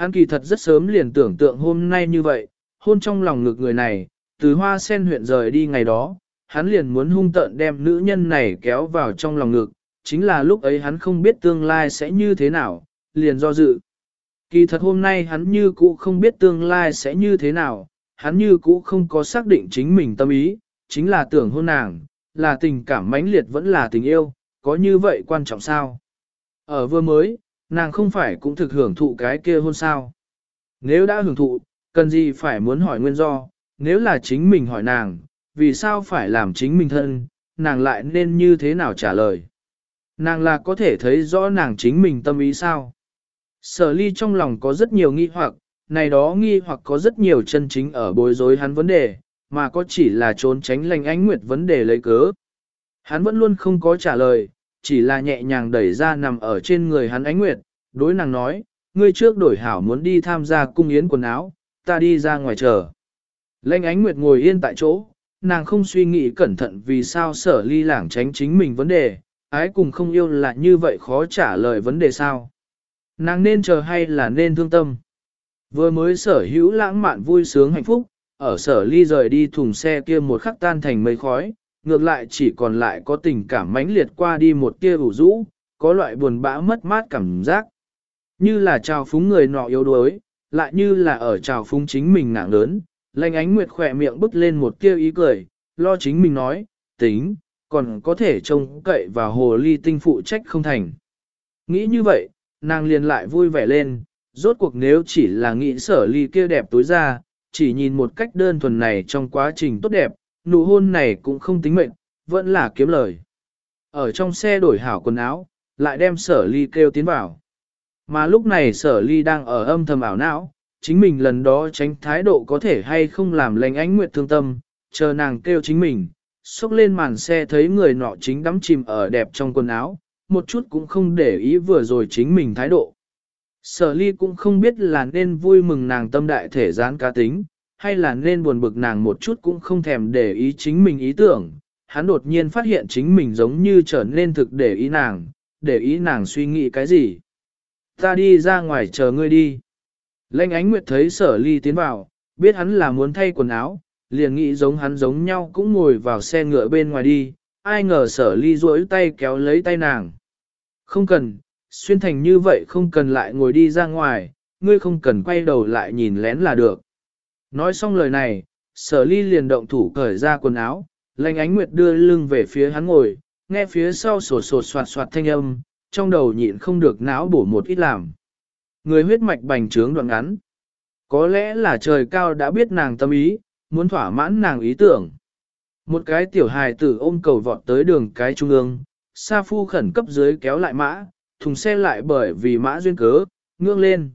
Hắn kỳ thật rất sớm liền tưởng tượng hôm nay như vậy, hôn trong lòng ngực người này, từ hoa sen huyện rời đi ngày đó, hắn liền muốn hung tợn đem nữ nhân này kéo vào trong lòng ngực, chính là lúc ấy hắn không biết tương lai sẽ như thế nào, liền do dự. Kỳ thật hôm nay hắn như cũ không biết tương lai sẽ như thế nào, hắn như cũ không có xác định chính mình tâm ý, chính là tưởng hôn nàng, là tình cảm mãnh liệt vẫn là tình yêu, có như vậy quan trọng sao? Ở vừa mới, nàng không phải cũng thực hưởng thụ cái kia hôn sao? Nếu đã hưởng thụ, cần gì phải muốn hỏi nguyên do, nếu là chính mình hỏi nàng, vì sao phải làm chính mình thân, nàng lại nên như thế nào trả lời? Nàng là có thể thấy rõ nàng chính mình tâm ý sao? Sở ly trong lòng có rất nhiều nghi hoặc, này đó nghi hoặc có rất nhiều chân chính ở bối rối hắn vấn đề, mà có chỉ là trốn tránh lành ánh nguyệt vấn đề lấy cớ. Hắn vẫn luôn không có trả lời, chỉ là nhẹ nhàng đẩy ra nằm ở trên người hắn ánh nguyệt, đối nàng nói, ngươi trước đổi hảo muốn đi tham gia cung yến quần áo, ta đi ra ngoài chờ. Lệnh ánh nguyệt ngồi yên tại chỗ, nàng không suy nghĩ cẩn thận vì sao sở ly lảng tránh chính mình vấn đề, ái cùng không yêu là như vậy khó trả lời vấn đề sao. Nàng nên chờ hay là nên thương tâm. Vừa mới sở hữu lãng mạn vui sướng hạnh phúc, ở sở ly rời đi thùng xe kia một khắc tan thành mây khói, ngược lại chỉ còn lại có tình cảm mãnh liệt qua đi một kia ủ rũ, có loại buồn bã mất mát cảm giác. Như là trào phúng người nọ yếu đuối, lại như là ở trào phúng chính mình nặng lớn, lanh ánh nguyệt khỏe miệng bứt lên một kia ý cười, lo chính mình nói, tính, còn có thể trông cậy vào hồ ly tinh phụ trách không thành. Nghĩ như vậy, nàng liền lại vui vẻ lên, rốt cuộc nếu chỉ là nghĩ sở ly kia đẹp tối ra, chỉ nhìn một cách đơn thuần này trong quá trình tốt đẹp, nụ hôn này cũng không tính mệnh, vẫn là kiếm lời. Ở trong xe đổi hảo quần áo, lại đem sở ly kêu tiến vào. Mà lúc này sở ly đang ở âm thầm ảo não, chính mình lần đó tránh thái độ có thể hay không làm lành ánh nguyệt thương tâm, chờ nàng kêu chính mình, xúc lên màn xe thấy người nọ chính đắm chìm ở đẹp trong quần áo, một chút cũng không để ý vừa rồi chính mình thái độ. Sở ly cũng không biết là nên vui mừng nàng tâm đại thể gián cá tính, hay là nên buồn bực nàng một chút cũng không thèm để ý chính mình ý tưởng. Hắn đột nhiên phát hiện chính mình giống như trở nên thực để ý nàng, để ý nàng suy nghĩ cái gì. Ta đi ra ngoài chờ ngươi đi. Lệnh ánh nguyệt thấy sở ly tiến vào, biết hắn là muốn thay quần áo, liền nghĩ giống hắn giống nhau cũng ngồi vào xe ngựa bên ngoài đi, ai ngờ sở ly duỗi tay kéo lấy tay nàng. Không cần, xuyên thành như vậy không cần lại ngồi đi ra ngoài, ngươi không cần quay đầu lại nhìn lén là được. Nói xong lời này, sở ly liền động thủ cởi ra quần áo, lệnh ánh nguyệt đưa lưng về phía hắn ngồi, nghe phía sau sổ sột soạt soạt thanh âm, trong đầu nhịn không được não bổ một ít làm. Người huyết mạch bành trướng đoạn ngắn. Có lẽ là trời cao đã biết nàng tâm ý, muốn thỏa mãn nàng ý tưởng. Một cái tiểu hài tử ôm cầu vọt tới đường cái trung ương, Sa Phu khẩn cấp dưới kéo lại mã, thùng xe lại bởi vì mã duyên cớ, ngương lên.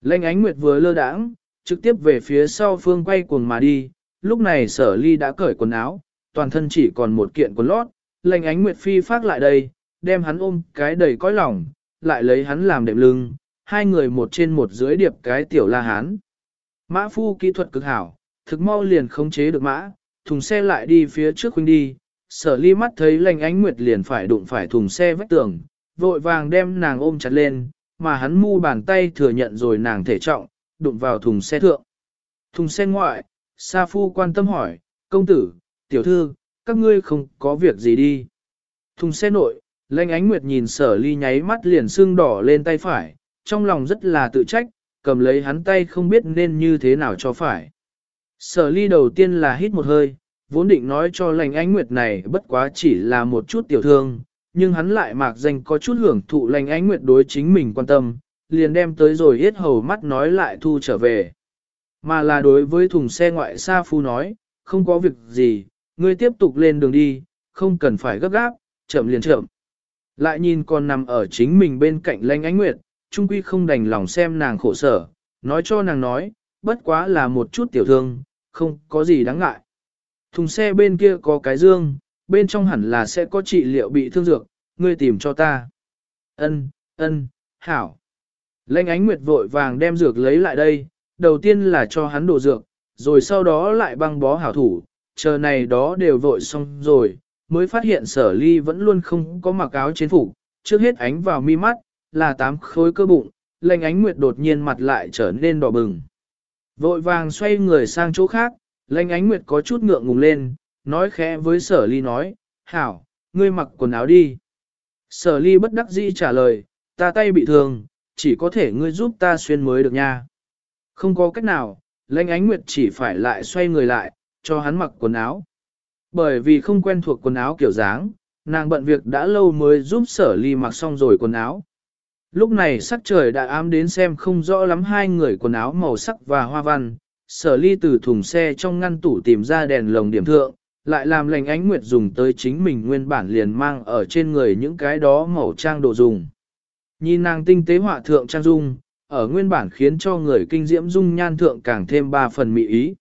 Lệnh ánh nguyệt vừa lơ đãng, trực tiếp về phía sau phương quay cuồng mà đi, lúc này sở ly đã cởi quần áo, toàn thân chỉ còn một kiện quần lót, lệnh ánh nguyệt phi phát lại đây, đem hắn ôm cái đầy cõi lòng, lại lấy hắn làm đệm lưng, hai người một trên một dưới điệp cái tiểu la hán. Mã phu kỹ thuật cực hảo, thực mau liền khống chế được mã, thùng xe lại đi phía trước huynh đi, sở ly mắt thấy lành ánh nguyệt liền phải đụng phải thùng xe vách tường, vội vàng đem nàng ôm chặt lên, mà hắn mu bàn tay thừa nhận rồi nàng thể trọng, đụng vào thùng xe thượng. Thùng xe ngoại, Sa Phu quan tâm hỏi, công tử, tiểu thư, các ngươi không có việc gì đi. Thùng xe nội, lanh ánh nguyệt nhìn sở ly nháy mắt liền sưng đỏ lên tay phải, trong lòng rất là tự trách, cầm lấy hắn tay không biết nên như thế nào cho phải. Sở ly đầu tiên là hít một hơi, vốn định nói cho lãnh ánh nguyệt này bất quá chỉ là một chút tiểu thương, nhưng hắn lại mạc danh có chút hưởng thụ lành ánh nguyệt đối chính mình quan tâm, liền đem tới rồi hết hầu mắt nói lại thu trở về. Mà là đối với thùng xe ngoại xa phu nói, không có việc gì, ngươi tiếp tục lên đường đi, không cần phải gấp gáp, chậm liền chậm. Lại nhìn con nằm ở chính mình bên cạnh lanh ánh nguyệt, trung quy không đành lòng xem nàng khổ sở, nói cho nàng nói, bất quá là một chút tiểu thương, không có gì đáng ngại. Thùng xe bên kia có cái dương, bên trong hẳn là sẽ có trị liệu bị thương dược, ngươi tìm cho ta. Ân, ân, hảo. Lệnh ánh nguyệt vội vàng đem dược lấy lại đây, đầu tiên là cho hắn đổ dược, rồi sau đó lại băng bó hảo thủ, chờ này đó đều vội xong rồi, mới phát hiện sở ly vẫn luôn không có mặc áo chiến phủ, trước hết ánh vào mi mắt, là tám khối cơ bụng, lệnh ánh nguyệt đột nhiên mặt lại trở nên đỏ bừng. Vội vàng xoay người sang chỗ khác, lệnh ánh nguyệt có chút ngượng ngùng lên, nói khẽ với sở ly nói, hảo, ngươi mặc quần áo đi. Sở ly bất đắc dĩ trả lời, ta tay bị thương, chỉ có thể ngươi giúp ta xuyên mới được nha. Không có cách nào, lãnh ánh nguyệt chỉ phải lại xoay người lại, cho hắn mặc quần áo. Bởi vì không quen thuộc quần áo kiểu dáng, nàng bận việc đã lâu mới giúp sở ly mặc xong rồi quần áo. Lúc này sắc trời đã ám đến xem không rõ lắm hai người quần áo màu sắc và hoa văn, sở ly từ thùng xe trong ngăn tủ tìm ra đèn lồng điểm thượng, lại làm lành ánh nguyệt dùng tới chính mình nguyên bản liền mang ở trên người những cái đó màu trang đồ dùng. Nhìn nàng tinh tế họa thượng trang dung, ở nguyên bản khiến cho người kinh diễm dung nhan thượng càng thêm ba phần mỹ ý.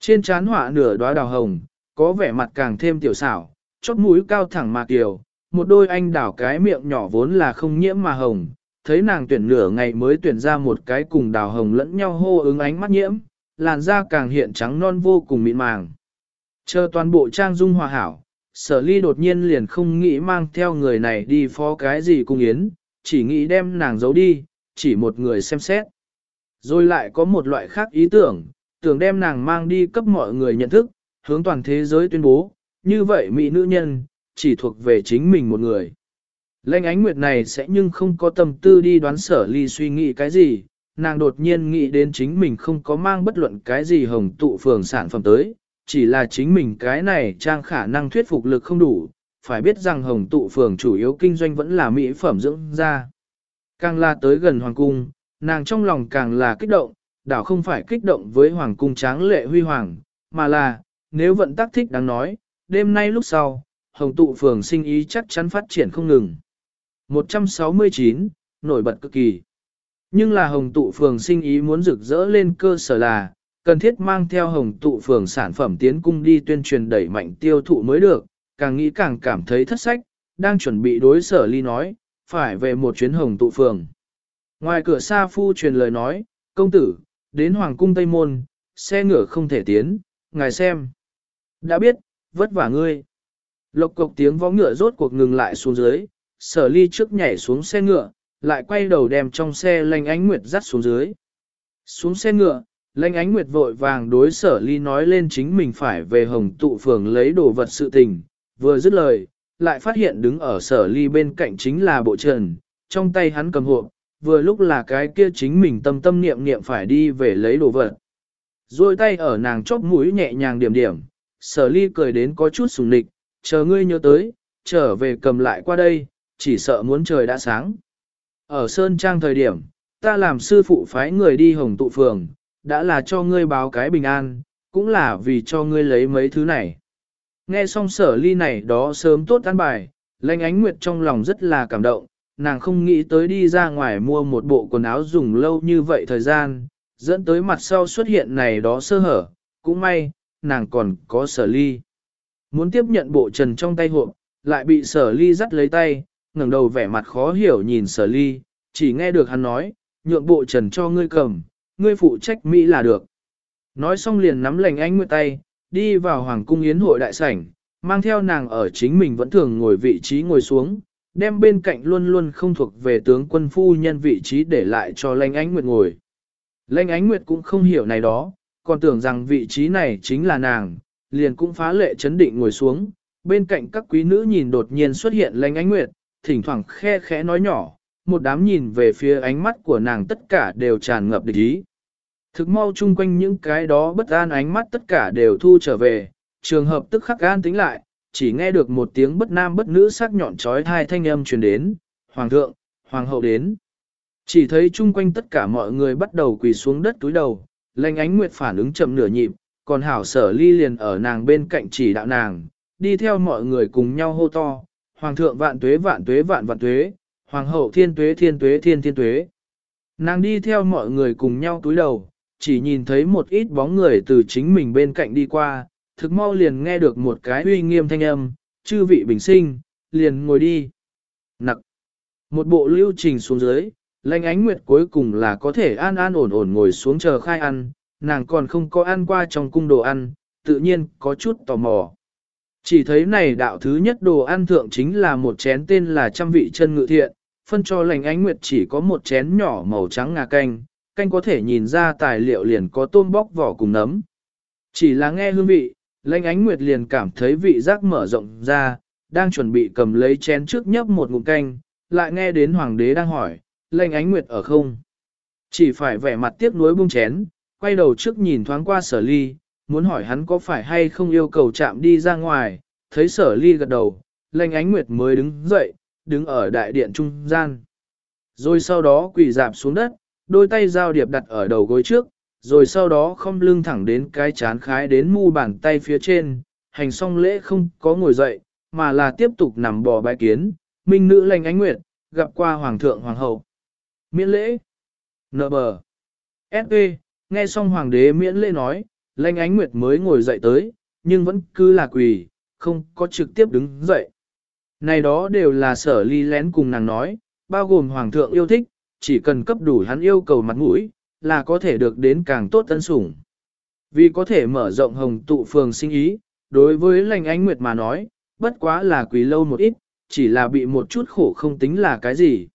Trên trán họa nửa đóa đào hồng, có vẻ mặt càng thêm tiểu xảo, chóp mũi cao thẳng mà kiều, một đôi anh đảo cái miệng nhỏ vốn là không nhiễm mà hồng, thấy nàng tuyển nửa ngày mới tuyển ra một cái cùng đào hồng lẫn nhau hô ứng ánh mắt nhiễm, làn da càng hiện trắng non vô cùng mịn màng. Chờ toàn bộ trang dung hòa hảo, sở ly đột nhiên liền không nghĩ mang theo người này đi phó cái gì cung yến, chỉ nghĩ đem nàng giấu đi, chỉ một người xem xét. Rồi lại có một loại khác ý tưởng, tưởng đem nàng mang đi cấp mọi người nhận thức, hướng toàn thế giới tuyên bố, như vậy mỹ nữ nhân, chỉ thuộc về chính mình một người. Lệnh ánh nguyệt này sẽ nhưng không có tâm tư đi đoán sở ly suy nghĩ cái gì, nàng đột nhiên nghĩ đến chính mình không có mang bất luận cái gì hồng tụ phường sản phẩm tới, chỉ là chính mình cái này trang khả năng thuyết phục lực không đủ, phải biết rằng hồng tụ phường chủ yếu kinh doanh vẫn là mỹ phẩm dưỡng da. Càng là tới gần hoàng cung, nàng trong lòng càng là kích động, đảo không phải kích động với hoàng cung tráng lệ huy hoàng, mà là, nếu vận tác thích đáng nói, đêm nay lúc sau, hồng tụ phường sinh ý chắc chắn phát triển không ngừng. 169, nổi bật cực kỳ. Nhưng là hồng tụ phường sinh ý muốn rực rỡ lên cơ sở là, cần thiết mang theo hồng tụ phường sản phẩm tiến cung đi tuyên truyền đẩy mạnh tiêu thụ mới được, càng nghĩ càng cảm thấy thất sách, đang chuẩn bị đối sở ly nói, phải về một chuyến hồng tụ phường. Ngoài cửa xa phu truyền lời nói, công tử, đến hoàng cung Tây Môn, xe ngựa không thể tiến, ngài xem. Đã biết, vất vả ngươi. Lộc cộc tiếng vó ngựa rốt cuộc ngừng lại xuống dưới, sở ly trước nhảy xuống xe ngựa, lại quay đầu đem trong xe lanh ánh nguyệt dắt xuống dưới. Xuống xe ngựa, lanh ánh nguyệt vội vàng đối sở ly nói lên chính mình phải về hồng tụ phường lấy đồ vật sự tình, vừa dứt lời, lại phát hiện đứng ở sở ly bên cạnh chính là bộ trần, trong tay hắn cầm hộp, vừa lúc là cái kia chính mình tâm tâm niệm niệm phải đi về lấy đồ vật. Rồi tay ở nàng chóp mũi nhẹ nhàng điểm điểm, sở ly cười đến có chút sùng nịch, chờ ngươi nhớ tới, trở về cầm lại qua đây, chỉ sợ muốn trời đã sáng. Ở Sơn Trang thời điểm, ta làm sư phụ phái người đi hồng tụ phường, đã là cho ngươi báo cái bình an, cũng là vì cho ngươi lấy mấy thứ này. Nghe xong sở ly này đó sớm tốt ăn bài, lãnh ánh nguyệt trong lòng rất là cảm động, nàng không nghĩ tới đi ra ngoài mua một bộ quần áo dùng lâu như vậy thời gian, dẫn tới mặt sau xuất hiện này đó sơ hở, cũng may, nàng còn có sở ly. Muốn tiếp nhận bộ trần trong tay hộp, lại bị sở ly dắt lấy tay, ngẩng đầu vẻ mặt khó hiểu nhìn sở ly, chỉ nghe được hắn nói, nhượng bộ trần cho ngươi cầm, ngươi phụ trách Mỹ là được. Nói xong liền nắm lành anh nguyệt tay, đi vào hoàng cung yến hội đại sảnh, mang theo nàng ở chính mình vẫn thường ngồi vị trí ngồi xuống, đem bên cạnh luôn luôn không thuộc về tướng quân phu nhân vị trí để lại cho lanh ánh nguyệt ngồi. Lanh ánh nguyệt cũng không hiểu này đó, còn tưởng rằng vị trí này chính là nàng, liền cũng phá lệ chấn định ngồi xuống, bên cạnh các quý nữ nhìn đột nhiên xuất hiện lanh ánh nguyệt, thỉnh thoảng khe khẽ nói nhỏ, một đám nhìn về phía ánh mắt của nàng tất cả đều tràn ngập địch ý. Thực mau chung quanh những cái đó bất an ánh mắt tất cả đều thu trở về, trường hợp tức khắc an tính lại, chỉ nghe được một tiếng bất nam bất nữ sắc nhọn trói thai thanh âm truyền đến, Hoàng thượng, Hoàng hậu đến. Chỉ thấy chung quanh tất cả mọi người bắt đầu quỳ xuống đất túi đầu, lệnh ánh nguyệt phản ứng chậm nửa nhịp, còn hảo sở ly liền ở nàng bên cạnh chỉ đạo nàng, đi theo mọi người cùng nhau hô to, Hoàng thượng vạn tuế vạn tuế vạn vạn tuế, Hoàng hậu thiên tuế thiên tuế thiên thiên tuế. Nàng đi theo mọi người cùng nhau túi đầu, chỉ nhìn thấy một ít bóng người từ chính mình bên cạnh đi qua, thực mau liền nghe được một cái uy nghiêm thanh âm, chư vị bình sinh, liền ngồi đi. Nặc. Một bộ lưu trình xuống dưới, lanh ánh nguyệt cuối cùng là có thể an an ổn ổn ngồi xuống chờ khai ăn, nàng còn không có ăn qua trong cung đồ ăn, tự nhiên có chút tò mò. Chỉ thấy này đạo thứ nhất đồ ăn thượng chính là một chén tên là trăm vị chân ngự thiện, phân cho lành ánh nguyệt chỉ có một chén nhỏ màu trắng ngà canh, canh có thể nhìn ra tài liệu liền có tôm bóc vỏ cùng nấm. Chỉ là nghe hương vị, lãnh ánh nguyệt liền cảm thấy vị giác mở rộng ra, đang chuẩn bị cầm lấy chén trước nhấp một ngụm canh, lại nghe đến hoàng đế đang hỏi, lãnh ánh nguyệt ở không? Chỉ phải vẻ mặt tiếc nuối buông chén, quay đầu trước nhìn thoáng qua sở ly, muốn hỏi hắn có phải hay không yêu cầu chạm đi ra ngoài, thấy sở ly gật đầu, lãnh ánh nguyệt mới đứng dậy, đứng ở đại điện trung gian. Rồi sau đó quỳ dạp xuống đất, đôi tay giao điệp đặt ở đầu gối trước, rồi sau đó không lưng thẳng đến cái chán khái đến mu bàn tay phía trên, hành xong lễ không có ngồi dậy, mà là tiếp tục nằm bò bái kiến, minh nữ lành ánh nguyệt, gặp qua hoàng thượng hoàng hậu. Miễn lễ. Nợ bờ. S.E. Nghe xong hoàng đế miễn lễ nói, lành ánh nguyệt mới ngồi dậy tới, nhưng vẫn cứ là quỳ, không có trực tiếp đứng dậy. Này đó đều là sở ly lén cùng nàng nói, bao gồm hoàng thượng yêu thích, chỉ cần cấp đủ hắn yêu cầu mặt mũi, là có thể được đến càng tốt tân sủng. Vì có thể mở rộng hồng tụ phường sinh ý, đối với lành ánh nguyệt mà nói, bất quá là quỳ lâu một ít, chỉ là bị một chút khổ không tính là cái gì.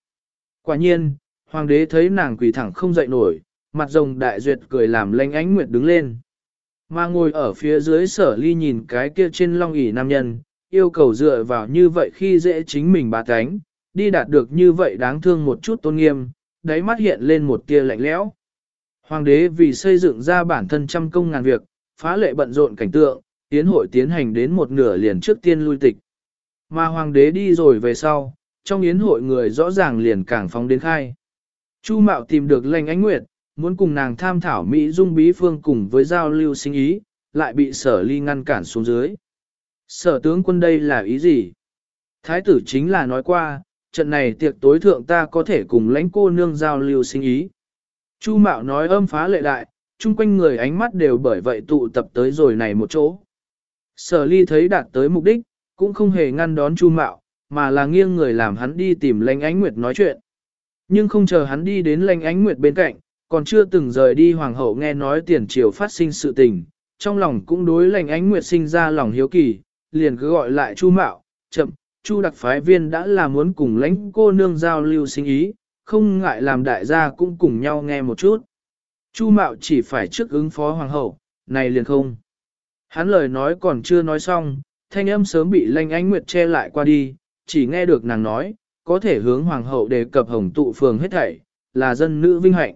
Quả nhiên, hoàng đế thấy nàng quỳ thẳng không dậy nổi, mặt rồng đại duyệt cười làm lanh ánh nguyệt đứng lên. Mà ngồi ở phía dưới sở ly nhìn cái kia trên long ỷ nam nhân, yêu cầu dựa vào như vậy khi dễ chính mình bà cánh, đi đạt được như vậy đáng thương một chút tôn nghiêm, đáy mắt hiện lên một tia lạnh lẽo. Hoàng đế vì xây dựng ra bản thân trăm công ngàn việc, phá lệ bận rộn cảnh tượng, tiến hội tiến hành đến một nửa liền trước tiên lui tịch. Mà hoàng đế đi rồi về sau, trong yến hội người rõ ràng liền càng phóng đến khai. Chu Mạo tìm được lệnh ánh nguyệt, muốn cùng nàng tham thảo Mỹ dung bí phương cùng với giao lưu sinh ý, lại bị sở ly ngăn cản xuống dưới. Sở tướng quân đây là ý gì? Thái tử chính là nói qua, trận này tiệc tối thượng ta có thể cùng lãnh cô nương giao lưu sinh ý. Chu Mạo nói âm phá lệ đại, chung quanh người ánh mắt đều bởi vậy tụ tập tới rồi này một chỗ. Sở ly thấy đạt tới mục đích, cũng không hề ngăn đón Chu Mạo, mà là nghiêng người làm hắn đi tìm Lệnh Ánh Nguyệt nói chuyện. Nhưng không chờ hắn đi đến Lệnh Ánh Nguyệt bên cạnh, còn chưa từng rời đi hoàng hậu nghe nói tiền triều phát sinh sự tình, trong lòng cũng đối Lệnh Ánh Nguyệt sinh ra lòng hiếu kỳ, liền cứ gọi lại Chu Mạo, chậm, Chu đặc phái viên đã là muốn cùng lãnh cô nương giao lưu sinh ý, không ngại làm đại gia cũng cùng nhau nghe một chút. Chu Mạo chỉ phải trước ứng phó hoàng hậu, này liền không. Hắn lời nói còn chưa nói xong, thanh âm sớm bị lanh ánh nguyệt che lại qua đi, chỉ nghe được nàng nói, có thể hướng hoàng hậu đề cập hồng tụ phường hết thảy, là dân nữ vinh hạnh.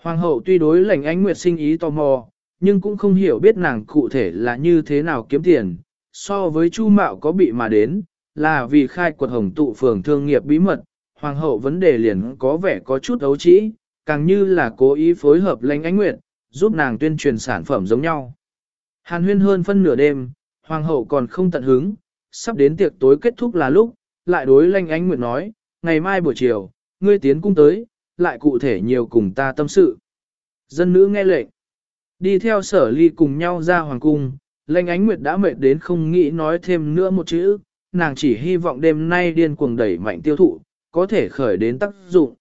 Hoàng hậu tuy đối lành ánh nguyệt sinh ý tò mò, nhưng cũng không hiểu biết nàng cụ thể là như thế nào kiếm tiền, so với chu mạo có bị mà đến, là vì khai quật hồng tụ phường thương nghiệp bí mật, hoàng hậu vấn đề liền có vẻ có chút ấu trĩ, càng như là cố ý phối hợp lãnh ánh nguyệt, giúp nàng tuyên truyền sản phẩm giống nhau. Hàn huyên hơn phân nửa đêm, hoàng hậu còn không tận hứng, sắp đến tiệc tối kết thúc là lúc, lại đối lãnh ánh nguyệt nói, ngày mai buổi chiều, ngươi tiến cung tới, lại cụ thể nhiều cùng ta tâm sự. Dân nữ nghe lệnh, đi theo sở ly cùng nhau ra hoàng cung, lãnh ánh nguyệt đã mệt đến không nghĩ nói thêm nữa một chữ, nàng chỉ hy vọng đêm nay điên cuồng đẩy mạnh tiêu thụ, có thể khởi đến tác dụng.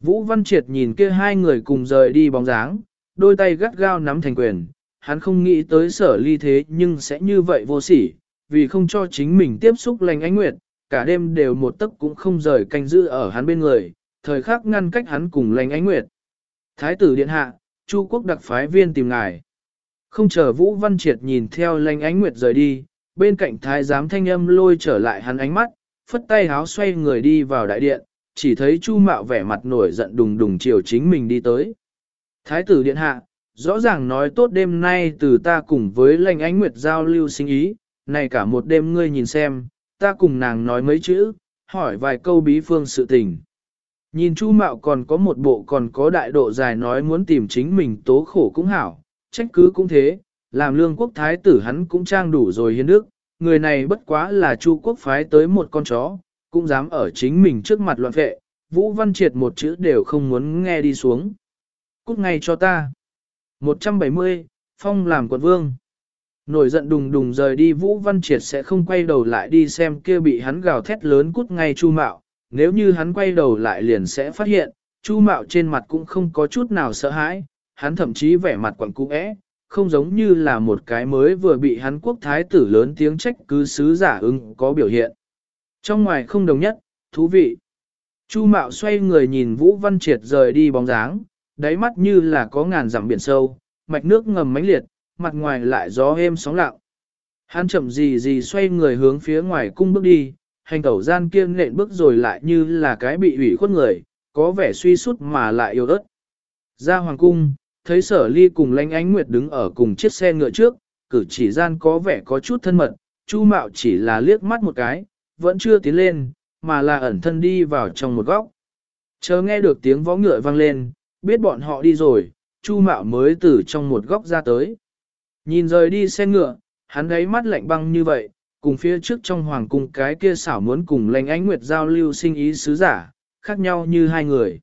Vũ Văn Triệt nhìn kia hai người cùng rời đi bóng dáng, đôi tay gắt gao nắm thành quyền, hắn không nghĩ tới sở ly thế nhưng sẽ như vậy vô sỉ, vì không cho chính mình tiếp xúc lành ánh nguyệt, cả đêm đều một tấc cũng không rời canh giữ ở hắn bên người, thời khắc ngăn cách hắn cùng lành ánh nguyệt. Thái tử điện hạ, Chu quốc đặc phái viên tìm ngài. Không chờ Vũ Văn Triệt nhìn theo lành ánh nguyệt rời đi, bên cạnh thái giám thanh âm lôi trở lại hắn ánh mắt, phất tay háo xoay người đi vào đại điện, chỉ thấy Chu Mạo vẻ mặt nổi giận đùng đùng chiều chính mình đi tới. Thái tử điện hạ, rõ ràng nói tốt đêm nay từ ta cùng với lành ánh nguyệt giao lưu sinh ý, này cả một đêm ngươi nhìn xem, ta cùng nàng nói mấy chữ, hỏi vài câu bí phương sự tình. Nhìn Chu Mạo còn có một bộ còn có đại độ dài nói muốn tìm chính mình tố khổ cũng hảo, trách cứ cũng thế, làm lương quốc thái tử hắn cũng trang đủ rồi hiến đức, người này bất quá là Chu quốc phái tới một con chó, cũng dám ở chính mình trước mặt loạn vệ, Vũ Văn Triệt một chữ đều không muốn nghe đi xuống. Cút ngay cho ta. 170, Phong làm quận vương. Nổi giận đùng đùng rời đi Vũ Văn Triệt sẽ không quay đầu lại đi xem kia bị hắn gào thét lớn cút ngay Chu Mạo, nếu như hắn quay đầu lại liền sẽ phát hiện, Chu Mạo trên mặt cũng không có chút nào sợ hãi, hắn thậm chí vẻ mặt quẩn cung é không giống như là một cái mới vừa bị hắn quốc thái tử lớn tiếng trách cứ sứ giả ứng có biểu hiện. Trong ngoài không đồng nhất, thú vị. Chu Mạo xoay người nhìn Vũ Văn Triệt rời đi bóng dáng, đáy mắt như là có ngàn dặm biển sâu, mạch nước ngầm mãnh liệt, mặt ngoài lại gió êm sóng lặng. Hắn chậm gì gì xoay người hướng phía ngoài cung bước đi, hành tẩu gian kiên nện bước rồi lại như là cái bị ủy khuất người, có vẻ suy sút mà lại yếu ớt. Ra hoàng cung, thấy sở ly cùng lãnh ánh nguyệt đứng ở cùng chiếc xe ngựa trước, cử chỉ gian có vẻ có chút thân mật, chu mạo chỉ là liếc mắt một cái, vẫn chưa tiến lên, mà là ẩn thân đi vào trong một góc. Chờ nghe được tiếng vó ngựa vang lên, biết bọn họ đi rồi, chu mạo mới từ trong một góc ra tới. Nhìn rời đi xe ngựa, hắn ấy mắt lạnh băng như vậy, cùng phía trước trong hoàng cung cái kia xảo muốn cùng lãnh ánh nguyệt giao lưu sinh ý sứ giả, khác nhau như hai người.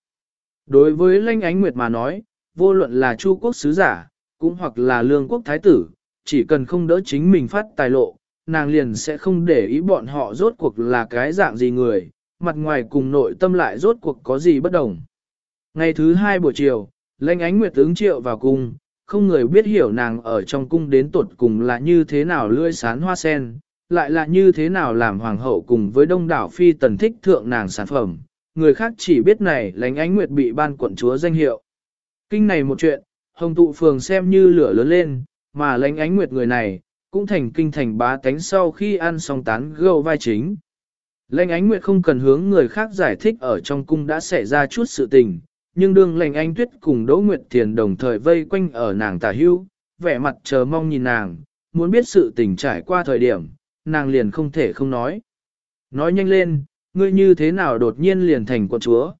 Đối với lãnh ánh nguyệt mà nói, vô luận là chu quốc sứ giả, cũng hoặc là lương quốc thái tử, chỉ cần không đỡ chính mình phát tài lộ, nàng liền sẽ không để ý bọn họ rốt cuộc là cái dạng gì người, mặt ngoài cùng nội tâm lại rốt cuộc có gì bất đồng. Ngày thứ hai buổi chiều, lãnh ánh nguyệt ứng triệu vào cung, không người biết hiểu nàng ở trong cung đến tột cùng là như thế nào lươi sán hoa sen, lại là như thế nào làm hoàng hậu cùng với đông đảo phi tần thích thượng nàng sản phẩm. Người khác chỉ biết này lãnh ánh nguyệt bị ban quận chúa danh hiệu. Kinh này một chuyện, hồng tụ phường xem như lửa lớn lên, mà lãnh ánh nguyệt người này, cũng thành kinh thành bá tánh sau khi ăn xong tán gâu vai chính. Lãnh ánh nguyệt không cần hướng người khác giải thích ở trong cung đã xảy ra chút sự tình, nhưng đương lệnh anh tuyết cùng Đỗ Nguyệt Thiền đồng thời vây quanh ở nàng tả hưu, vẻ mặt chờ mong nhìn nàng, muốn biết sự tình trải qua thời điểm, nàng liền không thể không nói. Nói nhanh lên, ngươi như thế nào đột nhiên liền thành quận chúa.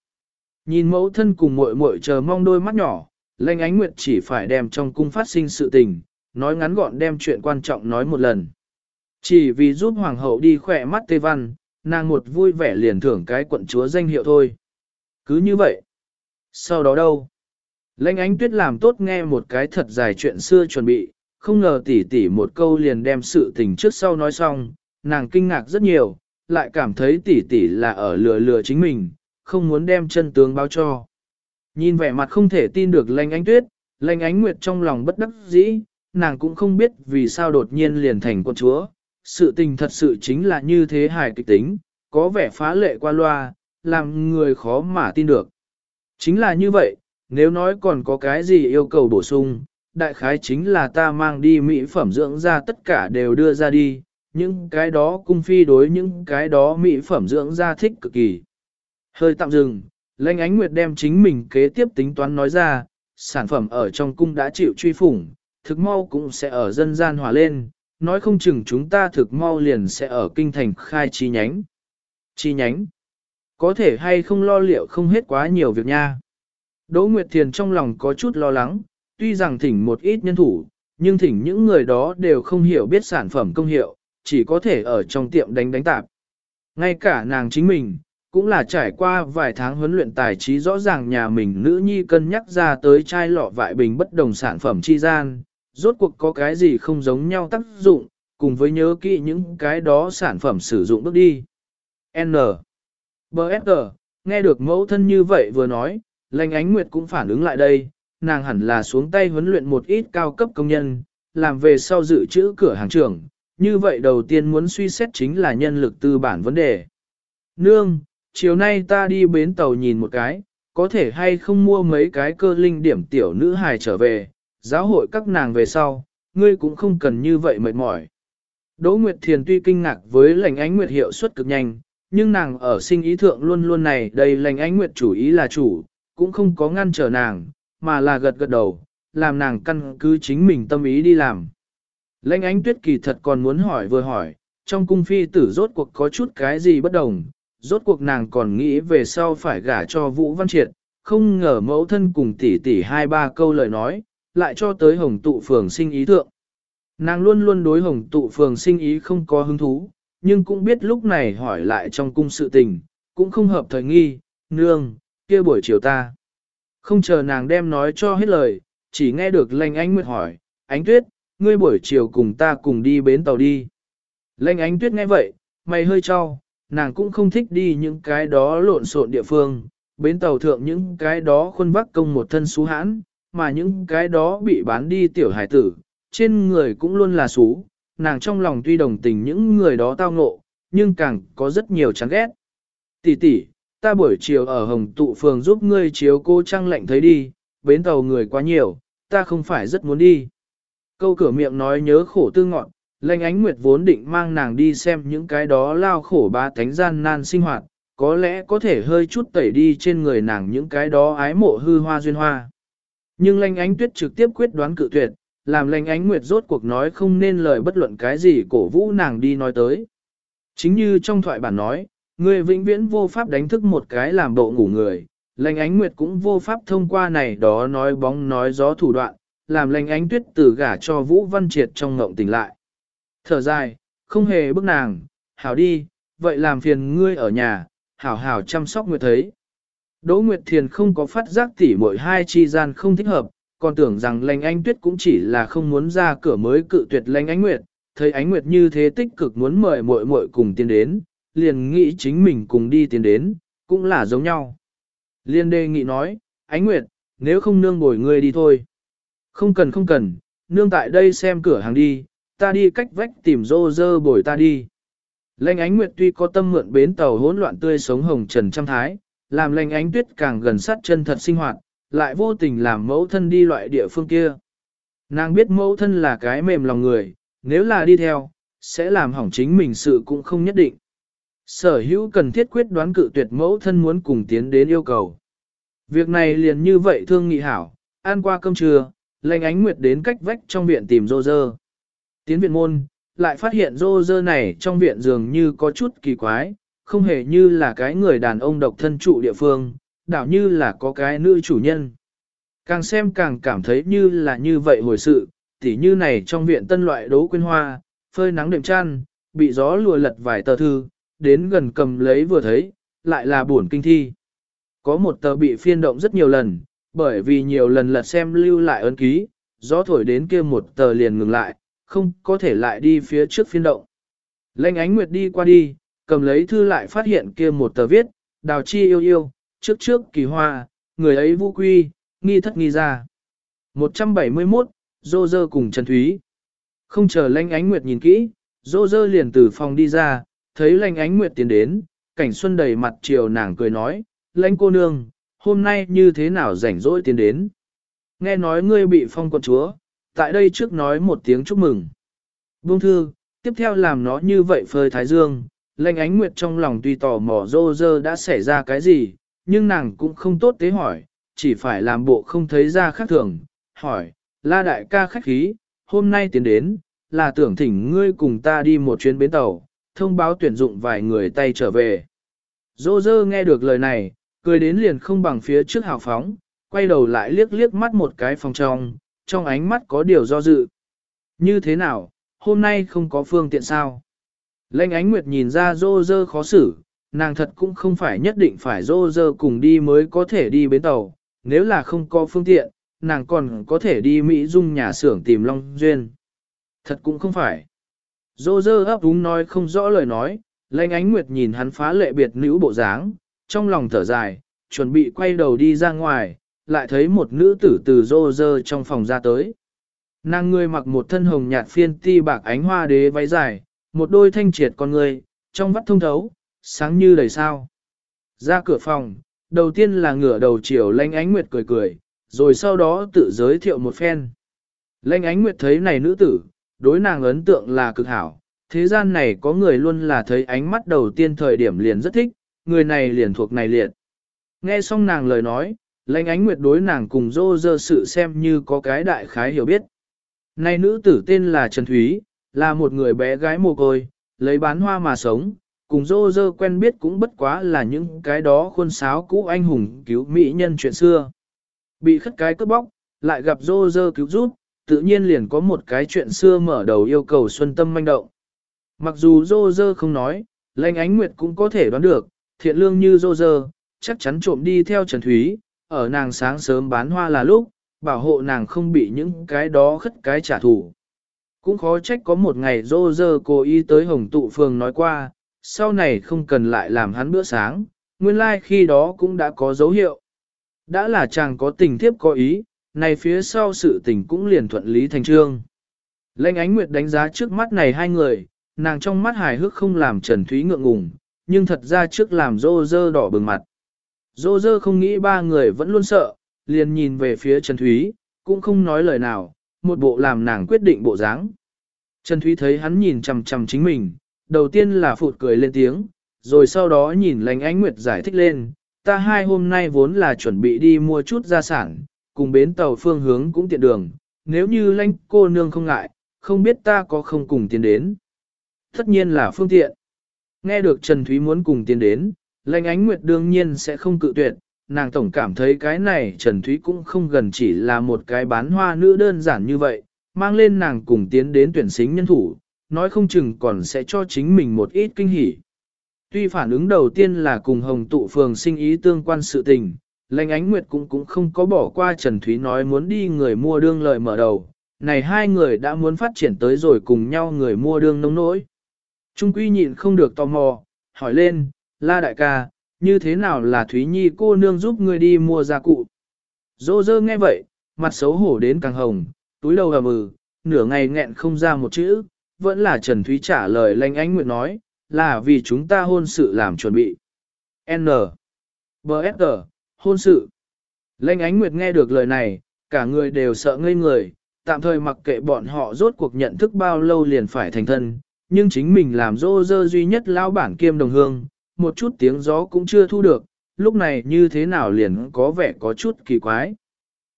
Nhìn mẫu thân cùng muội muội chờ mong đôi mắt nhỏ, lệnh ánh nguyệt chỉ phải đem trong cung phát sinh sự tình, nói ngắn gọn đem chuyện quan trọng nói một lần. Chỉ vì giúp hoàng hậu đi khỏe mắt tê văn, nàng một vui vẻ liền thưởng cái quận chúa danh hiệu thôi. Cứ như vậy. Sau đó đâu? Lệnh ánh tuyết làm tốt nghe một cái thật dài chuyện xưa chuẩn bị, không ngờ tỉ tỉ một câu liền đem sự tình trước sau nói xong, nàng kinh ngạc rất nhiều, lại cảm thấy tỉ tỉ là ở lừa lừa chính mình, không muốn đem chân tướng báo cho. Nhìn vẻ mặt không thể tin được lanh ánh tuyết, lanh ánh nguyệt trong lòng bất đắc dĩ, nàng cũng không biết vì sao đột nhiên liền thành con chúa. Sự tình thật sự chính là như thế hài kịch tính, có vẻ phá lệ qua loa, làm người khó mà tin được. Chính là như vậy, nếu nói còn có cái gì yêu cầu bổ sung, đại khái chính là ta mang đi mỹ phẩm dưỡng da tất cả đều đưa ra đi, những cái đó cung phi đối những cái đó mỹ phẩm dưỡng da thích cực kỳ. Hơi tạm dừng, Lệnh Ánh Nguyệt đem chính mình kế tiếp tính toán nói ra, sản phẩm ở trong cung đã chịu truy phủng, thực mau cũng sẽ ở dân gian hòa lên, nói không chừng chúng ta thực mau liền sẽ ở kinh thành khai chi nhánh. Chi nhánh? Có thể hay không lo liệu không hết quá nhiều việc nha. Đỗ Nguyệt Thiền trong lòng có chút lo lắng, tuy rằng thỉnh một ít nhân thủ, nhưng thỉnh những người đó đều không hiểu biết sản phẩm công hiệu, chỉ có thể ở trong tiệm đánh đánh tạp. Ngay cả nàng chính mình, cũng là trải qua vài tháng huấn luyện tài trí rõ ràng nhà mình nữ nhi cân nhắc ra tới chai lọ vại bình bất đồng sản phẩm chi gian, rốt cuộc có cái gì không giống nhau tác dụng, cùng với nhớ kỹ những cái đó sản phẩm sử dụng bước đi. N. B.S.G. Nghe được mẫu thân như vậy vừa nói, lành Ánh Nguyệt cũng phản ứng lại đây, nàng hẳn là xuống tay huấn luyện một ít cao cấp công nhân, làm về sau dự trữ cửa hàng trưởng. Như vậy đầu tiên muốn suy xét chính là nhân lực tư bản vấn đề. Nương, chiều nay ta đi bến tàu nhìn một cái, có thể hay không mua mấy cái cơ linh điểm tiểu nữ hài trở về, giáo hội các nàng về sau, ngươi cũng không cần như vậy mệt mỏi. Đỗ Nguyệt Thiền tuy kinh ngạc với lệnh ánh nguyệt hiệu suất cực nhanh, nhưng nàng ở sinh ý thượng luôn luôn này đầy lệnh ánh nguyệt chủ ý là chủ, cũng không có ngăn trở nàng, mà là gật gật đầu, làm nàng căn cứ chính mình tâm ý đi làm. Lệnh ánh tuyết kỳ thật còn muốn hỏi vừa hỏi, trong cung phi tử rốt cuộc có chút cái gì bất đồng, rốt cuộc nàng còn nghĩ về sau phải gả cho Vũ Văn Triệt, không ngờ mẫu thân cùng tỷ tỷ hai ba câu lời nói, lại cho tới hồng tụ phường sinh ý thượng. Nàng luôn luôn đối hồng tụ phường sinh ý không có hứng thú, nhưng cũng biết lúc này hỏi lại trong cung sự tình, cũng không hợp thời nghi, nương, kia buổi chiều ta. Không chờ nàng đem nói cho hết lời, chỉ nghe được Lanh ánh nguyệt hỏi, ánh tuyết, ngươi buổi chiều cùng ta cùng đi bến tàu đi. Lệnh ánh tuyết nghe vậy, mày hơi cho, nàng cũng không thích đi những cái đó lộn xộn địa phương, bến tàu thượng những cái đó khuôn vác công một thân xú hãn, mà những cái đó bị bán đi tiểu hải tử, trên người cũng luôn là xú, nàng trong lòng tuy đồng tình những người đó tao ngộ, nhưng càng có rất nhiều chán ghét. Tỷ tỷ, ta buổi chiều ở Hồng Tụ Phường giúp ngươi chiếu cô trăng lạnh thấy đi, bến tàu người quá nhiều, ta không phải rất muốn đi. Câu cửa miệng nói nhớ khổ tư ngọn, lệnh ánh nguyệt vốn định mang nàng đi xem những cái đó lao khổ ba thánh gian nan sinh hoạt, có lẽ có thể hơi chút tẩy đi trên người nàng những cái đó ái mộ hư hoa duyên hoa. Nhưng lệnh ánh tuyết trực tiếp quyết đoán cự tuyệt, làm lệnh ánh nguyệt rốt cuộc nói không nên lời bất luận cái gì cổ vũ nàng đi nói tới. Chính như trong thoại bản nói, người vĩnh viễn vô pháp đánh thức một cái làm bộ ngủ người, lệnh ánh nguyệt cũng vô pháp thông qua này đó nói bóng nói gió thủ đoạn, làm lệnh ánh tuyết từ gả cho Vũ Văn Triệt trong ngộng tỉnh lại. Thở dài, không hề bức nàng, hảo đi, vậy làm phiền ngươi ở nhà, hảo hảo chăm sóc nguyệt thấy. Đỗ Nguyệt Thiền không có phát giác tỉ mỗi hai chi gian không thích hợp, còn tưởng rằng lành anh tuyết cũng chỉ là không muốn ra cửa mới cự tuyệt lành ánh nguyệt, thấy ánh nguyệt như thế tích cực muốn mời muội muội cùng tiến đến, liền nghĩ chính mình cùng đi tiến đến, cũng là giống nhau. Liên đề nghị nói, ánh nguyệt, nếu không nương bồi ngươi đi thôi. Không cần không cần, nương tại đây xem cửa hàng đi, ta đi cách vách tìm rô rơ bồi ta đi. Lanh ánh nguyệt tuy có tâm mượn bến tàu hỗn loạn tươi sống hồng trần trăm thái, làm Lanh ánh tuyết càng gần sát chân thật sinh hoạt, lại vô tình làm mẫu thân đi loại địa phương kia. Nàng biết mẫu thân là cái mềm lòng người, nếu là đi theo, sẽ làm hỏng chính mình sự cũng không nhất định. Sở hữu cần thiết quyết đoán cự tuyệt mẫu thân muốn cùng tiến đến yêu cầu. Việc này liền như vậy thương nghị hảo, ăn qua cơm trưa, lệnh ánh nguyệt đến cách vách trong viện tìm rô rơ. Tiến viện môn, lại phát hiện rô rơ này trong viện dường như có chút kỳ quái, không hề như là cái người đàn ông độc thân trụ địa phương, đảo như là có cái nữ chủ nhân. Càng xem càng cảm thấy như là như vậy hồi sự, tỉ như này trong viện tân loại đố quyên hoa, phơi nắng đệm chăn, bị gió lùa lật vài tờ thư, đến gần cầm lấy vừa thấy, lại là buồn kinh thi. Có một tờ bị phiên động rất nhiều lần, bởi vì nhiều lần lật xem lưu lại ấn ký, gió thổi đến kia một tờ liền ngừng lại, không có thể lại đi phía trước phiên động. Lệnh ánh nguyệt đi qua đi, cầm lấy thư lại phát hiện kia một tờ viết, đào chi yêu yêu, trước trước kỳ hoa, người ấy vũ quy, nghi thất nghi ra. 171, Dô dơ cùng Trần Thúy. Không chờ lanh ánh nguyệt nhìn kỹ, Dô dơ liền từ phòng đi ra, thấy lanh ánh nguyệt tiến đến, cảnh xuân đầy mặt chiều nàng cười nói, Lanh cô nương, hôm nay như thế nào rảnh rỗi tiến đến. Nghe nói ngươi bị phong quận chúa, tại đây trước nói một tiếng chúc mừng. Buông thư, tiếp theo làm nó như vậy phơi thái dương, lệnh ánh nguyệt trong lòng tuy tò mò dô dơ đã xảy ra cái gì, nhưng nàng cũng không tốt tế hỏi, chỉ phải làm bộ không thấy ra khác thường, hỏi, la đại ca khách khí, hôm nay tiến đến, là tưởng thỉnh ngươi cùng ta đi một chuyến bến tàu, thông báo tuyển dụng vài người tay trở về. Dô dơ nghe được lời này, cười đến liền không bằng phía trước hào phóng, quay đầu lại liếc liếc mắt một cái phòng trong, trong ánh mắt có điều do dự. Như thế nào, hôm nay không có phương tiện sao? Lệnh ánh nguyệt nhìn ra dô dơ khó xử, nàng thật cũng không phải nhất định phải dô dơ cùng đi mới có thể đi bến tàu, nếu là không có phương tiện, nàng còn có thể đi Mỹ Dung nhà xưởng tìm Long Duyên. Thật cũng không phải. Dô dơ ấp úng nói không rõ lời nói, lệnh ánh nguyệt nhìn hắn phá lệ biệt nữ bộ dáng, trong lòng thở dài, chuẩn bị quay đầu đi ra ngoài, lại thấy một nữ tử từ rô rơ trong phòng ra tới. Nàng người mặc một thân hồng nhạt phiên ti bạc ánh hoa đế váy dài, một đôi thanh triệt con người, trong vắt thông thấu, sáng như đầy sao. Ra cửa phòng, đầu tiên là ngửa đầu chiều lanh ánh nguyệt cười cười, rồi sau đó tự giới thiệu một phen. Lanh ánh nguyệt thấy này nữ tử, đối nàng ấn tượng là cực hảo, thế gian này có người luôn là thấy ánh mắt đầu tiên thời điểm liền rất thích, người này liền thuộc này liệt. Nghe xong nàng lời nói, lãnh ánh nguyệt đối nàng cùng dô dơ sự xem như có cái đại khái hiểu biết. Này nữ tử tên là Trần Thúy, là một người bé gái mồ côi, lấy bán hoa mà sống, cùng dô dơ quen biết cũng bất quá là những cái đó khuôn sáo cũ anh hùng cứu mỹ nhân chuyện xưa. Bị khất cái cướp bóc, lại gặp dô dơ cứu giúp, tự nhiên liền có một cái chuyện xưa mở đầu yêu cầu xuân tâm manh động. Mặc dù dô dơ không nói, lãnh ánh nguyệt cũng có thể đoán được, thiện lương như dô dơ, chắc chắn trộm đi theo Trần Thúy, ở nàng sáng sớm bán hoa là lúc, bảo hộ nàng không bị những cái đó khất cái trả thù. Cũng khó trách có một ngày dô dơ cố ý tới hồng tụ phường nói qua, sau này không cần lại làm hắn bữa sáng, nguyên lai like khi đó cũng đã có dấu hiệu. Đã là chàng có tình thiếp có ý, này phía sau sự tình cũng liền thuận lý thành trương. Lệnh ánh nguyệt đánh giá trước mắt này hai người, nàng trong mắt hài hước không làm Trần Thúy ngượng ngùng, nhưng thật ra trước làm dô dơ đỏ bừng mặt. Dô dơ không nghĩ ba người vẫn luôn sợ, liền nhìn về phía Trần Thúy, cũng không nói lời nào, một bộ làm nàng quyết định bộ dáng. Trần Thúy thấy hắn nhìn chằm chằm chính mình, đầu tiên là phụt cười lên tiếng, rồi sau đó nhìn lành ánh nguyệt giải thích lên, ta hai hôm nay vốn là chuẩn bị đi mua chút gia sản, cùng bến tàu phương hướng cũng tiện đường, nếu như lãnh cô nương không ngại, không biết ta có không cùng tiến đến. Tất nhiên là phương tiện. Nghe được Trần Thúy muốn cùng tiến đến, Lệnh ánh nguyệt đương nhiên sẽ không cự tuyệt, nàng tổng cảm thấy cái này Trần Thúy cũng không gần chỉ là một cái bán hoa nữ đơn giản như vậy, mang lên nàng cùng tiến đến tuyển xính nhân thủ, nói không chừng còn sẽ cho chính mình một ít kinh hỉ. Tuy phản ứng đầu tiên là cùng hồng tụ phường sinh ý tương quan sự tình, Lệnh ánh nguyệt cũng cũng không có bỏ qua Trần Thúy nói muốn đi người mua đương lời mở đầu, này hai người đã muốn phát triển tới rồi cùng nhau người mua đương nông nỗi. Trung quy nhịn không được tò mò, hỏi lên, la đại ca, như thế nào là Thúy Nhi cô nương giúp ngươi đi mua gia cụ. Dô dơ nghe vậy, mặt xấu hổ đến càng hồng, túi đầu ầm ừ, nửa ngày nghẹn không ra một chữ, vẫn là Trần Thúy trả lời lanh ánh nguyệt nói, là vì chúng ta hôn sự làm chuẩn bị. N. B. S. G. Hôn sự. Lanh ánh nguyệt nghe được lời này, cả người đều sợ ngây người, tạm thời mặc kệ bọn họ rốt cuộc nhận thức bao lâu liền phải thành thân, nhưng chính mình làm dô dơ duy nhất lao bản kiêm đồng hương, một chút tiếng gió cũng chưa thu được, lúc này như thế nào liền có vẻ có chút kỳ quái.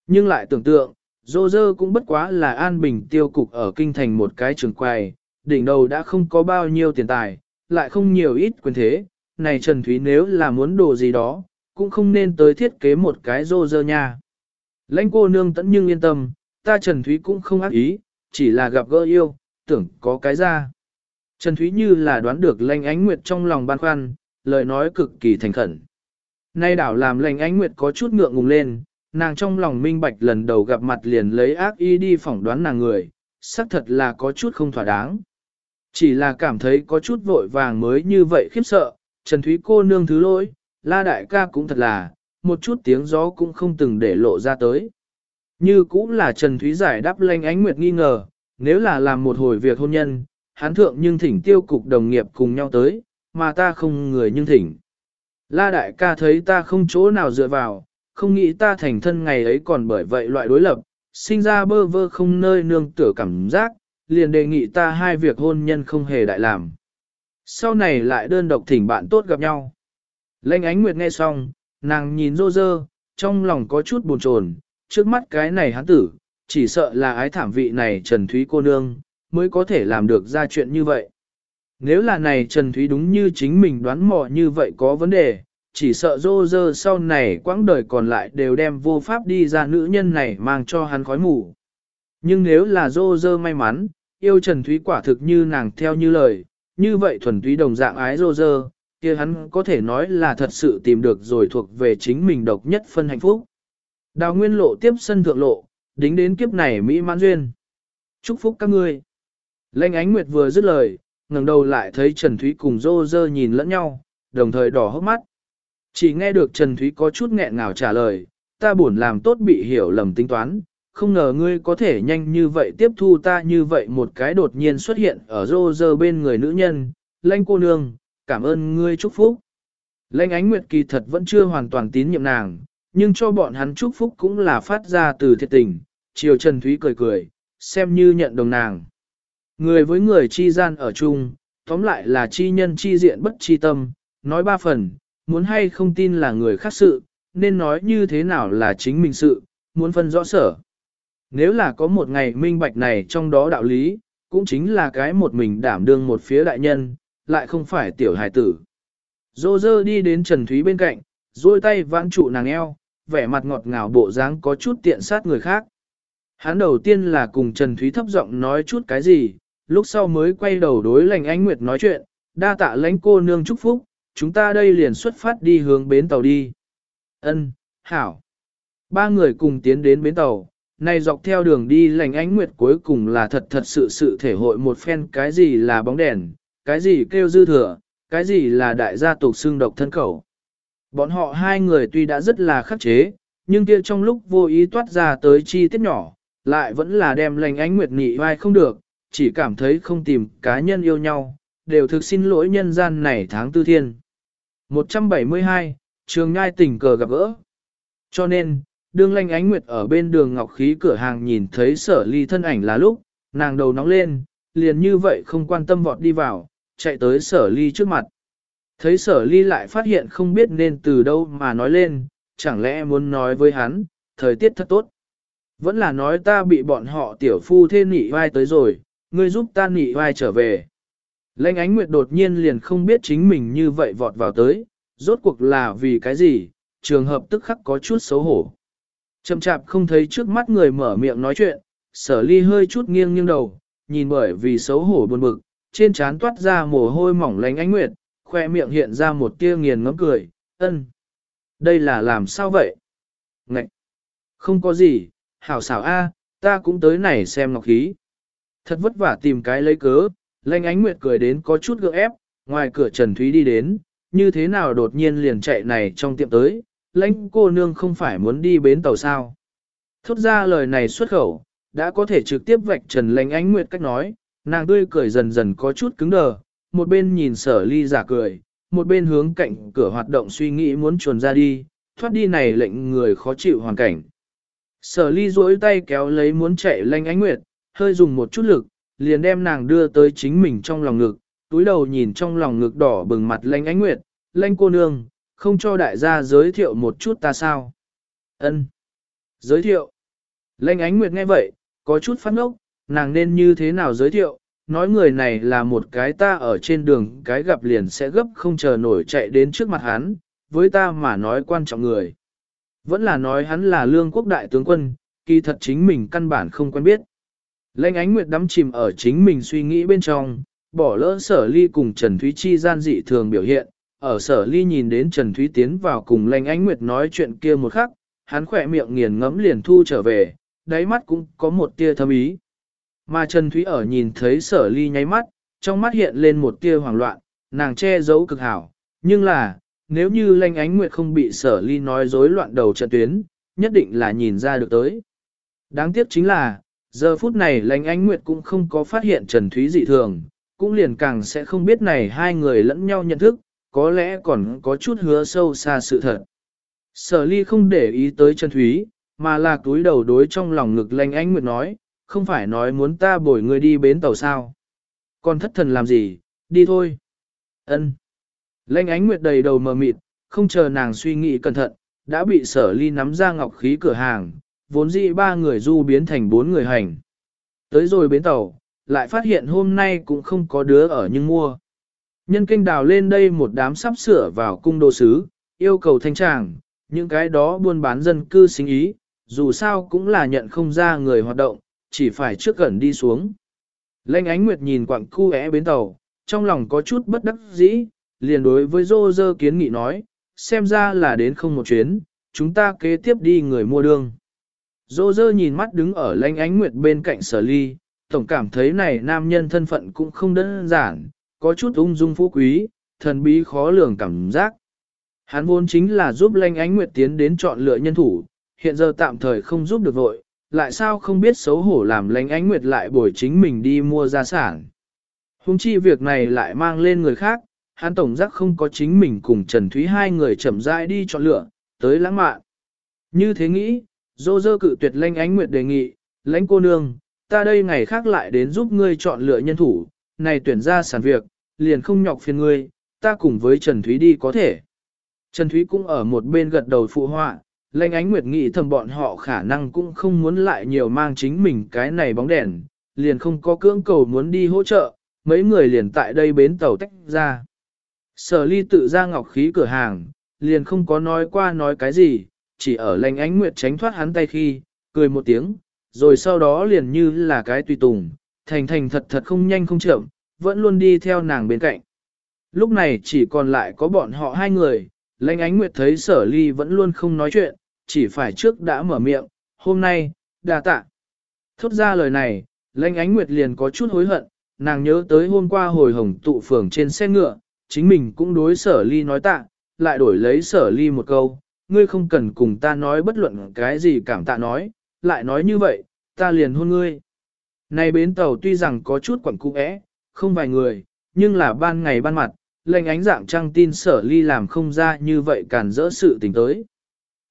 Nhưng lại tưởng tượng, dô dơ cũng bất quá là an bình tiêu cục ở kinh thành một cái trường quầy, đỉnh đầu đã không có bao nhiêu tiền tài, lại không nhiều ít quyền thế, này Trần Thúy nếu là muốn đồ gì đó, cũng không nên tới thiết kế một cái dô dơ nha. Lãnh cô nương tẫn nhưng yên tâm, ta Trần Thúy cũng không ác ý, chỉ là gặp gỡ yêu, tưởng có cái ra. Trần Thúy như là đoán được lãnh ánh nguyệt trong lòng băn khoăn, lời nói cực kỳ thành khẩn. Nay đảo làm lệnh ánh nguyệt có chút ngượng ngùng lên, nàng trong lòng minh bạch lần đầu gặp mặt liền lấy ác ý đi phỏng đoán nàng người, xác thật là có chút không thỏa đáng. Chỉ là cảm thấy có chút vội vàng mới như vậy khiếp sợ, Trần Thúy cô nương thứ lỗi, la đại ca cũng thật là, một chút tiếng gió cũng không từng để lộ ra tới. Như cũng là Trần Thúy giải đáp lanh ánh nguyệt nghi ngờ, nếu là làm một hồi việc hôn nhân, hán thượng nhưng thỉnh tiêu cục đồng nghiệp cùng nhau tới, mà ta không người nhưng thỉnh. La đại ca thấy ta không chỗ nào dựa vào, không nghĩ ta thành thân ngày ấy còn bởi vậy loại đối lập, sinh ra bơ vơ không nơi nương tựa cảm giác, liền đề nghị ta hai việc hôn nhân không hề đại làm. Sau này lại đơn độc thỉnh bạn tốt gặp nhau. Lênh ánh nguyệt nghe xong, nàng nhìn rô rơ, trong lòng có chút buồn chồn, trước mắt cái này hắn tử, chỉ sợ là ái thảm vị này Trần Thúy cô nương, mới có thể làm được ra chuyện như vậy. Nếu là này Trần Thúy đúng như chính mình đoán mò như vậy có vấn đề, chỉ sợ dô dơ sau này quãng đời còn lại đều đem vô pháp đi ra nữ nhân này mang cho hắn khói mù. Nhưng nếu là dô dơ may mắn, yêu Trần Thúy quả thực như nàng theo như lời, như vậy thuần túy đồng dạng ái dô dơ, kia hắn có thể nói là thật sự tìm được rồi thuộc về chính mình độc nhất phân hạnh phúc. Đào nguyên lộ tiếp sân thượng lộ, đính đến kiếp này Mỹ mãn duyên. Chúc phúc các ngươi. Lệnh ánh nguyệt vừa dứt lời, ngẩng đầu lại thấy Trần Thúy cùng Dô Dơ nhìn lẫn nhau, đồng thời đỏ hốc mắt. Chỉ nghe được Trần Thúy có chút nghẹn ngào trả lời, ta buồn làm tốt bị hiểu lầm tính toán, không ngờ ngươi có thể nhanh như vậy tiếp thu ta như vậy một cái đột nhiên xuất hiện ở Dô Dơ bên người nữ nhân, lanh cô nương, cảm ơn ngươi chúc phúc. Lanh ánh nguyệt kỳ thật vẫn chưa hoàn toàn tín nhiệm nàng, nhưng cho bọn hắn chúc phúc cũng là phát ra từ thiệt tình, chiều Trần Thúy cười cười, xem như nhận đồng nàng. Người với người chi gian ở chung, tóm lại là chi nhân chi diện bất chi tâm, nói ba phần, muốn hay không tin là người khác sự, nên nói như thế nào là chính mình sự, muốn phân rõ sở. Nếu là có một ngày minh bạch này trong đó đạo lý, cũng chính là cái một mình đảm đương một phía đại nhân, lại không phải tiểu hài tử. Dô dơ đi đến Trần Thúy bên cạnh, duỗi tay vãn trụ nàng eo, vẻ mặt ngọt ngào bộ dáng có chút tiện sát người khác. Hắn đầu tiên là cùng Trần Thúy thấp giọng nói chút cái gì, lúc sau mới quay đầu đối lành ánh nguyệt nói chuyện, đa tạ lãnh cô nương chúc phúc, chúng ta đây liền xuất phát đi hướng bến tàu đi. Ân, hảo. Ba người cùng tiến đến bến tàu, này dọc theo đường đi lành ánh nguyệt cuối cùng là thật thật sự sự thể hội một phen cái gì là bóng đèn, cái gì kêu dư thừa, cái gì là đại gia tộc xương độc thân khẩu. Bọn họ hai người tuy đã rất là khắc chế, nhưng kia trong lúc vô ý toát ra tới chi tiết nhỏ, lại vẫn là đem lành ánh nguyệt nghị vai không được, chỉ cảm thấy không tìm cá nhân yêu nhau, đều thực xin lỗi nhân gian này tháng tư thiên. 172, trường nhai tình cờ gặp gỡ. Cho nên, đương lanh ánh nguyệt ở bên đường ngọc khí cửa hàng nhìn thấy sở ly thân ảnh là lúc, nàng đầu nóng lên, liền như vậy không quan tâm vọt đi vào, chạy tới sở ly trước mặt. Thấy sở ly lại phát hiện không biết nên từ đâu mà nói lên, chẳng lẽ muốn nói với hắn, thời tiết thật tốt. Vẫn là nói ta bị bọn họ tiểu phu thê nị vai tới rồi, ngươi giúp ta nị vai trở về. Lênh ánh nguyệt đột nhiên liền không biết chính mình như vậy vọt vào tới, rốt cuộc là vì cái gì, trường hợp tức khắc có chút xấu hổ. Chậm chạp không thấy trước mắt người mở miệng nói chuyện, sở ly hơi chút nghiêng nghiêng đầu, nhìn bởi vì xấu hổ buồn bực, trên trán toát ra mồ hôi mỏng lánh ánh nguyệt, khoe miệng hiện ra một tia nghiền ngấm cười, ân. Đây là làm sao vậy? Ngậy! Không có gì, hảo xảo a, ta cũng tới này xem ngọc khí. Thật vất vả tìm cái lấy cớ, lanh ánh nguyệt cười đến có chút gượng ép, ngoài cửa Trần Thúy đi đến, như thế nào đột nhiên liền chạy này trong tiệm tới, lãnh cô nương không phải muốn đi bến tàu sao. Thốt ra lời này xuất khẩu, đã có thể trực tiếp vạch trần lãnh ánh nguyệt cách nói, nàng tươi cười dần dần có chút cứng đờ, một bên nhìn sở ly giả cười, một bên hướng cạnh cửa hoạt động suy nghĩ muốn chuồn ra đi, thoát đi này lệnh người khó chịu hoàn cảnh. Sở ly duỗi tay kéo lấy muốn chạy lanh ánh nguyệt, hơi dùng một chút lực, liền đem nàng đưa tới chính mình trong lòng ngực, túi đầu nhìn trong lòng ngực đỏ bừng mặt lanh ánh nguyệt, lanh cô nương, không cho đại gia giới thiệu một chút ta sao. Ân, Giới thiệu. Lanh ánh nguyệt nghe vậy, có chút phát ngốc, nàng nên như thế nào giới thiệu, nói người này là một cái ta ở trên đường cái gặp liền sẽ gấp không chờ nổi chạy đến trước mặt hắn, với ta mà nói quan trọng người. Vẫn là nói hắn là lương quốc đại tướng quân, kỳ thật chính mình căn bản không quen biết. Lênh ánh nguyệt đắm chìm ở chính mình suy nghĩ bên trong, bỏ lỡ sở ly cùng Trần Thúy Chi gian dị thường biểu hiện, ở sở ly nhìn đến Trần Thúy tiến vào cùng lênh ánh nguyệt nói chuyện kia một khắc, hắn khỏe miệng nghiền ngẫm liền thu trở về, đáy mắt cũng có một tia thâm ý. Mà Trần Thúy ở nhìn thấy sở ly nháy mắt, trong mắt hiện lên một tia hoảng loạn, nàng che giấu cực hảo, nhưng là, nếu như lanh ánh nguyệt không bị sở ly nói rối loạn đầu trận tuyến, nhất định là nhìn ra được tới. Đáng tiếc chính là, giờ phút này lãnh ánh nguyệt cũng không có phát hiện Trần Thúy dị thường, cũng liền càng sẽ không biết này hai người lẫn nhau nhận thức, có lẽ còn có chút hứa sâu xa sự thật. Sở ly không để ý tới Trần Thúy, mà là túi đầu đối trong lòng ngực lãnh ánh nguyệt nói, không phải nói muốn ta bồi người đi bến tàu sao. Còn thất thần làm gì, đi thôi. Ân. lãnh ánh nguyệt đầy đầu mờ mịt, không chờ nàng suy nghĩ cẩn thận, đã bị sở ly nắm ra ngọc khí cửa hàng, vốn dĩ ba người du biến thành bốn người hành. Tới rồi bến tàu, lại phát hiện hôm nay cũng không có đứa ở nhưng mua. Nhân kinh đào lên đây một đám sắp sửa vào cung đồ sứ, yêu cầu thanh tràng, những cái đó buôn bán dân cư xính ý, dù sao cũng là nhận không ra người hoạt động, chỉ phải trước gần đi xuống. Lênh ánh nguyệt nhìn quặng khu é bến tàu, trong lòng có chút bất đắc dĩ, liền đối với dô dơ kiến nghị nói, xem ra là đến không một chuyến, chúng ta kế tiếp đi người mua đường. Dô dơ nhìn mắt đứng ở lanh ánh nguyệt bên cạnh sở ly, tổng cảm thấy này nam nhân thân phận cũng không đơn giản, có chút ung dung phú quý, thần bí khó lường cảm giác. Hắn vốn chính là giúp lanh ánh nguyệt tiến đến chọn lựa nhân thủ, hiện giờ tạm thời không giúp được vội, lại sao không biết xấu hổ làm Lanh ánh nguyệt lại bồi chính mình đi mua gia sản. Hùng chi việc này lại mang lên người khác, hắn tổng giác không có chính mình cùng Trần Thúy hai người chậm rãi đi chọn lựa, tới lãng mạn. Như thế nghĩ, dô dơ cự tuyệt lanh ánh nguyệt đề nghị, lãnh cô nương, ta đây ngày khác lại đến giúp ngươi chọn lựa nhân thủ, này tuyển ra sản việc, liền không nhọc phiền ngươi, ta cùng với Trần Thúy đi có thể. Trần Thúy cũng ở một bên gật đầu phụ họa, lãnh ánh nguyệt nghĩ thầm bọn họ khả năng cũng không muốn lại nhiều mang chính mình cái này bóng đèn, liền không có cưỡng cầu muốn đi hỗ trợ, mấy người liền tại đây bến tàu tách ra. Sở ly tự ra ngọc khí cửa hàng, liền không có nói qua nói cái gì, chỉ ở lệnh ánh nguyệt tránh thoát hắn tay khi, cười một tiếng, rồi sau đó liền như là cái tùy tùng, thành thành thật thật không nhanh không chậm, vẫn luôn đi theo nàng bên cạnh. Lúc này chỉ còn lại có bọn họ hai người, lãnh ánh nguyệt thấy sở ly vẫn luôn không nói chuyện, chỉ phải trước đã mở miệng, hôm nay, đà tạ. Thốt ra lời này, lãnh ánh nguyệt liền có chút hối hận, nàng nhớ tới hôm qua hồi hồng tụ phường trên xe ngựa, chính mình cũng đối sở ly nói tạ, lại đổi lấy sở ly một câu, ngươi không cần cùng ta nói bất luận cái gì cảm tạ nói, lại nói như vậy, ta liền hôn ngươi. Này bến tàu tuy rằng có chút quẩn cung ẽ, không vài người, nhưng là ban ngày ban mặt, lệnh ánh dạng trăng tin sở ly làm không ra như vậy cản rỡ sự tình tới.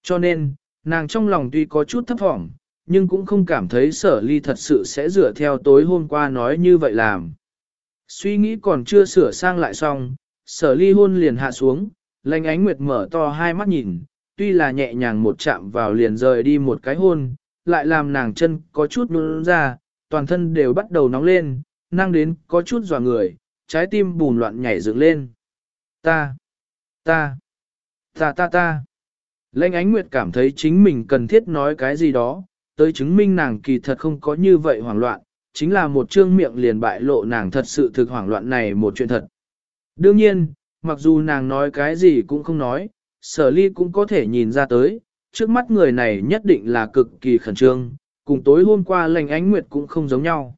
Cho nên, nàng trong lòng tuy có chút thấp thỏm, nhưng cũng không cảm thấy sở ly thật sự sẽ dựa theo tối hôm qua nói như vậy làm. Suy nghĩ còn chưa sửa sang lại xong, sở ly hôn liền hạ xuống, lệnh ánh nguyệt mở to hai mắt nhìn, tuy là nhẹ nhàng một chạm vào liền rời đi một cái hôn, lại làm nàng chân có chút nôn ra, toàn thân đều bắt đầu nóng lên, năng đến có chút dò người, trái tim bùn loạn nhảy dựng lên. Ta, ta, ta ta ta. Lệnh ánh nguyệt cảm thấy chính mình cần thiết nói cái gì đó, tới chứng minh nàng kỳ thật không có như vậy hoảng loạn, chính là một trương miệng liền bại lộ nàng thật sự thực hoảng loạn này một chuyện thật. Đương nhiên, mặc dù nàng nói cái gì cũng không nói, sở ly cũng có thể nhìn ra tới, trước mắt người này nhất định là cực kỳ khẩn trương, cùng tối hôm qua lệnh ánh nguyệt cũng không giống nhau.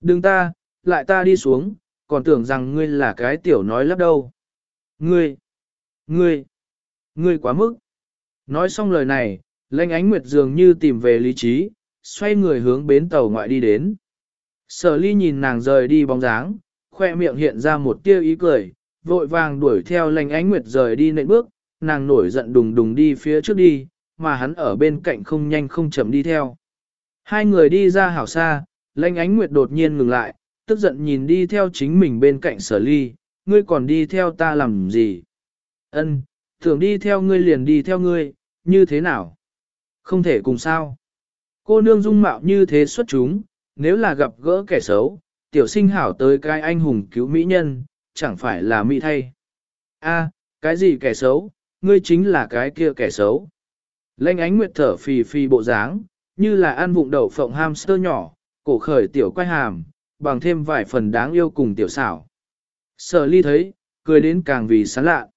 Đừng ta, lại ta đi xuống, còn tưởng rằng ngươi là cái tiểu nói lắp đâu. Ngươi, ngươi, ngươi quá mức. Nói xong lời này, lệnh ánh nguyệt dường như tìm về lý trí, xoay người hướng bến tàu ngoại đi đến. Sở ly nhìn nàng rời đi bóng dáng, khoe miệng hiện ra một tia ý cười, vội vàng đuổi theo lệnh ánh nguyệt rời đi nệm bước, nàng nổi giận đùng đùng đi phía trước đi, mà hắn ở bên cạnh không nhanh không chậm đi theo. Hai người đi ra hảo xa, lệnh ánh nguyệt đột nhiên ngừng lại, tức giận nhìn đi theo chính mình bên cạnh sở ly, ngươi còn đi theo ta làm gì? Ân, tưởng đi theo ngươi liền đi theo ngươi, như thế nào? Không thể cùng sao? Cô nương dung mạo như thế xuất chúng, nếu là gặp gỡ kẻ xấu, tiểu sinh hảo tới cái anh hùng cứu mỹ nhân, chẳng phải là mỹ thay. A, cái gì kẻ xấu, ngươi chính là cái kia kẻ xấu. Lênh ánh nguyệt thở phì phì bộ dáng, như là ăn vụng đậu phộng hamster nhỏ, cổ khởi tiểu quay hàm, bằng thêm vài phần đáng yêu cùng tiểu xảo. Sở ly thấy, cười đến càng vì sán lạ.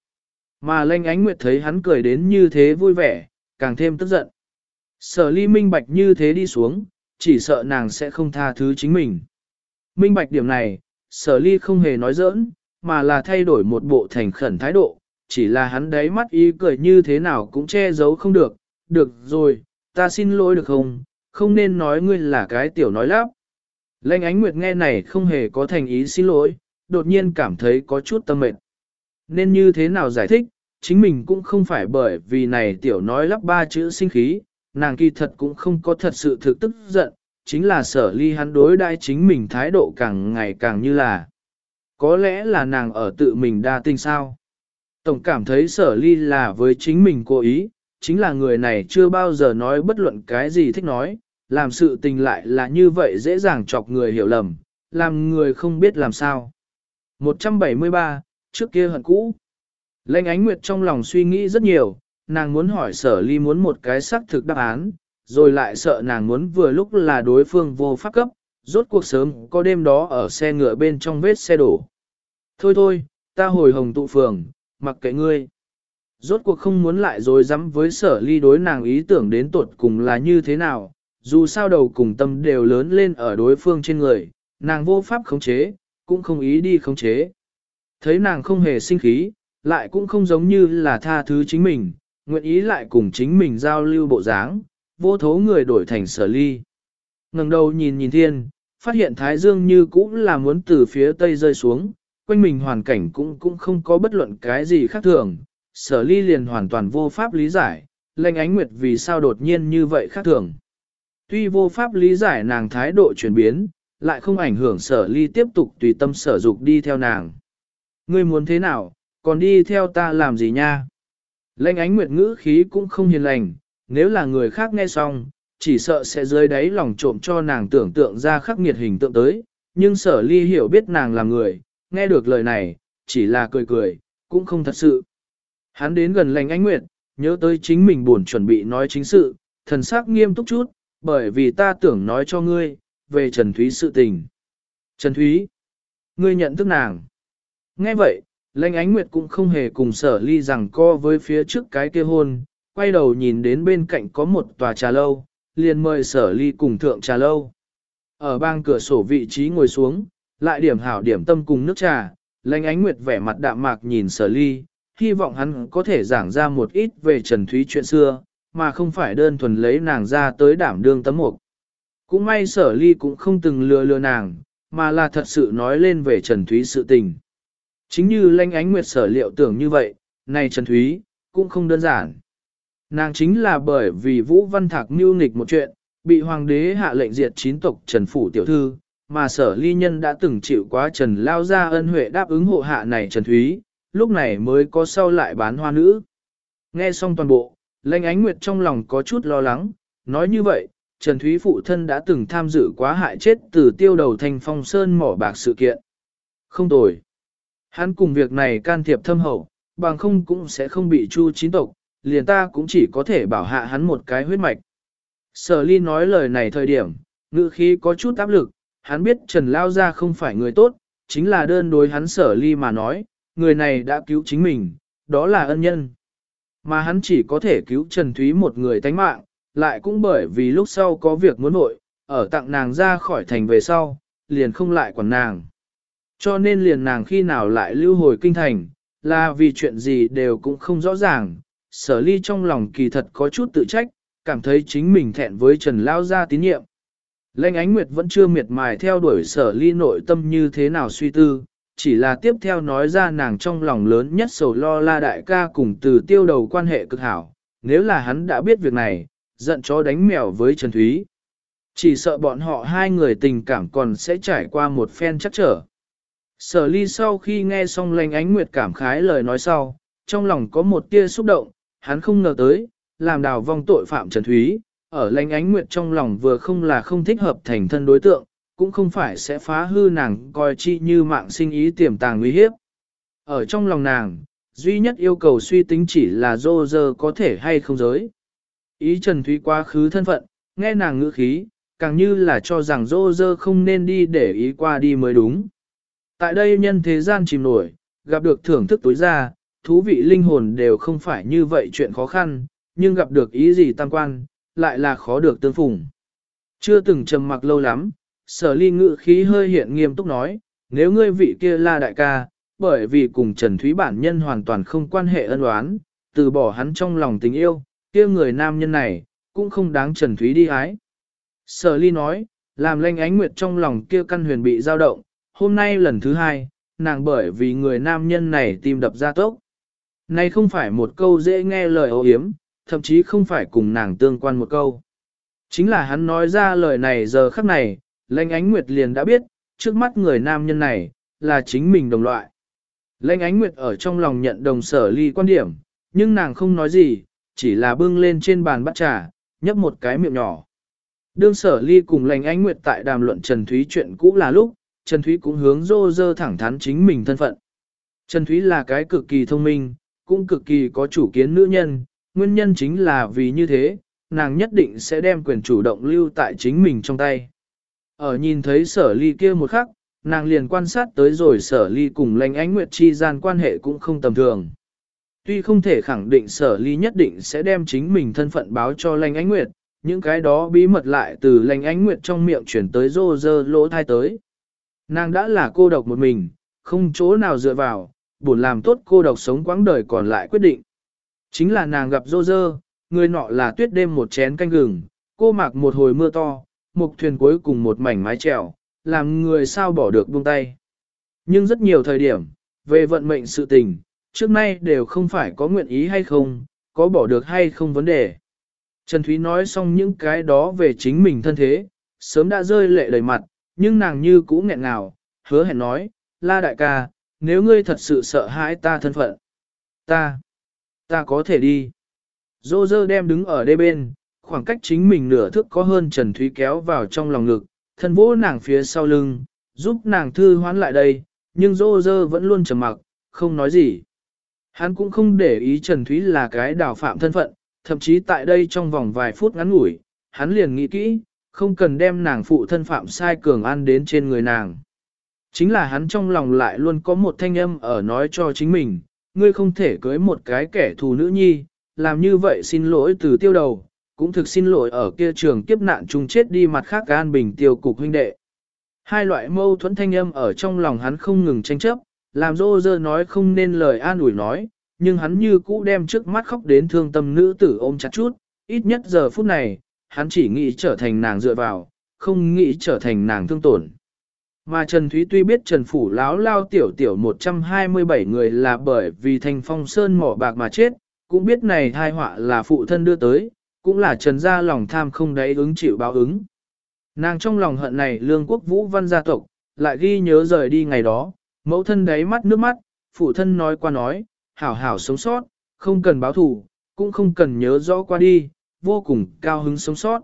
Mà lênh ánh nguyệt thấy hắn cười đến như thế vui vẻ, càng thêm tức giận. Sở ly minh bạch như thế đi xuống, chỉ sợ nàng sẽ không tha thứ chính mình. Minh bạch điểm này, sở ly không hề nói giỡn, mà là thay đổi một bộ thành khẩn thái độ, chỉ là hắn đáy mắt ý cười như thế nào cũng che giấu không được, được rồi, ta xin lỗi được không, không nên nói ngươi là cái tiểu nói lắp. Lệnh ánh nguyệt nghe này không hề có thành ý xin lỗi, đột nhiên cảm thấy có chút tâm mệt. Nên như thế nào giải thích, chính mình cũng không phải bởi vì này tiểu nói lắp ba chữ sinh khí, nàng kỳ thật cũng không có thật sự thực tức giận, chính là sở ly hắn đối đãi chính mình thái độ càng ngày càng như là. Có lẽ là nàng ở tự mình đa tình sao. Tổng cảm thấy sở ly là với chính mình cố ý, chính là người này chưa bao giờ nói bất luận cái gì thích nói, làm sự tình lại là như vậy dễ dàng chọc người hiểu lầm, làm người không biết làm sao. 173, trước kia hận cũ. Lệnh ánh nguyệt trong lòng suy nghĩ rất nhiều, nàng muốn hỏi sở ly muốn một cái xác thực đáp án, rồi lại sợ nàng muốn vừa lúc là đối phương vô pháp cấp, rốt cuộc sớm có đêm đó ở xe ngựa bên trong vết xe đổ. Thôi thôi, ta hồi hồng tụ phường, mặc kệ ngươi. Rốt cuộc không muốn lại rồi dám với sở ly đối nàng ý tưởng đến tuột cùng là như thế nào, dù sao đầu cùng tâm đều lớn lên ở đối phương trên người, nàng vô pháp khống chế, cũng không ý đi khống chế. Thấy nàng không hề sinh khí, lại cũng không giống như là tha thứ chính mình, nguyện ý lại cùng chính mình giao lưu bộ dáng, vô thố người đổi thành sở ly. ngẩng đầu nhìn nhìn thiên, phát hiện thái dương như cũng là muốn từ phía tây rơi xuống, quanh mình hoàn cảnh cũng cũng không có bất luận cái gì khác thường, sở ly liền hoàn toàn vô pháp lý giải, lệnh ánh nguyệt vì sao đột nhiên như vậy khác thường. Tuy vô pháp lý giải nàng thái độ chuyển biến, lại không ảnh hưởng sở ly tiếp tục tùy tâm sở dục đi theo nàng. Ngươi muốn thế nào, còn đi theo ta làm gì nha? Lệnh ánh nguyệt ngữ khí cũng không hiền lành, nếu là người khác nghe xong, chỉ sợ sẽ rơi đáy lòng trộm cho nàng tưởng tượng ra khắc nghiệt hình tượng tới, nhưng sở ly hiểu biết nàng là người, nghe được lời này, chỉ là cười cười, cũng không thật sự. Hắn đến gần lành ánh nguyệt, nhớ tới chính mình buồn chuẩn bị nói chính sự, thần sắc nghiêm túc chút, bởi vì ta tưởng nói cho ngươi, về Trần Thúy sự tình. Trần Thúy, ngươi nhận thức nàng. Nghe vậy, lệnh ánh nguyệt cũng không hề cùng sở ly rằng co với phía trước cái kia hôn, quay đầu nhìn đến bên cạnh có một tòa trà lâu, liền mời sở ly cùng thượng trà lâu. Ở bang cửa sổ vị trí ngồi xuống, lại điểm hảo điểm tâm cùng nước trà, lãnh ánh nguyệt vẻ mặt đạm mạc nhìn sở ly, hy vọng hắn có thể giảng ra một ít về Trần Thúy chuyện xưa, mà không phải đơn thuần lấy nàng ra tới đảm đương tấm mục. Cũng may sở ly cũng không từng lừa lừa nàng, mà là thật sự nói lên về Trần Thúy sự tình. Chính như lanh ánh nguyệt sở liệu tưởng như vậy, này Trần Thúy, cũng không đơn giản. Nàng chính là bởi vì Vũ Văn Thạc mưu nghịch một chuyện, bị hoàng đế hạ lệnh diệt chín tộc Trần Phủ Tiểu Thư, mà sở ly nhân đã từng chịu quá Trần Lao ra ân huệ đáp ứng hộ hạ này Trần Thúy, lúc này mới có sau lại bán hoa nữ. Nghe xong toàn bộ, lanh ánh nguyệt trong lòng có chút lo lắng, nói như vậy, Trần Thúy phụ thân đã từng tham dự quá hại chết từ tiêu đầu thành phong sơn mỏ bạc sự kiện. Không tồi. Hắn cùng việc này can thiệp thâm hậu, bằng không cũng sẽ không bị chu chín tộc, liền ta cũng chỉ có thể bảo hạ hắn một cái huyết mạch. Sở ly nói lời này thời điểm, ngữ khí có chút áp lực, hắn biết Trần Lao Gia không phải người tốt, chính là đơn đối hắn sở ly mà nói, người này đã cứu chính mình, đó là ân nhân. Mà hắn chỉ có thể cứu Trần Thúy một người tánh mạng, lại cũng bởi vì lúc sau có việc muốn nội, ở tặng nàng ra khỏi thành về sau, liền không lại quản nàng. Cho nên liền nàng khi nào lại lưu hồi kinh thành, là vì chuyện gì đều cũng không rõ ràng, sở ly trong lòng kỳ thật có chút tự trách, cảm thấy chính mình thẹn với Trần Lao Gia tín nhiệm. Lệnh ánh nguyệt vẫn chưa miệt mài theo đuổi sở ly nội tâm như thế nào suy tư, chỉ là tiếp theo nói ra nàng trong lòng lớn nhất sầu lo la đại ca cùng từ tiêu đầu quan hệ cực hảo, nếu là hắn đã biết việc này, giận chó đánh mèo với Trần Thúy. Chỉ sợ bọn họ hai người tình cảm còn sẽ trải qua một phen chắc trở. Sở ly sau khi nghe xong lệnh ánh nguyệt cảm khái lời nói sau, trong lòng có một tia xúc động, hắn không ngờ tới, làm đào vong tội phạm Trần Thúy, ở lãnh ánh nguyệt trong lòng vừa không là không thích hợp thành thân đối tượng, cũng không phải sẽ phá hư nàng coi chi như mạng sinh ý tiềm tàng nguy hiếp. Ở trong lòng nàng, duy nhất yêu cầu suy tính chỉ là dô dơ có thể hay không giới. Ý Trần Thúy quá khứ thân phận, nghe nàng ngữ khí, càng như là cho rằng dô dơ không nên đi để ý qua đi mới đúng. Tại đây nhân thế gian chìm nổi, gặp được thưởng thức tối ra, thú vị linh hồn đều không phải như vậy chuyện khó khăn, nhưng gặp được ý gì tam quan, lại là khó được tương phùng. Chưa từng trầm mặc lâu lắm, sở ly ngự khí hơi hiện nghiêm túc nói, nếu ngươi vị kia là đại ca, bởi vì cùng Trần Thúy bản nhân hoàn toàn không quan hệ ân oán, từ bỏ hắn trong lòng tình yêu, kia người nam nhân này, cũng không đáng Trần Thúy đi ái. Sở ly nói, làm lanh ánh nguyệt trong lòng kia căn huyền bị dao động, hôm nay lần thứ hai, nàng bởi vì người nam nhân này tim đập ra tốc. Này không phải một câu dễ nghe lời ấu hiếm, thậm chí không phải cùng nàng tương quan một câu. Chính là hắn nói ra lời này giờ khắc này, Lệnh Ánh Nguyệt liền đã biết, trước mắt người nam nhân này, là chính mình đồng loại. Lệnh Ánh Nguyệt ở trong lòng nhận đồng sở ly quan điểm, nhưng nàng không nói gì, chỉ là bưng lên trên bàn bắt trà, nhấp một cái miệng nhỏ. Đương sở ly cùng Lệnh Ánh Nguyệt tại đàm luận Trần Thúy chuyện cũ là lúc, Trần Thúy cũng hướng rô rơ thẳng thắn chính mình thân phận. Trần Thúy là cái cực kỳ thông minh, cũng cực kỳ có chủ kiến nữ nhân, nguyên nhân chính là vì như thế, nàng nhất định sẽ đem quyền chủ động lưu tại chính mình trong tay. Ở nhìn thấy sở ly kia một khắc, nàng liền quan sát tới rồi sở ly cùng lãnh ánh nguyệt chi gian quan hệ cũng không tầm thường. Tuy không thể khẳng định sở ly nhất định sẽ đem chính mình thân phận báo cho lãnh ánh nguyệt, những cái đó bí mật lại từ lãnh ánh nguyệt trong miệng chuyển tới rô rơ lỗ thai tới. Nàng đã là cô độc một mình, không chỗ nào dựa vào, buồn làm tốt cô độc sống quãng đời còn lại quyết định. Chính là nàng gặp rô rơ, người nọ là tuyết đêm một chén canh gừng, cô mặc một hồi mưa to, một thuyền cuối cùng một mảnh mái trèo, làm người sao bỏ được buông tay. Nhưng rất nhiều thời điểm, về vận mệnh sự tình, trước nay đều không phải có nguyện ý hay không, có bỏ được hay không vấn đề. Trần Thúy nói xong những cái đó về chính mình thân thế, sớm đã rơi lệ đầy mặt, nhưng nàng như cũ nghẹn ngào, hứa hẹn nói, la đại ca, nếu ngươi thật sự sợ hãi ta thân phận, ta, ta có thể đi. Dô dơ đem đứng ở đây bên, khoảng cách chính mình nửa thước có hơn Trần Thúy kéo vào trong lòng ngực, thân vỗ nàng phía sau lưng, giúp nàng thư hoán lại đây, nhưng dô dơ vẫn luôn trầm mặc, không nói gì. Hắn cũng không để ý Trần Thúy là cái đào phạm thân phận, thậm chí tại đây trong vòng vài phút ngắn ngủi, hắn liền nghĩ kỹ, không cần đem nàng phụ thân phạm sai cường ăn đến trên người nàng. Chính là hắn trong lòng lại luôn có một thanh âm ở nói cho chính mình, ngươi không thể cưới một cái kẻ thù nữ nhi, làm như vậy xin lỗi từ tiêu đầu, cũng thực xin lỗi ở kia trường kiếp nạn chung chết đi mặt khác an bình tiêu cục huynh đệ. Hai loại mâu thuẫn thanh âm ở trong lòng hắn không ngừng tranh chấp, làm dô dơ nói không nên lời an ủi nói, nhưng hắn như cũ đem trước mắt khóc đến thương tâm nữ tử ôm chặt chút, ít nhất giờ phút này, hắn chỉ nghĩ trở thành nàng dựa vào, không nghĩ trở thành nàng thương tổn. Mà Trần Thúy tuy biết Trần Phủ láo lao tiểu tiểu 127 người là bởi vì thành phong sơn mỏ bạc mà chết, cũng biết này thai họa là phụ thân đưa tới, cũng là Trần gia lòng tham không đáy ứng chịu báo ứng. Nàng trong lòng hận này lương quốc vũ văn gia tộc, lại ghi nhớ rời đi ngày đó, mẫu thân đáy mắt nước mắt, phụ thân nói qua nói, hảo hảo sống sót, không cần báo thù, cũng không cần nhớ rõ qua đi, vô cùng cao hứng sống sót.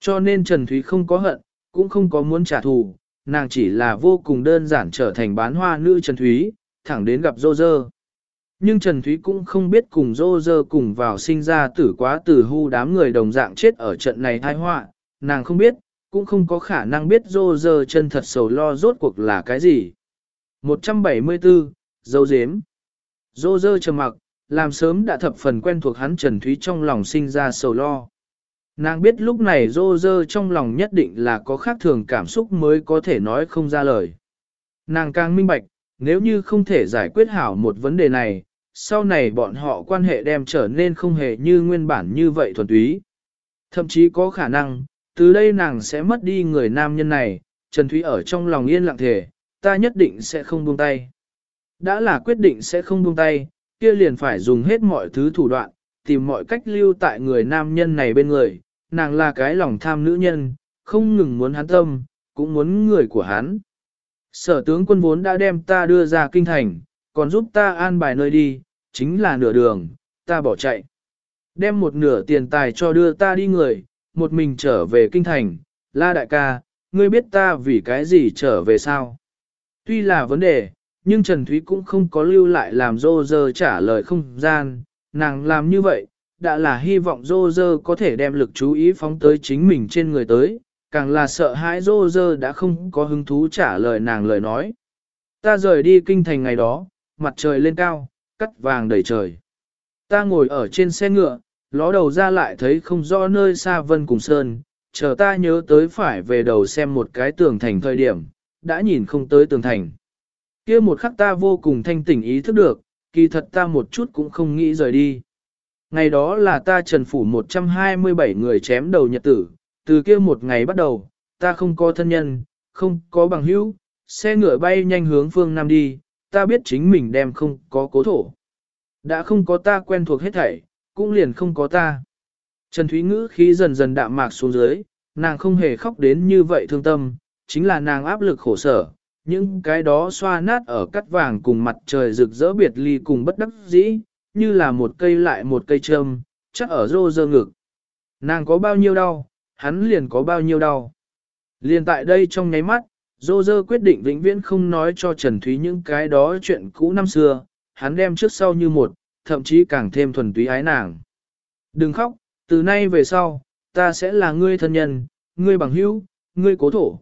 Cho nên Trần Thúy không có hận, cũng không có muốn trả thù, nàng chỉ là vô cùng đơn giản trở thành bán hoa nữ Trần Thúy, thẳng đến gặp Dô Dơ. Nhưng Trần Thúy cũng không biết cùng Dô Dơ cùng vào sinh ra tử quá tử hu đám người đồng dạng chết ở trận này thai họa, nàng không biết, cũng không có khả năng biết Dô Dơ chân thật sầu lo rốt cuộc là cái gì. 174, Dâu dếm. Dô Dơ trầm mặc, làm sớm đã thập phần quen thuộc hắn Trần Thúy trong lòng sinh ra sầu lo. Nàng biết lúc này rô rơ trong lòng nhất định là có khác thường cảm xúc mới có thể nói không ra lời. Nàng càng minh bạch, nếu như không thể giải quyết hảo một vấn đề này, sau này bọn họ quan hệ đem trở nên không hề như nguyên bản như vậy thuần túy. Thậm chí có khả năng, từ đây nàng sẽ mất đi người nam nhân này, Trần Thúy ở trong lòng yên lặng thể, ta nhất định sẽ không buông tay. Đã là quyết định sẽ không buông tay, kia liền phải dùng hết mọi thứ thủ đoạn, tìm mọi cách lưu tại người nam nhân này bên người, nàng là cái lòng tham nữ nhân, không ngừng muốn hắn tâm, cũng muốn người của hắn. Sở tướng quân vốn đã đem ta đưa ra kinh thành, còn giúp ta an bài nơi đi, chính là nửa đường, ta bỏ chạy. Đem một nửa tiền tài cho đưa ta đi người, một mình trở về kinh thành, la đại ca, ngươi biết ta vì cái gì trở về sao? Tuy là vấn đề, nhưng Trần Thúy cũng không có lưu lại làm dô dơ trả lời không gian, nàng làm như vậy, đã là hy vọng dô dơ có thể đem lực chú ý phóng tới chính mình trên người tới, càng là sợ hãi dô dơ đã không có hứng thú trả lời nàng lời nói. Ta rời đi kinh thành ngày đó, mặt trời lên cao, cắt vàng đầy trời. Ta ngồi ở trên xe ngựa, ló đầu ra lại thấy không rõ nơi xa vân cùng sơn, chờ ta nhớ tới phải về đầu xem một cái tường thành thời điểm, đã nhìn không tới tường thành. kia một khắc ta vô cùng thanh tỉnh ý thức được, kỳ thật ta một chút cũng không nghĩ rời đi. Ngày đó là ta trần phủ 127 người chém đầu nhật tử, từ kia một ngày bắt đầu, ta không có thân nhân, không có bằng hữu, xe ngựa bay nhanh hướng phương Nam đi, ta biết chính mình đem không có cố thổ. Đã không có ta quen thuộc hết thảy, cũng liền không có ta. Trần Thúy Ngữ khí dần dần đạm mạc xuống dưới, nàng không hề khóc đến như vậy thương tâm, chính là nàng áp lực khổ sở, những cái đó xoa nát ở cắt vàng cùng mặt trời rực rỡ biệt ly cùng bất đắc dĩ, như là một cây lại một cây châm, chắc ở rô dơ ngực. Nàng có bao nhiêu đau, hắn liền có bao nhiêu đau. Liền tại đây trong nháy mắt, rô dơ quyết định vĩnh viễn không nói cho Trần Thúy những cái đó chuyện cũ năm xưa, hắn đem trước sau như một, thậm chí càng thêm thuần túy ái nàng. Đừng khóc, từ nay về sau, ta sẽ là ngươi thân nhân, ngươi bằng hữu, ngươi cố thổ.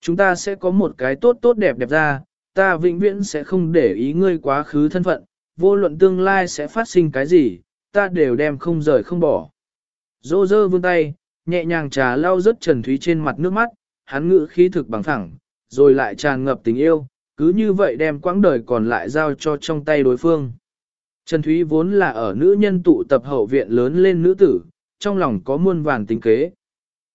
Chúng ta sẽ có một cái tốt tốt đẹp đẹp ra, ta vĩnh viễn sẽ không để ý ngươi quá khứ thân phận, vô luận tương lai sẽ phát sinh cái gì, ta đều đem không rời không bỏ. Dô dơ vươn tay, nhẹ nhàng trà lau rất Trần Thúy trên mặt nước mắt, hắn ngự khí thực bằng thẳng, rồi lại tràn ngập tình yêu, cứ như vậy đem quãng đời còn lại giao cho trong tay đối phương. Trần Thúy vốn là ở nữ nhân tụ tập hậu viện lớn lên nữ tử, trong lòng có muôn vàn tính kế.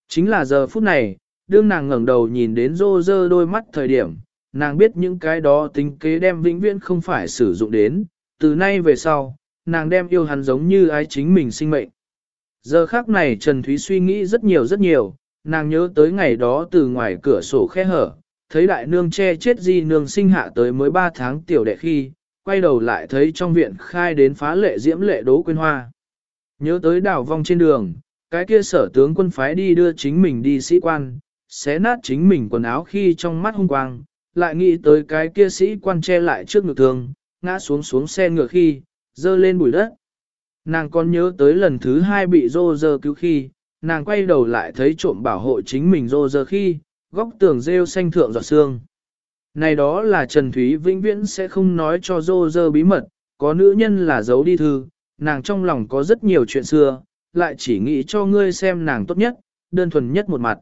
Chính là giờ phút này, đương nàng ngẩng đầu nhìn đến rô rơ đôi mắt thời điểm, nàng biết những cái đó tính kế đem vĩnh viễn không phải sử dụng đến, từ nay về sau, nàng đem yêu hắn giống như ái chính mình sinh mệnh. Giờ khác này Trần Thúy suy nghĩ rất nhiều rất nhiều, nàng nhớ tới ngày đó từ ngoài cửa sổ khe hở, thấy đại nương che chết di nương sinh hạ tới mới 3 tháng tiểu đệ khi, quay đầu lại thấy trong viện khai đến phá lệ diễm lệ đố quên hoa. Nhớ tới đảo vong trên đường, cái kia sở tướng quân phái đi đưa chính mình đi sĩ quan, xé nát chính mình quần áo khi trong mắt hung quang, lại nghĩ tới cái kia sĩ quan che lại trước ngực thường, ngã xuống xuống xe ngựa khi, dơ lên bụi đất. Nàng còn nhớ tới lần thứ hai bị rô dơ cứu khi, nàng quay đầu lại thấy trộm bảo hộ chính mình rô dơ khi, góc tường rêu xanh thượng giọt xương. Này đó là Trần Thúy vĩnh viễn sẽ không nói cho rô dơ bí mật, có nữ nhân là giấu đi thư, nàng trong lòng có rất nhiều chuyện xưa, lại chỉ nghĩ cho ngươi xem nàng tốt nhất, đơn thuần nhất một mặt.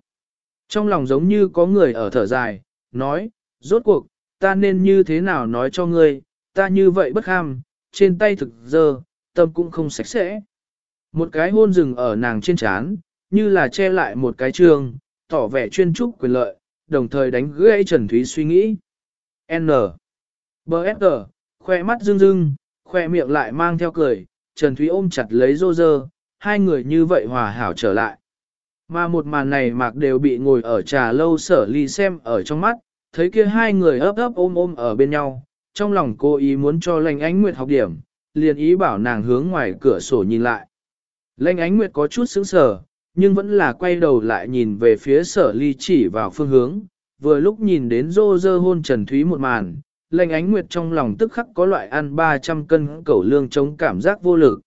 Trong lòng giống như có người ở thở dài, nói, rốt cuộc, ta nên như thế nào nói cho ngươi, ta như vậy bất ham, trên tay thực dơ, tâm cũng không sạch sẽ. Một cái hôn rừng ở nàng trên trán, như là che lại một cái trường, tỏ vẻ chuyên trúc quyền lợi, đồng thời đánh gãy Trần Thúy suy nghĩ. N. B.S.G. khoe mắt rưng rưng, khoe miệng lại mang theo cười, Trần Thúy ôm chặt lấy rô rơ, hai người như vậy hòa hảo trở lại. Mà một màn này mạc đều bị ngồi ở trà lâu sở ly xem ở trong mắt, thấy kia hai người ấp ấp ôm ôm ở bên nhau, trong lòng cô ý muốn cho lành ánh nguyệt học điểm, liền ý bảo nàng hướng ngoài cửa sổ nhìn lại. Lệnh ánh nguyệt có chút sững sờ, nhưng vẫn là quay đầu lại nhìn về phía sở ly chỉ vào phương hướng, vừa lúc nhìn đến rô rơ hôn Trần Thúy một màn, lệnh ánh nguyệt trong lòng tức khắc có loại ăn 300 cân cẩu lương chống cảm giác vô lực.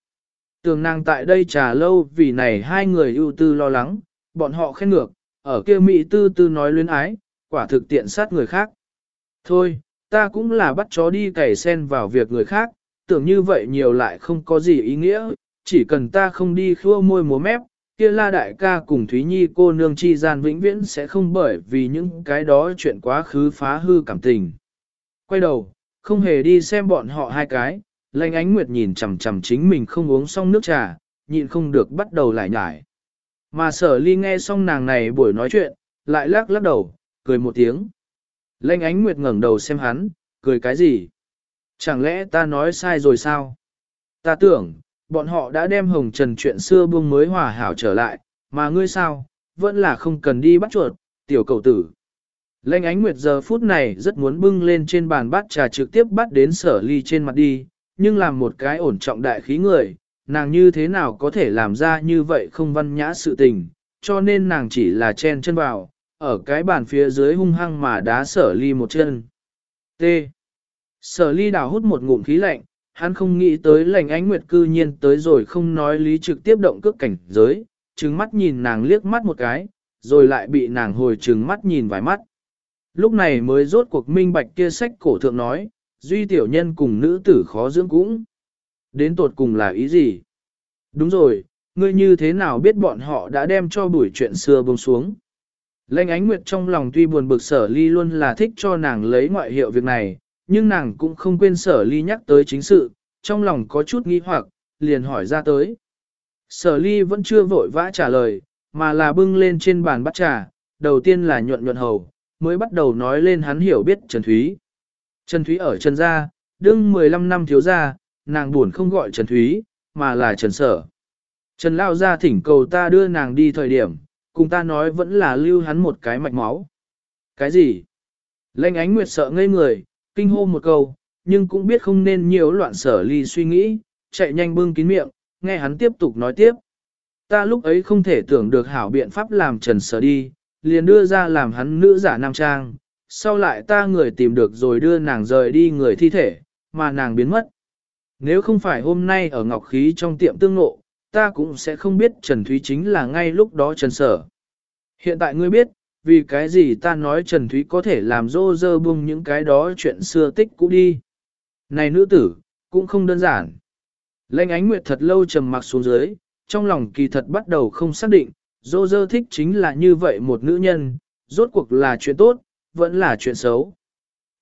Tường nàng tại đây trà lâu vì này hai người ưu tư lo lắng, bọn họ khen ngược, ở kia Mỹ tư tư nói luyến ái, quả thực tiện sát người khác. Thôi, ta cũng là bắt chó đi cày sen vào việc người khác, tưởng như vậy nhiều lại không có gì ý nghĩa, chỉ cần ta không đi khua môi múa mép, kia la đại ca cùng Thúy Nhi cô nương chi gian vĩnh viễn sẽ không bởi vì những cái đó chuyện quá khứ phá hư cảm tình. Quay đầu, không hề đi xem bọn họ hai cái, lanh ánh nguyệt nhìn chằm chằm chính mình không uống xong nước trà, nhịn không được bắt đầu lại nhải. Mà sở ly nghe xong nàng này buổi nói chuyện, lại lắc lắc đầu, cười một tiếng. Lênh ánh nguyệt ngẩng đầu xem hắn, cười cái gì? Chẳng lẽ ta nói sai rồi sao? Ta tưởng, bọn họ đã đem hồng trần chuyện xưa buông mới hòa hảo trở lại, mà ngươi sao, vẫn là không cần đi bắt chuột, tiểu cầu tử. Lênh ánh nguyệt giờ phút này rất muốn bưng lên trên bàn bát trà trực tiếp bắt đến sở ly trên mặt đi, nhưng làm một cái ổn trọng đại khí người, nàng như thế nào có thể làm ra như vậy không văn nhã sự tình, cho nên nàng chỉ là chen chân vào, ở cái bàn phía dưới hung hăng mà đá sở ly một chân. T. Sở ly đào hút một ngụm khí lạnh, hắn không nghĩ tới lành ánh nguyệt cư nhiên tới rồi không nói lý trực tiếp động cước cảnh giới, trừng mắt nhìn nàng liếc mắt một cái, rồi lại bị nàng hồi trừng mắt nhìn vài mắt. Lúc này mới rốt cuộc minh bạch kia sách cổ thượng nói, duy tiểu nhân cùng nữ tử khó dưỡng cũng. Đến tột cùng là ý gì? Đúng rồi, ngươi như thế nào biết bọn họ đã đem cho buổi chuyện xưa bông xuống? Lệnh ánh nguyệt trong lòng tuy buồn bực sở ly luôn là thích cho nàng lấy ngoại hiệu việc này, nhưng nàng cũng không quên sở ly nhắc tới chính sự, trong lòng có chút nghi hoặc, liền hỏi ra tới. Sở ly vẫn chưa vội vã trả lời, mà là bưng lên trên bàn bắt trà, đầu tiên là nhuận nhuận hầu, mới bắt đầu nói lên hắn hiểu biết Trần Thúy. Trần Thúy ở Trần Gia, đương 15 năm thiếu gia, nàng buồn không gọi Trần Thúy, mà là Trần Sở. Trần Lao gia thỉnh cầu ta đưa nàng đi thời điểm, cùng ta nói vẫn là lưu hắn một cái mạch máu. Cái gì? Lệnh ánh nguyệt sợ ngây người, kinh hô một câu, nhưng cũng biết không nên nhiều loạn sở ly suy nghĩ, chạy nhanh bưng kín miệng, nghe hắn tiếp tục nói tiếp. Ta lúc ấy không thể tưởng được hảo biện pháp làm trần sở đi, liền đưa ra làm hắn nữ giả nam trang, sau lại ta người tìm được rồi đưa nàng rời đi người thi thể, mà nàng biến mất. Nếu không phải hôm nay ở ngọc khí trong tiệm tương ngộ, ta cũng sẽ không biết Trần Thúy chính là ngay lúc đó Trần Sở. Hiện tại ngươi biết, vì cái gì ta nói Trần Thúy có thể làm dô dơ bung những cái đó chuyện xưa tích cũ đi. Này nữ tử, cũng không đơn giản. Lệnh ánh nguyệt thật lâu trầm mặc xuống dưới, trong lòng kỳ thật bắt đầu không xác định, dô dơ thích chính là như vậy một nữ nhân, rốt cuộc là chuyện tốt, vẫn là chuyện xấu.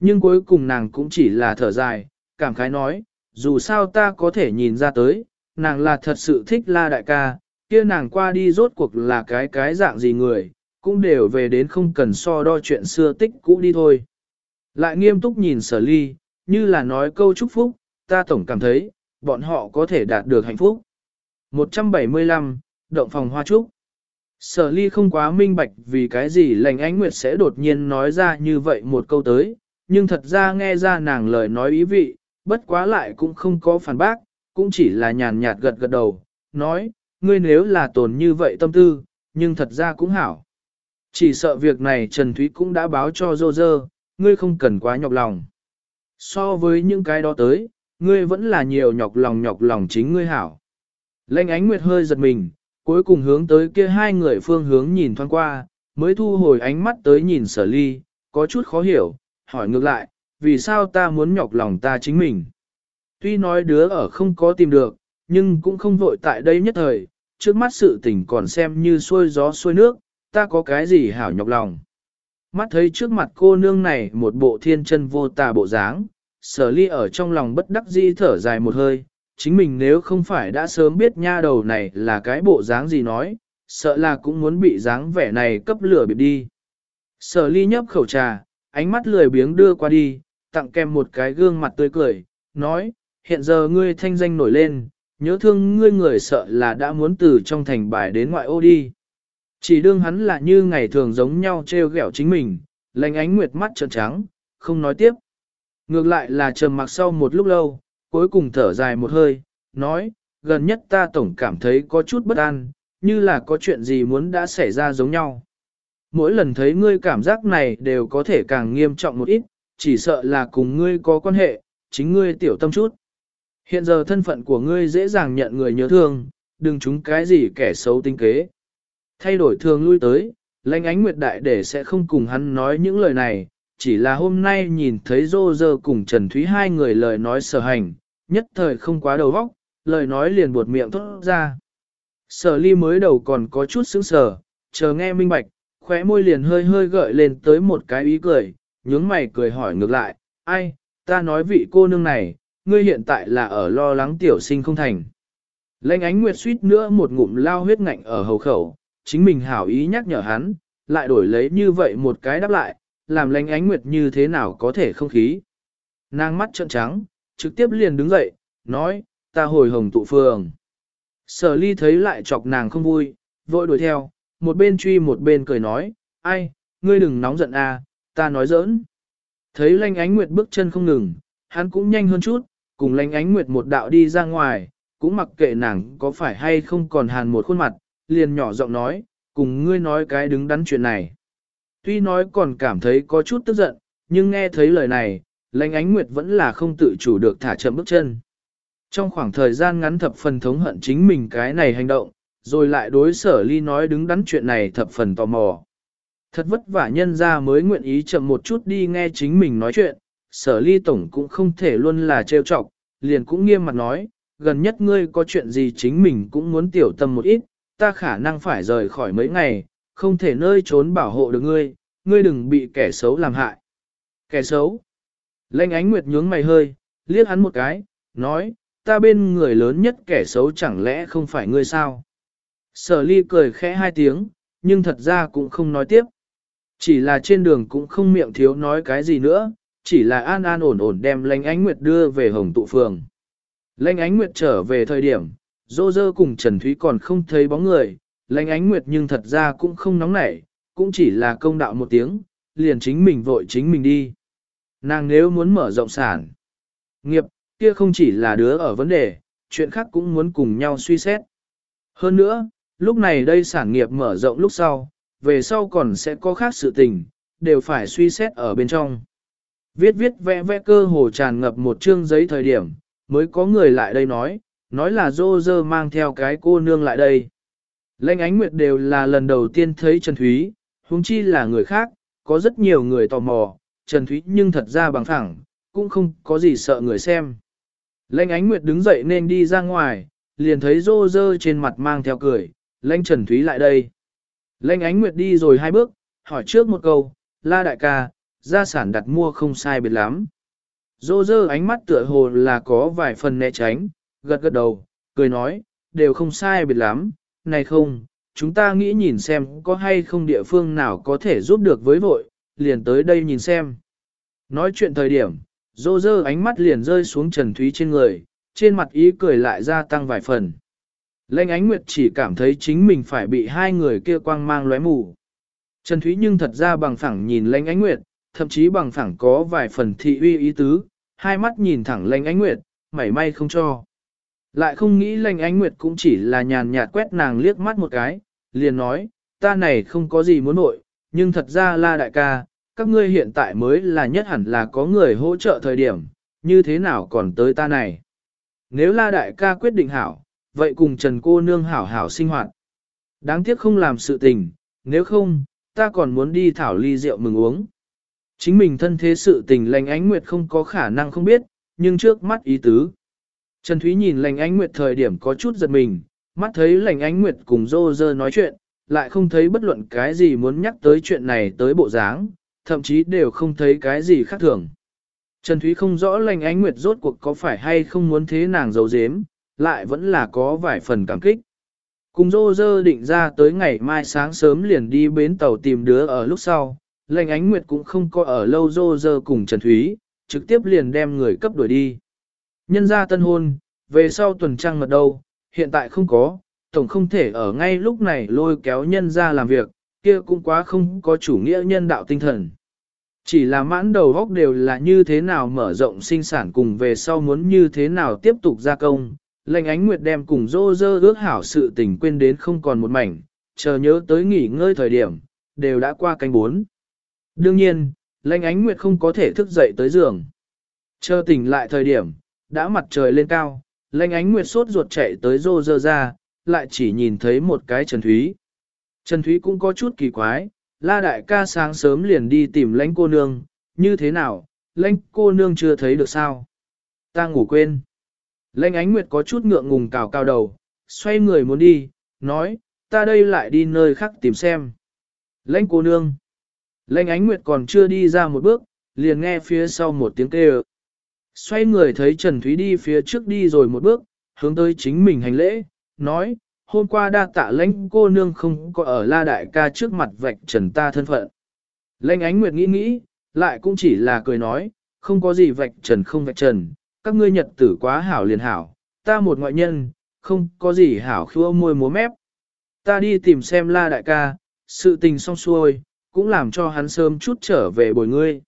Nhưng cuối cùng nàng cũng chỉ là thở dài, cảm khái nói, dù sao ta có thể nhìn ra tới, nàng là thật sự thích la đại ca, kia nàng qua đi rốt cuộc là cái cái dạng gì người, cũng đều về đến không cần so đo chuyện xưa tích cũ đi thôi. Lại nghiêm túc nhìn sở ly, như là nói câu chúc phúc, ta tổng cảm thấy, bọn họ có thể đạt được hạnh phúc. 175, Động phòng hoa trúc Sở ly không quá minh bạch vì cái gì lành ánh nguyệt sẽ đột nhiên nói ra như vậy một câu tới, nhưng thật ra nghe ra nàng lời nói ý vị, bất quá lại cũng không có phản bác, cũng chỉ là nhàn nhạt gật gật đầu, nói, ngươi nếu là tồn như vậy tâm tư, nhưng thật ra cũng hảo. Chỉ sợ việc này Trần Thúy cũng đã báo cho Dô Dơ, ngươi không cần quá nhọc lòng. So với những cái đó tới, ngươi vẫn là nhiều nhọc lòng nhọc lòng chính ngươi hảo. Lệnh ánh nguyệt hơi giật mình, cuối cùng hướng tới kia hai người phương hướng nhìn thoáng qua, mới thu hồi ánh mắt tới nhìn sở ly, có chút khó hiểu, hỏi ngược lại, vì sao ta muốn nhọc lòng ta chính mình. Tuy nói đứa ở không có tìm được, nhưng cũng không vội tại đây nhất thời, trước mắt sự tình còn xem như xuôi gió xuôi nước, ta có cái gì hảo nhọc lòng. Mắt thấy trước mặt cô nương này một bộ thiên chân vô tà bộ dáng, sở ly ở trong lòng bất đắc dĩ thở dài một hơi, chính mình nếu không phải đã sớm biết nha đầu này là cái bộ dáng gì nói, sợ là cũng muốn bị dáng vẻ này cấp lửa bịp đi. Sở ly nhấp khẩu trà, ánh mắt lười biếng đưa qua đi, tặng kèm một cái gương mặt tươi cười, nói, hiện giờ ngươi thanh danh nổi lên, nhớ thương ngươi người sợ là đã muốn từ trong thành bài đến ngoại ô đi. Chỉ đương hắn là như ngày thường giống nhau treo gẹo chính mình, lành ánh nguyệt mắt trợn trắng, không nói tiếp. Ngược lại là trầm mặc sau một lúc lâu, cuối cùng thở dài một hơi, nói, gần nhất ta tổng cảm thấy có chút bất an, như là có chuyện gì muốn đã xảy ra giống nhau. Mỗi lần thấy ngươi cảm giác này đều có thể càng nghiêm trọng một ít, chỉ sợ là cùng ngươi có quan hệ, chính ngươi tiểu tâm chút. Hiện giờ thân phận của ngươi dễ dàng nhận người nhớ thương, đừng chúng cái gì kẻ xấu tinh kế. Thay đổi thường lui tới, lãnh ánh nguyệt đại để sẽ không cùng hắn nói những lời này, chỉ là hôm nay nhìn thấy Dô Dơ cùng Trần Thúy hai người lời nói sở hành, nhất thời không quá đầu vóc, lời nói liền buột miệng thốt ra. Sở ly mới đầu còn có chút sững sờ, chờ nghe minh bạch, khóe môi liền hơi hơi gợi lên tới một cái ý cười, nhướng mày cười hỏi ngược lại, ai, ta nói vị cô nương này, ngươi hiện tại là ở lo lắng tiểu sinh không thành. Lệnh ánh nguyệt suýt nữa một ngụm lao huyết ngạnh ở hầu khẩu, chính mình hảo ý nhắc nhở hắn, lại đổi lấy như vậy một cái đáp lại, làm lệnh ánh nguyệt như thế nào có thể không khí. Nàng mắt trợn trắng, trực tiếp liền đứng dậy, nói, ta hồi hồng tụ phường. Sở ly thấy lại chọc nàng không vui, vội đuổi theo, một bên truy một bên cười nói, ai, ngươi đừng nóng giận à, ta nói giỡn. Thấy lanh ánh nguyệt bước chân không ngừng, hắn cũng nhanh hơn chút, cùng lánh ánh nguyệt một đạo đi ra ngoài, cũng mặc kệ nàng có phải hay không còn hàn một khuôn mặt, liền nhỏ giọng nói, cùng ngươi nói cái đứng đắn chuyện này. Tuy nói còn cảm thấy có chút tức giận, nhưng nghe thấy lời này, lánh ánh nguyệt vẫn là không tự chủ được thả chậm bước chân. Trong khoảng thời gian ngắn thập phần thống hận chính mình cái này hành động, rồi lại đối sở ly nói đứng đắn chuyện này thập phần tò mò. Thật vất vả nhân ra mới nguyện ý chậm một chút đi nghe chính mình nói chuyện, sở ly tổng cũng không thể luôn là trêu chọc, liền cũng nghiêm mặt nói, gần nhất ngươi có chuyện gì chính mình cũng muốn tiểu tâm một ít, ta khả năng phải rời khỏi mấy ngày, không thể nơi trốn bảo hộ được ngươi, ngươi đừng bị kẻ xấu làm hại. Kẻ xấu? Lênh ánh nguyệt nhướng mày hơi, liếc hắn một cái, nói, ta bên người lớn nhất kẻ xấu chẳng lẽ không phải ngươi sao? Sở ly cười khẽ hai tiếng, nhưng thật ra cũng không nói tiếp. Chỉ là trên đường cũng không miệng thiếu nói cái gì nữa, chỉ là an an ổn ổn đem Lanh Ánh Nguyệt đưa về Hồng Tụ Phường. Lanh Ánh Nguyệt trở về thời điểm, dô dơ cùng Trần Thúy còn không thấy bóng người, Lanh Ánh Nguyệt nhưng thật ra cũng không nóng nảy, cũng chỉ là công đạo một tiếng, liền chính mình vội chính mình đi. Nàng nếu muốn mở rộng sản, nghiệp, kia không chỉ là đứa ở vấn đề, chuyện khác cũng muốn cùng nhau suy xét. Hơn nữa, lúc này đây sản nghiệp mở rộng lúc sau, về sau còn sẽ có khác sự tình, đều phải suy xét ở bên trong. Viết viết vẽ vẽ cơ hồ tràn ngập một chương giấy thời điểm, mới có người lại đây nói, nói là dô dơ mang theo cái cô nương lại đây. Lênh ánh nguyệt đều là lần đầu tiên thấy Trần Thúy, huống chi là người khác, có rất nhiều người tò mò, Trần Thúy nhưng thật ra bằng thẳng, cũng không có gì sợ người xem. Lênh ánh nguyệt đứng dậy nên đi ra ngoài, liền thấy dô dơ trên mặt mang theo cười, lênh Trần Thúy lại đây. Lênh ánh nguyệt đi rồi hai bước, hỏi trước một câu, la đại ca, gia sản đặt mua không sai biệt lắm. Dô dơ ánh mắt tựa hồ là có vài phần né tránh, gật gật đầu, cười nói, đều không sai biệt lắm, này không, chúng ta nghĩ nhìn xem có hay không địa phương nào có thể giúp được với vội, liền tới đây nhìn xem. Nói chuyện thời điểm, Dô dơ ánh mắt liền rơi xuống Trần Thúy trên người, trên mặt ý cười lại gia tăng vài phần. Lệnh ánh nguyệt chỉ cảm thấy chính mình phải bị hai người kia quang mang lóe mù. Trần Thúy nhưng thật ra bằng phẳng nhìn lệnh ánh nguyệt, thậm chí bằng phẳng có vài phần thị uy ý tứ, hai mắt nhìn thẳng lệnh ánh nguyệt, mảy may không cho. Lại không nghĩ lệnh ánh nguyệt cũng chỉ là nhàn nhạt quét nàng liếc mắt một cái, liền nói, ta này không có gì muốn nội, nhưng thật ra la đại ca, các ngươi hiện tại mới là nhất hẳn là có người hỗ trợ thời điểm, như thế nào còn tới ta này. Nếu la đại ca quyết định hảo, vậy cùng Trần cô nương hảo hảo sinh hoạt. Đáng tiếc không làm sự tình, nếu không, ta còn muốn đi thảo ly rượu mừng uống. Chính mình thân thế sự tình lành ánh nguyệt không có khả năng không biết, nhưng trước mắt ý tứ. Trần Thúy nhìn lành ánh nguyệt thời điểm có chút giật mình, mắt thấy lành ánh nguyệt cùng dô dơ nói chuyện, lại không thấy bất luận cái gì muốn nhắc tới chuyện này tới bộ dáng, thậm chí đều không thấy cái gì khác thường. Trần Thúy không rõ lành ánh nguyệt rốt cuộc có phải hay không muốn thế nàng giấu giếm, lại vẫn là có vài phần cảm kích. Cùng dô dơ định ra tới ngày mai sáng sớm liền đi bến tàu tìm đứa ở lúc sau, lệnh ánh nguyệt cũng không có ở lâu dô dơ cùng Trần Thúy, trực tiếp liền đem người cấp đuổi đi. Nhân ra tân hôn, về sau tuần trăng mật đâu, hiện tại không có, tổng không thể ở ngay lúc này lôi kéo nhân ra làm việc, kia cũng quá không có chủ nghĩa nhân đạo tinh thần. Chỉ là mãn đầu góc đều là như thế nào mở rộng sinh sản cùng về sau muốn như thế nào tiếp tục gia công. Lệnh ánh nguyệt đem cùng dô dơ ước hảo sự tình quên đến không còn một mảnh, chờ nhớ tới nghỉ ngơi thời điểm, đều đã qua canh bốn. Đương nhiên, lãnh ánh nguyệt không có thể thức dậy tới giường. Chờ tỉnh lại thời điểm, đã mặt trời lên cao, lãnh ánh nguyệt sốt ruột chạy tới rô rơ ra, lại chỉ nhìn thấy một cái Trần Thúy. Trần Thúy cũng có chút kỳ quái, la đại ca sáng sớm liền đi tìm lãnh cô nương, như thế nào, lãnh cô nương chưa thấy được sao? Ta ngủ quên. Lãnh ánh nguyệt có chút ngượng ngùng cào cao đầu, xoay người muốn đi, nói, ta đây lại đi nơi khác tìm xem. Lãnh cô nương. Lệnh ánh nguyệt còn chưa đi ra một bước, liền nghe phía sau một tiếng kêu. Xoay người thấy Trần Thúy đi phía trước đi rồi một bước, hướng tới chính mình hành lễ, nói, hôm qua đa tạ lãnh cô nương không có ở la đại ca trước mặt vạch trần ta thân phận. Lệnh ánh nguyệt nghĩ nghĩ, lại cũng chỉ là cười nói, không có gì vạch trần không vạch trần, các ngươi nhật tử quá hảo liền hảo, ta một ngoại nhân, không có gì hảo khua môi múa mép. Ta đi tìm xem la đại ca, sự tình xong xuôi, cũng làm cho hắn sớm chút trở về bồi ngươi.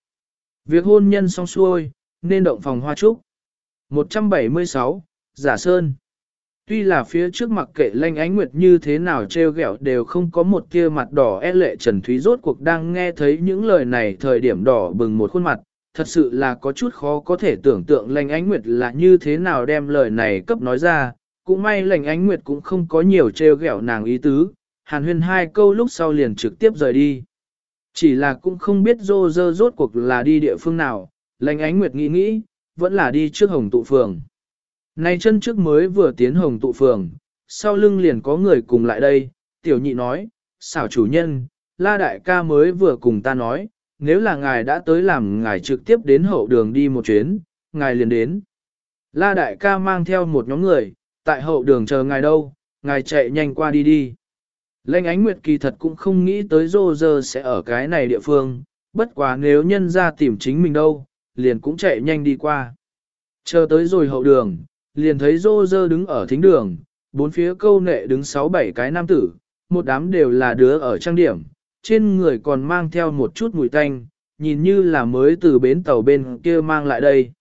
Việc hôn nhân xong xuôi, nên động phòng hoa trúc. 176, Giả Sơn Tuy là phía trước mặt kệ lanh ánh nguyệt như thế nào treo gẹo đều không có một tia mặt đỏ e lệ Trần Thúy rốt cuộc đang nghe thấy những lời này thời điểm đỏ bừng một khuôn mặt, thật sự là có chút khó có thể tưởng tượng lanh ánh nguyệt là như thế nào đem lời này cấp nói ra, cũng may lành ánh nguyệt cũng không có nhiều treo gẹo nàng ý tứ, hàn huyên hai câu lúc sau liền trực tiếp rời đi. Chỉ là cũng không biết dô dơ rốt cuộc là đi địa phương nào, lành ánh nguyệt nghĩ nghĩ, vẫn là đi trước hồng tụ phường. Nay chân trước mới vừa tiến hồng tụ phường, sau lưng liền có người cùng lại đây, tiểu nhị nói, xảo chủ nhân, la đại ca mới vừa cùng ta nói, nếu là ngài đã tới làm ngài trực tiếp đến hậu đường đi một chuyến, ngài liền đến. La đại ca mang theo một nhóm người, tại hậu đường chờ ngài đâu, ngài chạy nhanh qua đi đi. Lệnh ánh nguyệt kỳ thật cũng không nghĩ tới rô rơ sẽ ở cái này địa phương, bất quá nếu nhân ra tìm chính mình đâu, liền cũng chạy nhanh đi qua. Chờ tới rồi hậu đường, liền thấy rô rơ đứng ở thính đường, bốn phía câu nệ đứng sáu bảy cái nam tử, một đám đều là đứa ở trang điểm, trên người còn mang theo một chút mùi tanh, nhìn như là mới từ bến tàu bên kia mang lại đây.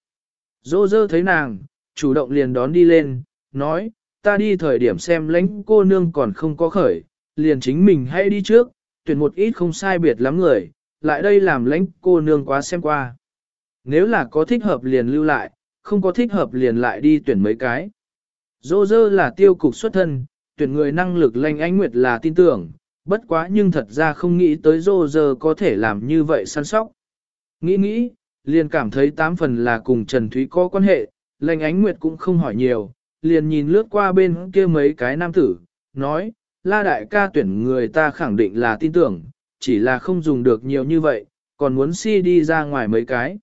Rô rơ thấy nàng, chủ động liền đón đi lên, nói, ta đi thời điểm xem lãnh cô nương còn không có khởi, liền chính mình hãy đi trước, tuyển một ít không sai biệt lắm người, lại đây làm lãnh cô nương quá xem qua. Nếu là có thích hợp liền lưu lại, không có thích hợp liền lại đi tuyển mấy cái. Dô dơ là tiêu cục xuất thân, tuyển người năng lực lanh ánh nguyệt là tin tưởng, bất quá nhưng thật ra không nghĩ tới dô dơ có thể làm như vậy săn sóc. Nghĩ nghĩ, liền cảm thấy tám phần là cùng Trần Thúy có quan hệ, lanh ánh nguyệt cũng không hỏi nhiều, liền nhìn lướt qua bên kia mấy cái nam tử, nói, la đại ca tuyển người ta khẳng định là tin tưởng, chỉ là không dùng được nhiều như vậy, còn muốn si đi ra ngoài mấy cái.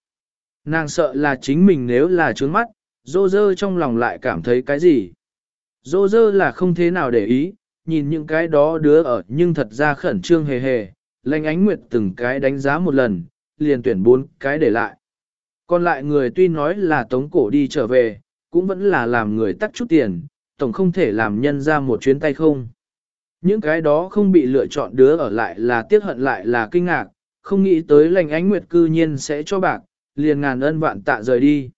Nàng sợ là chính mình nếu là trướng mắt, dô dơ trong lòng lại cảm thấy cái gì. Dô dơ là không thế nào để ý, nhìn những cái đó đứa ở nhưng thật ra khẩn trương hề hề, lãnh ánh nguyệt từng cái đánh giá một lần, liền tuyển bốn cái để lại. Còn lại người tuy nói là tống cổ đi trở về, cũng vẫn là làm người tắt chút tiền, tổng không thể làm nhân ra một chuyến tay không. Những cái đó không bị lựa chọn đứa ở lại là tiếc hận lại là kinh ngạc, không nghĩ tới lành ánh nguyệt cư nhiên sẽ cho bạc, liền ngàn ân vạn tạ rời đi.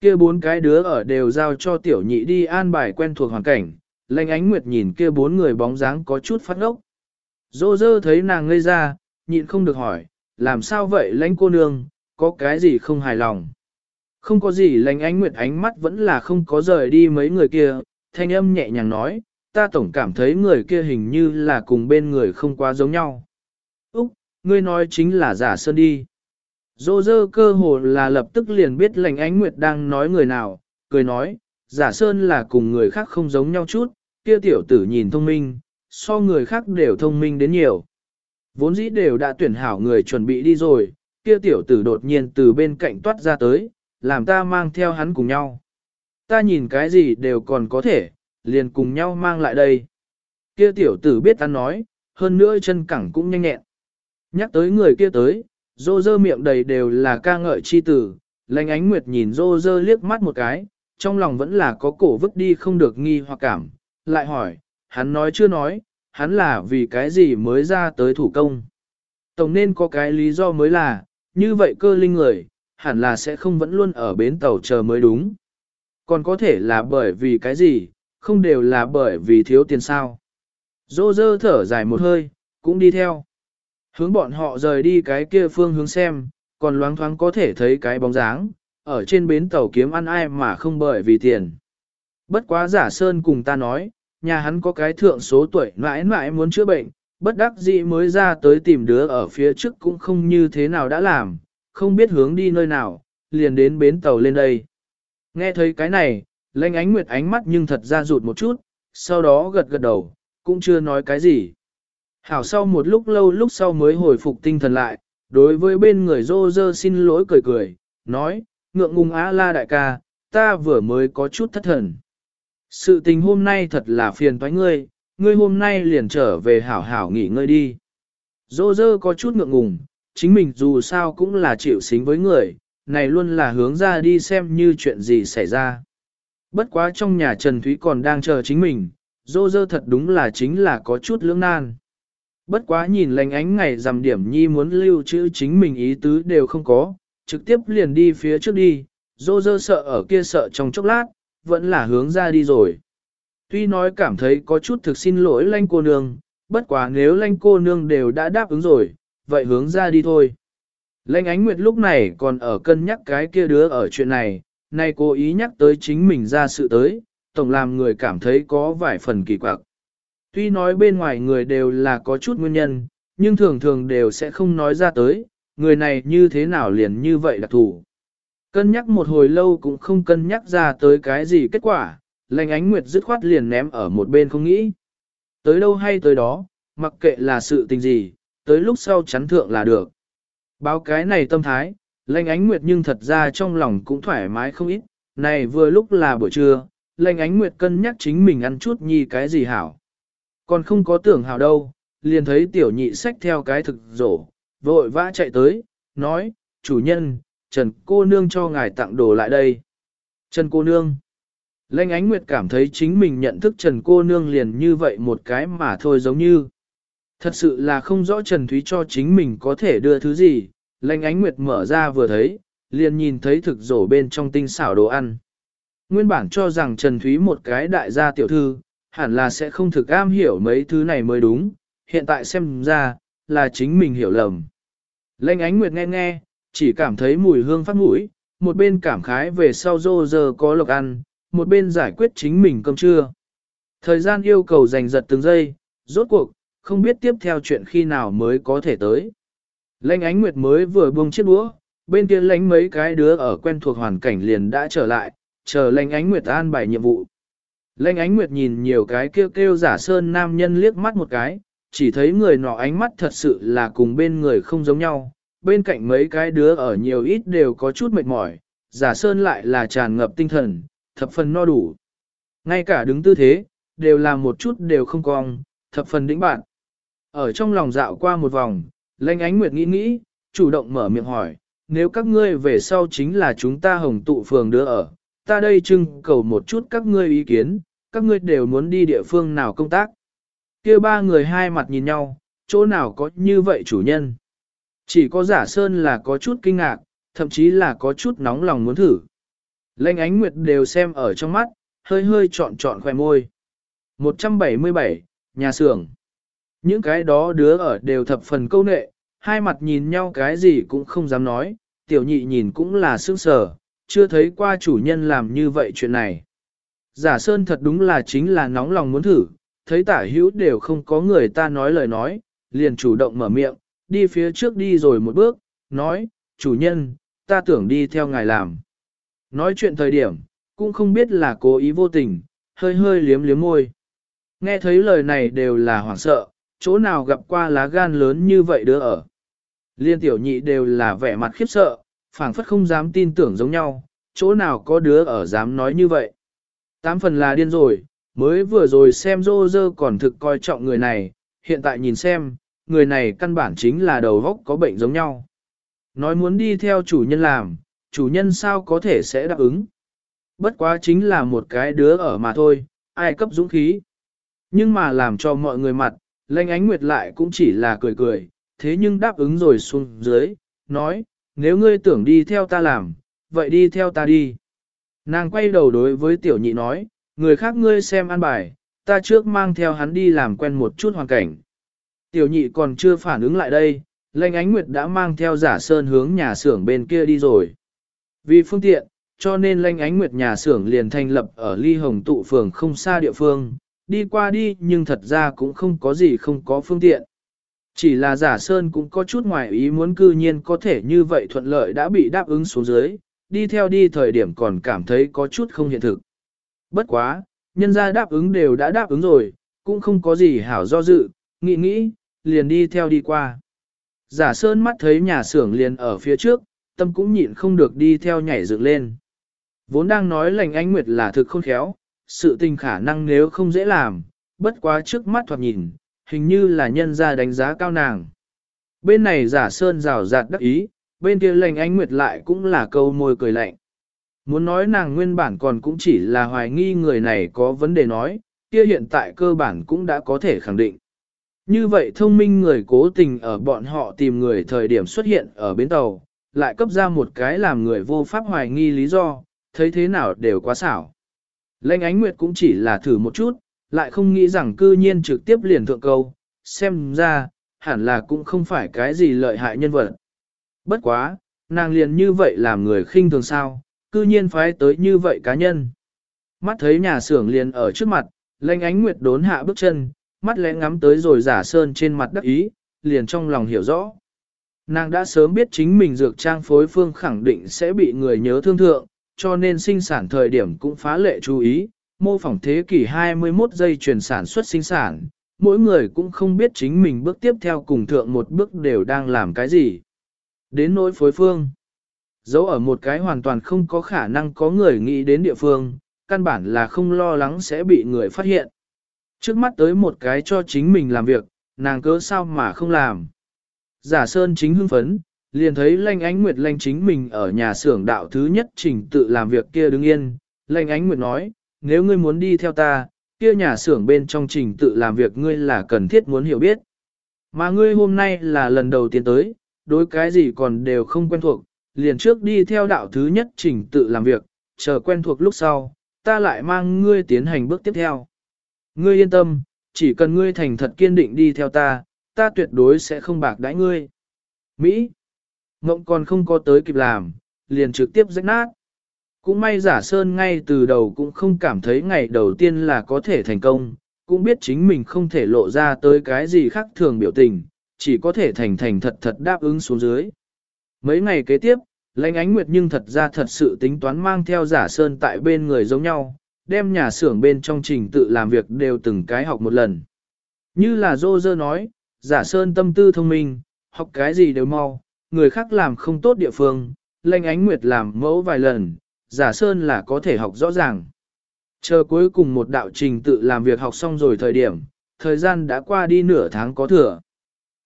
Kia bốn cái đứa ở đều giao cho tiểu nhị đi an bài quen thuộc hoàn cảnh, lành ánh nguyệt nhìn kia bốn người bóng dáng có chút phát ngốc. Dô dơ thấy nàng ngây ra, nhịn không được hỏi, làm sao vậy lãnh cô nương, có cái gì không hài lòng. Không có gì lành ánh nguyệt ánh mắt vẫn là không có rời đi mấy người kia, thanh âm nhẹ nhàng nói, ta tổng cảm thấy người kia hình như là cùng bên người không quá giống nhau. Úc, ngươi nói chính là giả sơn đi. Dô dơ cơ hồ là lập tức liền biết lành ánh nguyệt đang nói người nào, cười nói, giả sơn là cùng người khác không giống nhau chút, kia tiểu tử nhìn thông minh, so người khác đều thông minh đến nhiều. Vốn dĩ đều đã tuyển hảo người chuẩn bị đi rồi, kia tiểu tử đột nhiên từ bên cạnh toát ra tới, làm ta mang theo hắn cùng nhau. Ta nhìn cái gì đều còn có thể, liền cùng nhau mang lại đây. Kia tiểu tử biết ta nói, hơn nữa chân cẳng cũng nhanh nhẹn. Nhắc tới người kia tới, dô dơ miệng đầy đều là ca ngợi chi tử, lành ánh nguyệt nhìn dô dơ liếc mắt một cái, trong lòng vẫn là có cổ vứt đi không được nghi hoặc cảm, lại hỏi, hắn nói chưa nói, hắn là vì cái gì mới ra tới thủ công. Tổng nên có cái lý do mới là, như vậy cơ linh người, hẳn là sẽ không vẫn luôn ở bến tàu chờ mới đúng. Còn có thể là bởi vì cái gì, không đều là bởi vì thiếu tiền sao. Dô dơ thở dài một hơi, cũng đi theo. Hướng bọn họ rời đi cái kia phương hướng xem, còn loáng thoáng có thể thấy cái bóng dáng, ở trên bến tàu kiếm ăn ai mà không bởi vì tiền. Bất quá giả sơn cùng ta nói, nhà hắn có cái thượng số tuổi mãi mãi muốn chữa bệnh, bất đắc dĩ mới ra tới tìm đứa ở phía trước cũng không như thế nào đã làm, không biết hướng đi nơi nào, liền đến bến tàu lên đây. Nghe thấy cái này, lanh ánh nguyệt ánh mắt nhưng thật ra rụt một chút, sau đó gật gật đầu, cũng chưa nói cái gì. Hảo sau một lúc lâu lúc sau mới hồi phục tinh thần lại, đối với bên người rô rơ xin lỗi cười cười, nói, ngượng ngùng á la đại ca, ta vừa mới có chút thất thần. Sự tình hôm nay thật là phiền toái ngươi, ngươi hôm nay liền trở về hảo hảo nghỉ ngơi đi. Dô dơ có chút ngượng ngùng, chính mình dù sao cũng là chịu xính với người, này luôn là hướng ra đi xem như chuyện gì xảy ra. Bất quá trong nhà Trần Thúy còn đang chờ chính mình, dô dơ thật đúng là chính là có chút lưỡng nan. Bất quá nhìn lành ánh ngày rằm điểm nhi muốn lưu trữ chính mình ý tứ đều không có, trực tiếp liền đi phía trước đi, dô dơ sợ ở kia sợ trong chốc lát, vẫn là hướng ra đi rồi. Tuy nói cảm thấy có chút thực xin lỗi lanh cô nương, bất quá nếu lanh cô nương đều đã đáp ứng rồi, vậy hướng ra đi thôi. Lanh ánh nguyệt lúc này còn ở cân nhắc cái kia đứa ở chuyện này, nay cố ý nhắc tới chính mình ra sự tới, tổng làm người cảm thấy có vài phần kỳ quặc. Tuy nói bên ngoài người đều là có chút nguyên nhân, nhưng thường thường đều sẽ không nói ra tới, người này như thế nào liền như vậy đặc thủ. Cân nhắc một hồi lâu cũng không cân nhắc ra tới cái gì kết quả, lành ánh nguyệt dứt khoát liền ném ở một bên không nghĩ. Tới đâu hay tới đó, mặc kệ là sự tình gì, tới lúc sau chắn thượng là được. Báo cái này tâm thái, Lệnh ánh nguyệt nhưng thật ra trong lòng cũng thoải mái không ít, này vừa lúc là buổi trưa, lệnh ánh nguyệt cân nhắc chính mình ăn chút nhi cái gì hảo. Còn không có tưởng hảo đâu, liền thấy tiểu nhị xách theo cái thực rổ, vội vã chạy tới, nói, chủ nhân, Trần cô nương cho ngài tặng đồ lại đây. Trần cô nương. Lệnh ánh nguyệt cảm thấy chính mình nhận thức Trần cô nương liền như vậy một cái mà thôi giống như. Thật sự là không rõ Trần Thúy cho chính mình có thể đưa thứ gì, Lênh ánh nguyệt mở ra vừa thấy, liền nhìn thấy thực rổ bên trong tinh xảo đồ ăn. Nguyên bản cho rằng Trần Thúy một cái đại gia tiểu thư, hẳn là sẽ không thực am hiểu mấy thứ này mới đúng, hiện tại xem ra, là chính mình hiểu lầm. Lênh ánh nguyệt nghe nghe, chỉ cảm thấy mùi hương phát mũi, một bên cảm khái về sau rô giờ có lộc ăn, một bên giải quyết chính mình cơm trưa. Thời gian yêu cầu dành giật từng giây, rốt cuộc, không biết tiếp theo chuyện khi nào mới có thể tới. Lênh ánh nguyệt mới vừa buông chiếc búa, bên kia lánh mấy cái đứa ở quen thuộc hoàn cảnh liền đã trở lại, chờ lênh ánh nguyệt an bài nhiệm vụ. Lênh ánh nguyệt nhìn nhiều cái kêu kêu giả sơn nam nhân liếc mắt một cái, chỉ thấy người nọ ánh mắt thật sự là cùng bên người không giống nhau, bên cạnh mấy cái đứa ở nhiều ít đều có chút mệt mỏi, giả sơn lại là tràn ngập tinh thần, thập phần no đủ. Ngay cả đứng tư thế, đều là một chút đều không cong, thập phần đĩnh bạn. Ở trong lòng dạo qua một vòng, lanh ánh nguyệt nghĩ nghĩ, chủ động mở miệng hỏi, nếu các ngươi về sau chính là chúng ta hồng tụ phường đưa ở, ta đây trưng cầu một chút các ngươi ý kiến, các ngươi đều muốn đi địa phương nào công tác. kia ba người hai mặt nhìn nhau, chỗ nào có như vậy chủ nhân. Chỉ có giả sơn là có chút kinh ngạc, thậm chí là có chút nóng lòng muốn thử. Lênh ánh nguyệt đều xem ở trong mắt, hơi hơi trọn trọn khoe môi. 177, nhà xưởng. Những cái đó đứa ở đều thập phần câu nệ, hai mặt nhìn nhau cái gì cũng không dám nói, tiểu nhị nhìn cũng là sương sở, chưa thấy qua chủ nhân làm như vậy chuyện này. Giả sơn thật đúng là chính là nóng lòng muốn thử, thấy tả hữu đều không có người ta nói lời nói, liền chủ động mở miệng, đi phía trước đi rồi một bước, nói, chủ nhân, ta tưởng đi theo ngài làm. Nói chuyện thời điểm, cũng không biết là cố ý vô tình, hơi hơi liếm liếm môi. Nghe thấy lời này đều là hoảng sợ, chỗ nào gặp qua lá gan lớn như vậy đứa ở. Liên tiểu nhị đều là vẻ mặt khiếp sợ, phảng phất không dám tin tưởng giống nhau, chỗ nào có đứa ở dám nói như vậy. Tám phần là điên rồi, mới vừa rồi xem rô rơ còn thực coi trọng người này, hiện tại nhìn xem, người này căn bản chính là đầu góc có bệnh giống nhau. Nói muốn đi theo chủ nhân làm, chủ nhân sao có thể sẽ đáp ứng. Bất quá chính là một cái đứa ở mà thôi, ai cấp dũng khí. Nhưng mà làm cho mọi người mặt, lanh ánh nguyệt lại cũng chỉ là cười cười, thế nhưng đáp ứng rồi xuống dưới, nói, nếu ngươi tưởng đi theo ta làm, vậy đi theo ta đi. Nàng quay đầu đối với tiểu nhị nói, người khác ngươi xem ăn bài, ta trước mang theo hắn đi làm quen một chút hoàn cảnh. Tiểu nhị còn chưa phản ứng lại đây, lệnh ánh nguyệt đã mang theo giả sơn hướng nhà xưởng bên kia đi rồi. Vì phương tiện, cho nên lệnh ánh nguyệt nhà xưởng liền thành lập ở ly hồng tụ phường không xa địa phương, đi qua đi nhưng thật ra cũng không có gì không có phương tiện. Chỉ là giả sơn cũng có chút ngoài ý muốn cư nhiên có thể như vậy thuận lợi đã bị đáp ứng xuống dưới, đi theo đi thời điểm còn cảm thấy có chút không hiện thực. Bất quá, nhân gia đáp ứng đều đã đáp ứng rồi, cũng không có gì hảo do dự, nghĩ nghĩ, liền đi theo đi qua. Giả sơn mắt thấy nhà xưởng liền ở phía trước, tâm cũng nhịn không được đi theo nhảy dựng lên. Vốn đang nói lành anh Nguyệt là thực không khéo, sự tình khả năng nếu không dễ làm, bất quá trước mắt thoạt nhìn, hình như là nhân ra đánh giá cao nàng. Bên này giả sơn rào rạt đắc ý, bên kia lành anh Nguyệt lại cũng là câu môi cười lạnh. Muốn nói nàng nguyên bản còn cũng chỉ là hoài nghi người này có vấn đề nói, kia hiện tại cơ bản cũng đã có thể khẳng định. Như vậy thông minh người cố tình ở bọn họ tìm người thời điểm xuất hiện ở bến tàu, lại cấp ra một cái làm người vô pháp hoài nghi lý do, thấy thế nào đều quá xảo. Lệnh ánh nguyệt cũng chỉ là thử một chút, lại không nghĩ rằng cư nhiên trực tiếp liền thượng câu, xem ra, hẳn là cũng không phải cái gì lợi hại nhân vật. Bất quá, nàng liền như vậy làm người khinh thường sao, cư nhiên phái tới như vậy cá nhân. Mắt thấy nhà xưởng liền ở trước mặt, lệnh ánh nguyệt đốn hạ bước chân, mắt lẽ ngắm tới rồi giả sơn trên mặt đắc ý, liền trong lòng hiểu rõ. Nàng đã sớm biết chính mình dược trang phối phương khẳng định sẽ bị người nhớ thương thượng, cho nên sinh sản thời điểm cũng phá lệ chú ý, mô phỏng thế kỷ 21 giây truyền sản xuất sinh sản, mỗi người cũng không biết chính mình bước tiếp theo cùng thượng một bước đều đang làm cái gì. Đến nỗi phối phương, dấu ở một cái hoàn toàn không có khả năng có người nghĩ đến địa phương, căn bản là không lo lắng sẽ bị người phát hiện. Trước mắt tới một cái cho chính mình làm việc, nàng cớ sao mà không làm. Giả Sơn chính hưng phấn, liền thấy lanh ánh nguyệt lanh chính mình ở nhà xưởng đạo thứ nhất trình tự làm việc kia đứng yên. Lanh ánh nguyệt nói, nếu ngươi muốn đi theo ta, kia nhà xưởng bên trong trình tự làm việc ngươi là cần thiết muốn hiểu biết. Mà ngươi hôm nay là lần đầu tiên tới, đối cái gì còn đều không quen thuộc, liền trước đi theo đạo thứ nhất trình tự làm việc, chờ quen thuộc lúc sau, ta lại mang ngươi tiến hành bước tiếp theo. Ngươi yên tâm, chỉ cần ngươi thành thật kiên định đi theo ta, ta tuyệt đối sẽ không bạc đãi ngươi. Mỹ Mộng còn không có tới kịp làm, liền trực tiếp rách nát. Cũng may giả sơn ngay từ đầu cũng không cảm thấy ngày đầu tiên là có thể thành công, cũng biết chính mình không thể lộ ra tới cái gì khác thường biểu tình, chỉ có thể thành thành thật thật đáp ứng xuống dưới. Mấy ngày kế tiếp, lãnh ánh nguyệt nhưng thật ra thật sự tính toán mang theo giả sơn tại bên người giống nhau, đem nhà xưởng bên trong trình tự làm việc đều từng cái học một lần. Như là dô dơ nói, giả sơn tâm tư thông minh, học cái gì đều mau, người khác làm không tốt địa phương, lệnh ánh nguyệt làm mẫu vài lần, giả sơn là có thể học rõ ràng. Chờ cuối cùng một đạo trình tự làm việc học xong rồi thời điểm, thời gian đã qua đi nửa tháng có thừa.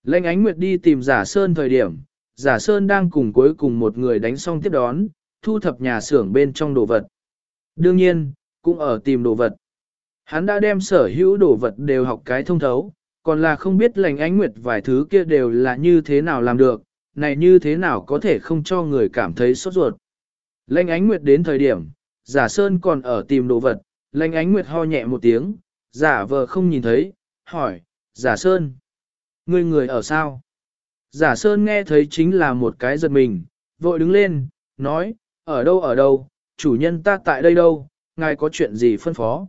Lệnh ánh nguyệt đi tìm giả sơn thời điểm, giả sơn đang cùng cuối cùng một người đánh xong tiếp đón, thu thập nhà xưởng bên trong đồ vật. Đương nhiên, cũng ở tìm đồ vật. Hắn đã đem sở hữu đồ vật đều học cái thông thấu, còn là không biết lành ánh nguyệt vài thứ kia đều là như thế nào làm được, này như thế nào có thể không cho người cảm thấy sốt ruột. Lệnh ánh nguyệt đến thời điểm, giả sơn còn ở tìm đồ vật, lệnh ánh nguyệt ho nhẹ một tiếng, giả vờ không nhìn thấy, hỏi, giả sơn, ngươi người ở sao? Giả sơn nghe thấy chính là một cái giật mình, vội đứng lên, nói, ở đâu ở đâu, chủ nhân ta tại đây đâu, ngài có chuyện gì phân phó.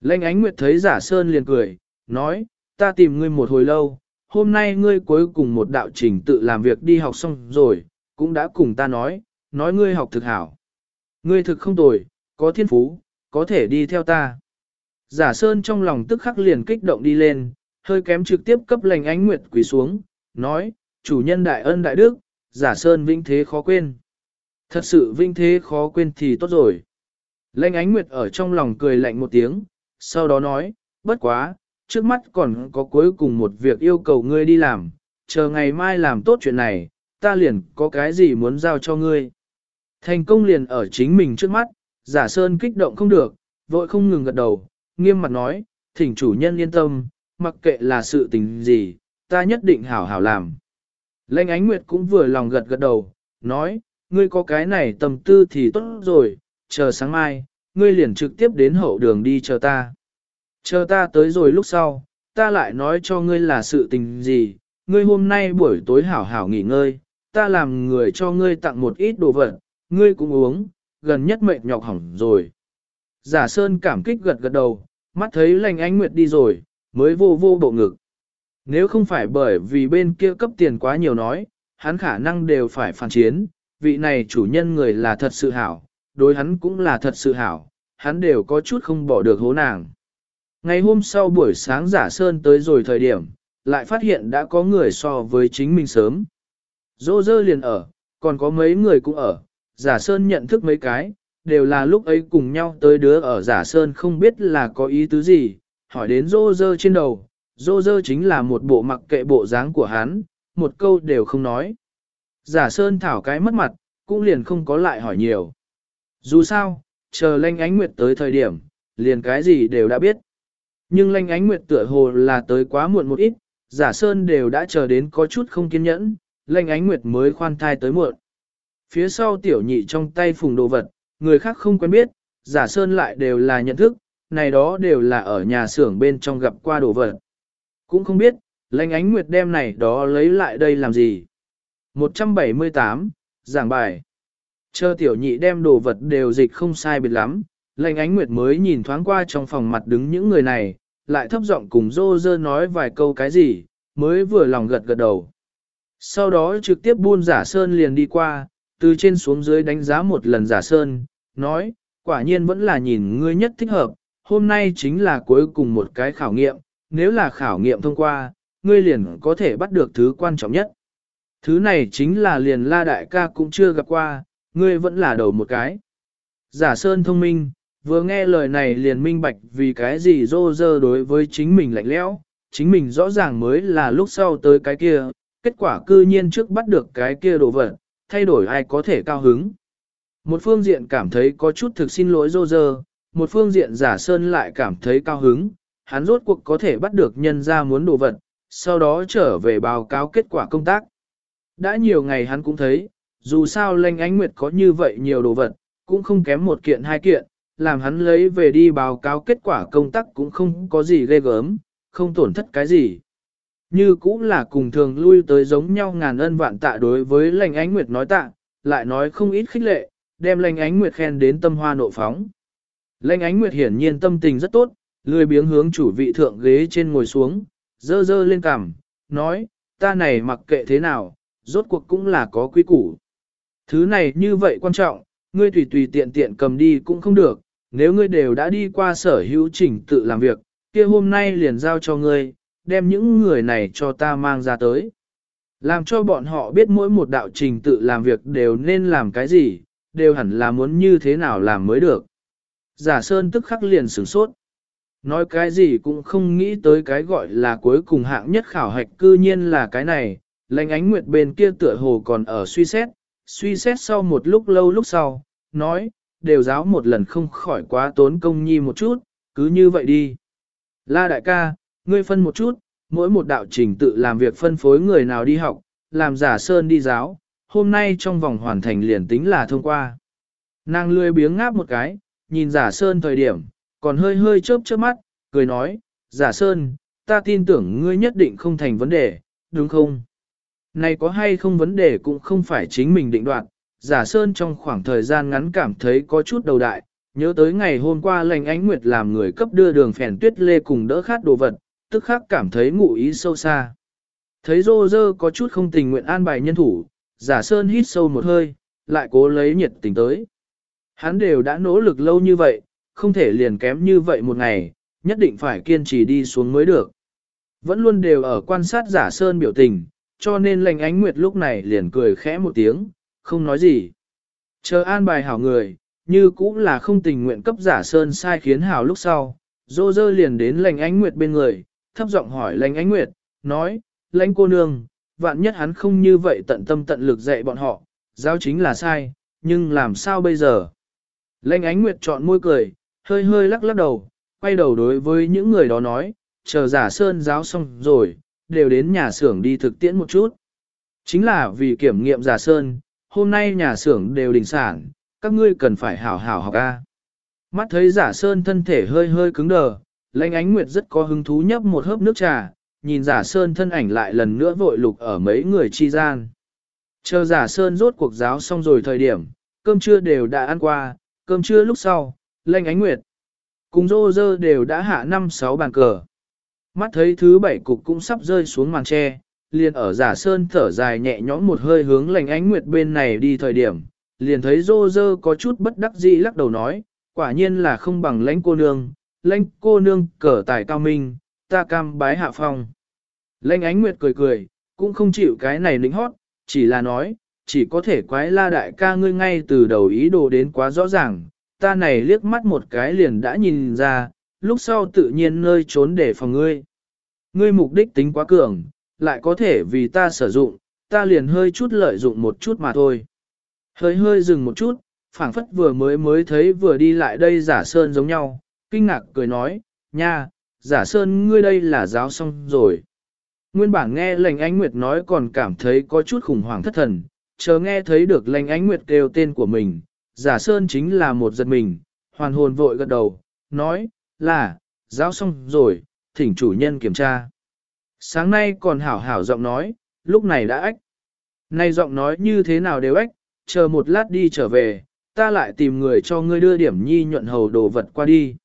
Lệnh ánh nguyệt thấy giả sơn liền cười, nói, ta tìm ngươi một hồi lâu, hôm nay ngươi cuối cùng một đạo trình tự làm việc đi học xong rồi, cũng đã cùng ta nói, nói ngươi học thực hảo. Ngươi thực không tồi, có thiên phú, có thể đi theo ta. Giả Sơn trong lòng tức khắc liền kích động đi lên, hơi kém trực tiếp cấp lệnh ánh nguyệt quỳ xuống, nói, chủ nhân đại ân đại đức, giả Sơn vinh thế khó quên. Thật sự vinh thế khó quên thì tốt rồi. Lệnh ánh nguyệt ở trong lòng cười lạnh một tiếng, sau đó nói, bất quá, trước mắt còn có cuối cùng một việc yêu cầu ngươi đi làm, chờ ngày mai làm tốt chuyện này, ta liền có cái gì muốn giao cho ngươi. Thành công liền ở chính mình trước mắt, giả sơn kích động không được, vội không ngừng gật đầu, nghiêm mặt nói, thỉnh chủ nhân yên tâm, mặc kệ là sự tình gì, ta nhất định hảo hảo làm. Lệnh ánh nguyệt cũng vừa lòng gật gật đầu, nói, ngươi có cái này tâm tư thì tốt rồi, chờ sáng mai, ngươi liền trực tiếp đến hậu đường đi chờ ta. Chờ ta tới rồi lúc sau, ta lại nói cho ngươi là sự tình gì, ngươi hôm nay buổi tối hảo hảo nghỉ ngơi, ta làm người cho ngươi tặng một ít đồ vật, ngươi cũng uống, gần nhất mệt nhọc hỏng rồi. Giả Sơn cảm kích gật gật đầu, mắt thấy lành ánh nguyệt đi rồi, mới vô vô bộ ngực. Nếu không phải bởi vì bên kia cấp tiền quá nhiều nói, hắn khả năng đều phải phản chiến, vị này chủ nhân người là thật sự hảo, đối hắn cũng là thật sự hảo, hắn đều có chút không bỏ được hố nàng. Ngày hôm sau buổi sáng giả sơn tới rồi thời điểm, lại phát hiện đã có người so với chính mình sớm. Dô dơ liền ở, còn có mấy người cũng ở, giả sơn nhận thức mấy cái, đều là lúc ấy cùng nhau tới đứa ở giả sơn không biết là có ý tứ gì, hỏi đến dô dơ trên đầu, dô dơ chính là một bộ mặc kệ bộ dáng của hắn, một câu đều không nói. Giả sơn thảo cái mất mặt, cũng liền không có lại hỏi nhiều. Dù sao, chờ lanh ánh nguyệt tới thời điểm, liền cái gì đều đã biết. Nhưng lanh ánh nguyệt tựa hồ là tới quá muộn một ít, giả sơn đều đã chờ đến có chút không kiên nhẫn, lanh ánh nguyệt mới khoan thai tới muộn. Phía sau tiểu nhị trong tay phùng đồ vật, người khác không quen biết, giả sơn lại đều là nhận thức, này đó đều là ở nhà xưởng bên trong gặp qua đồ vật. Cũng không biết, lanh ánh nguyệt đem này đó lấy lại đây làm gì. 178, giảng bài. Chờ tiểu nhị đem đồ vật đều dịch không sai biệt lắm, lệnh ánh nguyệt mới nhìn thoáng qua trong phòng mặt đứng những người này, lại thấp giọng cùng dô dơ nói vài câu cái gì, mới vừa lòng gật gật đầu. Sau đó trực tiếp buôn giả sơn liền đi qua, từ trên xuống dưới đánh giá một lần giả sơn, nói, quả nhiên vẫn là nhìn ngươi nhất thích hợp, hôm nay chính là cuối cùng một cái khảo nghiệm, nếu là khảo nghiệm thông qua, ngươi liền có thể bắt được thứ quan trọng nhất. Thứ này chính là liền la đại ca cũng chưa gặp qua, ngươi vẫn là đầu một cái. Giả Sơn thông minh, vừa nghe lời này liền minh bạch vì cái gì dô dơ đối với chính mình lạnh lẽo, chính mình rõ ràng mới là lúc sau tới cái kia, kết quả cư nhiên trước bắt được cái kia đồ vật, thay đổi ai có thể cao hứng. Một phương diện cảm thấy có chút thực xin lỗi dô dơ, một phương diện giả sơn lại cảm thấy cao hứng, hắn rốt cuộc có thể bắt được nhân ra muốn đồ vật, sau đó trở về báo cáo kết quả công tác. Đã nhiều ngày hắn cũng thấy, dù sao lệnh ánh nguyệt có như vậy nhiều đồ vật, cũng không kém một kiện hai kiện, làm hắn lấy về đi báo cáo kết quả công tác cũng không có gì ghê gớm, không tổn thất cái gì. Như cũng là cùng thường lui tới giống nhau ngàn ân vạn tạ đối với lành ánh nguyệt nói tạ, lại nói không ít khích lệ, đem lành ánh nguyệt khen đến tâm hoa nộ phóng. Lành ánh nguyệt hiển nhiên tâm tình rất tốt, lười biếng hướng chủ vị thượng ghế trên ngồi xuống, dơ dơ lên cằm, nói, ta này mặc kệ thế nào, rốt cuộc cũng là có quy củ. Thứ này như vậy quan trọng, ngươi tùy tùy tiện tiện cầm đi cũng không được, nếu ngươi đều đã đi qua sở hữu trình tự làm việc, kia hôm nay liền giao cho ngươi, đem những người này cho ta mang ra tới. Làm cho bọn họ biết mỗi một đạo trình tự làm việc đều nên làm cái gì, đều hẳn là muốn như thế nào làm mới được. Giả Sơn tức khắc liền sửng sốt. Nói cái gì cũng không nghĩ tới cái gọi là cuối cùng hạng nhất khảo hạch cư nhiên là cái này, lãnh ánh nguyệt bên kia tựa hồ còn ở suy xét, suy xét sau một lúc lâu lúc sau, nói, đều giáo một lần không khỏi quá tốn công nhi một chút, cứ như vậy đi. La đại ca, ngươi phân một chút, mỗi một đạo trình tự làm việc phân phối người nào đi học, làm giả sơn đi giáo, hôm nay trong vòng hoàn thành liền tính là thông qua. Nàng lười biếng ngáp một cái, nhìn giả sơn thời điểm, còn hơi hơi chớp chớp mắt, cười nói, giả sơn, ta tin tưởng ngươi nhất định không thành vấn đề, đúng không? Này có hay không vấn đề cũng không phải chính mình định đoạt, giả sơn trong khoảng thời gian ngắn cảm thấy có chút đầu đại, nhớ tới ngày hôm qua lành ánh nguyệt làm người cấp đưa đường phèn tuyết lê cùng đỡ khát đồ vật, tức khắc cảm thấy ngụ ý sâu xa. Thấy rô rơ có chút không tình nguyện an bài nhân thủ, giả sơn hít sâu một hơi, lại cố lấy nhiệt tình tới. Hắn đều đã nỗ lực lâu như vậy, không thể liền kém như vậy một ngày, nhất định phải kiên trì đi xuống mới được. Vẫn luôn đều ở quan sát giả sơn biểu tình, cho nên lệnh ánh nguyệt lúc này liền cười khẽ một tiếng, không nói gì. Chờ an bài hảo người, như cũng là không tình nguyện cấp giả sơn sai khiến hảo lúc sau, dô dơ liền đến lệnh ánh nguyệt bên người, thấp giọng hỏi lành ánh nguyệt, nói, lãnh cô nương, vạn nhất hắn không như vậy tận tâm tận lực dạy bọn họ, giáo chính là sai, nhưng làm sao bây giờ? Lãnh ánh nguyệt chọn môi cười, hơi hơi lắc lắc đầu, quay đầu đối với những người đó nói, chờ giả sơn giáo xong rồi, đều đến nhà xưởng đi thực tiễn một chút. Chính là vì kiểm nghiệm giả sơn, hôm nay nhà xưởng đều đình sản, các ngươi cần phải hảo hảo học A. Mắt thấy giả sơn thân thể hơi hơi cứng đờ, lãnh ánh nguyệt rất có hứng thú nhấp một hớp nước trà, nhìn giả sơn thân ảnh lại lần nữa vội lục ở mấy người chi gian. Chờ giả sơn rốt cuộc giáo xong rồi thời điểm, cơm trưa đều đã ăn qua, cơm trưa lúc sau, lãnh ánh nguyệt. Cùng rô rơ đều đã hạ năm sáu bàn cờ. Mắt thấy thứ bảy cục cũng sắp rơi xuống màn tre, liền ở giả sơn thở dài nhẹ nhõm một hơi hướng lành ánh nguyệt bên này đi thời điểm, liền thấy rô rơ có chút bất đắc dĩ lắc đầu nói, quả nhiên là không bằng lãnh cô nương, lãnh cô nương cờ tài cao minh, ta cam bái hạ phong. Lãnh ánh nguyệt cười cười, cũng không chịu cái này lính hót, chỉ là nói, chỉ có thể quái la đại ca ngươi ngay từ đầu ý đồ đến quá rõ ràng, ta này liếc mắt một cái liền đã nhìn ra, lúc sau tự nhiên nơi trốn để phòng ngươi. Ngươi mục đích tính quá cường, lại có thể vì ta sử dụng, ta liền hơi chút lợi dụng một chút mà thôi. Hơi hơi dừng một chút, phảng phất vừa mới mới thấy vừa đi lại đây giả sơn giống nhau, kinh ngạc cười nói, nha, giả sơn ngươi đây là giáo xong rồi. Nguyên bản nghe lệnh ánh nguyệt nói còn cảm thấy có chút khủng hoảng thất thần, chờ nghe thấy được lệnh ánh nguyệt kêu tên của mình, giả sơn chính là một giật mình, hoàn hồn vội gật đầu, nói, là, giáo xong rồi, thỉnh chủ nhân kiểm tra. Sáng nay còn hảo hảo giọng nói, lúc này đã ách. Nay giọng nói như thế nào đều ách, chờ một lát đi trở về, ta lại tìm người cho ngươi đưa điểm nhi nhuận hầu đồ vật qua đi.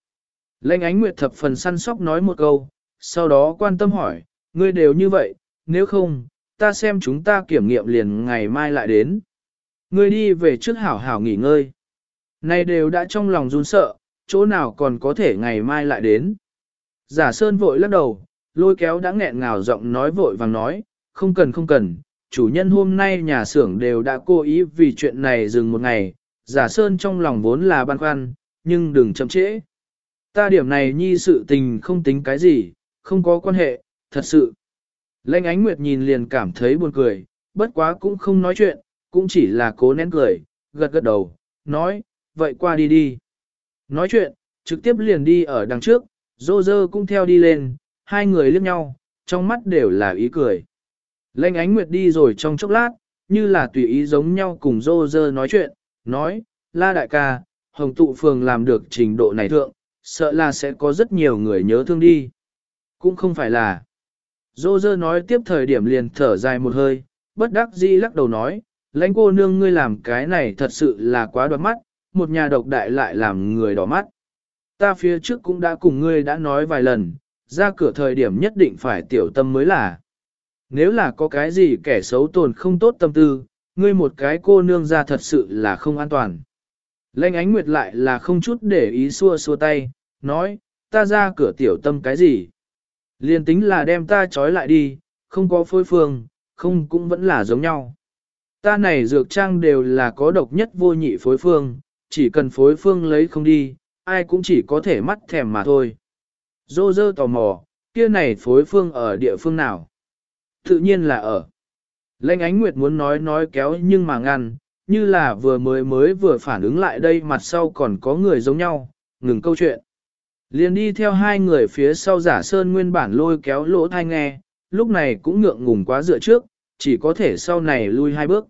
Lệnh ánh nguyệt thập phần săn sóc nói một câu, sau đó quan tâm hỏi, ngươi đều như vậy, nếu không, ta xem chúng ta kiểm nghiệm liền ngày mai lại đến. Ngươi đi về trước hảo hảo nghỉ ngơi. Này đều đã trong lòng run sợ, chỗ nào còn có thể ngày mai lại đến. Giả Sơn vội lắc đầu, lôi kéo đã nghẹn ngào giọng nói vội vàng nói, không cần không cần, chủ nhân hôm nay nhà xưởng đều đã cố ý vì chuyện này dừng một ngày, giả Sơn trong lòng vốn là băn khoăn, nhưng đừng chậm trễ. Ta điểm này nhi sự tình không tính cái gì, không có quan hệ, thật sự. Lênh ánh nguyệt nhìn liền cảm thấy buồn cười, bất quá cũng không nói chuyện, cũng chỉ là cố nén cười, gật gật đầu, nói, vậy qua đi đi. Nói chuyện, trực tiếp liền đi ở đằng trước, dô dơ cũng theo đi lên, hai người liếc nhau, trong mắt đều là ý cười. Lênh ánh nguyệt đi rồi trong chốc lát, như là tùy ý giống nhau cùng dô dơ nói chuyện, nói, la đại ca, hồng tụ phường làm được trình độ này thượng, sợ là sẽ có rất nhiều người nhớ thương đi. Cũng không phải là. Dô dơ nói tiếp thời điểm liền thở dài một hơi, bất đắc dĩ lắc đầu nói, lãnh cô nương ngươi làm cái này thật sự là quá đoán mắt, một nhà độc đại lại làm người đỏ mắt. Ta phía trước cũng đã cùng ngươi đã nói vài lần, ra cửa thời điểm nhất định phải tiểu tâm mới là. Nếu là có cái gì kẻ xấu tồn không tốt tâm tư, ngươi một cái cô nương ra thật sự là không an toàn. Lênh ánh nguyệt lại là không chút để ý xua xua tay, nói, ta ra cửa tiểu tâm cái gì. Liên tính là đem ta trói lại đi, không có phối phương, không cũng vẫn là giống nhau. Ta này dược trang đều là có độc nhất vô nhị phối phương, chỉ cần phối phương lấy không đi, ai cũng chỉ có thể mắt thèm mà thôi. Dô dơ tò mò, kia này phối phương ở địa phương nào? Tự nhiên là ở. Lênh ánh nguyệt muốn nói nói kéo nhưng mà ngăn, như là vừa mới mới vừa phản ứng lại đây mặt sau còn có người giống nhau, ngừng câu chuyện. Liền đi theo hai người phía sau giả sơn nguyên bản lôi kéo lỗ thai nghe, lúc này cũng ngượng ngùng quá dựa trước, chỉ có thể sau này lui hai bước.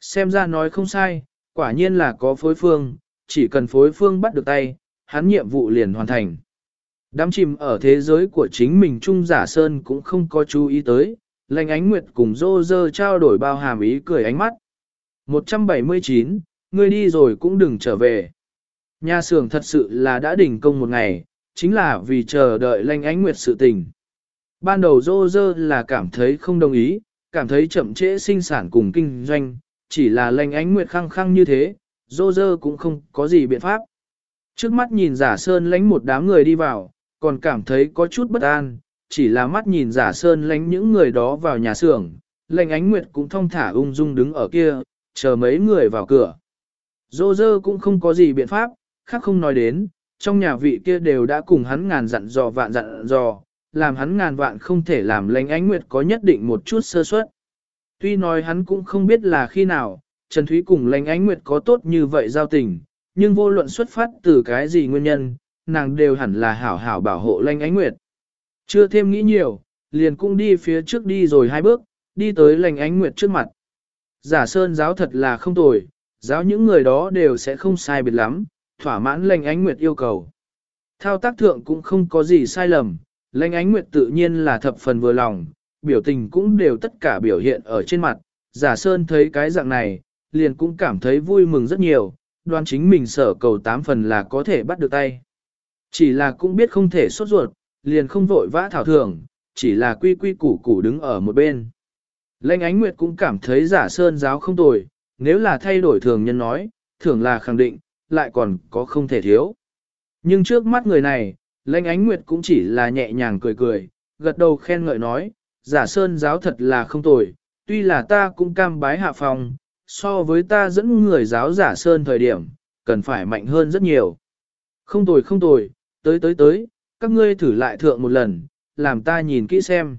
Xem ra nói không sai, quả nhiên là có phối phương, chỉ cần phối phương bắt được tay, hắn nhiệm vụ liền hoàn thành. Đám chìm ở thế giới của chính mình Trung Giả Sơn cũng không có chú ý tới, lành ánh nguyệt cùng dô dơ trao đổi bao hàm ý cười ánh mắt. 179, ngươi đi rồi cũng đừng trở về. Nhà xưởng thật sự là đã đỉnh công một ngày, chính là vì chờ đợi lanh ánh nguyệt sự tình. Ban đầu dô dơ là cảm thấy không đồng ý, cảm thấy chậm trễ sinh sản cùng kinh doanh, chỉ là lanh ánh nguyệt khăng khăng như thế, dô dơ cũng không có gì biện pháp. Trước mắt nhìn giả sơn lánh một đám người đi vào, còn cảm thấy có chút bất an, chỉ là mắt nhìn giả sơn lánh những người đó vào nhà xưởng, lệnh ánh nguyệt cũng thong thả ung dung đứng ở kia, chờ mấy người vào cửa. Dô dơ cũng không có gì biện pháp, khác không nói đến, trong nhà vị kia đều đã cùng hắn ngàn dặn dò vạn dặn dò, làm hắn ngàn vạn không thể làm lệnh ánh nguyệt có nhất định một chút sơ suất. Tuy nói hắn cũng không biết là khi nào, Trần Thúy cùng lệnh ánh nguyệt có tốt như vậy giao tình, nhưng vô luận xuất phát từ cái gì nguyên nhân, nàng đều hẳn là hảo hảo bảo hộ lanh ánh nguyệt. Chưa thêm nghĩ nhiều, liền cũng đi phía trước đi rồi hai bước, đi tới lanh ánh nguyệt trước mặt. Giả sơn giáo thật là không tồi, giáo những người đó đều sẽ không sai biệt lắm, thỏa mãn lanh ánh nguyệt yêu cầu. Thao tác thượng cũng không có gì sai lầm, lanh ánh nguyệt tự nhiên là thập phần vừa lòng, biểu tình cũng đều tất cả biểu hiện ở trên mặt. Giả sơn thấy cái dạng này, liền cũng cảm thấy vui mừng rất nhiều, đoán chính mình sở cầu tám phần là có thể bắt được tay. Chỉ là cũng biết không thể sốt ruột, liền không vội vã thảo thường, chỉ là quy quy củ củ đứng ở một bên. Lệnh ánh nguyệt cũng cảm thấy giả sơn giáo không tồi, nếu là thay đổi thường nhân nói, thường là khẳng định, lại còn có không thể thiếu. Nhưng trước mắt người này, lệnh ánh nguyệt cũng chỉ là nhẹ nhàng cười cười, gật đầu khen ngợi nói, giả sơn giáo thật là không tồi, tuy là ta cũng cam bái hạ phòng, so với ta dẫn người giáo giả sơn thời điểm, cần phải mạnh hơn rất nhiều. Không tồi không tồi, tới tới tới, các ngươi thử lại thượng một lần, làm ta nhìn kỹ xem.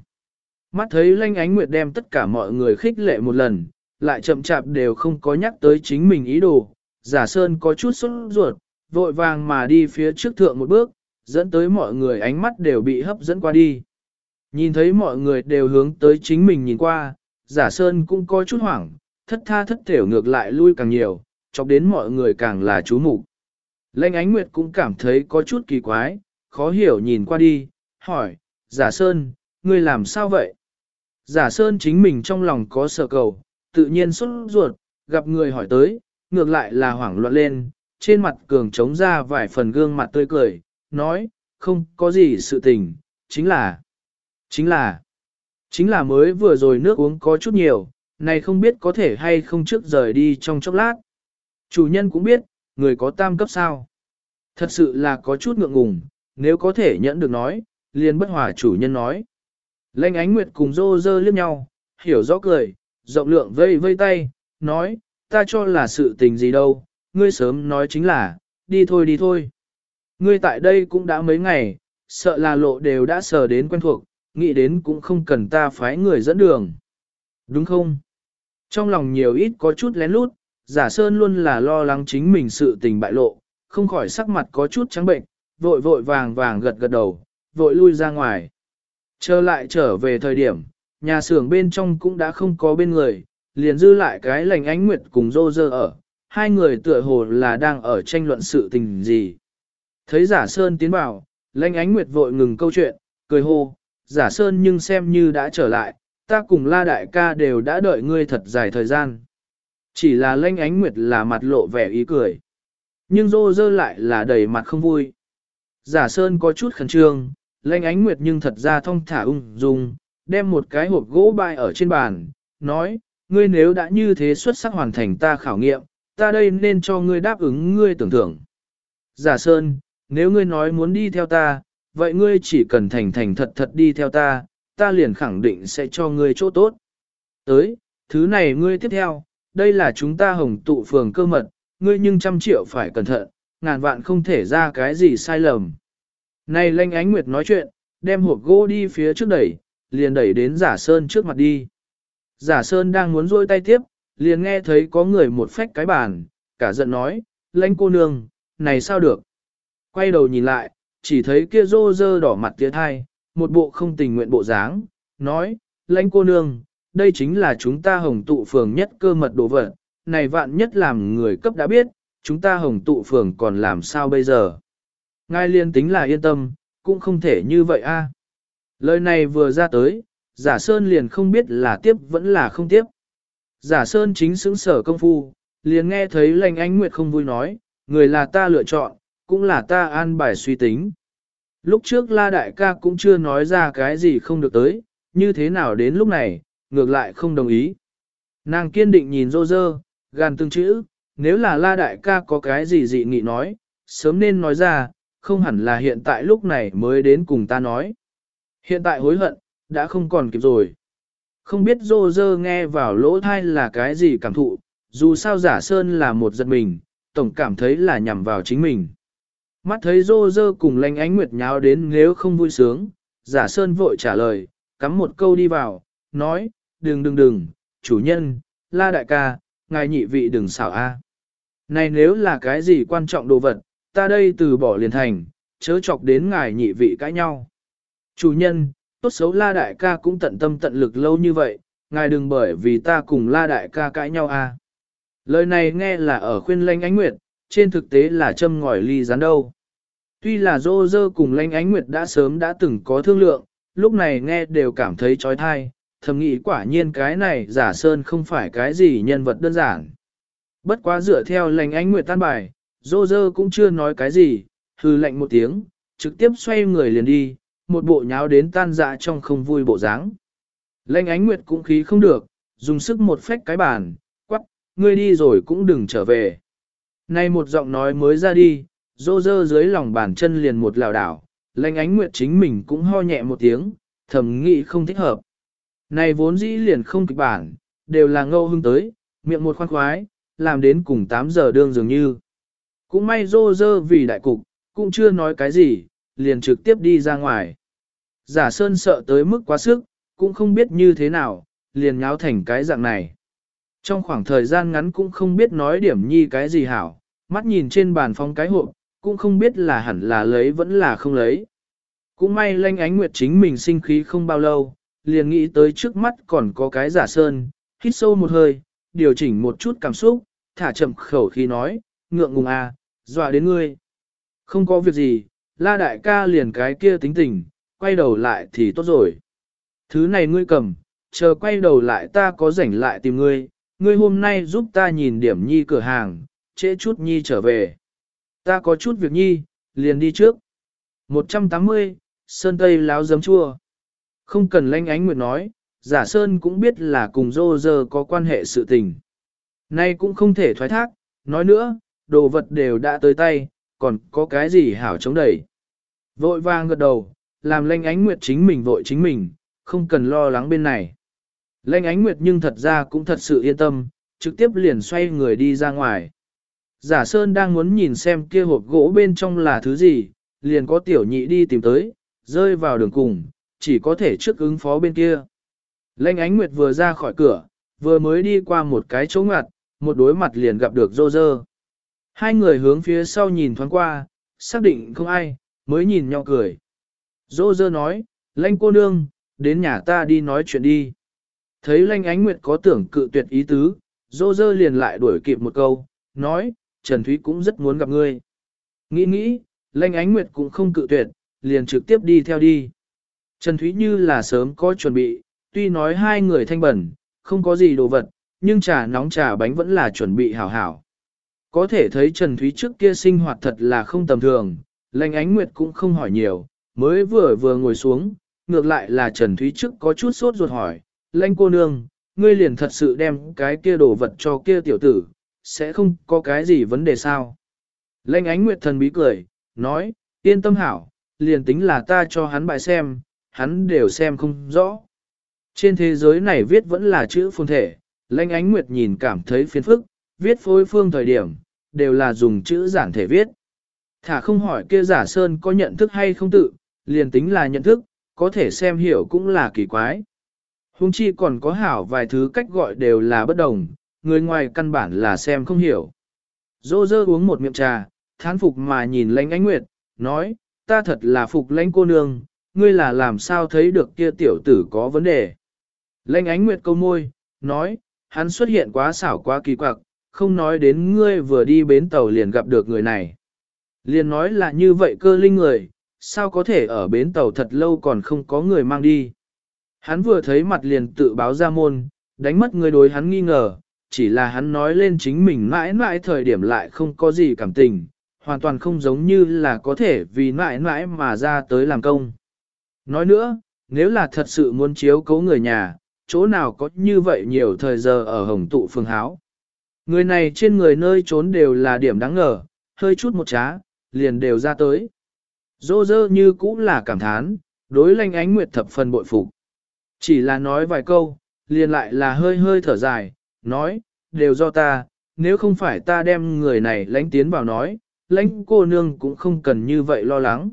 Mắt thấy lanh ánh nguyệt đem tất cả mọi người khích lệ một lần, lại chậm chạp đều không có nhắc tới chính mình ý đồ. Giả Sơn có chút sốt ruột, vội vàng mà đi phía trước thượng một bước, dẫn tới mọi người ánh mắt đều bị hấp dẫn qua đi. Nhìn thấy mọi người đều hướng tới chính mình nhìn qua, Giả Sơn cũng có chút hoảng, thất tha thất thểu ngược lại lui càng nhiều, chọc đến mọi người càng là chú mục Lệnh ánh nguyệt cũng cảm thấy có chút kỳ quái, khó hiểu nhìn qua đi, hỏi, giả sơn, ngươi làm sao vậy? Giả sơn chính mình trong lòng có sợ cầu, tự nhiên xuất ruột, gặp người hỏi tới, ngược lại là hoảng loạn lên, trên mặt cường trống ra vài phần gương mặt tươi cười, nói, không có gì sự tình, chính là, chính là, chính là mới vừa rồi nước uống có chút nhiều, này không biết có thể hay không trước rời đi trong chốc lát. Chủ nhân cũng biết, người có tam cấp sao. Thật sự là có chút ngượng ngùng, nếu có thể nhẫn được nói, liền bất hòa chủ nhân nói. Lênh ánh nguyệt cùng rô rơ liếc nhau, hiểu rõ cười, rộng lượng vây vây tay, nói, ta cho là sự tình gì đâu, ngươi sớm nói chính là, đi thôi đi thôi. Ngươi tại đây cũng đã mấy ngày, sợ là lộ đều đã sờ đến quen thuộc, nghĩ đến cũng không cần ta phái người dẫn đường. Đúng không? Trong lòng nhiều ít có chút lén lút, giả sơn luôn là lo lắng chính mình sự tình bại lộ, không khỏi sắc mặt có chút trắng bệnh, vội vội vàng vàng gật gật đầu, vội lui ra ngoài. Trở lại trở về thời điểm, nhà xưởng bên trong cũng đã không có bên người, liền dư lại cái lành ánh nguyệt cùng dô dơ ở, hai người tựa hồ là đang ở tranh luận sự tình gì. Thấy giả sơn tiến vào, lành ánh nguyệt vội ngừng câu chuyện, cười hô, giả sơn nhưng xem như đã trở lại, ta cùng la đại ca đều đã đợi ngươi thật dài thời gian. Chỉ là lanh ánh nguyệt là mặt lộ vẻ ý cười. Nhưng rô rơ lại là đầy mặt không vui. Giả sơn có chút khẩn trương, lanh ánh nguyệt nhưng thật ra thong thả ung dung, đem một cái hộp gỗ bay ở trên bàn, nói, ngươi nếu đã như thế xuất sắc hoàn thành ta khảo nghiệm, ta đây nên cho ngươi đáp ứng ngươi tưởng thưởng. Giả sơn, nếu ngươi nói muốn đi theo ta, vậy ngươi chỉ cần thành thành thật thật đi theo ta, ta liền khẳng định sẽ cho ngươi chỗ tốt. Tới, thứ này ngươi tiếp theo, đây là chúng ta hồng tụ phường cơ mật, ngươi nhưng trăm triệu phải cẩn thận, ngàn vạn không thể ra cái gì sai lầm. Này lanh ánh nguyệt nói chuyện, đem hộp gỗ đi phía trước đẩy, liền đẩy đến giả sơn trước mặt đi. Giả sơn đang muốn rôi tay tiếp, liền nghe thấy có người một phách cái bàn, cả giận nói, lãnh cô nương, này sao được. Quay đầu nhìn lại, chỉ thấy kia rô rơ đỏ mặt tía thai, một bộ không tình nguyện bộ dáng, nói, lãnh cô nương, đây chính là chúng ta hồng tụ phường nhất cơ mật đồ vật, này vạn nhất làm người cấp đã biết, chúng ta hồng tụ phường còn làm sao bây giờ. Ngài liên tính là yên tâm, cũng không thể như vậy a. Lời này vừa ra tới, giả sơn liền không biết là tiếp vẫn là không tiếp. Giả sơn chính xứng sở công phu, liền nghe thấy lành ánh nguyệt không vui nói, người là ta lựa chọn, cũng là ta an bài suy tính. Lúc trước la đại ca cũng chưa nói ra cái gì không được tới, như thế nào đến lúc này, ngược lại không đồng ý. Nàng kiên định nhìn rô rơ, gan từng chữ, nếu là la đại ca có cái gì dị nghị nói, sớm nên nói ra, không hẳn là hiện tại lúc này mới đến cùng ta nói. Hiện tại hối hận, đã không còn kịp rồi. Không biết rô rơ nghe vào lỗ thai là cái gì cảm thụ, dù sao giả sơn là một giật mình, tổng cảm thấy là nhằm vào chính mình. Mắt thấy rô rơ cùng lanh ánh nguyệt nháo đến nếu không vui sướng, giả sơn vội trả lời, cắm một câu đi vào, nói, đừng đừng đừng, chủ nhân, la đại ca, ngài nhị vị đừng xảo a. Này nếu là cái gì quan trọng đồ vật, ta đây từ bỏ liền thành, chớ chọc đến ngài nhị vị cãi nhau. Chủ nhân, tốt xấu la đại ca cũng tận tâm tận lực lâu như vậy, ngài đừng bởi vì ta cùng la đại ca cãi nhau a. Lời này nghe là ở khuyên lanh ánh nguyệt, trên thực tế là châm ngòi ly rán đâu. Tuy là dô dơ cùng lanh ánh nguyệt đã sớm đã từng có thương lượng, lúc này nghe đều cảm thấy trói thai, thầm nghĩ quả nhiên cái này giả sơn không phải cái gì nhân vật đơn giản. Bất quá dựa theo lành ánh nguyệt tan bài, dô dơ cũng chưa nói cái gì, hư lệnh một tiếng, trực tiếp xoay người liền đi, một bộ nháo đến tan dạ trong không vui bộ dáng. Lệnh ánh nguyệt cũng khí không được, dùng sức một phách cái bàn, quắc, ngươi đi rồi cũng đừng trở về. Nay một giọng nói mới ra đi, dô dơ dưới lòng bàn chân liền một lảo đảo, lệnh ánh nguyệt chính mình cũng ho nhẹ một tiếng, thầm nghĩ không thích hợp. Này vốn dĩ liền không kịch bản, đều là ngâu hưng tới, miệng một khoan khoái, làm đến cùng 8 giờ đương dường như. Cũng may rô dơ vì đại cục, cũng chưa nói cái gì, liền trực tiếp đi ra ngoài. Giả Sơn sợ tới mức quá sức, cũng không biết như thế nào, liền nháo thành cái dạng này. Trong khoảng thời gian ngắn cũng không biết nói điểm nhi cái gì hảo, mắt nhìn trên bàn phong cái hộp, cũng không biết là hẳn là lấy vẫn là không lấy. Cũng may lanh ánh nguyệt chính mình sinh khí không bao lâu, liền nghĩ tới trước mắt còn có cái giả sơn, hít sâu một hơi, điều chỉnh một chút cảm xúc, thả chậm khẩu khi nói, ngượng ngùng à, dọa đến ngươi. Không có việc gì, la đại ca liền cái kia tính tình, quay đầu lại thì tốt rồi. Thứ này ngươi cầm, chờ quay đầu lại ta có rảnh lại tìm ngươi, ngươi hôm nay giúp ta nhìn điểm nhi cửa hàng, trễ chút nhi trở về. Ta có chút việc nhi, liền đi trước. 180, Sơn Tây láo giấm chua. Không cần lanh ánh nguyệt nói, giả Sơn cũng biết là cùng dô dơ có quan hệ sự tình. Nay cũng không thể thoái thác, nói nữa, đồ vật đều đã tới tay, còn có cái gì hảo chống đẩy. Vội vàng gật đầu, làm lanh ánh nguyệt chính mình vội chính mình, không cần lo lắng bên này. Lanh ánh nguyệt nhưng thật ra cũng thật sự yên tâm, trực tiếp liền xoay người đi ra ngoài. Giả Sơn đang muốn nhìn xem kia hộp gỗ bên trong là thứ gì, liền có tiểu nhị đi tìm tới, rơi vào đường cùng, chỉ có thể trước ứng phó bên kia. Lanh ánh nguyệt vừa ra khỏi cửa, vừa mới đi qua một cái chỗ ngặt, một đối mặt liền gặp được rô rơ. Hai người hướng phía sau nhìn thoáng qua, xác định không ai, mới nhìn nhau cười. Rô rơ nói, lanh cô nương, đến nhà ta đi nói chuyện đi. Thấy lanh ánh nguyệt có tưởng cự tuyệt ý tứ, rô rơ liền lại đuổi kịp một câu, nói, Trần Thúy cũng rất muốn gặp ngươi. Nghĩ nghĩ, lanh ánh nguyệt cũng không cự tuyệt, liền trực tiếp đi theo đi. Trần Thúy như là sớm có chuẩn bị, tuy nói hai người thanh bẩn, không có gì đồ vật, nhưng trà nóng trà bánh vẫn là chuẩn bị hảo hảo. Có thể thấy Trần Thúy trước kia sinh hoạt thật là không tầm thường, lành ánh nguyệt cũng không hỏi nhiều, mới vừa vừa ngồi xuống, ngược lại là Trần Thúy trước có chút sốt ruột hỏi, Lanh cô nương, ngươi liền thật sự đem cái kia đồ vật cho kia tiểu tử, sẽ không có cái gì vấn đề sao. Lanh ánh nguyệt thần bí cười, nói, yên tâm hảo, liền tính là ta cho hắn bài xem, hắn đều xem không rõ. Trên thế giới này viết vẫn là chữ phồn thể, Lanh ánh nguyệt nhìn cảm thấy phiền phức, viết phối phương thời điểm, đều là dùng chữ giản thể viết. Thả không hỏi kia giả sơn có nhận thức hay không tự, liền tính là nhận thức, có thể xem hiểu cũng là kỳ quái. Hùng chi còn có hảo vài thứ cách gọi đều là bất đồng, người ngoài căn bản là xem không hiểu. Dô dơ uống một miệng trà, thán phục mà nhìn lãnh ánh nguyệt, nói, ta thật là phục lãnh cô nương, ngươi là làm sao thấy được kia tiểu tử có vấn đề. Lanh ánh nguyệt câu môi, nói, hắn xuất hiện quá xảo quá kỳ quặc, không nói đến ngươi vừa đi bến tàu liền gặp được người này. Liền nói là như vậy cơ linh người, sao có thể ở bến tàu thật lâu còn không có người mang đi. Hắn vừa thấy mặt liền tự báo ra môn, đánh mất người đối hắn nghi ngờ, chỉ là hắn nói lên chính mình mãi mãi thời điểm lại không có gì cảm tình, hoàn toàn không giống như là có thể vì mãi mãi mà ra tới làm công. Nói nữa, nếu là thật sự muốn chiếu cấu người nhà, chỗ nào có như vậy nhiều thời giờ ở hồng tụ phương háo. Người này trên người nơi trốn đều là điểm đáng ngờ, hơi chút một trá, liền đều ra tới. Dô dơ như cũng là cảm thán, đối lanh ánh nguyệt thập phần bội phục. Chỉ là nói vài câu, liền lại là hơi hơi thở dài, nói, đều do ta, nếu không phải ta đem người này lánh tiến vào nói, lãnh cô nương cũng không cần như vậy lo lắng.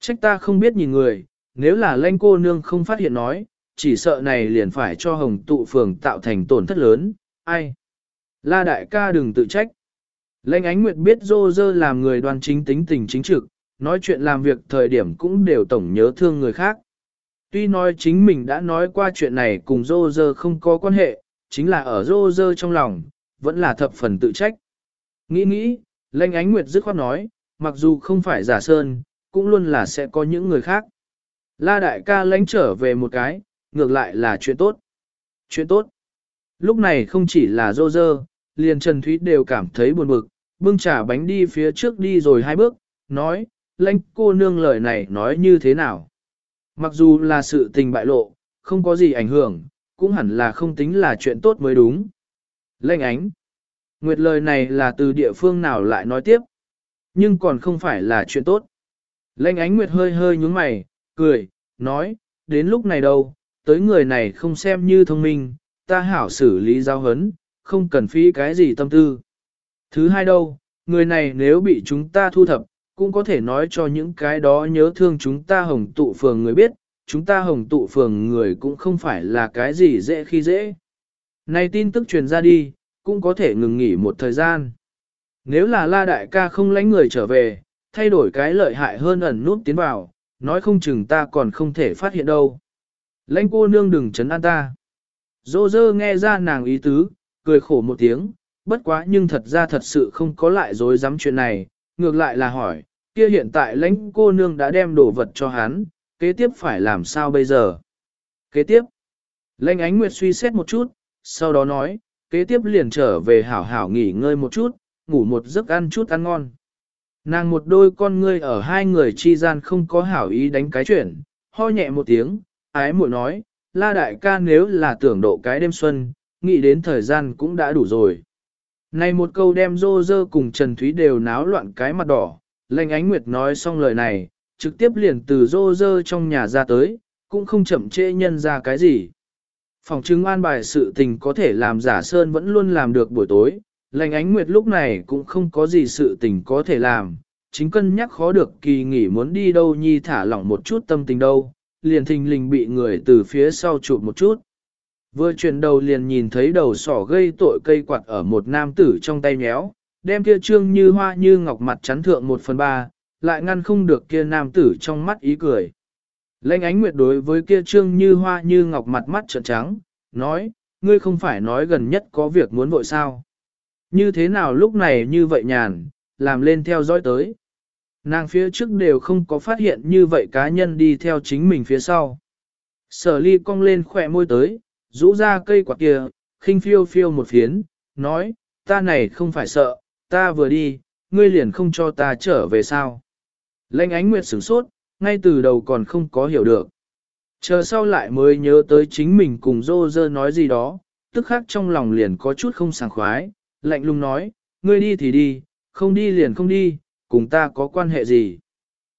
Trách ta không biết nhìn người, nếu là lanh cô nương không phát hiện nói, chỉ sợ này liền phải cho hồng tụ phường tạo thành tổn thất lớn, ai? La đại ca đừng tự trách. Lanh ánh nguyệt biết dô dơ làm người đoan chính tính tình chính trực, nói chuyện làm việc thời điểm cũng đều tổng nhớ thương người khác. Tuy nói chính mình đã nói qua chuyện này cùng dô dơ không có quan hệ, chính là ở dô dơ trong lòng, vẫn là thập phần tự trách. Nghĩ nghĩ, lanh ánh nguyệt dứt khoát nói, mặc dù không phải giả sơn, cũng luôn là sẽ có những người khác. La đại ca lánh trở về một cái, ngược lại là chuyện tốt. Chuyện tốt. Lúc này không chỉ là dô dơ, liền Trần Thúy đều cảm thấy buồn bực, bưng trả bánh đi phía trước đi rồi hai bước, nói, lãnh cô nương lời này nói như thế nào. Mặc dù là sự tình bại lộ, không có gì ảnh hưởng, cũng hẳn là không tính là chuyện tốt mới đúng. Lênh ánh. Nguyệt lời này là từ địa phương nào lại nói tiếp, nhưng còn không phải là chuyện tốt. Lênh ánh Nguyệt hơi hơi nhúng mày, cười, nói, đến lúc này đâu, tới người này không xem như thông minh, ta hảo xử lý giao hấn, không cần phí cái gì tâm tư. Thứ hai đâu, người này nếu bị chúng ta thu thập, cũng có thể nói cho những cái đó nhớ thương chúng ta hồng tụ phường người biết, chúng ta hồng tụ phường người cũng không phải là cái gì dễ khi dễ. Này tin tức truyền ra đi, cũng có thể ngừng nghỉ một thời gian. Nếu là la đại ca không lãnh người trở về, thay đổi cái lợi hại hơn ẩn nút tiến vào, nói không chừng ta còn không thể phát hiện đâu. Lãnh cô nương đừng chấn an ta. Dô dơ nghe ra nàng ý tứ, cười khổ một tiếng, bất quá nhưng thật ra thật sự không có lại dối dám chuyện này, ngược lại là hỏi, kia hiện tại lãnh cô nương đã đem đồ vật cho hắn, kế tiếp phải làm sao bây giờ? Kế tiếp, lãnh ánh nguyệt suy xét một chút, sau đó nói, kế tiếp liền trở về hảo hảo nghỉ ngơi một chút, ngủ một giấc ăn chút ăn ngon. Nàng một đôi con ngươi ở hai người chi gian không có hảo ý đánh cái chuyện, ho nhẹ một tiếng, ái muội nói, la đại ca nếu là tưởng độ cái đêm xuân, nghĩ đến thời gian cũng đã đủ rồi. Này một câu đem rô rơ cùng Trần Thúy đều náo loạn cái mặt đỏ, lệnh ánh nguyệt nói xong lời này, trực tiếp liền từ rô rơ trong nhà ra tới, cũng không chậm trễ nhân ra cái gì. Phòng chứng an bài sự tình có thể làm giả sơn vẫn luôn làm được buổi tối, lệnh ánh nguyệt lúc này cũng không có gì sự tình có thể làm, chính cân nhắc khó được kỳ nghỉ muốn đi đâu nhi thả lỏng một chút tâm tình đâu, liền thình lình bị người từ phía sau chụp một chút. Vừa chuyển đầu liền nhìn thấy đầu sỏ gây tội cây quạt ở một nam tử trong tay nhéo, đem kia trương như hoa như ngọc mặt chắn thượng một phần ba, lại ngăn không được kia nam tử trong mắt ý cười. Lênh ánh nguyệt đối với kia trương như hoa như ngọc mặt mắt trợn trắng, nói, ngươi không phải nói gần nhất có việc muốn vội sao. Như thế nào lúc này như vậy nhàn, làm lên theo dõi tới. Nàng phía trước đều không có phát hiện như vậy cá nhân đi theo chính mình phía sau. Sở ly cong lên khỏe môi tới, rũ ra cây quạt kia, khinh phiêu phiêu một phiến, nói, ta này không phải sợ, ta vừa đi, ngươi liền không cho ta trở về sao. Lênh ánh nguyệt sửng sốt, ngay từ đầu còn không có hiểu được. Chờ sau lại mới nhớ tới chính mình cùng dô dơ nói gì đó, tức khác trong lòng liền có chút không sảng khoái, lạnh lùng nói, ngươi đi thì đi, không đi liền không đi, cùng ta có quan hệ gì.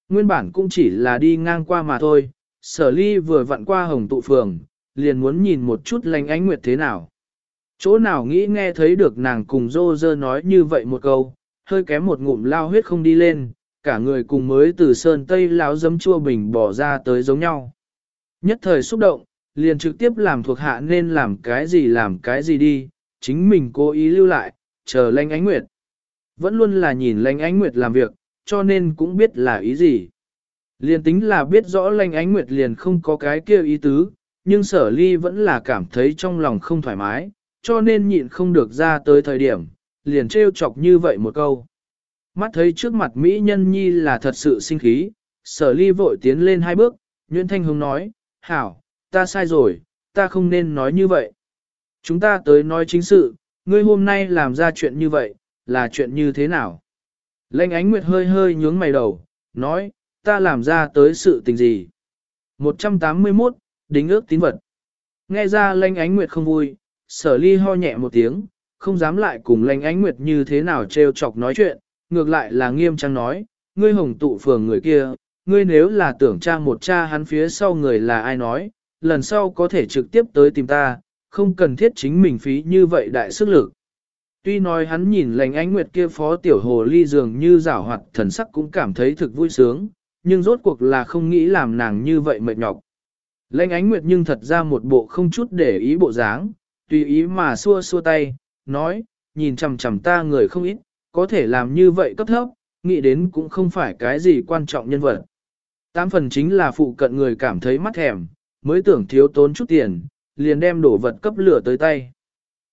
Nguyên bản cũng chỉ là đi ngang qua mà thôi, sở ly vừa vặn qua hồng tụ phường, liền muốn nhìn một chút lành ánh nguyệt thế nào. Chỗ nào nghĩ nghe thấy được nàng cùng dô dơ nói như vậy một câu, hơi kém một ngụm lao huyết không đi lên, cả người cùng mới từ sơn tây láo dấm chua bình bỏ ra tới giống nhau. Nhất thời xúc động, liền trực tiếp làm thuộc hạ nên làm cái gì làm cái gì đi, chính mình cố ý lưu lại, chờ lanh ánh nguyệt. Vẫn luôn là nhìn lanh ánh nguyệt làm việc, cho nên cũng biết là ý gì. Liền tính là biết rõ lanh ánh nguyệt liền không có cái kia ý tứ, nhưng sở ly vẫn là cảm thấy trong lòng không thoải mái, cho nên nhịn không được ra tới thời điểm, liền trêu chọc như vậy một câu. Mắt thấy trước mặt Mỹ nhân nhi là thật sự sinh khí, sở ly vội tiến lên hai bước, Nguyễn Thanh Hùng nói, hảo, ta sai rồi, ta không nên nói như vậy. Chúng ta tới nói chính sự, ngươi hôm nay làm ra chuyện như vậy, là chuyện như thế nào? Lệnh ánh nguyệt hơi hơi nhướng mày đầu, nói, ta làm ra tới sự tình gì? 181, đính ước tín vật. Nghe ra lanh ánh nguyệt không vui, sở ly ho nhẹ một tiếng, không dám lại cùng lanh ánh nguyệt như thế nào trêu chọc nói chuyện, ngược lại là nghiêm trang nói, ngươi hồng tụ phường người kia, ngươi nếu là tưởng cha một cha hắn phía sau người là ai nói, lần sau có thể trực tiếp tới tìm ta, không cần thiết chính mình phí như vậy đại sức lực. Tuy nói hắn nhìn lành ánh nguyệt kia phó tiểu hồ ly dường như rảo hoạt thần sắc cũng cảm thấy thực vui sướng, nhưng rốt cuộc là không nghĩ làm nàng như vậy mệt nhọc. Lệnh ánh nguyệt nhưng thật ra một bộ không chút để ý bộ dáng, tùy ý mà xua xua tay, nói, nhìn chằm chằm ta người không ít, có thể làm như vậy cấp thấp, nghĩ đến cũng không phải cái gì quan trọng nhân vật. Tám phần chính là phụ cận người cảm thấy mắt thèm, mới tưởng thiếu tốn chút tiền, liền đem đổ vật cấp lửa tới tay.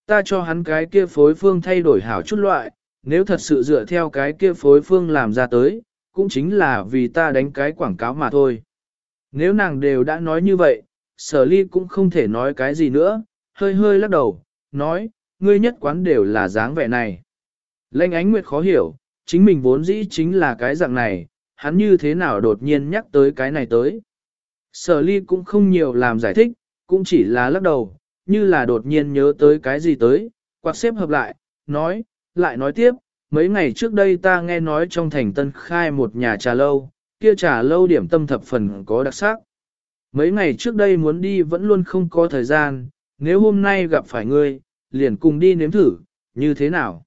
Ta cho hắn cái kia phối phương thay đổi hảo chút loại, nếu thật sự dựa theo cái kia phối phương làm ra tới, cũng chính là vì ta đánh cái quảng cáo mà thôi. Nếu nàng đều đã nói như vậy, sở ly cũng không thể nói cái gì nữa, hơi hơi lắc đầu, nói, ngươi nhất quán đều là dáng vẻ này. Lệnh ánh nguyệt khó hiểu, chính mình vốn dĩ chính là cái dạng này, hắn như thế nào đột nhiên nhắc tới cái này tới. Sở ly cũng không nhiều làm giải thích, cũng chỉ là lắc đầu, như là đột nhiên nhớ tới cái gì tới, quạt xếp hợp lại, nói, lại nói tiếp, mấy ngày trước đây ta nghe nói trong thành tân khai một nhà trà lâu, kia trà lâu điểm tâm thập phần có đặc sắc. Mấy ngày trước đây muốn đi vẫn luôn không có thời gian, nếu hôm nay gặp phải ngươi, liền cùng đi nếm thử, như thế nào?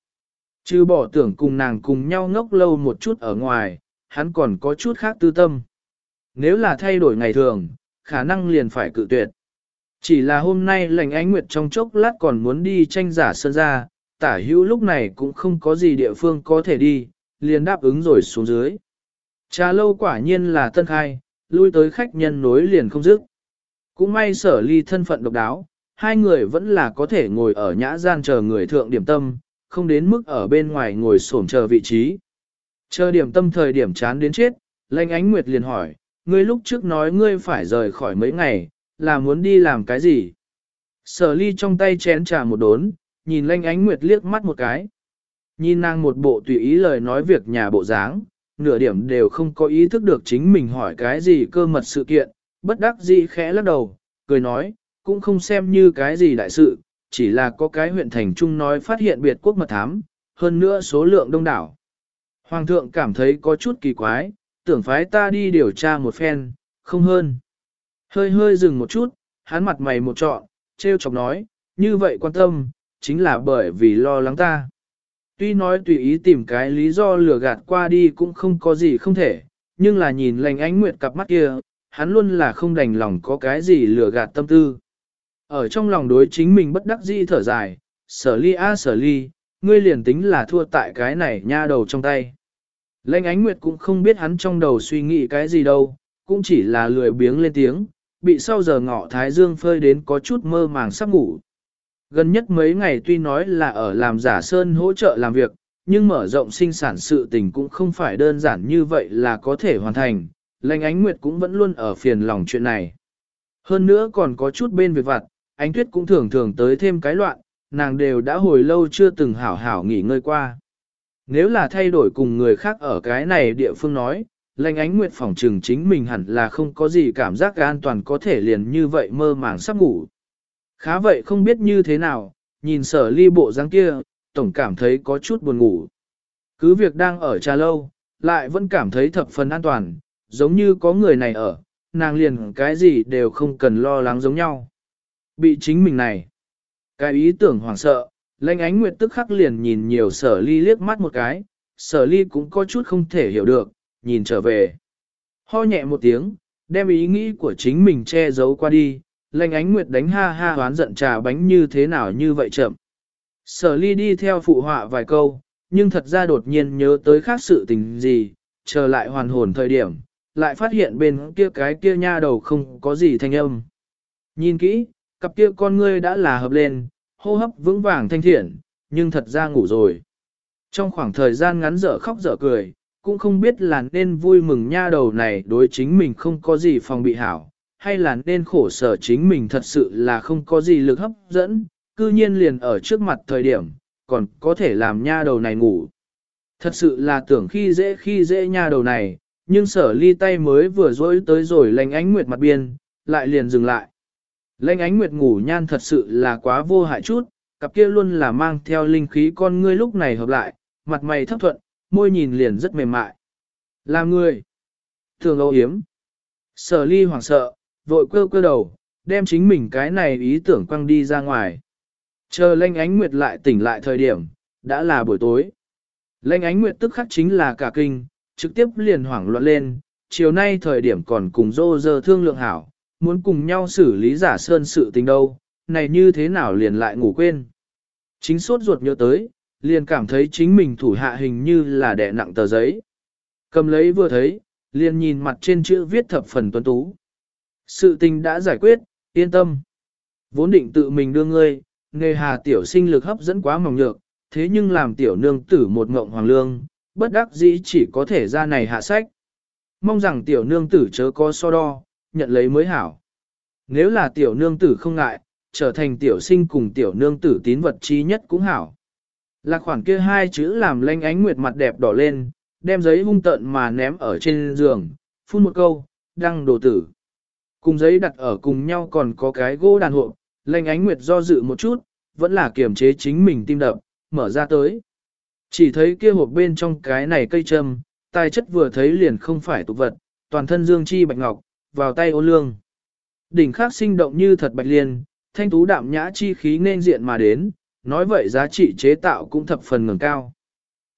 Chứ bỏ tưởng cùng nàng cùng nhau ngốc lâu một chút ở ngoài, hắn còn có chút khác tư tâm. Nếu là thay đổi ngày thường, khả năng liền phải cự tuyệt. Chỉ là hôm nay lành ánh nguyệt trong chốc lát còn muốn đi tranh giả sơn ra, tả hữu lúc này cũng không có gì địa phương có thể đi, liền đáp ứng rồi xuống dưới. Trà lâu quả nhiên là tân khai, lui tới khách nhân nối liền không dứt. Cũng may sở ly thân phận độc đáo, hai người vẫn là có thể ngồi ở nhã gian chờ người thượng điểm tâm, không đến mức ở bên ngoài ngồi xổm chờ vị trí. Chờ điểm tâm thời điểm chán đến chết, lệnh ánh nguyệt liền hỏi, ngươi lúc trước nói ngươi phải rời khỏi mấy ngày, là muốn đi làm cái gì? Sở ly trong tay chén trà một đốn, nhìn lanh ánh nguyệt liếc mắt một cái. Nhìn nàng một bộ tùy ý lời nói việc nhà bộ dáng, nửa điểm đều không có ý thức được chính mình hỏi cái gì cơ mật sự kiện, bất đắc dĩ khẽ lắc đầu, cười nói, cũng không xem như cái gì đại sự, chỉ là có cái huyện thành trung nói phát hiện biệt quốc mật thám, hơn nữa số lượng đông đảo. Hoàng thượng cảm thấy có chút kỳ quái, tưởng phái ta đi điều tra một phen, không hơn. Hơi hơi dừng một chút, hắn mặt mày một trọn, treo chọc nói, như vậy quan tâm, chính là bởi vì lo lắng ta. Tuy nói tùy ý tìm cái lý do lừa gạt qua đi cũng không có gì không thể, nhưng là nhìn lành ánh nguyệt cặp mắt kia, hắn luôn là không đành lòng có cái gì lừa gạt tâm tư. Ở trong lòng đối chính mình bất đắc dĩ thở dài, sở ly a sở ly, ngươi liền tính là thua tại cái này nha đầu trong tay. Lệnh ánh nguyệt cũng không biết hắn trong đầu suy nghĩ cái gì đâu, cũng chỉ là lười biếng lên tiếng, bị sau giờ ngọ thái dương phơi đến có chút mơ màng sắp ngủ. Gần nhất mấy ngày tuy nói là ở làm giả sơn hỗ trợ làm việc, nhưng mở rộng sinh sản sự tình cũng không phải đơn giản như vậy là có thể hoàn thành, lệnh ánh nguyệt cũng vẫn luôn ở phiền lòng chuyện này. Hơn nữa còn có chút bên việc vặt, ánh tuyết cũng thường thường tới thêm cái loạn, nàng đều đã hồi lâu chưa từng hảo hảo nghỉ ngơi qua. Nếu là thay đổi cùng người khác ở cái này địa phương nói, lệnh ánh nguyệt phòng trừng chính mình hẳn là không có gì cảm giác an toàn có thể liền như vậy mơ màng sắp ngủ. Khá vậy không biết như thế nào, nhìn sở ly bộ dáng kia, tổng cảm thấy có chút buồn ngủ. Cứ việc đang ở trà lâu, lại vẫn cảm thấy thập phần an toàn, giống như có người này ở, nàng liền cái gì đều không cần lo lắng giống nhau. Bị chính mình này, cái ý tưởng hoảng sợ, lệnh ánh nguyệt tức khắc liền nhìn nhiều sở ly liếc mắt một cái, sở ly cũng có chút không thể hiểu được, nhìn trở về. Ho nhẹ một tiếng, đem ý nghĩ của chính mình che giấu qua đi, lệnh ánh nguyệt đánh ha ha hoán giận trà bánh như thế nào như vậy chậm. Sở ly đi theo phụ họa vài câu, nhưng thật ra đột nhiên nhớ tới khác sự tình gì, trở lại hoàn hồn thời điểm, lại phát hiện bên kia cái kia nha đầu không có gì thanh âm. Nhìn kỹ, cặp kia con ngươi đã là hợp lên, hô hấp vững vàng thanh thiện, nhưng thật ra ngủ rồi. Trong khoảng thời gian ngắn dở khóc dở cười, cũng không biết là nên vui mừng nha đầu này đối chính mình không có gì phòng bị hảo, hay là nên khổ sở chính mình thật sự là không có gì lực hấp dẫn, cư nhiên liền ở trước mặt thời điểm, còn có thể làm nha đầu này ngủ. Thật sự là tưởng khi dễ khi dễ nha đầu này, nhưng sở ly tay mới vừa dối tới rồi lành ánh nguyệt mặt biên, lại liền dừng lại. Lệnh ánh nguyệt ngủ nhan thật sự là quá vô hại chút, cặp kia luôn là mang theo linh khí con ngươi lúc này hợp lại, mặt mày thấp thuận, môi nhìn liền rất mềm mại. Làm người, thường âu hiếm. Sở ly hoảng sợ, vội quơ quơ đầu, đem chính mình cái này ý tưởng quăng đi ra ngoài. Chờ lanh ánh nguyệt lại tỉnh lại thời điểm, đã là buổi tối. Lanh ánh nguyệt tức khắc chính là cả kinh, trực tiếp liền hoảng loạn lên, chiều nay thời điểm còn cùng dô dơ thương lượng hảo, muốn cùng nhau xử lý giả sơn sự tình đâu, này như thế nào liền lại ngủ quên. Chính sốt ruột nhớ tới, liền cảm thấy chính mình thủ hạ hình như là đẻ nặng tờ giấy. Cầm lấy vừa thấy, liền nhìn mặt trên chữ viết thập phần tuấn tú. Sự tình đã giải quyết, yên tâm. Vốn định tự mình đưa ngươi, nghề hà tiểu sinh lực hấp dẫn quá mỏng nhược, thế nhưng làm tiểu nương tử một ngộng hoàng lương, bất đắc dĩ chỉ có thể ra này hạ sách. Mong rằng tiểu nương tử chớ có so đo, nhận lấy mới hảo. Nếu là tiểu nương tử không ngại, trở thành tiểu sinh cùng tiểu nương tử tín vật chi nhất cũng hảo. Lạc khoản kia hai chữ làm lanh ánh nguyệt mặt đẹp đỏ lên, đem giấy hung tợn mà ném ở trên giường, phun một câu, đăng đồ tử. Cùng giấy đặt ở cùng nhau còn có cái gỗ đàn hộp, lanh ánh nguyệt do dự một chút, vẫn là kiềm chế chính mình tim đập, mở ra tới. Chỉ thấy kia hộp bên trong cái này cây châm, tài chất vừa thấy liền không phải tục vật, toàn thân dương chi bạch ngọc, vào tay ô lương. Đỉnh khác sinh động như thật bạch liên, thanh tú đạm nhã chi khí nên diện mà đến, nói vậy giá trị chế tạo cũng thập phần ngừng cao.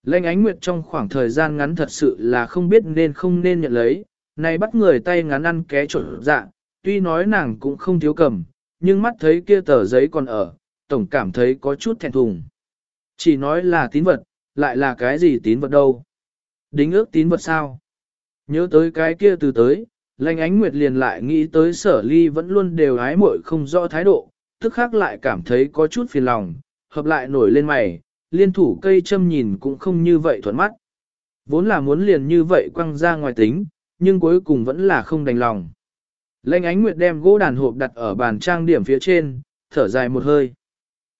Lênh ánh nguyệt trong khoảng thời gian ngắn thật sự là không biết nên không nên nhận lấy, này bắt người tay ngắn ăn ké trộn dạ, tuy nói nàng cũng không thiếu cầm, nhưng mắt thấy kia tờ giấy còn ở, tổng cảm thấy có chút thẹn thùng. Chỉ nói là tín vật, lại là cái gì tín vật đâu? Đính ước tín vật sao? Nhớ tới cái kia từ tới, lệnh ánh nguyệt liền lại nghĩ tới sở ly vẫn luôn đều ái muội không rõ thái độ, tức khác lại cảm thấy có chút phiền lòng, hợp lại nổi lên mày, liên thủ cây châm nhìn cũng không như vậy thuận mắt. Vốn là muốn liền như vậy quăng ra ngoài tính, nhưng cuối cùng vẫn là không đành lòng. Lệnh ánh nguyệt đem gỗ đàn hộp đặt ở bàn trang điểm phía trên, thở dài một hơi.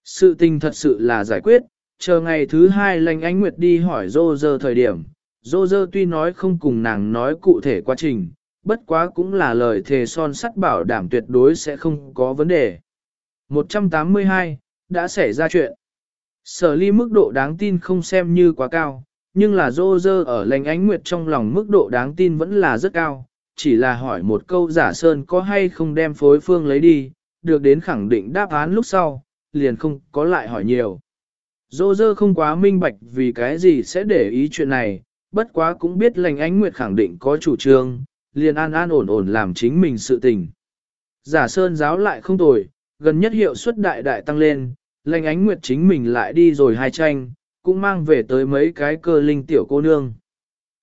Sự tình thật sự là giải quyết, chờ ngày thứ hai lệnh ánh nguyệt đi hỏi dô dơ thời điểm. Dô dơ tuy nói không cùng nàng nói cụ thể quá trình, bất quá cũng là lời thề son sắt bảo đảm tuyệt đối sẽ không có vấn đề. 182, đã xảy ra chuyện. Sở ly mức độ đáng tin không xem như quá cao, nhưng là dô dơ ở lành ánh nguyệt trong lòng mức độ đáng tin vẫn là rất cao, chỉ là hỏi một câu giả sơn có hay không đem phối phương lấy đi, được đến khẳng định đáp án lúc sau, liền không có lại hỏi nhiều. Dô dơ không quá minh bạch vì cái gì sẽ để ý chuyện này, bất quá cũng biết lành ánh nguyệt khẳng định có chủ trương, liền an an ổn ổn làm chính mình sự tình. Giả sơn giáo lại không tồi, gần nhất hiệu suất đại đại tăng lên, lành ánh nguyệt chính mình lại đi rồi hai tranh, cũng mang về tới mấy cái cơ linh tiểu cô nương.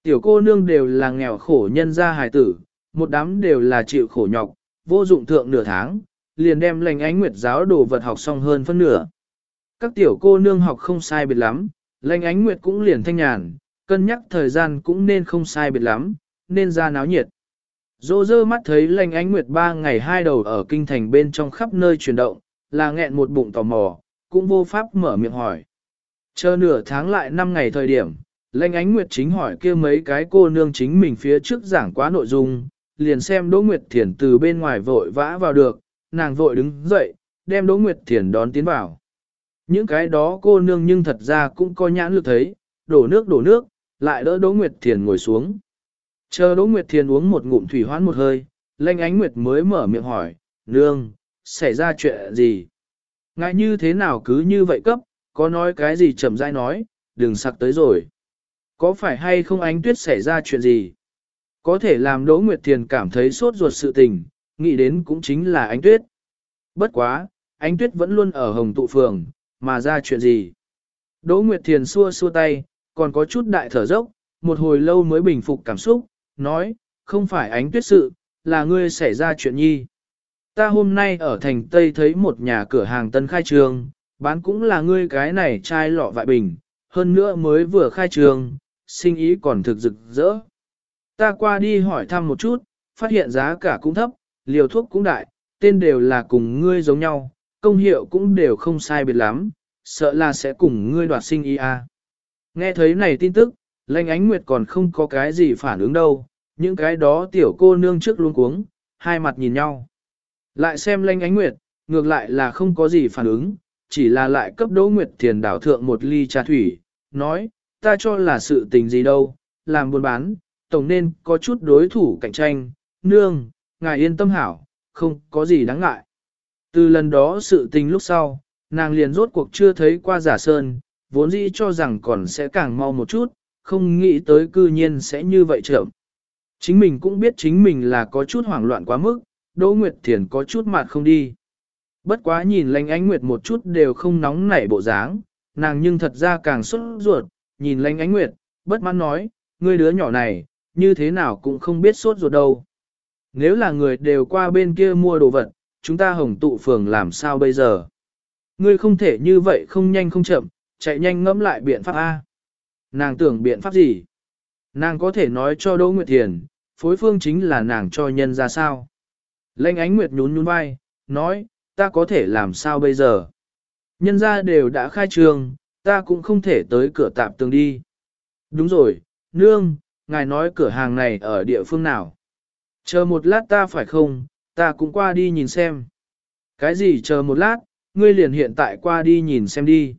Tiểu cô nương đều là nghèo khổ nhân gia hài tử, một đám đều là chịu khổ nhọc, vô dụng thượng nửa tháng, liền đem lành ánh nguyệt giáo đồ vật học xong hơn phân nửa. Các tiểu cô nương học không sai biệt lắm, lành ánh nguyệt cũng liền thanh nhàn, cân nhắc thời gian cũng nên không sai biệt lắm, nên ra náo nhiệt. Dô dơ mắt thấy lành ánh nguyệt ba ngày hai đầu ở kinh thành bên trong khắp nơi chuyển động, là nghẹn một bụng tò mò, cũng vô pháp mở miệng hỏi. Chờ nửa tháng lại năm ngày thời điểm, lệnh ánh nguyệt chính hỏi kia mấy cái cô nương chính mình phía trước giảng quá nội dung, liền xem Đỗ Nguyệt Thiền từ bên ngoài vội vã vào được, nàng vội đứng dậy, đem Đỗ Nguyệt Thiền đón tiến vào. Những cái đó cô nương nhưng thật ra cũng có nhãn lực thấy, đổ nước đổ nước, lại đỡ Đỗ Nguyệt Thiền ngồi xuống. Chờ Đỗ Nguyệt Thiền uống một ngụm thủy hoãn một hơi, Lanh Ánh Nguyệt mới mở miệng hỏi, Nương, xảy ra chuyện gì? Ngại như thế nào cứ như vậy cấp, có nói cái gì chậm rãi nói, đừng sặc tới rồi. Có phải hay không Ánh Tuyết xảy ra chuyện gì? Có thể làm Đỗ Nguyệt Thiền cảm thấy sốt ruột sự tình, nghĩ đến cũng chính là Ánh Tuyết. Bất quá, Ánh Tuyết vẫn luôn ở hồng tụ phường, mà ra chuyện gì? Đỗ Nguyệt Thiền xua xua tay, còn có chút đại thở dốc, một hồi lâu mới bình phục cảm xúc, nói, không phải ánh tuyết sự, là ngươi xảy ra chuyện nhi. Ta hôm nay ở thành Tây thấy một nhà cửa hàng tân khai trường, bán cũng là ngươi cái này chai lọ vại bình, hơn nữa mới vừa khai trường, sinh ý còn thực rực rỡ. Ta qua đi hỏi thăm một chút, phát hiện giá cả cũng thấp, liều thuốc cũng đại, tên đều là cùng ngươi giống nhau, công hiệu cũng đều không sai biệt lắm, sợ là sẽ cùng ngươi đoạt sinh ý à. Nghe thấy này tin tức, Lệnh ánh nguyệt còn không có cái gì phản ứng đâu, những cái đó tiểu cô nương trước luôn cuống, hai mặt nhìn nhau. Lại xem lanh ánh nguyệt, ngược lại là không có gì phản ứng, chỉ là lại cấp đỗ nguyệt thiền đảo thượng một ly trà thủy, nói, ta cho là sự tình gì đâu, làm buôn bán, tổng nên có chút đối thủ cạnh tranh, nương, ngài yên tâm hảo, không có gì đáng ngại. Từ lần đó sự tình lúc sau, nàng liền rốt cuộc chưa thấy qua giả sơn, vốn dĩ cho rằng còn sẽ càng mau một chút, không nghĩ tới cư nhiên sẽ như vậy chậm. Chính mình cũng biết chính mình là có chút hoảng loạn quá mức, Đỗ Nguyệt Thiền có chút mặt không đi. Bất quá nhìn lanh ánh Nguyệt một chút đều không nóng nảy bộ dáng, nàng nhưng thật ra càng xuất ruột, nhìn lanh ánh Nguyệt, bất mãn nói, ngươi đứa nhỏ này, như thế nào cũng không biết sốt ruột đâu. Nếu là người đều qua bên kia mua đồ vật, chúng ta hồng tụ phường làm sao bây giờ? Ngươi không thể như vậy không nhanh không chậm, chạy nhanh ngẫm lại biện pháp A. Nàng tưởng biện pháp gì? Nàng có thể nói cho Đỗ Nguyệt Thiền, phối phương chính là nàng cho nhân ra sao? Lệnh ánh Nguyệt nhún nhún vai, nói, ta có thể làm sao bây giờ? Nhân ra đều đã khai trường, ta cũng không thể tới cửa tạp tường đi. Đúng rồi, nương, ngài nói cửa hàng này ở địa phương nào? Chờ một lát ta phải không, ta cũng qua đi nhìn xem. Cái gì chờ một lát, ngươi liền hiện tại qua đi nhìn xem đi.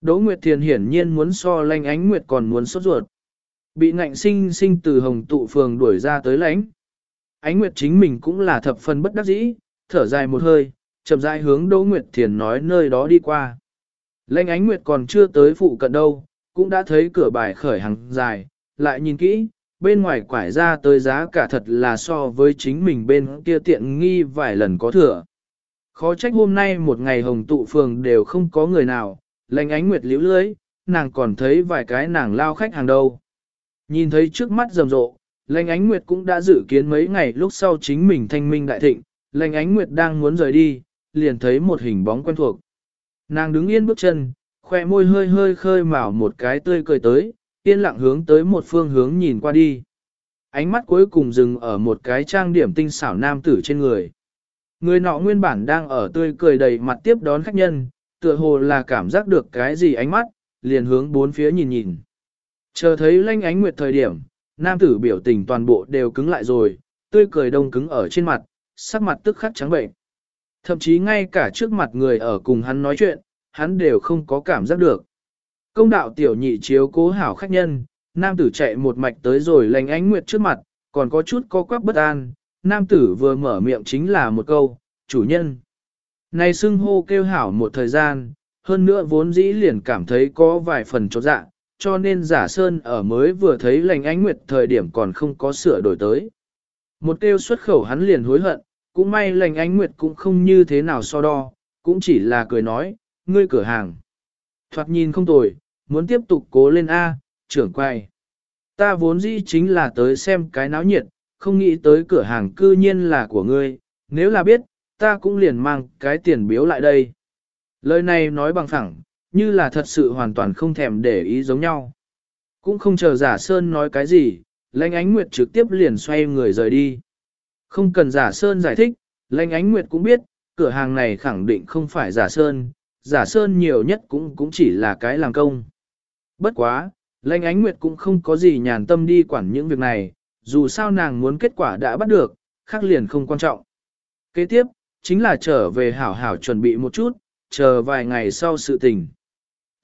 Đỗ Nguyệt Thiền hiển nhiên muốn so lanh ánh Nguyệt còn muốn sốt ruột. Bị ngạnh sinh sinh từ hồng tụ phường đuổi ra tới lãnh. Ánh Nguyệt chính mình cũng là thập phần bất đắc dĩ, thở dài một hơi, chậm rãi hướng Đỗ Nguyệt Thiền nói nơi đó đi qua. Lệnh ánh Nguyệt còn chưa tới phụ cận đâu, cũng đã thấy cửa bài khởi hàng dài, lại nhìn kỹ, bên ngoài quải ra tới giá cả thật là so với chính mình bên kia tiện nghi vài lần có thừa. Khó trách hôm nay một ngày hồng tụ phường đều không có người nào, lành ánh nguyệt liễu lưới, nàng còn thấy vài cái nàng lao khách hàng đâu. Nhìn thấy trước mắt rầm rộ, lành ánh nguyệt cũng đã dự kiến mấy ngày lúc sau chính mình thanh minh đại thịnh, lành ánh nguyệt đang muốn rời đi, liền thấy một hình bóng quen thuộc. Nàng đứng yên bước chân, khoe môi hơi hơi khơi mào một cái tươi cười tới, yên lặng hướng tới một phương hướng nhìn qua đi. Ánh mắt cuối cùng dừng ở một cái trang điểm tinh xảo nam tử trên người. Người nọ nguyên bản đang ở tươi cười đầy mặt tiếp đón khách nhân, tựa hồ là cảm giác được cái gì ánh mắt, liền hướng bốn phía nhìn nhìn. Chờ thấy lanh ánh nguyệt thời điểm, nam tử biểu tình toàn bộ đều cứng lại rồi, tươi cười đông cứng ở trên mặt, sắc mặt tức khắc trắng bệnh. Thậm chí ngay cả trước mặt người ở cùng hắn nói chuyện, hắn đều không có cảm giác được. Công đạo tiểu nhị chiếu cố hảo khách nhân, nam tử chạy một mạch tới rồi lành ánh nguyệt trước mặt, còn có chút co quắp bất an, nam tử vừa mở miệng chính là một câu, chủ nhân. Này xưng hô kêu hảo một thời gian, hơn nữa vốn dĩ liền cảm thấy có vài phần chột dạ, cho nên giả sơn ở mới vừa thấy lành ánh nguyệt thời điểm còn không có sửa đổi tới. Một kêu xuất khẩu hắn liền hối hận, cũng may lành ánh nguyệt cũng không như thế nào so đo, cũng chỉ là cười nói, ngươi cửa hàng. Thoạt nhìn không tồi, muốn tiếp tục cố lên A, trưởng quay. Ta vốn dĩ chính là tới xem cái náo nhiệt, không nghĩ tới cửa hàng cư nhiên là của ngươi, nếu là biết, ta cũng liền mang cái tiền biếu lại đây. Lời này nói bằng phẳng, như là thật sự hoàn toàn không thèm để ý giống nhau. Cũng không chờ giả sơn nói cái gì, lãnh ánh nguyệt trực tiếp liền xoay người rời đi. Không cần giả sơn giải thích, lãnh ánh nguyệt cũng biết, cửa hàng này khẳng định không phải giả sơn, giả sơn nhiều nhất cũng cũng chỉ là cái làm công. Bất quá, lãnh ánh nguyệt cũng không có gì nhàn tâm đi quản những việc này, dù sao nàng muốn kết quả đã bắt được, khác liền không quan trọng. Kế tiếp, chính là trở về hảo hảo chuẩn bị một chút, chờ vài ngày sau sự tình.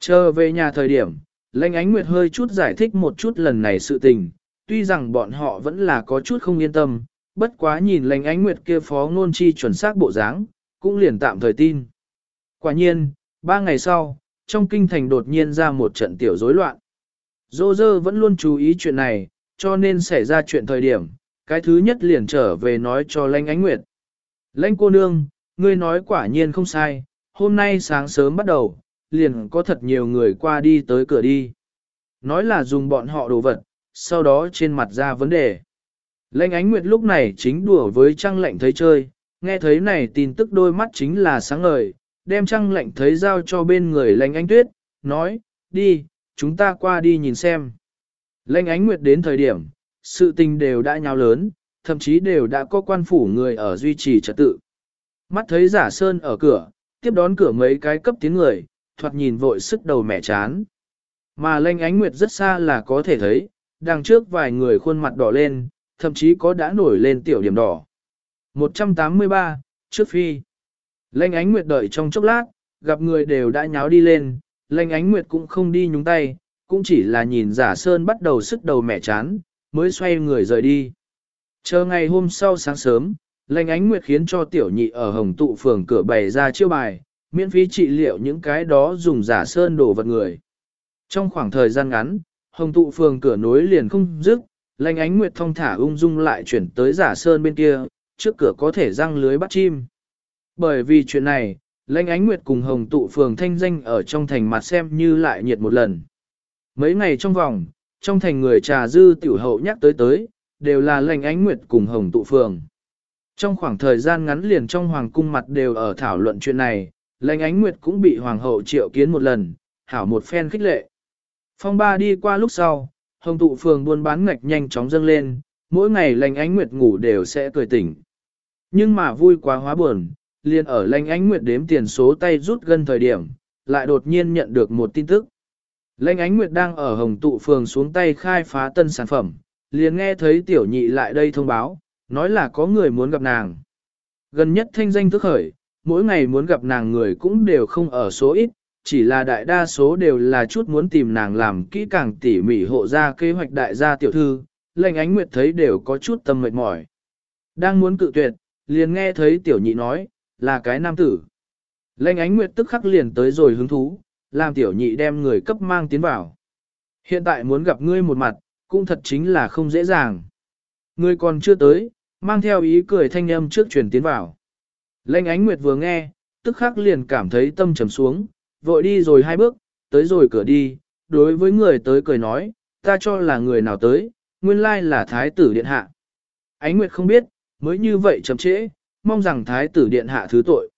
Chờ về nhà thời điểm, lãnh ánh nguyệt hơi chút giải thích một chút lần này sự tình, tuy rằng bọn họ vẫn là có chút không yên tâm, bất quá nhìn lãnh ánh nguyệt kia phó ngôn chi chuẩn xác bộ dáng, cũng liền tạm thời tin. Quả nhiên, ba ngày sau, trong kinh thành đột nhiên ra một trận tiểu rối loạn. Dô dơ vẫn luôn chú ý chuyện này, cho nên xảy ra chuyện thời điểm, cái thứ nhất liền trở về nói cho lãnh ánh nguyệt. Lãnh cô nương, ngươi nói quả nhiên không sai, hôm nay sáng sớm bắt đầu, liền có thật nhiều người qua đi tới cửa đi. Nói là dùng bọn họ đồ vật, sau đó trên mặt ra vấn đề. Lệnh ánh nguyệt lúc này chính đùa với trăng lệnh thấy chơi, nghe thấy này tin tức đôi mắt chính là sáng ngời, đem trăng lệnh thấy giao cho bên người Lệnh ánh tuyết, nói, đi, chúng ta qua đi nhìn xem. Lệnh ánh nguyệt đến thời điểm, sự tình đều đã nhào lớn, thậm chí đều đã có quan phủ người ở duy trì trật tự. Mắt thấy giả sơn ở cửa, tiếp đón cửa mấy cái cấp tiến người, thoạt nhìn vội sức đầu mẹ chán. Mà lanh ánh nguyệt rất xa là có thể thấy, đằng trước vài người khuôn mặt đỏ lên, thậm chí có đã nổi lên tiểu điểm đỏ. 183, trước phi. Lanh ánh nguyệt đợi trong chốc lát, gặp người đều đã nháo đi lên, lanh ánh nguyệt cũng không đi nhúng tay, cũng chỉ là nhìn giả sơn bắt đầu sức đầu mẹ chán, mới xoay người rời đi. Chờ ngày hôm sau sáng sớm, lênh ánh nguyệt khiến cho tiểu nhị ở hồng tụ phường cửa bày ra chiêu bài, miễn phí trị liệu những cái đó dùng giả sơn đổ vật người. Trong khoảng thời gian ngắn, hồng tụ phường cửa nối liền không dứt, lành ánh nguyệt thông thả ung dung lại chuyển tới giả sơn bên kia, trước cửa có thể răng lưới bắt chim. Bởi vì chuyện này, lãnh ánh nguyệt cùng hồng tụ phường thanh danh ở trong thành mặt xem như lại nhiệt một lần. Mấy ngày trong vòng, trong thành người trà dư tiểu hậu nhắc tới tới, đều là lãnh ánh nguyệt cùng hồng tụ phường. Trong khoảng thời gian ngắn liền trong hoàng cung mặt đều ở thảo luận chuyện này, Lệnh ánh nguyệt cũng bị hoàng hậu triệu kiến một lần, hảo một phen khích lệ. Phong ba đi qua lúc sau, hồng tụ phường buôn bán ngạch nhanh chóng dâng lên, mỗi ngày Lệnh ánh nguyệt ngủ đều sẽ cười tỉnh. Nhưng mà vui quá hóa buồn, liền ở Lệnh ánh nguyệt đếm tiền số tay rút gần thời điểm, lại đột nhiên nhận được một tin tức. Lệnh ánh nguyệt đang ở hồng tụ phường xuống tay khai phá tân sản phẩm, liền nghe thấy tiểu nhị lại đây thông báo, nói là có người muốn gặp nàng. Gần nhất thanh danh thức khởi, mỗi ngày muốn gặp nàng người cũng đều không ở số ít, chỉ là đại đa số đều là chút muốn tìm nàng làm kỹ càng tỉ mỉ hộ ra kế hoạch đại gia tiểu thư, lệnh ánh nguyệt thấy đều có chút tâm mệt mỏi. Đang muốn cự tuyệt, liền nghe thấy tiểu nhị nói, là cái nam tử. Lệnh ánh nguyệt tức khắc liền tới rồi hứng thú, làm tiểu nhị đem người cấp mang tiến vào. Hiện tại muốn gặp ngươi một mặt, cũng thật chính là không dễ dàng. Ngươi còn chưa tới, mang theo ý cười thanh âm trước truyền tiến vào. Lệnh ánh nguyệt vừa nghe, tức khắc liền cảm thấy tâm trầm xuống, vội đi rồi hai bước, tới rồi cửa đi, đối với người tới cười nói, ta cho là người nào tới, nguyên lai là thái tử điện hạ. Ánh nguyệt không biết, mới như vậy chậm trễ, mong rằng thái tử điện hạ thứ tội.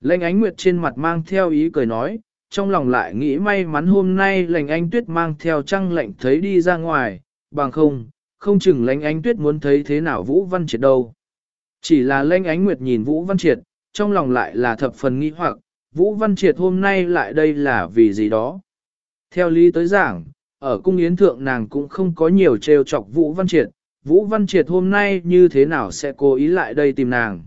Lệnh ánh nguyệt trên mặt mang theo ý cười nói, trong lòng lại nghĩ may mắn hôm nay lệnh Ánh tuyết mang theo trăng lệnh thấy đi ra ngoài, bằng không, không chừng lệnh Ánh tuyết muốn thấy thế nào Vũ Văn Triệt đâu. Chỉ là lênh ánh nguyệt nhìn Vũ Văn Triệt, trong lòng lại là thập phần nghi hoặc, Vũ Văn Triệt hôm nay lại đây là vì gì đó. Theo lý tới giảng, ở cung yến thượng nàng cũng không có nhiều trêu chọc Vũ Văn Triệt, Vũ Văn Triệt hôm nay như thế nào sẽ cố ý lại đây tìm nàng.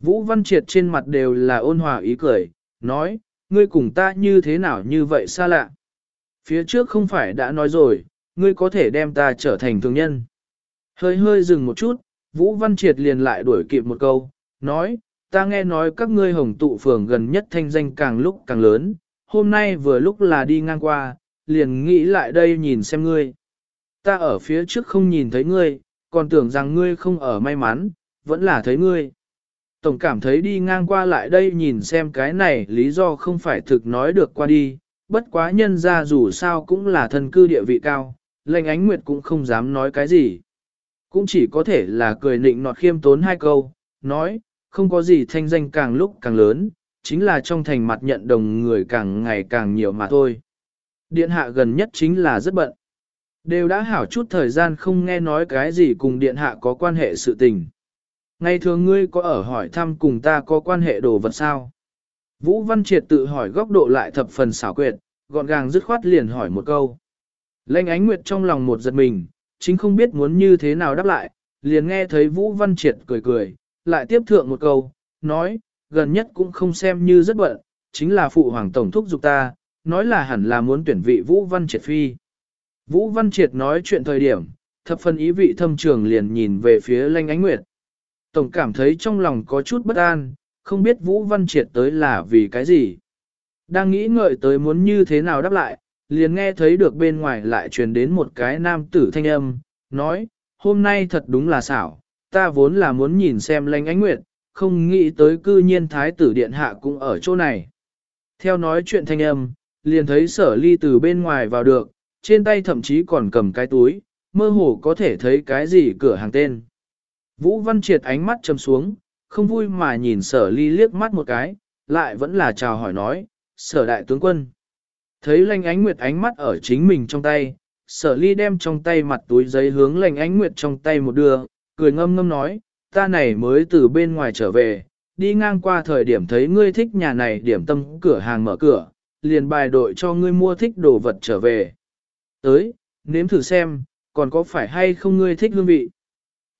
Vũ Văn Triệt trên mặt đều là ôn hòa ý cười, nói, ngươi cùng ta như thế nào như vậy xa lạ. Phía trước không phải đã nói rồi, ngươi có thể đem ta trở thành thương nhân. Hơi hơi dừng một chút, Vũ Văn Triệt liền lại đuổi kịp một câu, nói, ta nghe nói các ngươi hồng tụ phường gần nhất thanh danh càng lúc càng lớn, hôm nay vừa lúc là đi ngang qua, liền nghĩ lại đây nhìn xem ngươi. Ta ở phía trước không nhìn thấy ngươi, còn tưởng rằng ngươi không ở may mắn, vẫn là thấy ngươi. Tổng cảm thấy đi ngang qua lại đây nhìn xem cái này lý do không phải thực nói được qua đi, bất quá nhân ra dù sao cũng là thân cư địa vị cao, lệnh ánh nguyệt cũng không dám nói cái gì. Cũng chỉ có thể là cười nịnh nọt khiêm tốn hai câu, nói, không có gì thanh danh càng lúc càng lớn, chính là trong thành mặt nhận đồng người càng ngày càng nhiều mà thôi. Điện hạ gần nhất chính là rất bận. Đều đã hảo chút thời gian không nghe nói cái gì cùng điện hạ có quan hệ sự tình. Ngày thường ngươi có ở hỏi thăm cùng ta có quan hệ đồ vật sao? Vũ Văn Triệt tự hỏi góc độ lại thập phần xảo quyệt, gọn gàng dứt khoát liền hỏi một câu. Lênh ánh nguyệt trong lòng một giật mình, chính không biết muốn như thế nào đáp lại, liền nghe thấy Vũ Văn Triệt cười cười, lại tiếp thượng một câu, nói, gần nhất cũng không xem như rất bận, chính là phụ hoàng tổng thúc giục ta, nói là hẳn là muốn tuyển vị Vũ Văn Triệt phi. Vũ Văn Triệt nói chuyện thời điểm, thập phân ý vị thâm trường liền nhìn về phía Lanh Ánh Nguyệt. Tổng cảm thấy trong lòng có chút bất an, không biết Vũ Văn Triệt tới là vì cái gì. Đang nghĩ ngợi tới muốn như thế nào đáp lại, liền nghe thấy được bên ngoài lại truyền đến một cái nam tử thanh âm, nói, hôm nay thật đúng là xảo, ta vốn là muốn nhìn xem lanh ánh nguyệt, không nghĩ tới cư nhiên thái tử điện hạ cũng ở chỗ này. Theo nói chuyện thanh âm, liền thấy sở ly từ bên ngoài vào được, trên tay thậm chí còn cầm cái túi, mơ hồ có thể thấy cái gì cửa hàng tên. Vũ Văn Triệt ánh mắt chầm xuống, không vui mà nhìn sở ly liếc mắt một cái, lại vẫn là chào hỏi nói, sở đại tướng quân. Thấy lanh ánh nguyệt ánh mắt ở chính mình trong tay, sở ly đem trong tay mặt túi giấy hướng lanh ánh nguyệt trong tay một đưa, cười ngâm ngâm nói, ta này mới từ bên ngoài trở về, đi ngang qua thời điểm thấy ngươi thích nhà này điểm tâm cửa hàng mở cửa, liền bài đội cho ngươi mua thích đồ vật trở về. Tới, nếm thử xem, còn có phải hay không ngươi thích hương vị.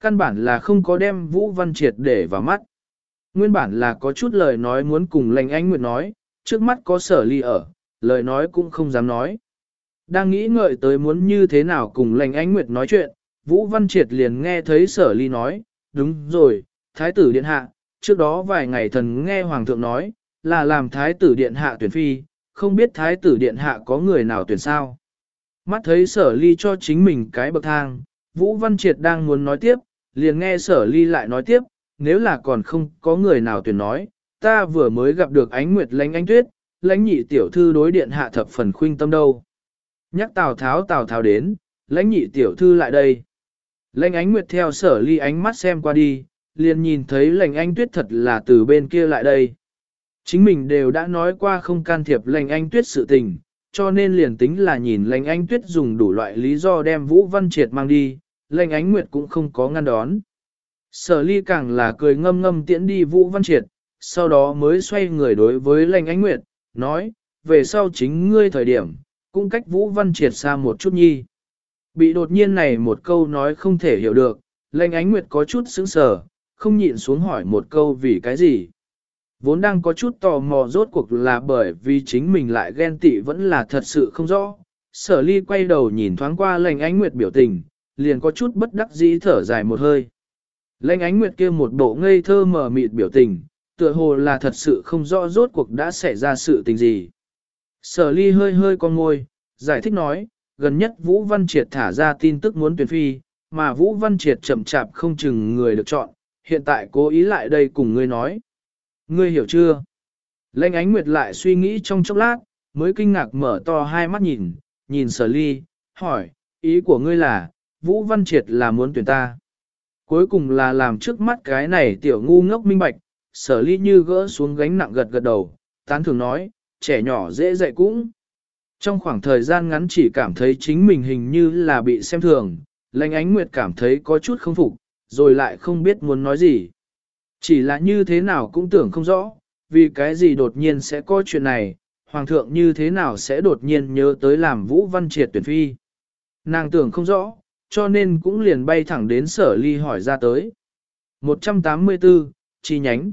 Căn bản là không có đem Vũ Văn Triệt để vào mắt. Nguyên bản là có chút lời nói muốn cùng lành anh Nguyệt nói, trước mắt có sở ly ở, lời nói cũng không dám nói. Đang nghĩ ngợi tới muốn như thế nào cùng lành Ánh Nguyệt nói chuyện, Vũ Văn Triệt liền nghe thấy sở ly nói, đúng rồi, thái tử điện hạ, trước đó vài ngày thần nghe hoàng thượng nói, là làm thái tử điện hạ tuyển phi, không biết thái tử điện hạ có người nào tuyển sao. Mắt thấy sở ly cho chính mình cái bậc thang, Vũ Văn Triệt đang muốn nói tiếp, liền nghe sở ly lại nói tiếp, nếu là còn không có người nào tuyển nói, ta vừa mới gặp được ánh nguyệt lánh ánh tuyết, lãnh nhị tiểu thư đối điện hạ thập phần khuynh tâm đâu. Nhắc Tào Tháo Tào Tháo đến, lãnh nhị tiểu thư lại đây. Lãnh ánh nguyệt theo sở ly ánh mắt xem qua đi, liền nhìn thấy lãnh anh tuyết thật là từ bên kia lại đây. Chính mình đều đã nói qua không can thiệp lãnh anh tuyết sự tình, cho nên liền tính là nhìn lãnh anh tuyết dùng đủ loại lý do đem Vũ Văn Triệt mang đi, lãnh ánh nguyệt cũng không có ngăn đón. Sở ly càng là cười ngâm ngâm tiễn đi Vũ Văn Triệt, sau đó mới xoay người đối với lãnh ánh nguyệt, nói, về sau chính ngươi thời điểm, cũng cách Vũ Văn Triệt xa một chút nhi. Bị đột nhiên này một câu nói không thể hiểu được, Lệnh ánh nguyệt có chút sững sờ, không nhịn xuống hỏi một câu vì cái gì. Vốn đang có chút tò mò rốt cuộc là bởi vì chính mình lại ghen tị vẫn là thật sự không rõ. Sở ly quay đầu nhìn thoáng qua Lệnh ánh nguyệt biểu tình, liền có chút bất đắc dĩ thở dài một hơi. Lệnh ánh nguyệt kia một bộ ngây thơ mờ mịt biểu tình, tựa hồ là thật sự không rõ rốt cuộc đã xảy ra sự tình gì. Sở ly hơi hơi con ngôi, giải thích nói, gần nhất Vũ Văn Triệt thả ra tin tức muốn tuyển phi, mà Vũ Văn Triệt chậm chạp không chừng người được chọn, hiện tại cố ý lại đây cùng ngươi nói. Ngươi hiểu chưa? Lệnh ánh nguyệt lại suy nghĩ trong chốc lát, mới kinh ngạc mở to hai mắt nhìn, nhìn sở ly, hỏi, ý của ngươi là, Vũ Văn Triệt là muốn tuyển ta. Cuối cùng là làm trước mắt cái này tiểu ngu ngốc minh bạch, sở ly như gỡ xuống gánh nặng gật gật đầu, tán thường nói, trẻ nhỏ dễ dạy cũng. Trong khoảng thời gian ngắn chỉ cảm thấy chính mình hình như là bị xem thường, lãnh ánh nguyệt cảm thấy có chút không phục, rồi lại không biết muốn nói gì. Chỉ là như thế nào cũng tưởng không rõ, vì cái gì đột nhiên sẽ có chuyện này, hoàng thượng như thế nào sẽ đột nhiên nhớ tới làm vũ văn triệt tuyển phi. Nàng tưởng không rõ, cho nên cũng liền bay thẳng đến sở ly hỏi ra tới. 184, chi nhánh.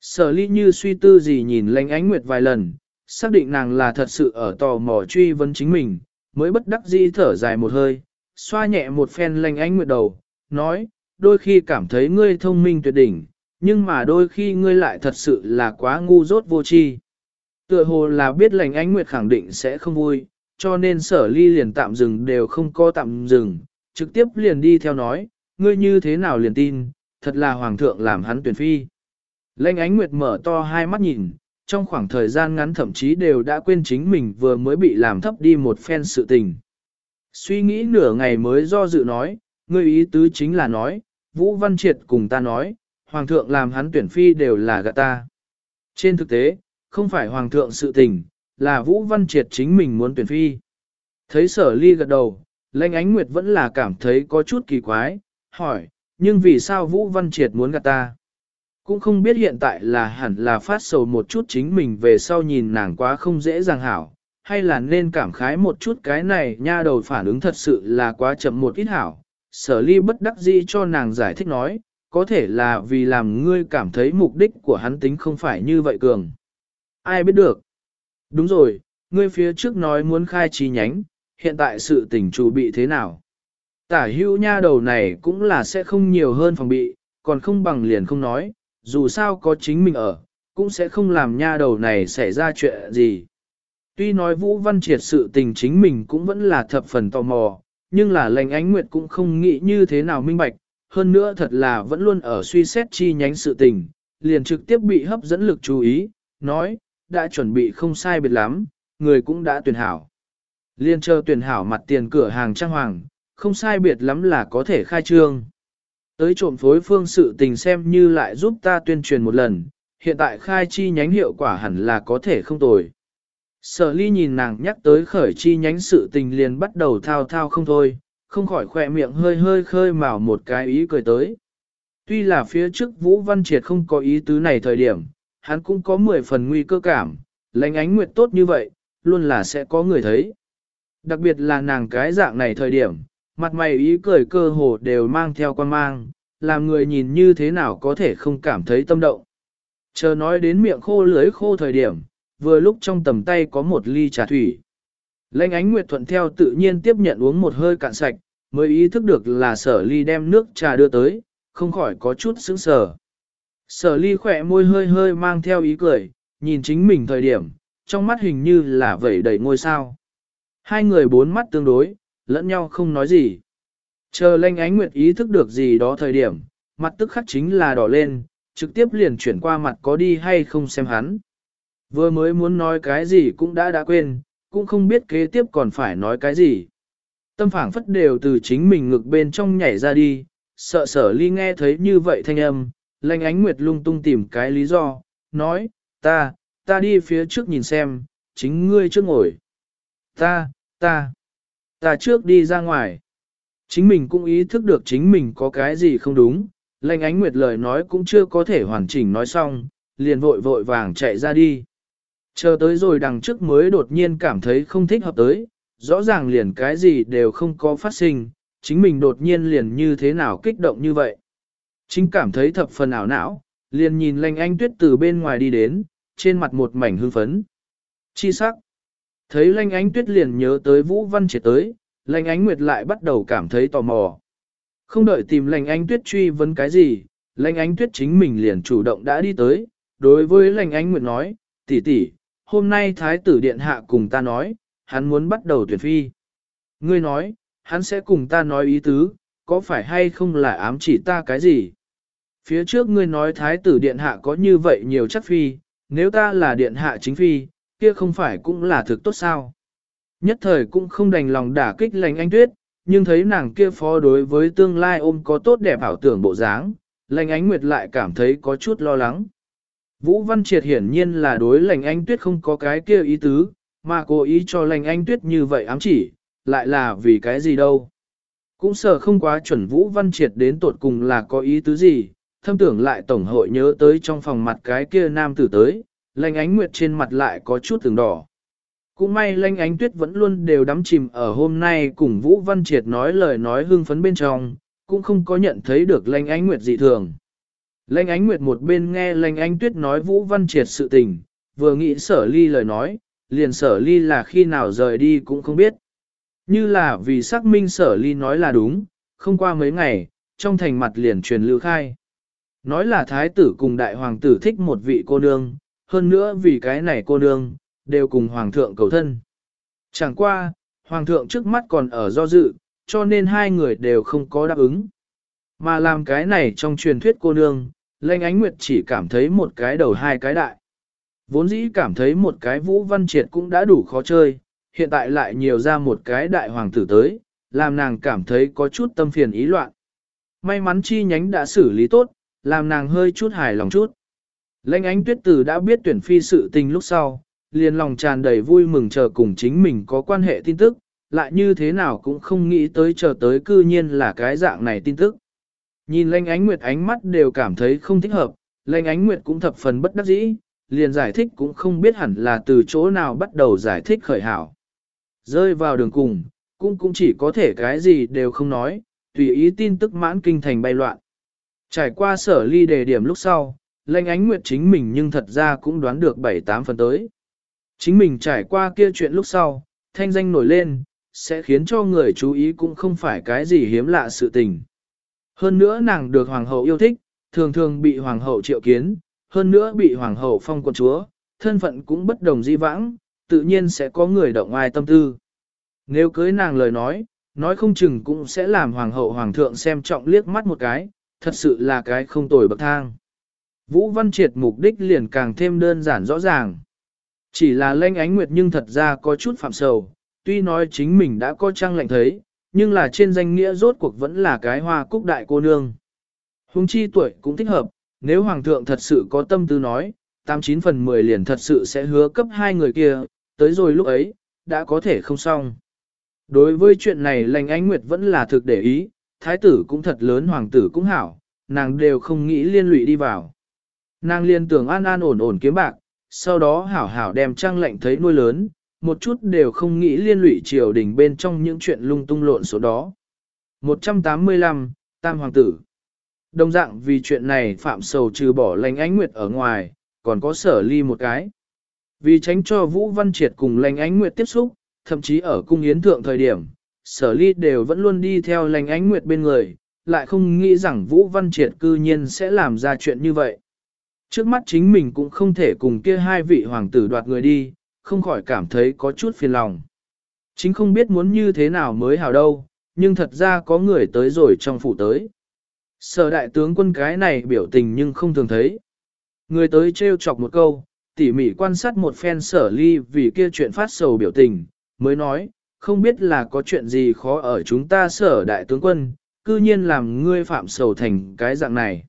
Sở ly như suy tư gì nhìn lãnh ánh nguyệt vài lần, xác định nàng là thật sự ở tò mò truy vấn chính mình, mới bất đắc dĩ thở dài một hơi, xoa nhẹ một phen lãnh ánh nguyệt đầu, nói, đôi khi cảm thấy ngươi thông minh tuyệt đỉnh, nhưng mà đôi khi ngươi lại thật sự là quá ngu dốt vô tri. Tựa hồ là biết lãnh ánh nguyệt khẳng định sẽ không vui, cho nên sở ly liền tạm dừng đều không có tạm dừng, trực tiếp liền đi theo nói, ngươi như thế nào liền tin, thật là hoàng thượng làm hắn tuyển phi. Lênh ánh nguyệt mở to hai mắt nhìn, trong khoảng thời gian ngắn thậm chí đều đã quên chính mình vừa mới bị làm thấp đi một phen sự tình. Suy nghĩ nửa ngày mới do dự nói, ngươi ý tứ chính là nói, Vũ Văn Triệt cùng ta nói, Hoàng thượng làm hắn tuyển phi đều là gạt ta. Trên thực tế, không phải Hoàng thượng sự tình, là Vũ Văn Triệt chính mình muốn tuyển phi. Thấy sở ly gật đầu, lãnh ánh nguyệt vẫn là cảm thấy có chút kỳ quái, hỏi, nhưng vì sao Vũ Văn Triệt muốn gạt ta? Cũng không biết hiện tại là hẳn là phát sầu một chút chính mình về sau nhìn nàng quá không dễ dàng hảo, hay là nên cảm khái một chút cái này nha đầu phản ứng thật sự là quá chậm một ít hảo. Sở ly bất đắc dĩ cho nàng giải thích nói, có thể là vì làm ngươi cảm thấy mục đích của hắn tính không phải như vậy cường. Ai biết được? Đúng rồi, ngươi phía trước nói muốn khai chi nhánh, hiện tại sự tình chủ bị thế nào? Tả hữu nha đầu này cũng là sẽ không nhiều hơn phòng bị, còn không bằng liền không nói, dù sao có chính mình ở, cũng sẽ không làm nha đầu này xảy ra chuyện gì. Tuy nói Vũ Văn Triệt sự tình chính mình cũng vẫn là thập phần tò mò, nhưng là lệnh ánh nguyệt cũng không nghĩ như thế nào minh bạch, hơn nữa thật là vẫn luôn ở suy xét chi nhánh sự tình, liền trực tiếp bị hấp dẫn lực chú ý, nói, đã chuẩn bị không sai biệt lắm, người cũng đã tuyển hảo. Liên chờ tuyển hảo mặt tiền cửa hàng trang hoàng, không sai biệt lắm là có thể khai trương. Tới trộm phối phương sự tình xem như lại giúp ta tuyên truyền một lần, hiện tại khai chi nhánh hiệu quả hẳn là có thể không tồi. Sở ly nhìn nàng nhắc tới khởi chi nhánh sự tình liền bắt đầu thao thao không thôi, không khỏi khỏe miệng hơi hơi khơi mào một cái ý cười tới. Tuy là phía trước Vũ Văn Triệt không có ý tứ này thời điểm, hắn cũng có 10 phần nguy cơ cảm, lãnh ánh nguyệt tốt như vậy, luôn là sẽ có người thấy. Đặc biệt là nàng cái dạng này thời điểm, mặt mày ý cười cơ hồ đều mang theo quan mang, làm người nhìn như thế nào có thể không cảm thấy tâm động. Chờ nói đến miệng khô lưới khô thời điểm, vừa lúc trong tầm tay có một ly trà thủy. Lênh ánh nguyệt thuận theo tự nhiên tiếp nhận uống một hơi cạn sạch, mới ý thức được là sở ly đem nước trà đưa tới, không khỏi có chút sững sờ. Sở ly khỏe môi hơi hơi mang theo ý cười, nhìn chính mình thời điểm, trong mắt hình như là vẩy đầy ngôi sao. Hai người bốn mắt tương đối, lẫn nhau không nói gì. Chờ lanh ánh nguyệt ý thức được gì đó thời điểm, mặt tức khắc chính là đỏ lên, trực tiếp liền chuyển qua mặt có đi hay không xem hắn. Vừa mới muốn nói cái gì cũng đã đã quên, cũng không biết kế tiếp còn phải nói cái gì. Tâm phảng phất đều từ chính mình ngực bên trong nhảy ra đi, sợ sở ly nghe thấy như vậy thanh âm, lanh ánh nguyệt lung tung tìm cái lý do, nói, ta, ta đi phía trước nhìn xem, chính ngươi trước ngồi. Ta, ta, ta trước đi ra ngoài. Chính mình cũng ý thức được chính mình có cái gì không đúng, lanh ánh nguyệt lời nói cũng chưa có thể hoàn chỉnh nói xong, liền vội vội vàng chạy ra đi. Chờ tới rồi đằng trước mới đột nhiên cảm thấy không thích hợp tới, rõ ràng liền cái gì đều không có phát sinh, chính mình đột nhiên liền như thế nào kích động như vậy. Chính cảm thấy thập phần ảo não, liền nhìn lanh anh tuyết từ bên ngoài đi đến, trên mặt một mảnh hưng phấn. Chi sắc. Thấy lanh ánh tuyết liền nhớ tới Vũ Văn Triệt tới, lanh ánh nguyệt lại bắt đầu cảm thấy tò mò. Không đợi tìm lanh ánh tuyết truy vấn cái gì, lanh ánh tuyết chính mình liền chủ động đã đi tới, đối với lanh ánh nguyệt nói, tỷ tỷ, hôm nay thái tử điện hạ cùng ta nói, hắn muốn bắt đầu tuyển phi. Ngươi nói, hắn sẽ cùng ta nói ý tứ, có phải hay không là ám chỉ ta cái gì? Phía trước ngươi nói thái tử điện hạ có như vậy nhiều chất phi, nếu ta là điện hạ chính phi, kia không phải cũng là thực tốt sao? Nhất thời cũng không đành lòng đả kích lành anh tuyết, nhưng thấy nàng kia phó đối với tương lai ôm có tốt đẹp ảo tưởng bộ dáng, lành ánh nguyệt lại cảm thấy có chút lo lắng. Vũ Văn Triệt hiển nhiên là đối lành anh tuyết không có cái kia ý tứ, mà cố ý cho lành anh tuyết như vậy ám chỉ, lại là vì cái gì đâu. Cũng sợ không quá chuẩn Vũ Văn Triệt đến tột cùng là có ý tứ gì, thâm tưởng lại tổng hội nhớ tới trong phòng mặt cái kia nam tử tới, Lanh ánh nguyệt trên mặt lại có chút từng đỏ. Cũng may lanh ánh tuyết vẫn luôn đều đắm chìm ở hôm nay cùng Vũ Văn Triệt nói lời nói hưng phấn bên trong, cũng không có nhận thấy được lanh ánh nguyệt dị thường. Lanh ánh nguyệt một bên nghe lanh ánh tuyết nói Vũ Văn Triệt sự tình, vừa nghĩ sở ly lời nói, liền sở ly là khi nào rời đi cũng không biết. Như là vì xác minh sở ly nói là đúng, không qua mấy ngày, trong thành mặt liền truyền lưu khai. Nói là thái tử cùng đại hoàng tử thích một vị cô nương, hơn nữa vì cái này cô nương, đều cùng hoàng thượng cầu thân. Chẳng qua, hoàng thượng trước mắt còn ở do dự, cho nên hai người đều không có đáp ứng. Mà làm cái này trong truyền thuyết cô nương, lênh Ánh Nguyệt chỉ cảm thấy một cái đầu hai cái đại. Vốn dĩ cảm thấy một cái vũ văn triệt cũng đã đủ khó chơi, hiện tại lại nhiều ra một cái đại hoàng tử tới, làm nàng cảm thấy có chút tâm phiền ý loạn. May mắn chi nhánh đã xử lý tốt, làm nàng hơi chút hài lòng chút. Lệnh ánh tuyết tử đã biết tuyển phi sự tình lúc sau, liền lòng tràn đầy vui mừng chờ cùng chính mình có quan hệ tin tức, lại như thế nào cũng không nghĩ tới chờ tới cư nhiên là cái dạng này tin tức. Nhìn lệnh ánh nguyệt ánh mắt đều cảm thấy không thích hợp, lệnh ánh nguyệt cũng thập phần bất đắc dĩ, liền giải thích cũng không biết hẳn là từ chỗ nào bắt đầu giải thích khởi hảo. Rơi vào đường cùng, cũng cũng chỉ có thể cái gì đều không nói, tùy ý tin tức mãn kinh thành bay loạn. Trải qua sở ly đề điểm lúc sau, lệnh ánh nguyệt chính mình nhưng thật ra cũng đoán được 7-8 phần tới. Chính mình trải qua kia chuyện lúc sau, thanh danh nổi lên, sẽ khiến cho người chú ý cũng không phải cái gì hiếm lạ sự tình. Hơn nữa nàng được hoàng hậu yêu thích, thường thường bị hoàng hậu triệu kiến, hơn nữa bị hoàng hậu phong quận chúa, thân phận cũng bất đồng di vãng, tự nhiên sẽ có người động ai tâm tư. Nếu cưới nàng lời nói, nói không chừng cũng sẽ làm hoàng hậu hoàng thượng xem trọng liếc mắt một cái, thật sự là cái không tồi bậc thang. Vũ Văn Triệt mục đích liền càng thêm đơn giản rõ ràng. Chỉ là lanh ánh nguyệt nhưng thật ra có chút phạm sầu, tuy nói chính mình đã có trang lệnh thấy, nhưng là trên danh nghĩa rốt cuộc vẫn là cái hoa cúc đại cô nương. Hùng chi tuổi cũng thích hợp, nếu hoàng thượng thật sự có tâm tư nói, 89 phần 10 liền thật sự sẽ hứa cấp hai người kia, tới rồi lúc ấy, đã có thể không xong. Đối với chuyện này lành ánh nguyệt vẫn là thực để ý, thái tử cũng thật lớn hoàng tử cũng hảo, nàng đều không nghĩ liên lụy đi vào. Nàng liên tưởng an an ổn ổn kiếm bạc, sau đó hảo hảo đem trang lệnh thấy nuôi lớn, một chút đều không nghĩ liên lụy triều đình bên trong những chuyện lung tung lộn số đó. 185, Tam Hoàng tử Đồng dạng vì chuyện này phạm sầu trừ bỏ lành ánh nguyệt ở ngoài, còn có sở ly một cái. Vì tránh cho Vũ Văn Triệt cùng lành ánh nguyệt tiếp xúc, thậm chí ở cung yến thượng thời điểm, sở ly đều vẫn luôn đi theo lành ánh nguyệt bên người, lại không nghĩ rằng Vũ Văn Triệt cư nhiên sẽ làm ra chuyện như vậy. Trước mắt chính mình cũng không thể cùng kia hai vị hoàng tử đoạt người đi, không khỏi cảm thấy có chút phiền lòng. Chính không biết muốn như thế nào mới hảo đâu, nhưng thật ra có người tới rồi trong phủ tới. Sở đại tướng quân cái này biểu tình nhưng không thường thấy. Người tới trêu chọc một câu, tỉ mỉ quan sát một phen sở ly vì kia chuyện phát sầu biểu tình, mới nói, không biết là có chuyện gì khó ở chúng ta sở đại tướng quân, cư nhiên làm ngươi phạm sầu thành cái dạng này.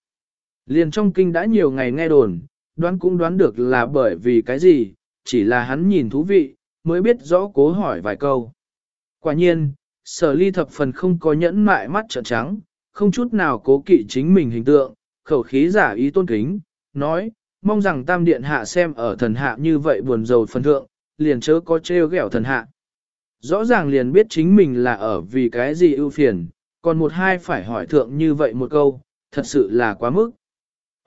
Liền trong kinh đã nhiều ngày nghe đồn, đoán cũng đoán được là bởi vì cái gì, chỉ là hắn nhìn thú vị, mới biết rõ cố hỏi vài câu. Quả nhiên, sở ly thập phần không có nhẫn mại mắt trợn trắng, không chút nào cố kỵ chính mình hình tượng, khẩu khí giả ý tôn kính, nói, mong rằng tam điện hạ xem ở thần hạ như vậy buồn rầu phần thượng, liền chớ có trêu ghẹo thần hạ. Rõ ràng liền biết chính mình là ở vì cái gì ưu phiền, còn một hai phải hỏi thượng như vậy một câu, thật sự là quá mức.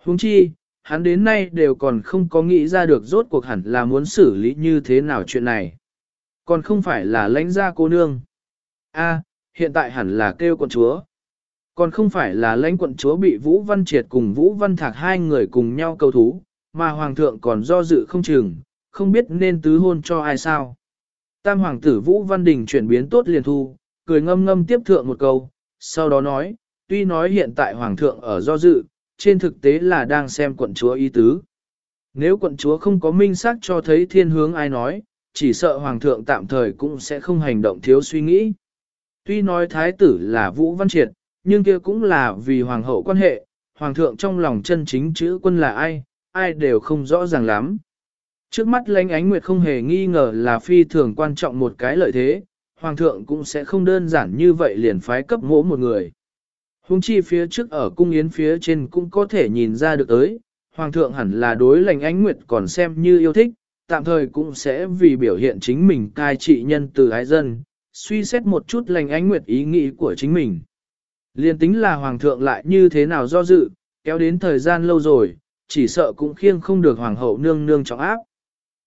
Huống chi, hắn đến nay đều còn không có nghĩ ra được rốt cuộc hẳn là muốn xử lý như thế nào chuyện này. Còn không phải là lãnh gia cô nương. A, hiện tại hẳn là kêu quận chúa. Còn không phải là lãnh quận chúa bị Vũ Văn Triệt cùng Vũ Văn Thạc hai người cùng nhau cầu thú, mà Hoàng thượng còn do dự không chừng, không biết nên tứ hôn cho ai sao. Tam Hoàng tử Vũ Văn Đình chuyển biến tốt liền thu, cười ngâm ngâm tiếp thượng một câu, sau đó nói, tuy nói hiện tại Hoàng thượng ở do dự, trên thực tế là đang xem quận chúa ý tứ. Nếu quận chúa không có minh xác cho thấy thiên hướng ai nói, chỉ sợ Hoàng thượng tạm thời cũng sẽ không hành động thiếu suy nghĩ. Tuy nói thái tử là Vũ Văn Triệt, nhưng kia cũng là vì hoàng hậu quan hệ, hoàng thượng trong lòng chân chính chữ quân là ai, ai đều không rõ ràng lắm. Trước mắt lãnh ánh nguyệt không hề nghi ngờ là phi thường quan trọng một cái lợi thế, hoàng thượng cũng sẽ không đơn giản như vậy liền phái cấp mỗ một người. Hùng chi phía trước ở cung yến phía trên cũng có thể nhìn ra được tới, hoàng thượng hẳn là đối lành ánh nguyệt còn xem như yêu thích, tạm thời cũng sẽ vì biểu hiện chính mình cai trị nhân từ ái dân, suy xét một chút lành ánh nguyệt ý nghĩ của chính mình. Liên tính là hoàng thượng lại như thế nào do dự, kéo đến thời gian lâu rồi, chỉ sợ cũng khiêng không được hoàng hậu nương nương trọng áp.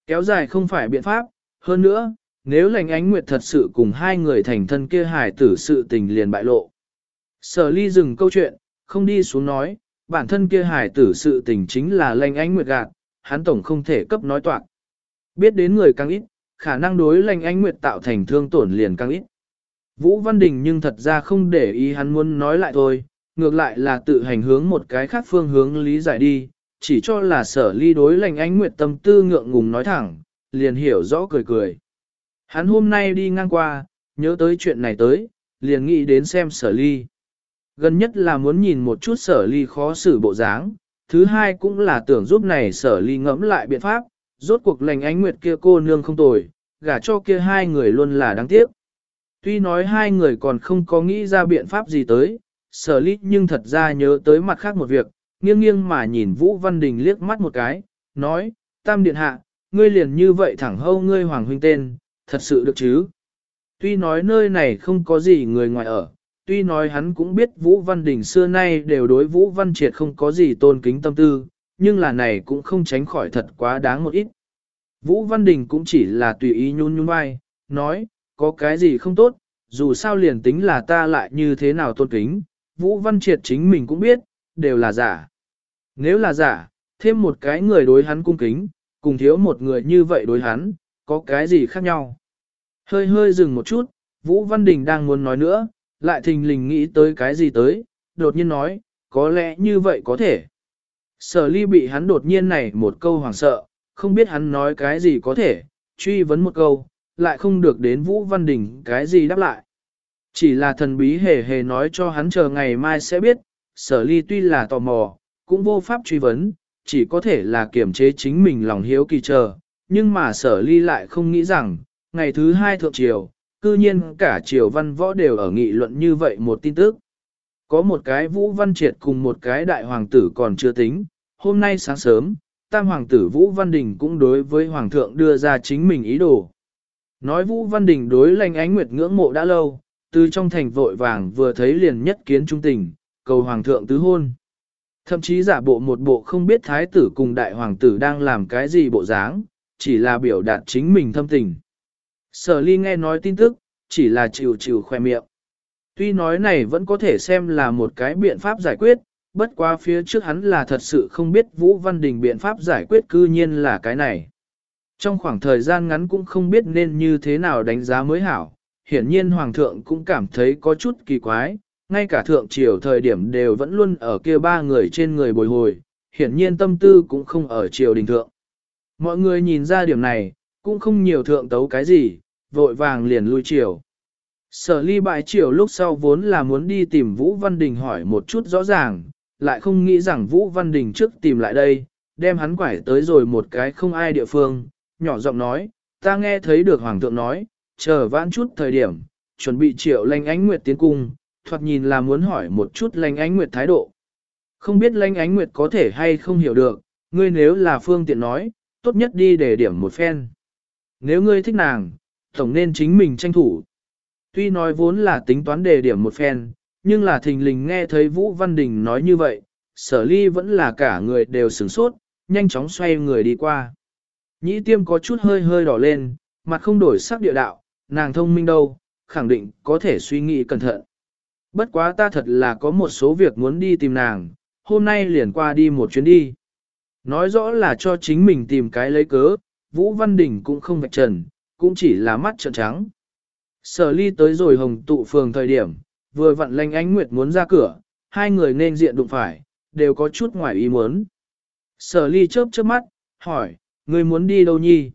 Kéo dài không phải biện pháp, hơn nữa, nếu lành ánh nguyệt thật sự cùng hai người thành thân kia hài tử sự tình liền bại lộ. Sở ly dừng câu chuyện, không đi xuống nói, bản thân kia Hải tử sự tình chính là lành ánh nguyệt gạt, hắn tổng không thể cấp nói toạc. Biết đến người càng ít, khả năng đối lành ánh nguyệt tạo thành thương tổn liền càng ít. Vũ Văn Đình nhưng thật ra không để ý hắn muốn nói lại thôi, ngược lại là tự hành hướng một cái khác phương hướng lý giải đi, chỉ cho là sở ly đối lành ánh nguyệt tâm tư ngượng ngùng nói thẳng, liền hiểu rõ cười cười. Hắn hôm nay đi ngang qua, nhớ tới chuyện này tới, liền nghĩ đến xem sở ly. Gần nhất là muốn nhìn một chút sở ly khó xử bộ dáng, thứ hai cũng là tưởng giúp này sở ly ngẫm lại biện pháp, rốt cuộc lành ánh nguyệt kia cô nương không tồi, gả cho kia hai người luôn là đáng tiếc. Tuy nói hai người còn không có nghĩ ra biện pháp gì tới, sở ly nhưng thật ra nhớ tới mặt khác một việc, nghiêng nghiêng mà nhìn Vũ Văn Đình liếc mắt một cái, nói, Tam Điện Hạ, ngươi liền như vậy thẳng hâu ngươi Hoàng Huynh tên, thật sự được chứ. Tuy nói nơi này không có gì người ngoài ở, tuy nói hắn cũng biết Vũ Văn Đình xưa nay đều đối Vũ Văn Triệt không có gì tôn kính tâm tư, nhưng là này cũng không tránh khỏi thật quá đáng một ít. Vũ Văn Đình cũng chỉ là tùy ý nhún nhún vai, nói, có cái gì không tốt, dù sao liền tính là ta lại như thế nào tôn kính, Vũ Văn Triệt chính mình cũng biết, đều là giả. Nếu là giả, thêm một cái người đối hắn cung kính, cùng thiếu một người như vậy đối hắn, có cái gì khác nhau. Hơi hơi dừng một chút, Vũ Văn Đình đang muốn nói nữa, lại thình lình nghĩ tới cái gì tới, đột nhiên nói, có lẽ như vậy có thể. Sở ly bị hắn đột nhiên này một câu hoảng sợ, không biết hắn nói cái gì có thể, truy vấn một câu, lại không được đến Vũ Văn Đình cái gì đáp lại. Chỉ là thần bí hề hề nói cho hắn chờ ngày mai sẽ biết, sở ly tuy là tò mò, cũng vô pháp truy vấn, chỉ có thể là kiểm chế chính mình lòng hiếu kỳ chờ, nhưng mà sở ly lại không nghĩ rằng, ngày thứ hai thượng triều, cư nhiên cả triều văn võ đều ở nghị luận như vậy một tin tức. Có một cái Vũ Văn Triệt cùng một cái đại hoàng tử còn chưa tính, hôm nay sáng sớm, tam hoàng tử Vũ Văn Đình cũng đối với hoàng thượng đưa ra chính mình ý đồ. Nói Vũ Văn Đình đối lành ánh nguyệt ngưỡng mộ đã lâu, từ trong thành vội vàng vừa thấy liền nhất kiến trung tình, cầu hoàng thượng tứ hôn. Thậm chí giả bộ một bộ không biết thái tử cùng đại hoàng tử đang làm cái gì bộ dáng, chỉ là biểu đạt chính mình thâm tình. Sở ly nghe nói tin tức, chỉ là chịu chịu khoe miệng. Tuy nói này vẫn có thể xem là một cái biện pháp giải quyết, bất quá phía trước hắn là thật sự không biết Vũ Văn Đình biện pháp giải quyết cư nhiên là cái này. Trong khoảng thời gian ngắn cũng không biết nên như thế nào đánh giá mới hảo, hiển nhiên hoàng thượng cũng cảm thấy có chút kỳ quái, ngay cả thượng triều thời điểm đều vẫn luôn ở kia ba người trên người bồi hồi, hiển nhiên tâm tư cũng không ở triều đình thượng. Mọi người nhìn ra điểm này, cũng không nhiều thượng tấu cái gì, vội vàng liền lui triều. Sở ly bại triều lúc sau vốn là muốn đi tìm Vũ Văn Đình hỏi một chút rõ ràng, lại không nghĩ rằng Vũ Văn Đình trước tìm lại đây, đem hắn quải tới rồi một cái không ai địa phương, nhỏ giọng nói, ta nghe thấy được Hoàng thượng nói, chờ vãn chút thời điểm, chuẩn bị triệu lanh ánh nguyệt tiến cung, thoạt nhìn là muốn hỏi một chút lanh ánh nguyệt thái độ. Không biết lanh ánh nguyệt có thể hay không hiểu được, ngươi nếu là phương tiện nói, tốt nhất đi để điểm một phen. Nếu ngươi thích nàng, tổng nên chính mình tranh thủ. Tuy nói vốn là tính toán đề điểm một phen, nhưng là thình lình nghe thấy Vũ Văn Đình nói như vậy, sở ly vẫn là cả người đều sửng sốt, nhanh chóng xoay người đi qua. Nhĩ tiêm có chút hơi hơi đỏ lên, mặt không đổi sắc địa đạo, nàng thông minh đâu, khẳng định có thể suy nghĩ cẩn thận. Bất quá ta thật là có một số việc muốn đi tìm nàng, hôm nay liền qua đi một chuyến đi. Nói rõ là cho chính mình tìm cái lấy cớ, Vũ Văn Đình cũng không vạch trần, cũng chỉ là mắt trợn trắng. Sở ly tới rồi hồng tụ phường thời điểm, vừa vặn lanh ánh nguyệt muốn ra cửa, hai người nên diện đụng phải, đều có chút ngoài ý muốn. Sở ly chớp chớp mắt, hỏi, người muốn đi đâu nhi?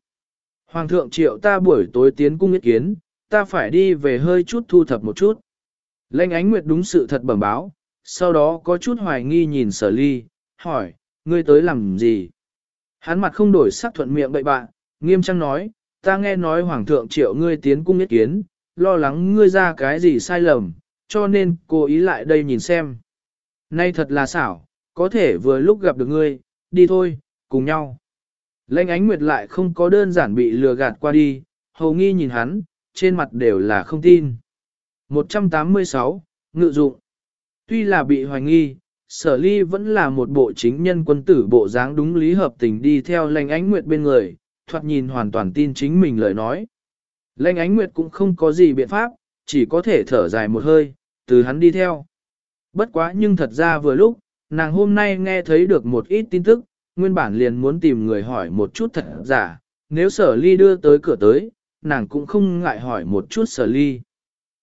Hoàng thượng triệu ta buổi tối tiến cung ý kiến, ta phải đi về hơi chút thu thập một chút. Lanh ánh nguyệt đúng sự thật bẩm báo, sau đó có chút hoài nghi nhìn sở ly, hỏi, ngươi tới làm gì? Hắn mặt không đổi sắc thuận miệng bậy bạn, nghiêm trang nói, ta nghe nói hoàng thượng triệu ngươi tiến cung yết kiến, lo lắng ngươi ra cái gì sai lầm, cho nên cố ý lại đây nhìn xem. Nay thật là xảo, có thể vừa lúc gặp được ngươi, đi thôi, cùng nhau. Lệnh ánh nguyệt lại không có đơn giản bị lừa gạt qua đi, hầu nghi nhìn hắn, trên mặt đều là không tin. 186, Ngự dụng Tuy là bị hoài nghi, sở ly vẫn là một bộ chính nhân quân tử bộ dáng đúng lý hợp tình đi theo lệnh ánh nguyệt bên người, thoạt nhìn hoàn toàn tin chính mình lời nói. Lệnh ánh nguyệt cũng không có gì biện pháp, chỉ có thể thở dài một hơi, từ hắn đi theo. Bất quá nhưng thật ra vừa lúc, nàng hôm nay nghe thấy được một ít tin tức, nguyên bản liền muốn tìm người hỏi một chút thật giả, nếu sở ly đưa tới cửa tới, nàng cũng không ngại hỏi một chút sở ly.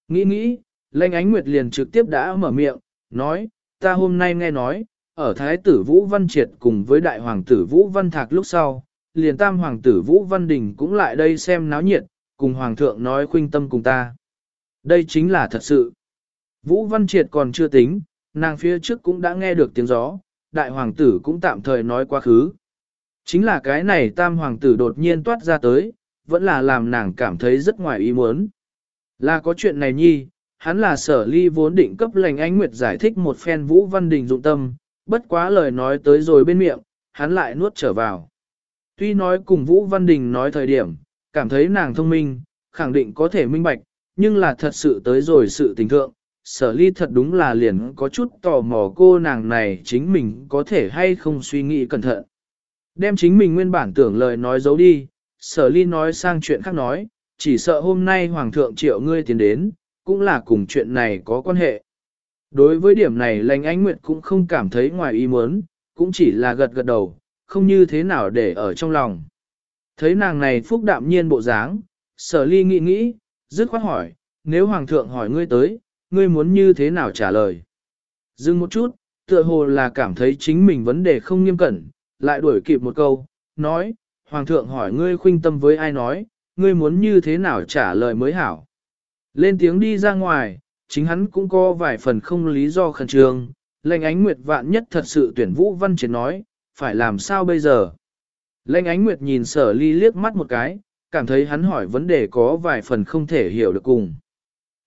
Nghĩ nghĩ, lệnh ánh nguyệt liền trực tiếp đã mở miệng, nói, ta hôm nay nghe nói, ở Thái tử Vũ Văn Triệt cùng với Đại Hoàng tử Vũ Văn Thạc lúc sau, liền tam Hoàng tử Vũ Văn Đình cũng lại đây xem náo nhiệt, cùng Hoàng thượng nói khuynh tâm cùng ta. Đây chính là thật sự. Vũ Văn Triệt còn chưa tính, nàng phía trước cũng đã nghe được tiếng gió, đại hoàng tử cũng tạm thời nói quá khứ. Chính là cái này tam hoàng tử đột nhiên toát ra tới, vẫn là làm nàng cảm thấy rất ngoài ý muốn. Là có chuyện này nhi, hắn là sở ly vốn định cấp lành ánh nguyệt giải thích một phen Vũ Văn Đình dụng tâm, bất quá lời nói tới rồi bên miệng, hắn lại nuốt trở vào. Tuy nói cùng Vũ Văn Đình nói thời điểm, cảm thấy nàng thông minh, khẳng định có thể minh bạch, nhưng là thật sự tới rồi sự tình thượng, sở ly thật đúng là liền có chút tò mò cô nàng này chính mình có thể hay không suy nghĩ cẩn thận. Đem chính mình nguyên bản tưởng lời nói giấu đi, sở ly nói sang chuyện khác nói, chỉ sợ hôm nay Hoàng thượng triệu ngươi tiến đến, cũng là cùng chuyện này có quan hệ. Đối với điểm này lành ánh nguyệt cũng không cảm thấy ngoài ý muốn, cũng chỉ là gật gật đầu, không như thế nào để ở trong lòng. Thấy nàng này phúc đạm nhiên bộ dáng, sở ly nghĩ nghĩ, dứt khoát hỏi, nếu Hoàng thượng hỏi ngươi tới, ngươi muốn như thế nào trả lời? Dừng một chút, tựa hồ là cảm thấy chính mình vấn đề không nghiêm cẩn, lại đuổi kịp một câu, nói, Hoàng thượng hỏi ngươi khuynh tâm với ai nói, ngươi muốn như thế nào trả lời mới hảo. Lên tiếng đi ra ngoài, chính hắn cũng có vài phần không lý do khẩn trương, lệnh ánh nguyệt vạn nhất thật sự tuyển vũ văn triệt nói, phải làm sao bây giờ? Lệnh ánh nguyệt nhìn sở ly liếc mắt một cái, cảm thấy hắn hỏi vấn đề có vài phần không thể hiểu được cùng.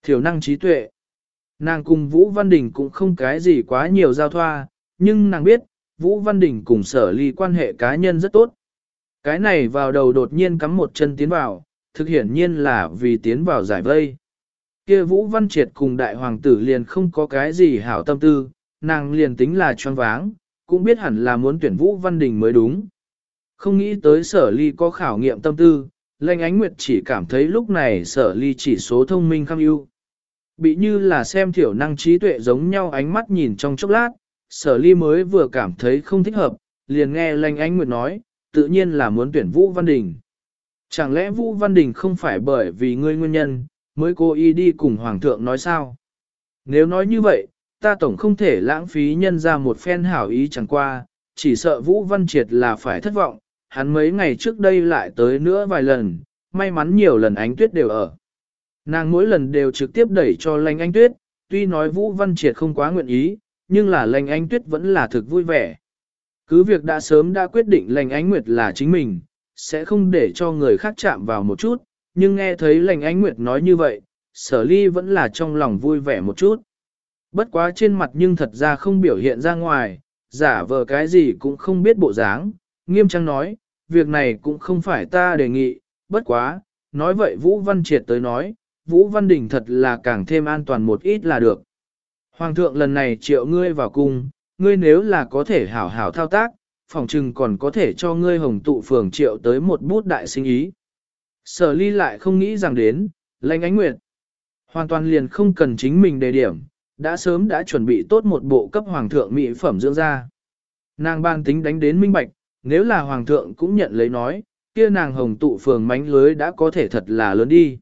Thiểu năng trí tuệ. Nàng cùng Vũ Văn Đình cũng không cái gì quá nhiều giao thoa, nhưng nàng biết, Vũ Văn Đình cùng sở ly quan hệ cá nhân rất tốt. Cái này vào đầu đột nhiên cắm một chân tiến vào, thực hiển nhiên là vì tiến vào giải vây. Kia Vũ Văn Triệt cùng đại hoàng tử liền không có cái gì hảo tâm tư, nàng liền tính là choáng váng, cũng biết hẳn là muốn tuyển Vũ Văn Đình mới đúng. Không nghĩ tới sở ly có khảo nghiệm tâm tư, Lệnh Ánh Nguyệt chỉ cảm thấy lúc này sở ly chỉ số thông minh kham ưu. Bị như là xem thiểu năng trí tuệ giống nhau ánh mắt nhìn trong chốc lát, sở ly mới vừa cảm thấy không thích hợp, liền nghe Lệnh Ánh Nguyệt nói, tự nhiên là muốn tuyển Vũ Văn Đình. Chẳng lẽ Vũ Văn Đình không phải bởi vì ngươi nguyên nhân, mới cố ý đi cùng Hoàng thượng nói sao. Nếu nói như vậy, ta tổng không thể lãng phí nhân ra một phen hảo ý chẳng qua, chỉ sợ Vũ Văn Triệt là phải thất vọng, hắn mấy ngày trước đây lại tới nữa vài lần, may mắn nhiều lần ánh tuyết đều ở. Nàng mỗi lần đều trực tiếp đẩy cho lành Ánh tuyết, tuy nói Vũ Văn Triệt không quá nguyện ý, nhưng là lành Ánh tuyết vẫn là thực vui vẻ. Cứ việc đã sớm đã quyết định lành ánh nguyệt là chính mình, sẽ không để cho người khác chạm vào một chút, nhưng nghe thấy lành ánh nguyệt nói như vậy, sở ly vẫn là trong lòng vui vẻ một chút. Bất quá trên mặt nhưng thật ra không biểu hiện ra ngoài, giả vờ cái gì cũng không biết bộ dáng, nghiêm trang nói, việc này cũng không phải ta đề nghị, bất quá, nói vậy Vũ Văn Triệt tới nói, Vũ Văn Đình thật là càng thêm an toàn một ít là được. Hoàng thượng lần này triệu ngươi vào cung, ngươi nếu là có thể hảo hảo thao tác, phòng trừng còn có thể cho ngươi hồng tụ phường triệu tới một bút đại sinh ý. Sở ly lại không nghĩ rằng đến, lãnh ánh nguyệt. Hoàn toàn liền không cần chính mình đề điểm, đã sớm đã chuẩn bị tốt một bộ cấp hoàng thượng mỹ phẩm dưỡng da. Nàng ban tính đánh đến minh bạch, nếu là hoàng thượng cũng nhận lấy nói, kia nàng hồng tụ phường mánh lưới đã có thể thật là lớn đi.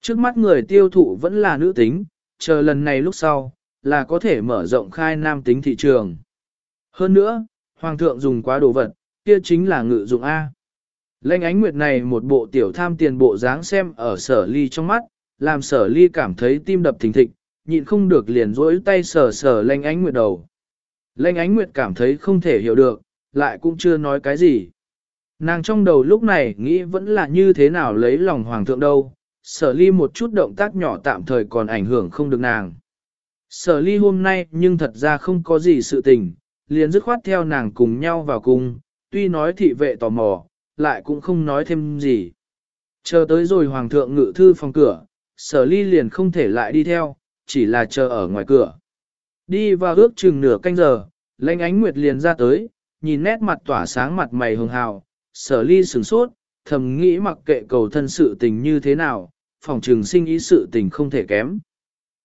Trước mắt người tiêu thụ vẫn là nữ tính, chờ lần này lúc sau, là có thể mở rộng khai nam tính thị trường. Hơn nữa, hoàng thượng dùng quá đồ vật, kia chính là ngự dụng A. Lệnh ánh nguyệt này một bộ tiểu tham tiền bộ dáng xem ở sở ly trong mắt, làm sở ly cảm thấy tim đập thình thịch, nhịn không được liền rỗi tay sờ sờ lanh ánh nguyệt đầu. lanh ánh nguyệt cảm thấy không thể hiểu được, lại cũng chưa nói cái gì. Nàng trong đầu lúc này nghĩ vẫn là như thế nào lấy lòng hoàng thượng đâu, sở ly một chút động tác nhỏ tạm thời còn ảnh hưởng không được nàng. Sở ly hôm nay nhưng thật ra không có gì sự tình, liền dứt khoát theo nàng cùng nhau vào cung, tuy nói thị vệ tò mò, lại cũng không nói thêm gì. Chờ tới rồi hoàng thượng ngự thư phòng cửa, sở ly liền không thể lại đi theo, chỉ là chờ ở ngoài cửa. Đi vào ước chừng nửa canh giờ, lãnh ánh nguyệt liền ra tới, nhìn nét mặt tỏa sáng mặt mày hường hào, sở ly sửng sốt, thầm nghĩ mặc kệ cầu thân sự tình như thế nào, phòng trường sinh ý sự tình không thể kém.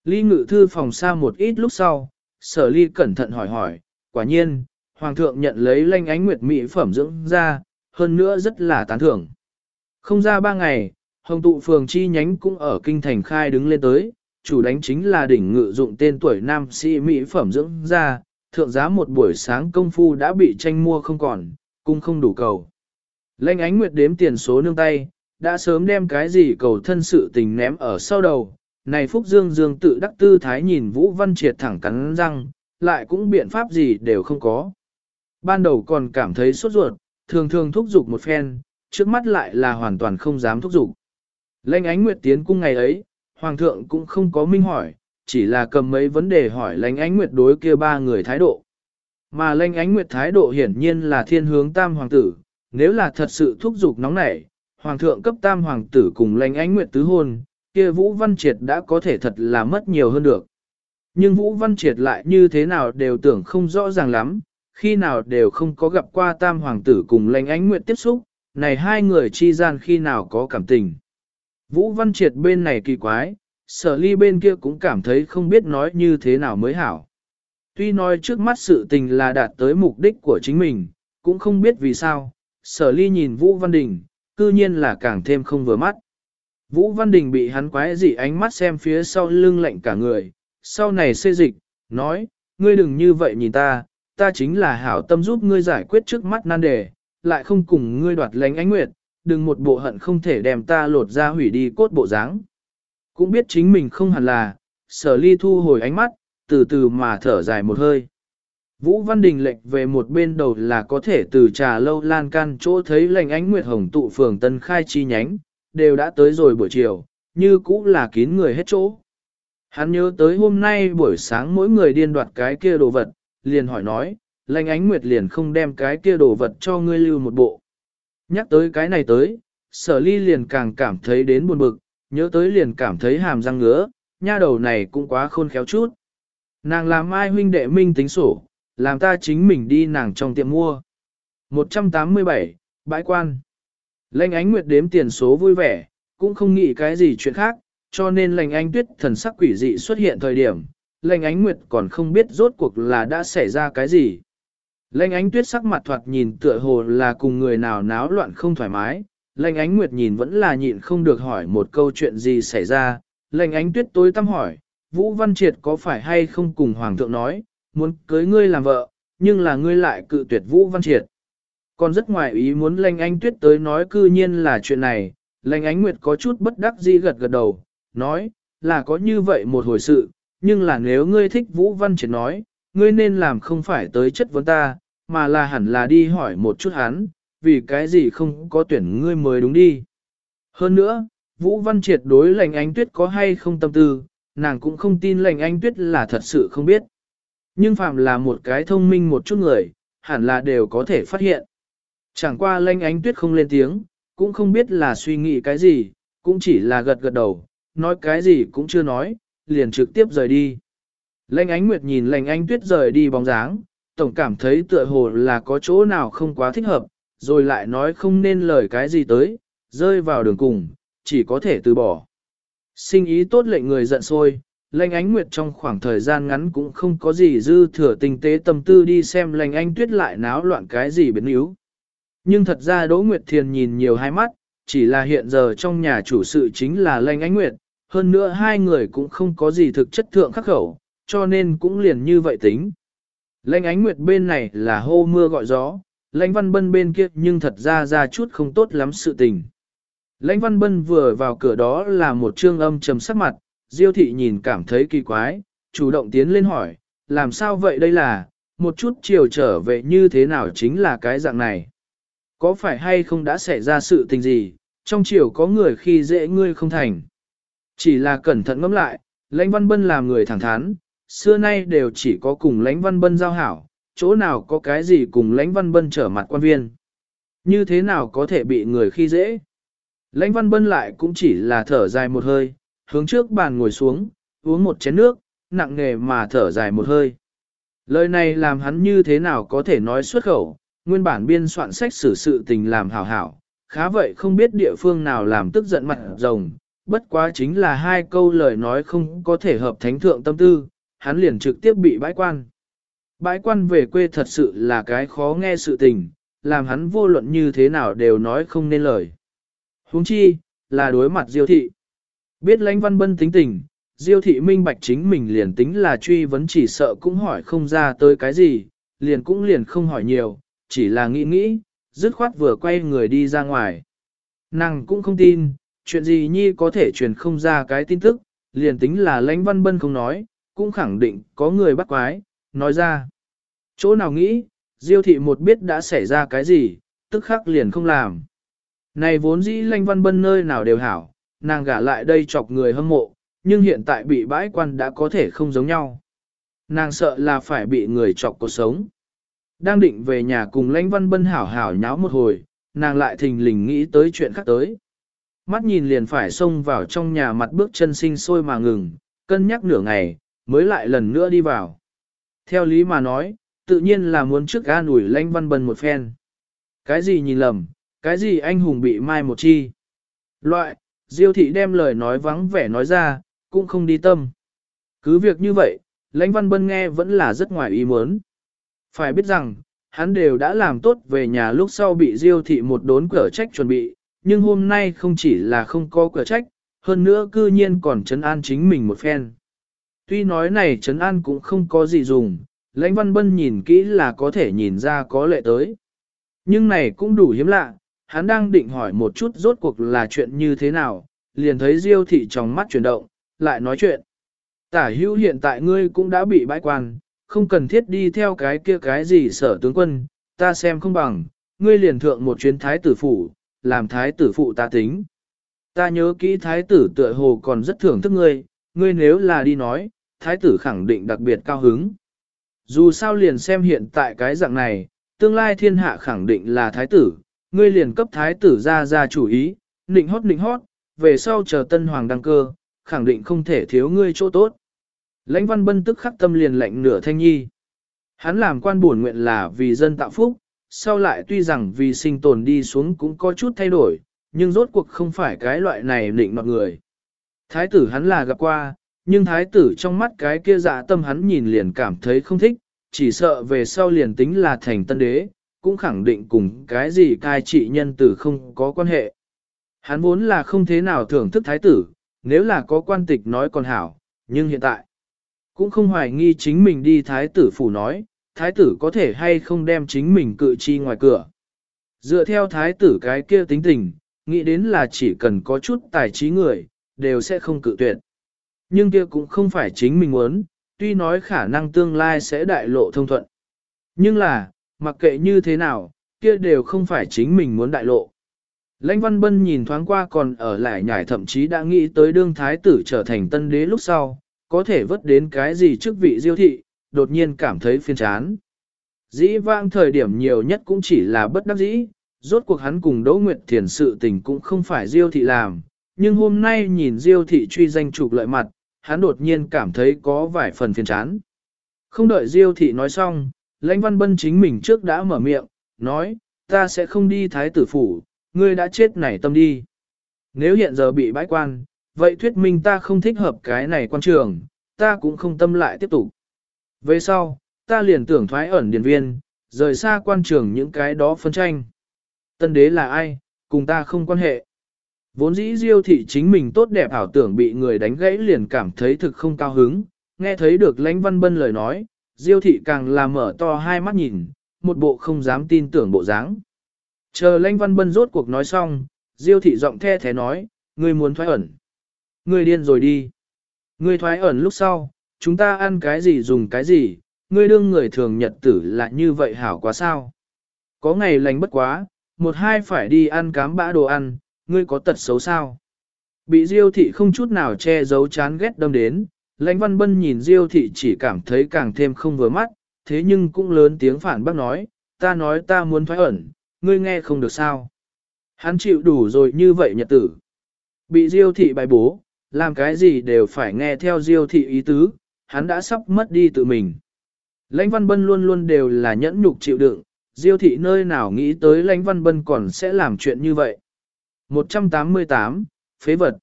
Ly ngự thư phòng xa một ít lúc sau, sở ly cẩn thận hỏi hỏi, quả nhiên, hoàng thượng nhận lấy lanh ánh nguyệt mỹ phẩm dưỡng ra, hơn nữa rất là tán thưởng. Không ra ba ngày, hồng tụ phường chi nhánh cũng ở kinh thành khai đứng lên tới, chủ đánh chính là đỉnh ngự dụng tên tuổi nam sĩ mỹ phẩm dưỡng ra, thượng giá một buổi sáng công phu đã bị tranh mua không còn, cung không đủ cầu. Lanh ánh nguyệt đếm tiền số nương tay, đã sớm đem cái gì cầu thân sự tình ném ở sau đầu. Này Phúc Dương Dương tự đắc tư thái nhìn Vũ Văn Triệt thẳng cắn răng, lại cũng biện pháp gì đều không có. Ban đầu còn cảm thấy sốt ruột, thường thường thúc giục một phen, trước mắt lại là hoàn toàn không dám thúc giục. Lệnh ánh nguyệt tiến cung ngày ấy, Hoàng thượng cũng không có minh hỏi, chỉ là cầm mấy vấn đề hỏi lãnh ánh nguyệt đối kia ba người thái độ. Mà lãnh ánh nguyệt thái độ hiển nhiên là thiên hướng tam hoàng tử, nếu là thật sự thúc giục nóng nảy, hoàng thượng cấp tam hoàng tử cùng lãnh ánh nguyệt tứ hôn, kia Vũ Văn Triệt đã có thể thật là mất nhiều hơn được. Nhưng Vũ Văn Triệt lại như thế nào đều tưởng không rõ ràng lắm, khi nào đều không có gặp qua tam hoàng tử cùng lãnh ánh nguyệt tiếp xúc, này hai người chi gian khi nào có cảm tình. Vũ Văn Triệt bên này kỳ quái, sở ly bên kia cũng cảm thấy không biết nói như thế nào mới hảo. Tuy nói trước mắt sự tình là đạt tới mục đích của chính mình, cũng không biết vì sao, sở ly nhìn Vũ Văn Đình, cư nhiên là càng thêm không vừa mắt. Vũ Văn Đình bị hắn quái dị ánh mắt xem phía sau lưng lạnh cả người, sau này xê dịch, nói, ngươi đừng như vậy nhìn ta, ta chính là hảo tâm giúp ngươi giải quyết trước mắt nan đề, lại không cùng ngươi đoạt lánh ánh nguyệt, đừng một bộ hận không thể đem ta lột ra hủy đi cốt bộ dáng. Cũng biết chính mình không hẳn là, sở ly thu hồi ánh mắt, từ từ mà thở dài một hơi. Vũ Văn Đình lệnh về một bên đầu là có thể từ trà lâu lan can chỗ thấy lệnh ánh nguyệt hồng tụ phường tân khai chi nhánh, đều đã tới rồi buổi chiều, như cũ là kín người hết chỗ. Hắn nhớ tới hôm nay buổi sáng mỗi người điên đoạt cái kia đồ vật, liền hỏi nói, lệnh ánh nguyệt liền không đem cái kia đồ vật cho ngươi lưu một bộ. Nhắc tới cái này tới, sở ly liền càng cảm thấy đến buồn bực, nhớ tới liền cảm thấy hàm răng ngứa, nha đầu này cũng quá khôn khéo chút. Nàng làm ai huynh đệ minh tính sổ, làm ta chính mình đi nàng trong tiệm mua. 187, bãi quan. Lệnh ánh nguyệt đếm tiền số vui vẻ, cũng không nghĩ cái gì chuyện khác, cho nên lệnh ánh tuyết thần sắc quỷ dị xuất hiện thời điểm, lệnh ánh nguyệt còn không biết rốt cuộc là đã xảy ra cái gì. Lệnh ánh tuyết sắc mặt thoạt nhìn tựa hồ là cùng người nào náo loạn không thoải mái, lệnh ánh nguyệt nhìn vẫn là nhịn không được hỏi một câu chuyện gì xảy ra, lệnh ánh tuyết tối tăm hỏi, Vũ Văn Triệt có phải hay không cùng Hoàng thượng nói, muốn cưới ngươi làm vợ, nhưng là ngươi lại cự tuyệt Vũ Văn Triệt. Còn rất ngoài ý muốn lệnh ánh tuyết tới nói cư nhiên là chuyện này, lệnh ánh nguyệt có chút bất đắc dĩ gật gật đầu, nói, là có như vậy một hồi sự, nhưng là nếu ngươi thích Vũ Văn Triệt nói, ngươi nên làm không phải tới chất vấn ta, mà là hẳn là đi hỏi một chút hắn, vì cái gì không có tuyển ngươi mới đúng đi. Hơn nữa, Vũ Văn Triệt đối lệnh ánh tuyết có hay không tâm tư, nàng cũng không tin lệnh ánh tuyết là thật sự không biết. Nhưng phạm là một cái thông minh một chút người, hẳn là đều có thể phát hiện. Chẳng qua lệnh ánh tuyết không lên tiếng, cũng không biết là suy nghĩ cái gì, cũng chỉ là gật gật đầu, nói cái gì cũng chưa nói, liền trực tiếp rời đi. Lệnh ánh nguyệt nhìn lệnh ánh tuyết rời đi bóng dáng, tổng cảm thấy tựa hồ là có chỗ nào không quá thích hợp, rồi lại nói không nên lời cái gì tới, rơi vào đường cùng, chỉ có thể từ bỏ. Sinh ý tốt lệnh người giận sôi, lệnh ánh nguyệt trong khoảng thời gian ngắn cũng không có gì dư thừa tinh tế tâm tư đi xem lệnh anh tuyết lại náo loạn cái gì biến yếu. Nhưng thật ra Đỗ Nguyệt Thiền nhìn nhiều hai mắt, chỉ là hiện giờ trong nhà chủ sự chính là lệnh ánh nguyệt, hơn nữa hai người cũng không có gì thực chất thượng khắc khẩu, cho nên cũng liền như vậy tính. Lệnh ánh nguyệt bên này là hô mưa gọi gió, lãnh văn bân bên kia nhưng thật ra ra chút không tốt lắm sự tình. Lãnh văn bân vừa vào cửa đó là một trương âm trầm sắc mặt, diêu thị nhìn cảm thấy kỳ quái, chủ động tiến lên hỏi, làm sao vậy đây là, một chút chiều trở về như thế nào chính là cái dạng này. Có phải hay không đã xảy ra sự tình gì, trong chiều có người khi dễ ngươi không thành. Chỉ là cẩn thận ngẫm lại, lãnh văn bân làm người thẳng thắn, xưa nay đều chỉ có cùng lãnh văn bân giao hảo, chỗ nào có cái gì cùng lãnh văn bân trở mặt quan viên. Như thế nào có thể bị người khi dễ? Lãnh văn bân lại cũng chỉ là thở dài một hơi, hướng trước bàn ngồi xuống, uống một chén nước, nặng nề mà thở dài một hơi. Lời này làm hắn như thế nào có thể nói xuất khẩu, nguyên bản biên soạn sách xử sự tình làm hảo hảo, khá vậy không biết địa phương nào làm tức giận mặt rồng, bất quá chính là hai câu lời nói không có thể hợp thánh thượng tâm tư, hắn liền trực tiếp bị bãi quan. Bãi quan về quê thật sự là cái khó nghe sự tình, làm hắn vô luận như thế nào đều nói không nên lời. huống chi, là đối mặt diêu thị. Biết lãnh văn bân tính tình, diêu thị minh bạch chính mình liền tính là truy vấn chỉ sợ cũng hỏi không ra tới cái gì, liền cũng liền không hỏi nhiều, chỉ là nghĩ nghĩ, dứt khoát vừa quay người đi ra ngoài. Nàng cũng không tin, chuyện gì nhi có thể truyền không ra cái tin tức, liền tính là lãnh văn bân không nói, cũng khẳng định có người bắt quái, nói ra. Chỗ nào nghĩ, diêu thị một biết đã xảy ra cái gì, tức khắc liền không làm. Này vốn dĩ lanh văn bân nơi nào đều hảo, nàng gả lại đây chọc người hâm mộ, nhưng hiện tại bị bãi quan đã có thể không giống nhau. Nàng sợ là phải bị người chọc cuộc sống. Đang định về nhà cùng lãnh văn bân hảo hảo nháo một hồi, nàng lại thình lình nghĩ tới chuyện khác tới. Mắt nhìn liền phải xông vào trong nhà mặt bước chân sinh sôi mà ngừng, cân nhắc nửa ngày, mới lại lần nữa đi vào. Theo lý mà nói, tự nhiên là muốn trước an ủi lãnh văn bần một phen. Cái gì nhìn lầm, cái gì anh hùng bị mai một chi. Loại, diêu thị đem lời nói vắng vẻ nói ra, cũng không đi tâm. Cứ việc như vậy, lãnh văn bân nghe vẫn là rất ngoài ý muốn. Phải biết rằng, hắn đều đã làm tốt về nhà lúc sau bị diêu thị một đốn cửa trách chuẩn bị, nhưng hôm nay không chỉ là không có cửa trách, hơn nữa cư nhiên còn chấn an chính mình một phen. Tuy nói này chấn an cũng không có gì dùng, lãnh văn bân nhìn kỹ là có thể nhìn ra có lệ tới. Nhưng này cũng đủ hiếm lạ, hắn đang định hỏi một chút rốt cuộc là chuyện như thế nào, liền thấy diêu thị trong mắt chuyển động, lại nói chuyện. Tả hữu hiện tại ngươi cũng đã bị bãi quan, không cần thiết đi theo cái kia cái gì sở tướng quân, ta xem không bằng, ngươi liền thượng một chuyến thái tử phủ, làm thái tử phụ ta tính. Ta nhớ kỹ thái tử tựa hồ còn rất thưởng thức ngươi, ngươi nếu là đi nói, thái tử khẳng định đặc biệt cao hứng. Dù sao liền xem hiện tại cái dạng này, tương lai thiên hạ khẳng định là thái tử, ngươi liền cấp thái tử ra ra chủ ý, nịnh hót nịnh hót, về sau chờ tân hoàng đăng cơ, khẳng định không thể thiếu ngươi chỗ tốt. Lãnh văn bân tức khắc tâm liền lệnh nửa thanh nhi. Hắn làm quan buồn nguyện là vì dân tạo phúc, sau lại tuy rằng vì sinh tồn đi xuống cũng có chút thay đổi, nhưng rốt cuộc không phải cái loại này định mọi người. Thái tử hắn là gặp qua, nhưng thái tử trong mắt cái kia dạ tâm hắn nhìn liền cảm thấy không thích, chỉ sợ về sau liền tính là thành tân đế, cũng khẳng định cùng cái gì cai trị nhân tử không có quan hệ. Hắn vốn là không thế nào thưởng thức thái tử, nếu là có quan tịch nói còn hảo, nhưng hiện tại, cũng không hoài nghi chính mình đi thái tử phủ nói, thái tử có thể hay không đem chính mình cự chi ngoài cửa. Dựa theo thái tử cái kia tính tình, nghĩ đến là chỉ cần có chút tài trí người, đều sẽ không cự tuyệt. Nhưng kia cũng không phải chính mình muốn, tuy nói khả năng tương lai sẽ đại lộ thông thuận. Nhưng là, mặc kệ như thế nào, kia đều không phải chính mình muốn đại lộ. Lãnh Văn Bân nhìn thoáng qua còn ở lại nhải thậm chí đã nghĩ tới đương thái tử trở thành tân đế lúc sau, có thể vớt đến cái gì trước vị diêu thị, đột nhiên cảm thấy phiền chán. Dĩ vãng thời điểm nhiều nhất cũng chỉ là bất đắc dĩ, rốt cuộc hắn cùng Đỗ Nguyệt Thiền sự tình cũng không phải diêu thị làm, nhưng hôm nay nhìn diêu thị truy danh trục lợi mặt, hắn đột nhiên cảm thấy có vài phần phiền chán. Không đợi diêu thị nói xong, lãnh văn bân chính mình trước đã mở miệng, nói, ta sẽ không đi thái tử phủ, ngươi đã chết nảy tâm đi. Nếu hiện giờ bị bãi quan, vậy thuyết minh ta không thích hợp cái này quan trường, ta cũng không tâm lại tiếp tục. Về sau, ta liền tưởng thoái ẩn điền viên, rời xa quan trường những cái đó phân tranh. Tân đế là ai, cùng ta không quan hệ. Vốn dĩ diêu thị chính mình tốt đẹp ảo tưởng bị người đánh gãy liền cảm thấy thực không cao hứng, nghe thấy được lãnh văn bân lời nói, diêu thị càng là mở to hai mắt nhìn, một bộ không dám tin tưởng bộ dáng. Chờ lãnh văn bân rốt cuộc nói xong, diêu thị giọng the thế nói, ngươi muốn thoái ẩn. Ngươi điên rồi đi. Ngươi thoái ẩn lúc sau, chúng ta ăn cái gì dùng cái gì, ngươi đương người thường nhật tử là như vậy hảo quá sao. Có ngày lành bất quá, một hai phải đi ăn cám bã đồ ăn, ngươi có tật xấu sao. Bị diêu thị không chút nào che giấu chán ghét đâm đến, lãnh văn bân nhìn diêu thị chỉ cảm thấy càng thêm không vừa mắt, thế nhưng cũng lớn tiếng phản bác nói, ta nói ta muốn thoái ẩn, ngươi nghe không được sao. Hắn chịu đủ rồi như vậy nhật tử. Bị diêu thị bài bố, làm cái gì đều phải nghe theo diêu thị ý tứ, hắn đã sắp mất đi tự mình. Lãnh Văn Bân luôn luôn đều là nhẫn nhục chịu đựng, diêu thị nơi nào nghĩ tới Lãnh Văn Bân còn sẽ làm chuyện như vậy. 188, phế vật.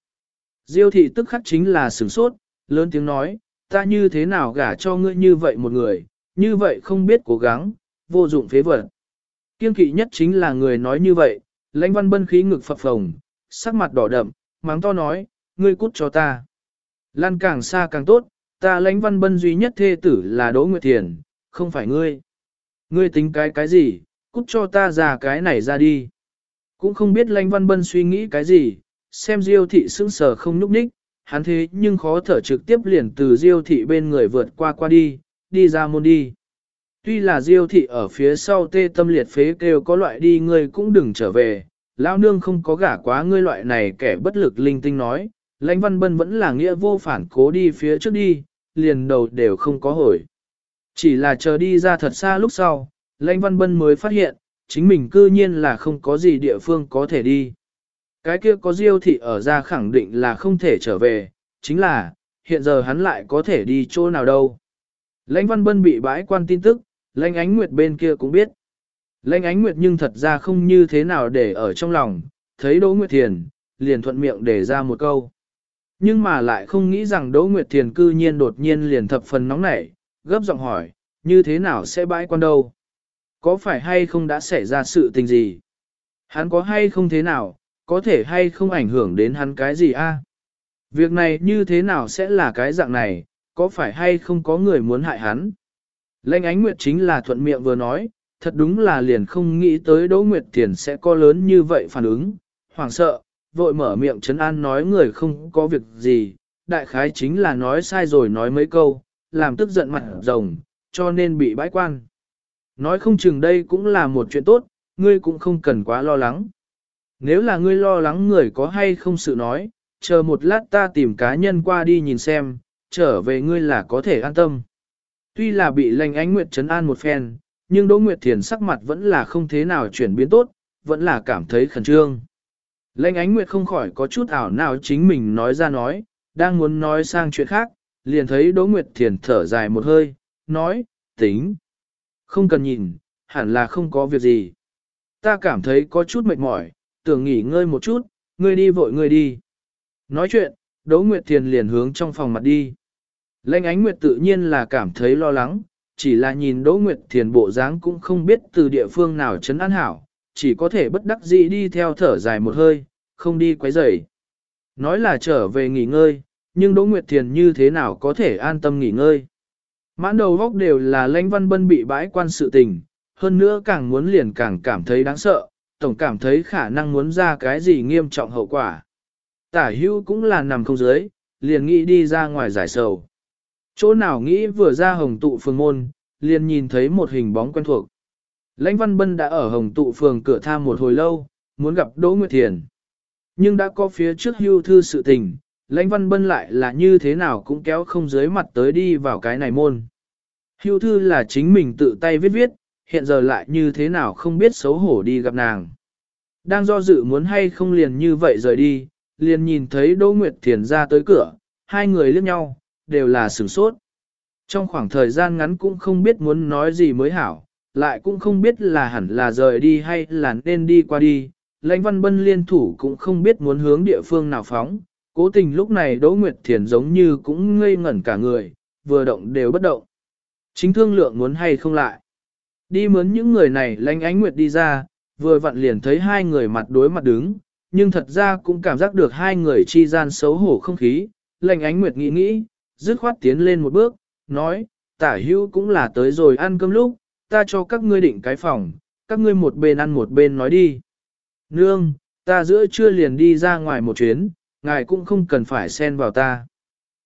Diêu thị tức khắc chính là sửng sốt, lớn tiếng nói, ta như thế nào gả cho ngươi như vậy một người, như vậy không biết cố gắng, vô dụng phế vật. Kiên kỵ nhất chính là người nói như vậy, lãnh văn bân khí ngực phập phồng, sắc mặt đỏ đậm, mắng to nói, ngươi cút cho ta. Lan càng xa càng tốt, ta lãnh văn bân duy nhất thê tử là Đỗ Nguyệt Thiền, không phải ngươi. Ngươi tính cái cái gì, cút cho ta ra cái này ra đi. Cũng không biết Lanh văn bân suy nghĩ cái gì, xem diêu thị sững sờ không nhúc nhích, hắn thế nhưng khó thở trực tiếp liền từ diêu thị bên người vượt qua qua đi, đi ra môn đi. Tuy là diêu thị ở phía sau tê tâm liệt phế kêu có loại đi ngươi cũng đừng trở về, lão nương không có gả quá ngươi loại này kẻ bất lực linh tinh nói, lãnh văn bân vẫn là nghĩa vô phản cố đi phía trước đi, liền đầu đều không có hồi. Chỉ là chờ đi ra thật xa lúc sau, lãnh văn bân mới phát hiện, chính mình cư nhiên là không có gì địa phương có thể đi. Cái kia có diêu thị ở ra khẳng định là không thể trở về, chính là, hiện giờ hắn lại có thể đi chỗ nào đâu. Lãnh văn bân bị bãi quan tin tức, lãnh ánh nguyệt bên kia cũng biết. Lãnh ánh nguyệt nhưng thật ra không như thế nào để ở trong lòng, thấy Đỗ Nguyệt Thiền, liền thuận miệng để ra một câu. Nhưng mà lại không nghĩ rằng Đỗ Nguyệt Thiền cư nhiên đột nhiên liền thập phần nóng nảy, gấp giọng hỏi, như thế nào sẽ bãi quan đâu? Có phải hay không đã xảy ra sự tình gì? Hắn có hay không thế nào, có thể hay không ảnh hưởng đến hắn cái gì a? Việc này như thế nào sẽ là cái dạng này, có phải hay không có người muốn hại hắn? Lệnh ánh nguyệt chính là thuận miệng vừa nói, thật đúng là liền không nghĩ tới Đỗ Nguyệt Thiền sẽ có lớn như vậy phản ứng, hoảng sợ, vội mở miệng chấn an nói người không có việc gì, đại khái chính là nói sai rồi nói mấy câu, làm tức giận mặt rồng, cho nên bị bãi quan. Nói không chừng đây cũng là một chuyện tốt, ngươi cũng không cần quá lo lắng. Nếu là ngươi lo lắng người có hay không sự nói, chờ một lát ta tìm cá nhân qua đi nhìn xem, trở về ngươi là có thể an tâm. Tuy là bị lành ánh nguyệt trấn an một phen, nhưng Đỗ Nguyệt Thiền sắc mặt vẫn là không thế nào chuyển biến tốt, vẫn là cảm thấy khẩn trương. Lệnh ánh nguyệt không khỏi có chút ảo nào chính mình nói ra nói, đang muốn nói sang chuyện khác, liền thấy Đỗ Nguyệt Thiền thở dài một hơi, nói, tính. Không cần nhìn, hẳn là không có việc gì. Ta cảm thấy có chút mệt mỏi, tưởng nghỉ ngơi một chút, ngươi đi vội ngươi đi. Nói chuyện, Đỗ Nguyệt Thiền liền hướng trong phòng mặt đi. Lệnh ánh Nguyệt tự nhiên là cảm thấy lo lắng, chỉ là nhìn Đỗ Nguyệt Thiền bộ dáng cũng không biết từ địa phương nào chấn an hảo, chỉ có thể bất đắc dĩ đi theo thở dài một hơi, không đi quấy rầy. Nói là trở về nghỉ ngơi, nhưng Đỗ Nguyệt Thiền như thế nào có thể an tâm nghỉ ngơi. Mãn đầu góc đều là lãnh văn bân bị bãi quan sự tình, hơn nữa càng muốn liền càng cảm thấy đáng sợ, tổng cảm thấy khả năng muốn ra cái gì nghiêm trọng hậu quả. Tả hưu cũng là nằm không dưới, liền nghĩ đi ra ngoài giải sầu. Chỗ nào nghĩ vừa ra hồng tụ phường môn, liền nhìn thấy một hình bóng quen thuộc. Lãnh Văn Bân đã ở hồng tụ phường cửa tham một hồi lâu, muốn gặp Đỗ Nguyệt Thiền. Nhưng đã có phía trước hưu thư sự tình, Lãnh Văn Bân lại là như thế nào cũng kéo không dưới mặt tới đi vào cái này môn. Hưu thư là chính mình tự tay viết viết, hiện giờ lại như thế nào không biết xấu hổ đi gặp nàng. Đang do dự muốn hay không liền như vậy rời đi, liền nhìn thấy Đỗ Nguyệt Thiền ra tới cửa, hai người liếc nhau, đều là sửng sốt. Trong khoảng thời gian ngắn cũng không biết muốn nói gì mới hảo, lại cũng không biết là hẳn là rời đi hay là nên đi qua đi. Lãnh Văn Bân liên thủ cũng không biết muốn hướng địa phương nào phóng, cố tình lúc này Đỗ Nguyệt Thiền giống như cũng ngây ngẩn cả người, vừa động đều bất động. Chính thương lượng muốn hay không lại. Đi mướn những người này lánh Ánh Nguyệt đi ra, vừa vặn liền thấy hai người mặt đối mặt đứng, nhưng thật ra cũng cảm giác được hai người chi gian xấu hổ không khí. Lệnh Ánh Nguyệt nghĩ nghĩ, dứt khoát tiến lên một bước, nói, tả hưu cũng là tới rồi ăn cơm lúc, ta cho các ngươi định cái phòng, các ngươi một bên ăn một bên nói đi. Nương, ta giữa trưa liền đi ra ngoài một chuyến, ngài cũng không cần phải xen vào ta.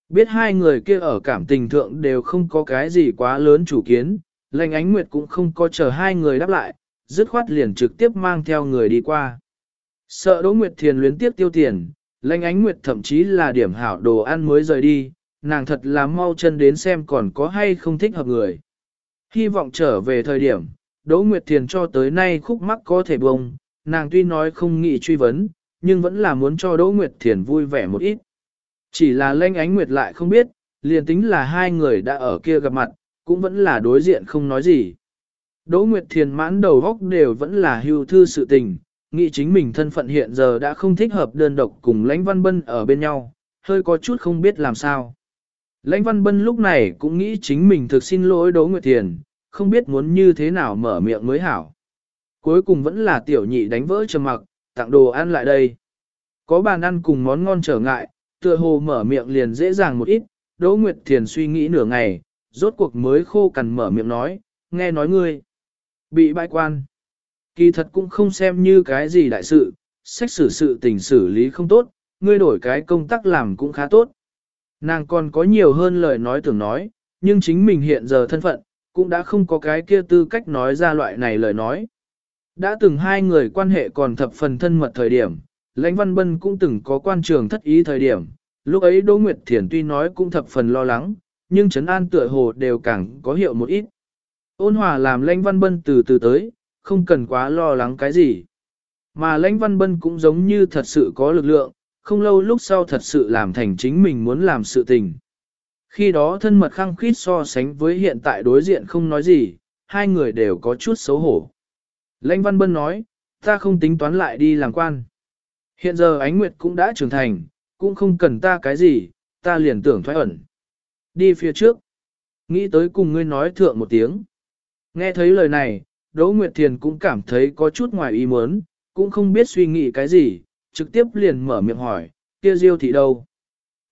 Biết hai người kia ở cảm tình thượng đều không có cái gì quá lớn chủ kiến, lệnh ánh nguyệt cũng không có chờ hai người đáp lại, dứt khoát liền trực tiếp mang theo người đi qua. Sợ Đỗ Nguyệt Thiền luyến tiếp tiêu tiền, lệnh ánh nguyệt thậm chí là điểm hảo đồ ăn mới rời đi, nàng thật là mau chân đến xem còn có hay không thích hợp người. Hy vọng trở về thời điểm, Đỗ Nguyệt Thiền cho tới nay khúc mắc có thể bông, nàng tuy nói không nghĩ truy vấn, nhưng vẫn là muốn cho Đỗ Nguyệt Thiền vui vẻ một ít. Chỉ là Lênh Ánh Nguyệt lại không biết, liền tính là hai người đã ở kia gặp mặt, cũng vẫn là đối diện không nói gì. Đỗ Nguyệt Thiền mãn đầu góc đều vẫn là hưu thư sự tình, nghĩ chính mình thân phận hiện giờ đã không thích hợp đơn độc cùng Lãnh Văn Bân ở bên nhau, hơi có chút không biết làm sao. Lãnh Văn Bân lúc này cũng nghĩ chính mình thực xin lỗi Đỗ Nguyệt Thiền, không biết muốn như thế nào mở miệng mới hảo. Cuối cùng vẫn là tiểu nhị đánh vỡ trầm mặc, tặng đồ ăn lại đây. Có bàn ăn cùng món ngon trở ngại, tựa hồ mở miệng liền dễ dàng một ít, Đỗ Nguyệt Thiền suy nghĩ nửa ngày, rốt cuộc mới khô cằn mở miệng nói, nghe nói ngươi. Bị bại quan. Kỳ thật cũng không xem như cái gì đại sự, sách xử sự tình xử lý không tốt, ngươi đổi cái công tác làm cũng khá tốt. Nàng còn có nhiều hơn lời nói tưởng nói, nhưng chính mình hiện giờ thân phận, cũng đã không có cái kia tư cách nói ra loại này lời nói. Đã từng hai người quan hệ còn thập phần thân mật thời điểm, Lãnh Văn Bân cũng từng có quan trường thất ý thời điểm, lúc ấy Đỗ Nguyệt thiển tuy nói cũng thập phần lo lắng, nhưng Trấn An tựa hồ đều càng có hiệu một ít. Ôn hòa làm Lãnh Văn Bân từ từ tới, không cần quá lo lắng cái gì. Mà Lãnh Văn Bân cũng giống như thật sự có lực lượng, không lâu lúc sau thật sự làm thành chính mình muốn làm sự tình. Khi đó thân mật khăng khít so sánh với hiện tại đối diện không nói gì, hai người đều có chút xấu hổ. Lãnh Văn Bân nói, ta không tính toán lại đi làm quan. Hiện giờ ánh nguyệt cũng đã trưởng thành, cũng không cần ta cái gì, ta liền tưởng thoái ẩn. Đi phía trước. Nghĩ tới cùng ngươi nói thượng một tiếng. Nghe thấy lời này, Đỗ Nguyệt Thiền cũng cảm thấy có chút ngoài ý muốn, cũng không biết suy nghĩ cái gì, trực tiếp liền mở miệng hỏi, kia diêu thị đâu?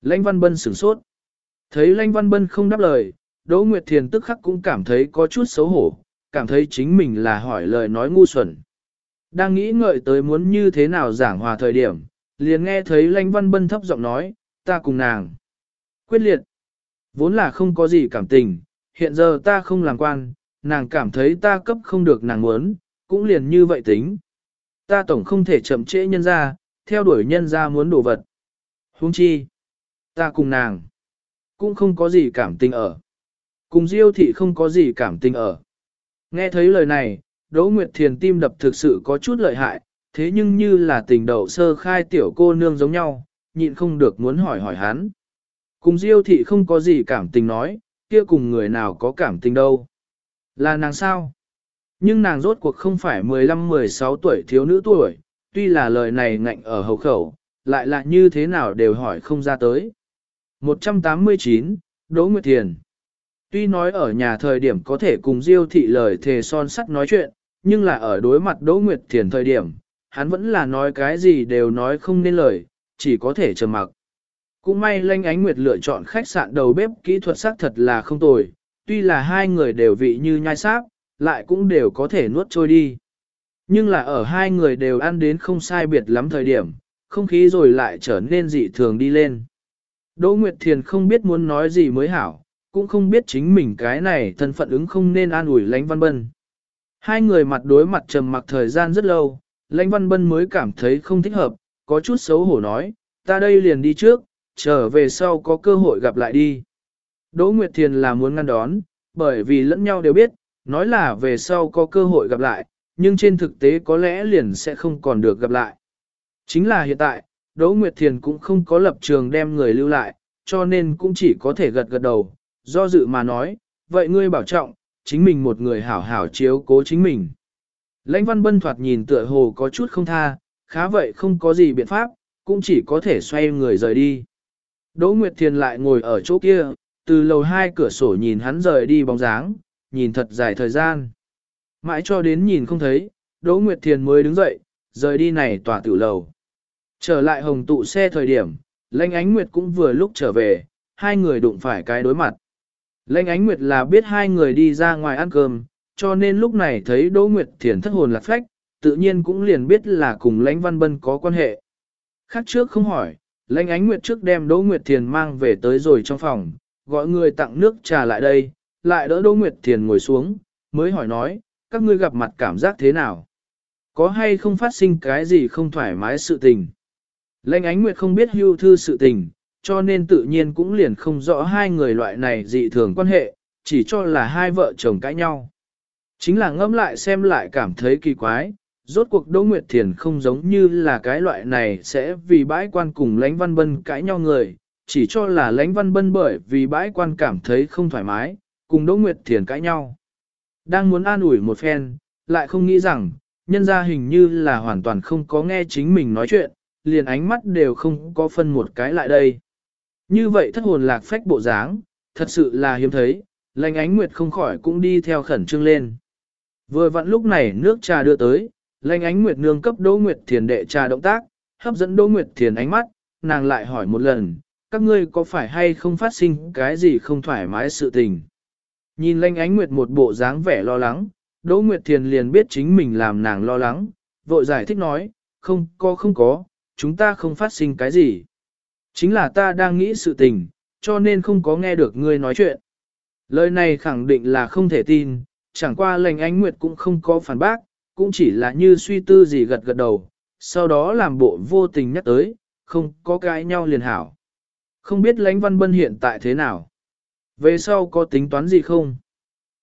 Lãnh Văn Bân sửng sốt. Thấy Lãnh Văn Bân không đáp lời, Đỗ Nguyệt Thiền tức khắc cũng cảm thấy có chút xấu hổ, cảm thấy chính mình là hỏi lời nói ngu xuẩn. Đang nghĩ ngợi tới muốn như thế nào giảng hòa thời điểm, liền nghe thấy Lãnh Văn Bân thấp giọng nói, ta cùng nàng. Quyết liệt. Vốn là không có gì cảm tình, hiện giờ ta không làm quan, nàng cảm thấy ta cấp không được nàng muốn, cũng liền như vậy tính. Ta tổng không thể chậm trễ nhân ra, theo đuổi nhân ra muốn đồ vật. Huống chi, ta cùng nàng, cũng không có gì cảm tình ở. Cùng Diêu thị không có gì cảm tình ở. Nghe thấy lời này, Đỗ Nguyệt Thiền tim đập thực sự có chút lợi hại, thế nhưng như là tình đầu sơ khai tiểu cô nương giống nhau, nhịn không được muốn hỏi hỏi hắn. Cùng Diêu thị không có gì cảm tình nói, kia cùng người nào có cảm tình đâu. Là nàng sao? Nhưng nàng rốt cuộc không phải 15-16 tuổi thiếu nữ tuổi, tuy là lời này ngạnh ở hầu khẩu, lại là như thế nào đều hỏi không ra tới. 189, Đỗ Nguyệt Thiền Tuy nói ở nhà thời điểm có thể cùng Diêu thị lời thề son sắt nói chuyện, nhưng là ở đối mặt Đỗ Nguyệt Thiền thời điểm, hắn vẫn là nói cái gì đều nói không nên lời, chỉ có thể trầm mặc. Cũng may Lanh Ánh Nguyệt lựa chọn khách sạn đầu bếp kỹ thuật sắc thật là không tồi, tuy là hai người đều vị như nhai sáp, lại cũng đều có thể nuốt trôi đi. Nhưng là ở hai người đều ăn đến không sai biệt lắm thời điểm, không khí rồi lại trở nên dị thường đi lên. Đỗ Nguyệt Thiền không biết muốn nói gì mới hảo, cũng không biết chính mình cái này thân phận ứng không nên an ủi Lánh Văn Bân. Hai người mặt đối mặt trầm mặc thời gian rất lâu, Lánh Văn Bân mới cảm thấy không thích hợp, có chút xấu hổ nói, ta đây liền đi trước, trở về sau có cơ hội gặp lại đi. Đỗ Nguyệt Thiền là muốn ngăn đón, bởi vì lẫn nhau đều biết, nói là về sau có cơ hội gặp lại, nhưng trên thực tế có lẽ liền sẽ không còn được gặp lại. Chính là hiện tại, Đỗ Nguyệt Thiền cũng không có lập trường đem người lưu lại, cho nên cũng chỉ có thể gật gật đầu, do dự mà nói, vậy ngươi bảo trọng, chính mình một người hảo hảo chiếu cố chính mình. Lãnh văn bân thoạt nhìn tựa hồ có chút không tha, khá vậy không có gì biện pháp, cũng chỉ có thể xoay người rời đi. Đỗ Nguyệt Thiền lại ngồi ở chỗ kia, từ lầu hai cửa sổ nhìn hắn rời đi bóng dáng, nhìn thật dài thời gian. Mãi cho đến nhìn không thấy, Đỗ Nguyệt Thiền mới đứng dậy, rời đi này tòa tử lầu. Trở lại hồng tụ xe thời điểm, lãnh Ánh Nguyệt cũng vừa lúc trở về, hai người đụng phải cái đối mặt. Lệnh Ánh Nguyệt là biết hai người đi ra ngoài ăn cơm, cho nên lúc này thấy Đỗ Nguyệt Thiền thất hồn lạc phách, tự nhiên cũng liền biết là cùng Lãnh Văn Bân có quan hệ. Khác trước không hỏi, Lãnh Ánh Nguyệt trước đem Đỗ Nguyệt Thiền mang về tới rồi trong phòng, gọi người tặng nước trà lại đây, lại đỡ Đỗ Nguyệt Thiền ngồi xuống, mới hỏi nói, các ngươi gặp mặt cảm giác thế nào? Có hay không phát sinh cái gì không thoải mái sự tình? Lệnh ánh nguyệt không biết hưu thư sự tình, cho nên tự nhiên cũng liền không rõ hai người loại này dị thường quan hệ, chỉ cho là hai vợ chồng cãi nhau. Chính là ngẫm lại xem lại cảm thấy kỳ quái, rốt cuộc Đỗ Nguyệt Thiền không giống như là cái loại này sẽ vì bãi quan cùng lãnh văn bân cãi nhau người, chỉ cho là lãnh văn bân bởi vì bãi quan cảm thấy không thoải mái, cùng Đỗ Nguyệt Thiền cãi nhau. Đang muốn an ủi một phen, lại không nghĩ rằng, nhân ra hình như là hoàn toàn không có nghe chính mình nói chuyện, liền ánh mắt đều không có phân một cái lại đây. Như vậy thất hồn lạc phách bộ dáng, thật sự là hiếm thấy, lành ánh nguyệt không khỏi cũng đi theo khẩn trương lên. Vừa vặn lúc này nước trà đưa tới, lành ánh nguyệt nương cấp Đỗ Nguyệt Thiền đệ trà động tác, hấp dẫn Đỗ Nguyệt Thiền ánh mắt, nàng lại hỏi một lần, các ngươi có phải hay không phát sinh cái gì không thoải mái sự tình. Nhìn lanh ánh nguyệt một bộ dáng vẻ lo lắng, Đỗ Nguyệt Thiền liền biết chính mình làm nàng lo lắng, vội giải thích nói, không có không có, chúng ta không phát sinh cái gì. Chính là ta đang nghĩ sự tình, cho nên không có nghe được ngươi nói chuyện. Lời này khẳng định là không thể tin, chẳng qua lệnh ánh nguyệt cũng không có phản bác, cũng chỉ là như suy tư gì gật gật đầu, sau đó làm bộ vô tình nhắc tới, không có cái nhau liền hảo. Không biết lãnh văn bân hiện tại thế nào? Về sau có tính toán gì không?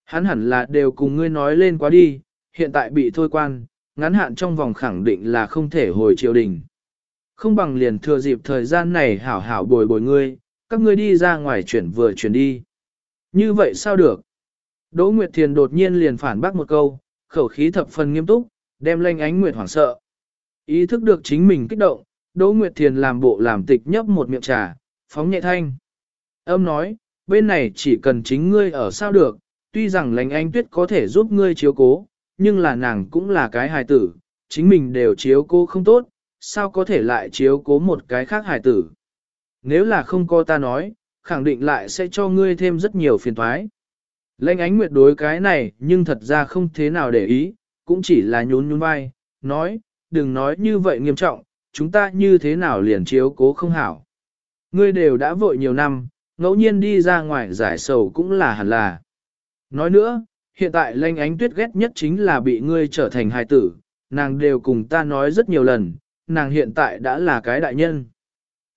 Hắn hẳn là đều cùng ngươi nói lên quá đi, hiện tại bị thôi quan, ngắn hạn trong vòng khẳng định là không thể hồi triều đình. Không bằng liền thừa dịp thời gian này hảo hảo bồi bồi ngươi, các ngươi đi ra ngoài chuyển vừa chuyển đi. Như vậy sao được? Đỗ Nguyệt Thiền đột nhiên liền phản bác một câu, khẩu khí thập phần nghiêm túc, đem lanh ánh Nguyệt hoảng sợ. Ý thức được chính mình kích động, Đỗ Nguyệt Thiền làm bộ làm tịch nhấp một miệng trà, phóng nhẹ thanh. Âm nói, bên này chỉ cần chính ngươi ở sao được, tuy rằng lành anh tuyết có thể giúp ngươi chiếu cố, nhưng là nàng cũng là cái hài tử, chính mình đều chiếu cố không tốt, sao có thể lại chiếu cố một cái khác hài tử. Nếu là không có ta nói, khẳng định lại sẽ cho ngươi thêm rất nhiều phiền thoái. Lệnh ánh nguyệt đối cái này nhưng thật ra không thế nào để ý, cũng chỉ là nhún nhún vai, nói, đừng nói như vậy nghiêm trọng, chúng ta như thế nào liền chiếu cố không hảo. Ngươi đều đã vội nhiều năm, ngẫu nhiên đi ra ngoài giải sầu cũng là hẳn là. Nói nữa, hiện tại lanh ánh tuyết ghét nhất chính là bị ngươi trở thành hài tử, nàng đều cùng ta nói rất nhiều lần, nàng hiện tại đã là cái đại nhân.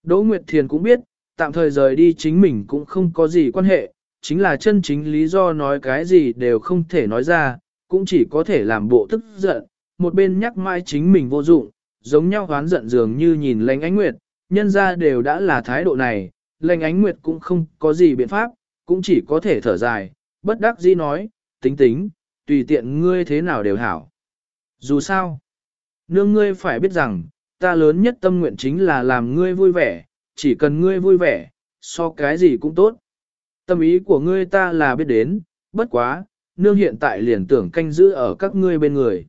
Đỗ Nguyệt Thiền cũng biết, tạm thời rời đi chính mình cũng không có gì quan hệ, chính là chân chính lý do nói cái gì đều không thể nói ra, cũng chỉ có thể làm bộ tức giận, một bên nhắc mãi chính mình vô dụng, giống nhau hoán giận dường như nhìn lãnh ánh nguyệt, nhân ra đều đã là thái độ này, lãnh ánh nguyệt cũng không có gì biện pháp, cũng chỉ có thể thở dài, bất đắc dĩ nói, tính tính, tùy tiện ngươi thế nào đều hảo. Dù sao, nương ngươi phải biết rằng, ta lớn nhất tâm nguyện chính là làm ngươi vui vẻ, chỉ cần ngươi vui vẻ, so cái gì cũng tốt. Tâm ý của ngươi ta là biết đến, bất quá, nương hiện tại liền tưởng canh giữ ở các ngươi bên người.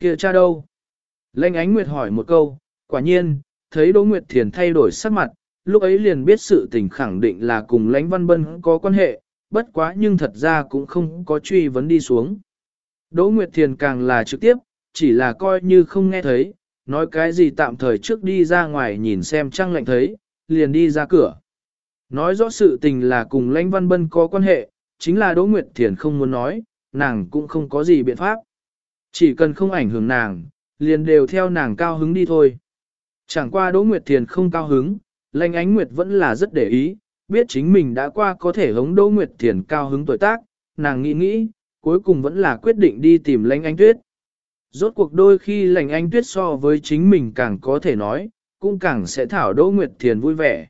Kìa cha đâu? Lệnh ánh nguyệt hỏi một câu, quả nhiên, thấy Đỗ Nguyệt Thiền thay đổi sắc mặt, lúc ấy liền biết sự tình khẳng định là cùng lãnh văn bân có quan hệ, bất quá nhưng thật ra cũng không có truy vấn đi xuống. Đỗ Nguyệt Thiền càng là trực tiếp, chỉ là coi như không nghe thấy, nói cái gì tạm thời trước đi ra ngoài nhìn xem trăng lạnh thấy, liền đi ra cửa. Nói rõ sự tình là cùng lãnh văn bân có quan hệ, chính là Đỗ Nguyệt Thiền không muốn nói, nàng cũng không có gì biện pháp. Chỉ cần không ảnh hưởng nàng, liền đều theo nàng cao hứng đi thôi. Chẳng qua Đỗ Nguyệt Thiền không cao hứng, lãnh ánh Nguyệt vẫn là rất để ý, biết chính mình đã qua có thể hống Đỗ Nguyệt Thiền cao hứng tuổi tác, nàng nghĩ nghĩ, cuối cùng vẫn là quyết định đi tìm lãnh ánh tuyết. Rốt cuộc đôi khi lành anh tuyết so với chính mình càng có thể nói, cũng càng sẽ thảo Đỗ Nguyệt Thiền vui vẻ.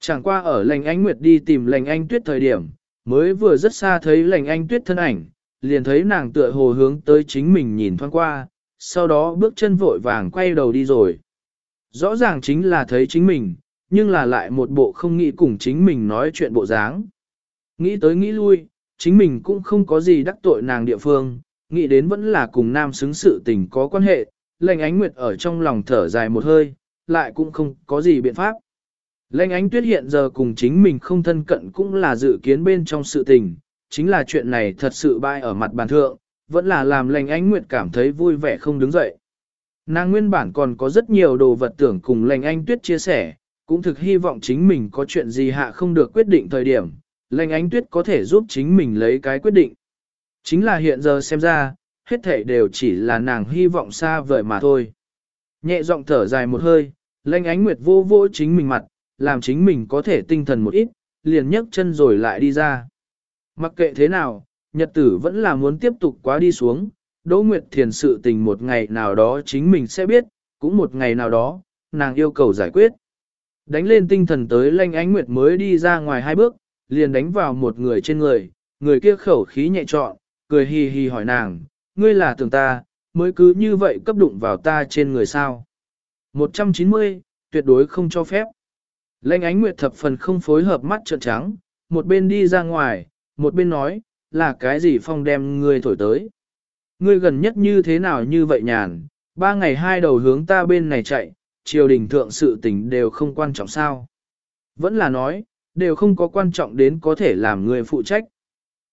Chẳng qua ở lành anh Nguyệt đi tìm lành anh tuyết thời điểm, mới vừa rất xa thấy lành anh tuyết thân ảnh, liền thấy nàng tựa hồ hướng tới chính mình nhìn thoáng qua, sau đó bước chân vội vàng quay đầu đi rồi. Rõ ràng chính là thấy chính mình, nhưng là lại một bộ không nghĩ cùng chính mình nói chuyện bộ dáng. Nghĩ tới nghĩ lui, chính mình cũng không có gì đắc tội nàng địa phương, nghĩ đến vẫn là cùng nam xứng sự tình có quan hệ, lệnh ánh nguyệt ở trong lòng thở dài một hơi, lại cũng không có gì biện pháp. Lệnh ánh tuyết hiện giờ cùng chính mình không thân cận cũng là dự kiến bên trong sự tình, chính là chuyện này thật sự bại ở mặt bàn thượng, vẫn là làm lệnh ánh nguyệt cảm thấy vui vẻ không đứng dậy. Nàng nguyên bản còn có rất nhiều đồ vật tưởng cùng lệnh ánh tuyết chia sẻ, cũng thực hy vọng chính mình có chuyện gì hạ không được quyết định thời điểm, lệnh ánh tuyết có thể giúp chính mình lấy cái quyết định. Chính là hiện giờ xem ra, hết thể đều chỉ là nàng hy vọng xa vời mà thôi. Nhẹ giọng thở dài một hơi, lanh ánh nguyệt vô vô chính mình mặt, làm chính mình có thể tinh thần một ít, liền nhấc chân rồi lại đi ra. Mặc kệ thế nào, nhật tử vẫn là muốn tiếp tục quá đi xuống, Đỗ Nguyệt Thiền sự tình một ngày nào đó chính mình sẽ biết, cũng một ngày nào đó, nàng yêu cầu giải quyết. Đánh lên tinh thần tới lanh ánh Nguyệt mới đi ra ngoài hai bước, liền đánh vào một người trên người, người kia khẩu khí nhẹ trọn, cười hì hì hỏi nàng, ngươi là tưởng ta, mới cứ như vậy cấp đụng vào ta trên người sao. 190, tuyệt đối không cho phép. Lệnh ánh nguyệt thập phần không phối hợp mắt trợn trắng, một bên đi ra ngoài, một bên nói, là cái gì phong đem ngươi thổi tới. Ngươi gần nhất như thế nào như vậy nhàn, ba ngày hai đầu hướng ta bên này chạy, triều đình thượng sự tình đều không quan trọng sao. Vẫn là nói, đều không có quan trọng đến có thể làm người phụ trách.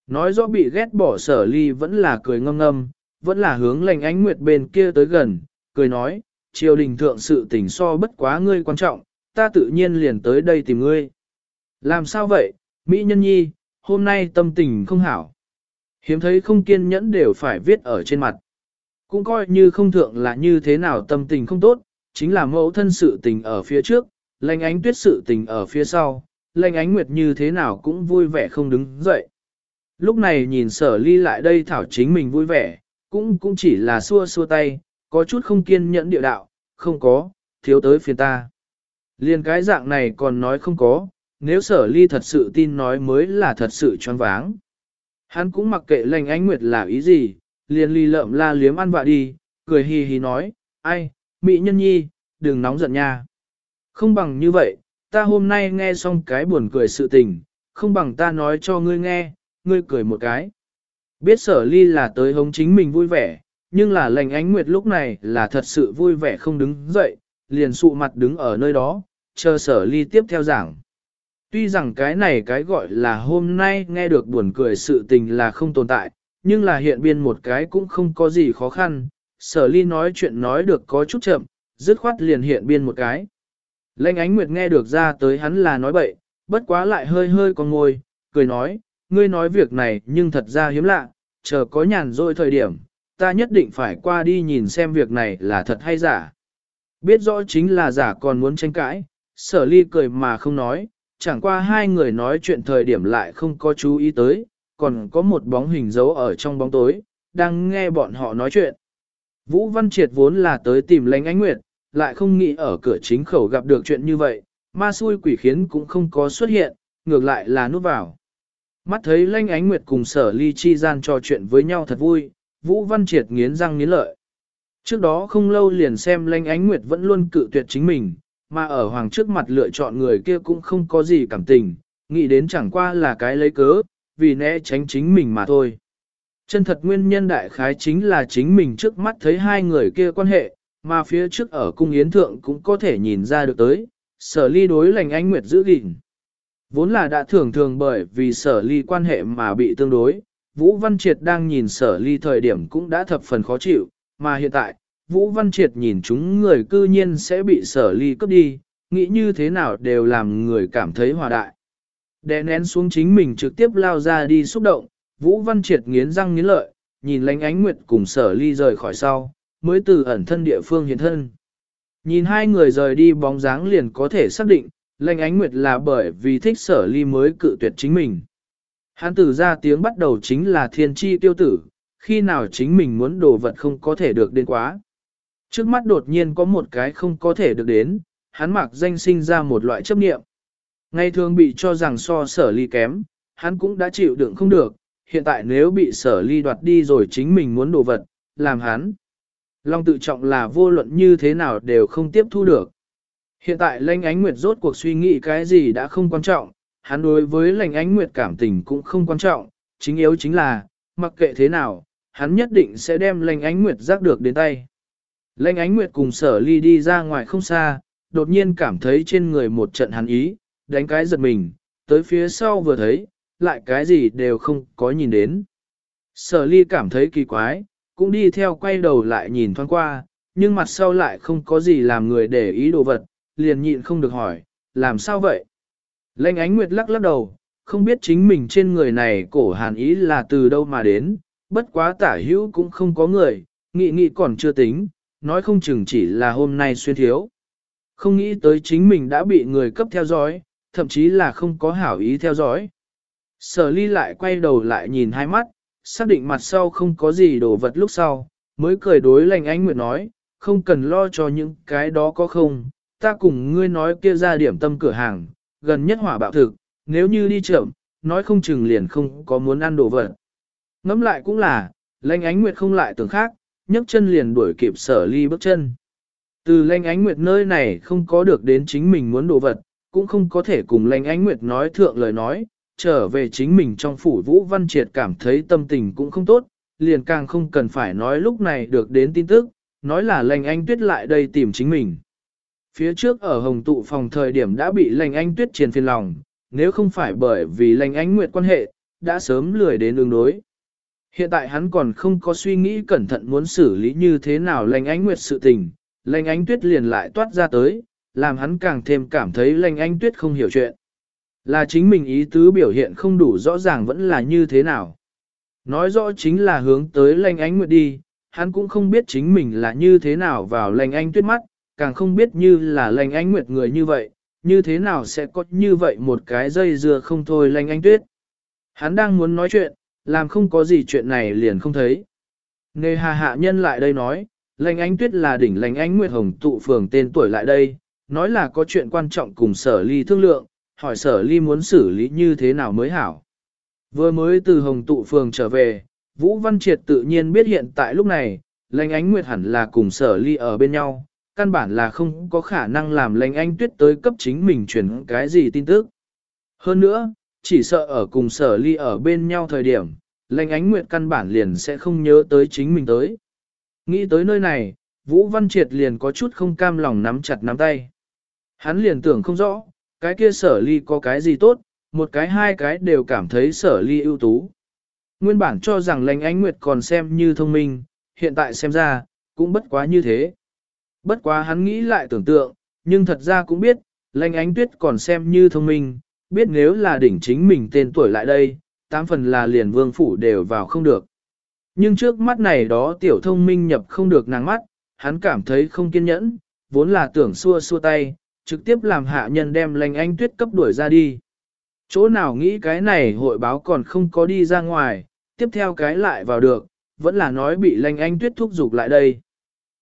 Nói rõ bị ghét bỏ sở ly vẫn là cười ngâm ngâm, vẫn là hướng lành ánh nguyệt bên kia tới gần, cười nói, triều đình thượng sự tình so bất quá ngươi quan trọng, ta tự nhiên liền tới đây tìm ngươi. Làm sao vậy, Mỹ nhân nhi, hôm nay tâm tình không hảo. Hiếm thấy không kiên nhẫn đều phải viết ở trên mặt. Cũng coi như không thượng là như thế nào tâm tình không tốt, chính là mẫu thân sự tình ở phía trước, lành ánh tuyết sự tình ở phía sau, lành ánh nguyệt như thế nào cũng vui vẻ không đứng dậy. Lúc này nhìn sở ly lại đây thảo chính mình vui vẻ, cũng cũng chỉ là xua xua tay, có chút không kiên nhẫn địa đạo, không có, thiếu tới phiền ta. Liên cái dạng này còn nói không có, nếu sở ly thật sự tin nói mới là thật sự choáng váng. Hắn cũng mặc kệ lành ánh nguyệt là ý gì, liền ly lợm la liếm ăn vạ đi, cười hì hì nói, ai, mỹ nhân nhi, đừng nóng giận nha. Không bằng như vậy, ta hôm nay nghe xong cái buồn cười sự tình, không bằng ta nói cho ngươi nghe, ngươi cười một cái. Biết sở ly là tới hống chính mình vui vẻ, nhưng là lành ánh nguyệt lúc này là thật sự vui vẻ không đứng dậy, liền sụ mặt đứng ở nơi đó, chờ sở ly tiếp theo giảng. Tuy rằng cái này cái gọi là hôm nay nghe được buồn cười sự tình là không tồn tại, nhưng là hiện biên một cái cũng không có gì khó khăn, sở ly nói chuyện nói được có chút chậm, dứt khoát liền hiện biên một cái. Lệnh ánh nguyệt nghe được ra tới hắn là nói bậy, bất quá lại hơi hơi con ngồi, cười nói, ngươi nói việc này nhưng thật ra hiếm lạ, chờ có nhàn rỗi thời điểm, ta nhất định phải qua đi nhìn xem việc này là thật hay giả. Biết rõ chính là giả còn muốn tranh cãi, sở ly cười mà không nói, chẳng qua hai người nói chuyện thời điểm lại không có chú ý tới, còn có một bóng hình dấu ở trong bóng tối, đang nghe bọn họ nói chuyện. Vũ Văn Triệt vốn là tới tìm lãnh ánh nguyệt, lại không nghĩ ở cửa chính khẩu gặp được chuyện như vậy, ma xui quỷ khiến cũng không có xuất hiện, ngược lại là núp vào. Mắt thấy Lanh ánh nguyệt cùng sở ly chi gian trò chuyện với nhau thật vui, Vũ Văn Triệt nghiến răng nghiến lợi. Trước đó không lâu liền xem Lanh ánh nguyệt vẫn luôn cự tuyệt chính mình, mà ở hoàng trước mặt lựa chọn người kia cũng không có gì cảm tình, nghĩ đến chẳng qua là cái lấy cớ, vì né tránh chính mình mà thôi. Chân thật nguyên nhân đại khái chính là chính mình trước mắt thấy hai người kia quan hệ, Mà phía trước ở cung yến thượng cũng có thể nhìn ra được tới, sở ly đối lành ánh nguyệt giữ gìn. Vốn là đã thường thường bởi vì sở ly quan hệ mà bị tương đối, Vũ Văn Triệt đang nhìn sở ly thời điểm cũng đã thập phần khó chịu, mà hiện tại, Vũ Văn Triệt nhìn chúng người cư nhiên sẽ bị sở ly cướp đi, nghĩ như thế nào đều làm người cảm thấy hòa đại. Đè nén xuống chính mình trực tiếp lao ra đi xúc động, Vũ Văn Triệt nghiến răng nghiến lợi, nhìn lánh ánh nguyệt cùng sở ly rời khỏi sau, mới từ ẩn thân địa phương hiện thân. Nhìn hai người rời đi bóng dáng liền có thể xác định, Lệnh ánh nguyệt là bởi vì thích sở ly mới cự tuyệt chính mình. Hán tử ra tiếng bắt đầu chính là thiên tri tiêu tử, khi nào chính mình muốn đồ vật không có thể được đến quá. Trước mắt đột nhiên có một cái không có thể được đến, hắn mặc danh sinh ra một loại chấp niệm. Ngày thường bị cho rằng so sở ly kém, hắn cũng đã chịu đựng không được, hiện tại nếu bị sở ly đoạt đi rồi chính mình muốn đồ vật, làm hắn. Long tự trọng là vô luận như thế nào đều không tiếp thu được. Hiện tại lãnh ánh nguyệt rốt cuộc suy nghĩ cái gì đã không quan trọng, hắn đối với lãnh ánh nguyệt cảm tình cũng không quan trọng, chính yếu chính là, mặc kệ thế nào, hắn nhất định sẽ đem lãnh ánh nguyệt giác được đến tay. Lãnh ánh nguyệt cùng sở ly đi ra ngoài không xa, đột nhiên cảm thấy trên người một trận hắn ý, đánh cái giật mình, tới phía sau vừa thấy, lại cái gì đều không có nhìn đến. Sở ly cảm thấy kỳ quái, cũng đi theo quay đầu lại nhìn thoáng qua, nhưng mặt sau lại không có gì làm người để ý đồ vật, liền nhịn không được hỏi, làm sao vậy? Lệnh ánh nguyệt lắc lắc đầu, không biết chính mình trên người này cổ hàn ý là từ đâu mà đến, bất quá tả hữu cũng không có người, nghị nghị còn chưa tính, nói không chừng chỉ là hôm nay xuyên thiếu. Không nghĩ tới chính mình đã bị người cấp theo dõi, thậm chí là không có hảo ý theo dõi. Sở ly lại quay đầu lại nhìn hai mắt, xác định mặt sau không có gì đồ vật lúc sau, mới cười đối lành Ánh Nguyệt nói, không cần lo cho những cái đó có không, ta cùng ngươi nói kia ra điểm tâm cửa hàng, gần nhất hỏa bạo thực, nếu như đi chậm, nói không chừng liền không có muốn ăn đồ vật. Ngắm lại cũng là, Lanh ánh Nguyệt không lại tưởng khác, nhấc chân liền đuổi kịp sở ly bước chân. Từ Lanh ánh Nguyệt nơi này không có được đến chính mình muốn đồ vật, cũng không có thể cùng Lanh ánh Nguyệt nói thượng lời nói, trở về chính mình trong phủ Vũ Văn Triệt cảm thấy tâm tình cũng không tốt, liền càng không cần phải nói lúc này được đến tin tức, nói là Lanh Ánh tuyết lại đây tìm chính mình. Phía trước ở hồng tụ phòng thời điểm đã bị lành anh tuyết triền phiền lòng, nếu không phải bởi vì lành anh nguyệt quan hệ, đã sớm lười đến ứng đối. Hiện tại hắn còn không có suy nghĩ cẩn thận muốn xử lý như thế nào lành anh nguyệt sự tình, lành anh tuyết liền lại toát ra tới, làm hắn càng thêm cảm thấy lành anh tuyết không hiểu chuyện. Là chính mình ý tứ biểu hiện không đủ rõ ràng vẫn là như thế nào. Nói rõ chính là hướng tới lành ánh nguyệt đi, hắn cũng không biết chính mình là như thế nào vào lành anh tuyết mắt, càng không biết như là lành ánh nguyệt người như vậy, như thế nào sẽ có như vậy một cái dây dưa không thôi lành ánh tuyết. Hắn đang muốn nói chuyện, làm không có gì chuyện này liền không thấy. Nề hà hạ nhân lại đây nói, lành ánh tuyết là đỉnh lành ánh nguyệt hồng tụ phường tên tuổi lại đây, nói là có chuyện quan trọng cùng sở ly thương lượng, hỏi sở ly muốn xử lý như thế nào mới hảo. Vừa mới từ hồng tụ phường trở về, Vũ Văn Triệt tự nhiên biết hiện tại lúc này, lành ánh nguyệt hẳn là cùng sở ly ở bên nhau, căn bản là không có khả năng làm lệnh anh tuyết tới cấp chính mình chuyển cái gì tin tức. Hơn nữa, chỉ sợ ở cùng sở ly ở bên nhau thời điểm, lệnh ánh nguyệt căn bản liền sẽ không nhớ tới chính mình tới. Nghĩ tới nơi này, Vũ Văn Triệt liền có chút không cam lòng nắm chặt nắm tay. Hắn liền tưởng không rõ, cái kia sở ly có cái gì tốt, một cái hai cái đều cảm thấy sở ly ưu tú. Nguyên bản cho rằng lệnh ánh nguyệt còn xem như thông minh, hiện tại xem ra, cũng bất quá như thế. Bất quá hắn nghĩ lại tưởng tượng, nhưng thật ra cũng biết, lãnh ánh tuyết còn xem như thông minh, biết nếu là đỉnh chính mình tên tuổi lại đây, tám phần là liền vương phủ đều vào không được. Nhưng trước mắt này đó tiểu thông minh nhập không được nàng mắt, hắn cảm thấy không kiên nhẫn, vốn là tưởng xua xua tay, trực tiếp làm hạ nhân đem lãnh ánh tuyết cấp đuổi ra đi. Chỗ nào nghĩ cái này hội báo còn không có đi ra ngoài, tiếp theo cái lại vào được, vẫn là nói bị lãnh ánh tuyết thúc giục lại đây.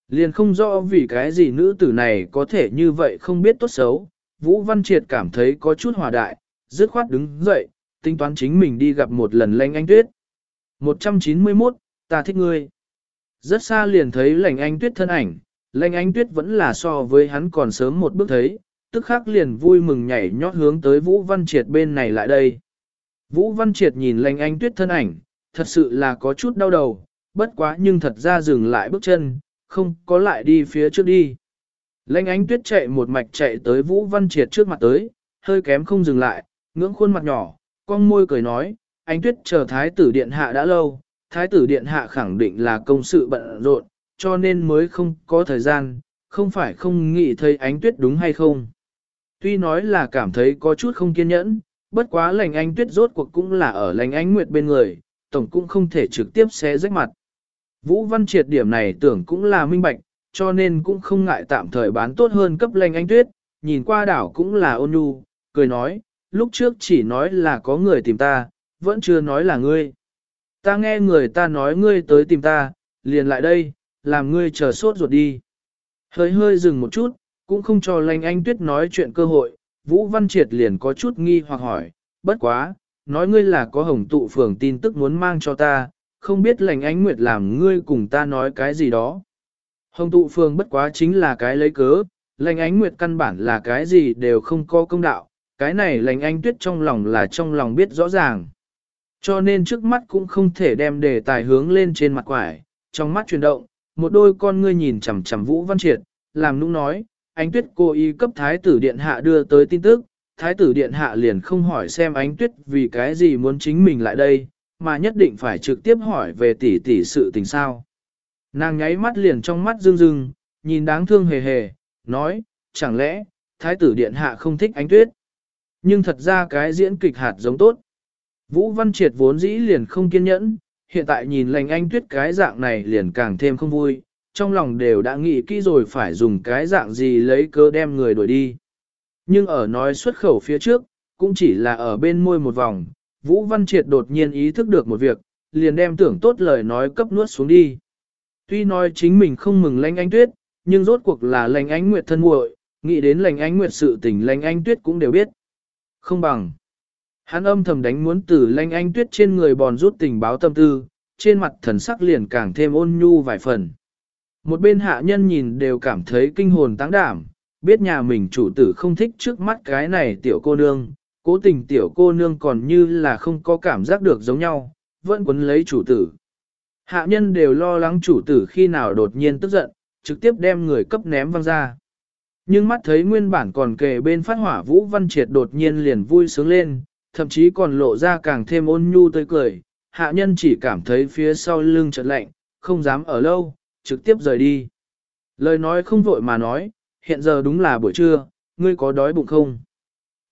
Liền không rõ vì cái gì nữ tử này có thể như vậy không biết tốt xấu, Vũ Văn Triệt cảm thấy có chút hòa đại, dứt khoát đứng dậy, tính toán chính mình đi gặp một lần lành anh tuyết. 191, ta thích ngươi. Rất xa liền thấy lành anh tuyết thân ảnh, Lệnh Anh tuyết vẫn là so với hắn còn sớm một bước thấy, tức khắc liền vui mừng nhảy nhót hướng tới Vũ Văn Triệt bên này lại đây. Vũ Văn Triệt nhìn lệnh Anh tuyết thân ảnh, thật sự là có chút đau đầu, bất quá nhưng thật ra dừng lại bước chân, không có lại đi phía trước đi. Lệnh ánh tuyết chạy một mạch chạy tới Vũ Văn Triệt trước mặt tới, hơi kém không dừng lại, ngưỡng khuôn mặt nhỏ, con môi cười nói, ánh tuyết chờ thái tử điện hạ đã lâu, thái tử điện hạ khẳng định là công sự bận rộn, cho nên mới không có thời gian, không phải không nghĩ thấy ánh tuyết đúng hay không. Tuy nói là cảm thấy có chút không kiên nhẫn, bất quá lành ánh tuyết rốt cuộc cũng là ở lành ánh nguyệt bên người, tổng cũng không thể trực tiếp xé rách mặt. Vũ Văn Triệt điểm này tưởng cũng là minh bạch, cho nên cũng không ngại tạm thời bán tốt hơn cấp lanh anh tuyết, nhìn qua đảo cũng là ôn nhu, cười nói, lúc trước chỉ nói là có người tìm ta, vẫn chưa nói là ngươi. Ta nghe người ta nói ngươi tới tìm ta, liền lại đây, làm ngươi chờ sốt ruột đi. Hơi hơi dừng một chút, cũng không cho lanh anh tuyết nói chuyện cơ hội, Vũ Văn Triệt liền có chút nghi hoặc hỏi, bất quá, nói ngươi là có hồng tụ phường tin tức muốn mang cho ta, không biết lành ánh nguyệt làm ngươi cùng ta nói cái gì đó. Hồng tụ phương bất quá chính là cái lấy cớ, lành ánh nguyệt căn bản là cái gì đều không có công đạo, cái này lành ánh tuyết trong lòng là trong lòng biết rõ ràng. Cho nên trước mắt cũng không thể đem đề tài hướng lên trên mặt quải, trong mắt chuyển động, một đôi con ngươi nhìn chằm chằm Vũ Văn Triệt, làm nũng nói, ánh tuyết cô y cấp thái tử điện hạ đưa tới tin tức, thái tử điện hạ liền không hỏi xem ánh tuyết vì cái gì muốn chính mình lại đây, mà nhất định phải trực tiếp hỏi về tỷ tỷ sự tình sao. Nàng nháy mắt liền trong mắt rưng rưng, nhìn đáng thương hề hề, nói, chẳng lẽ, thái tử điện hạ không thích ánh tuyết. Nhưng thật ra cái diễn kịch hạt giống tốt. Vũ Văn Triệt vốn dĩ liền không kiên nhẫn, hiện tại nhìn lành anh tuyết cái dạng này liền càng thêm không vui, trong lòng đều đã nghĩ kỹ rồi phải dùng cái dạng gì lấy cớ đem người đuổi đi. Nhưng ở nói xuất khẩu phía trước, cũng chỉ là ở bên môi một vòng, Vũ Văn Triệt đột nhiên ý thức được một việc, liền đem tưởng tốt lời nói cấp nuốt xuống đi. Tuy nói chính mình không mừng lãnh anh tuyết, nhưng rốt cuộc là lãnh ánh nguyệt thân muội, nghĩ đến lãnh ánh nguyệt sự tình lãnh anh tuyết cũng đều biết. Không bằng. Hắn âm thầm đánh muốn từ lanh anh tuyết trên người bòn rút tình báo tâm tư, trên mặt thần sắc liền càng thêm ôn nhu vài phần. Một bên hạ nhân nhìn đều cảm thấy kinh hồn tăng đảm, biết nhà mình chủ tử không thích trước mắt cái này tiểu cô nương, cố tình tiểu cô nương còn như là không có cảm giác được giống nhau, vẫn quấn lấy chủ tử. Hạ nhân đều lo lắng chủ tử khi nào đột nhiên tức giận, trực tiếp đem người cấp ném văng ra. Nhưng mắt thấy nguyên bản còn kề bên phát hỏa Vũ Văn Triệt đột nhiên liền vui sướng lên, thậm chí còn lộ ra càng thêm ôn nhu tươi cười, hạ nhân chỉ cảm thấy phía sau lưng chợt lạnh, không dám ở lâu, trực tiếp rời đi. Lời nói không vội mà nói, hiện giờ đúng là buổi trưa, ngươi có đói bụng không?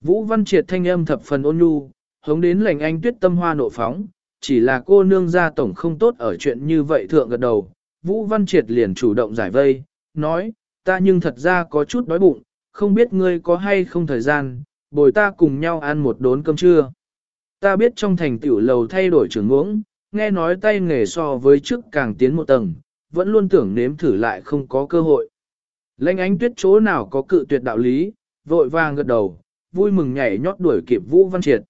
Vũ Văn Triệt thanh âm thập phần ôn nhu, hống đến lành anh tuyết tâm hoa nộ phóng, chỉ là cô nương gia tổng không tốt ở chuyện như vậy thượng gật đầu. Vũ Văn Triệt liền chủ động giải vây, nói, ta nhưng thật ra có chút đói bụng, không biết ngươi có hay không thời gian, bồi ta cùng nhau ăn một đốn cơm trưa. Ta biết trong thành tiểu lầu thay đổi trưởng ngưỡng, nghe nói tay nghề so với trước càng tiến một tầng, vẫn luôn tưởng nếm thử lại không có cơ hội. Lênh ánh tuyết chỗ nào có cự tuyệt đạo lý, vội vàng gật đầu, vui mừng nhảy nhót đuổi kịp Vũ Văn Triệt.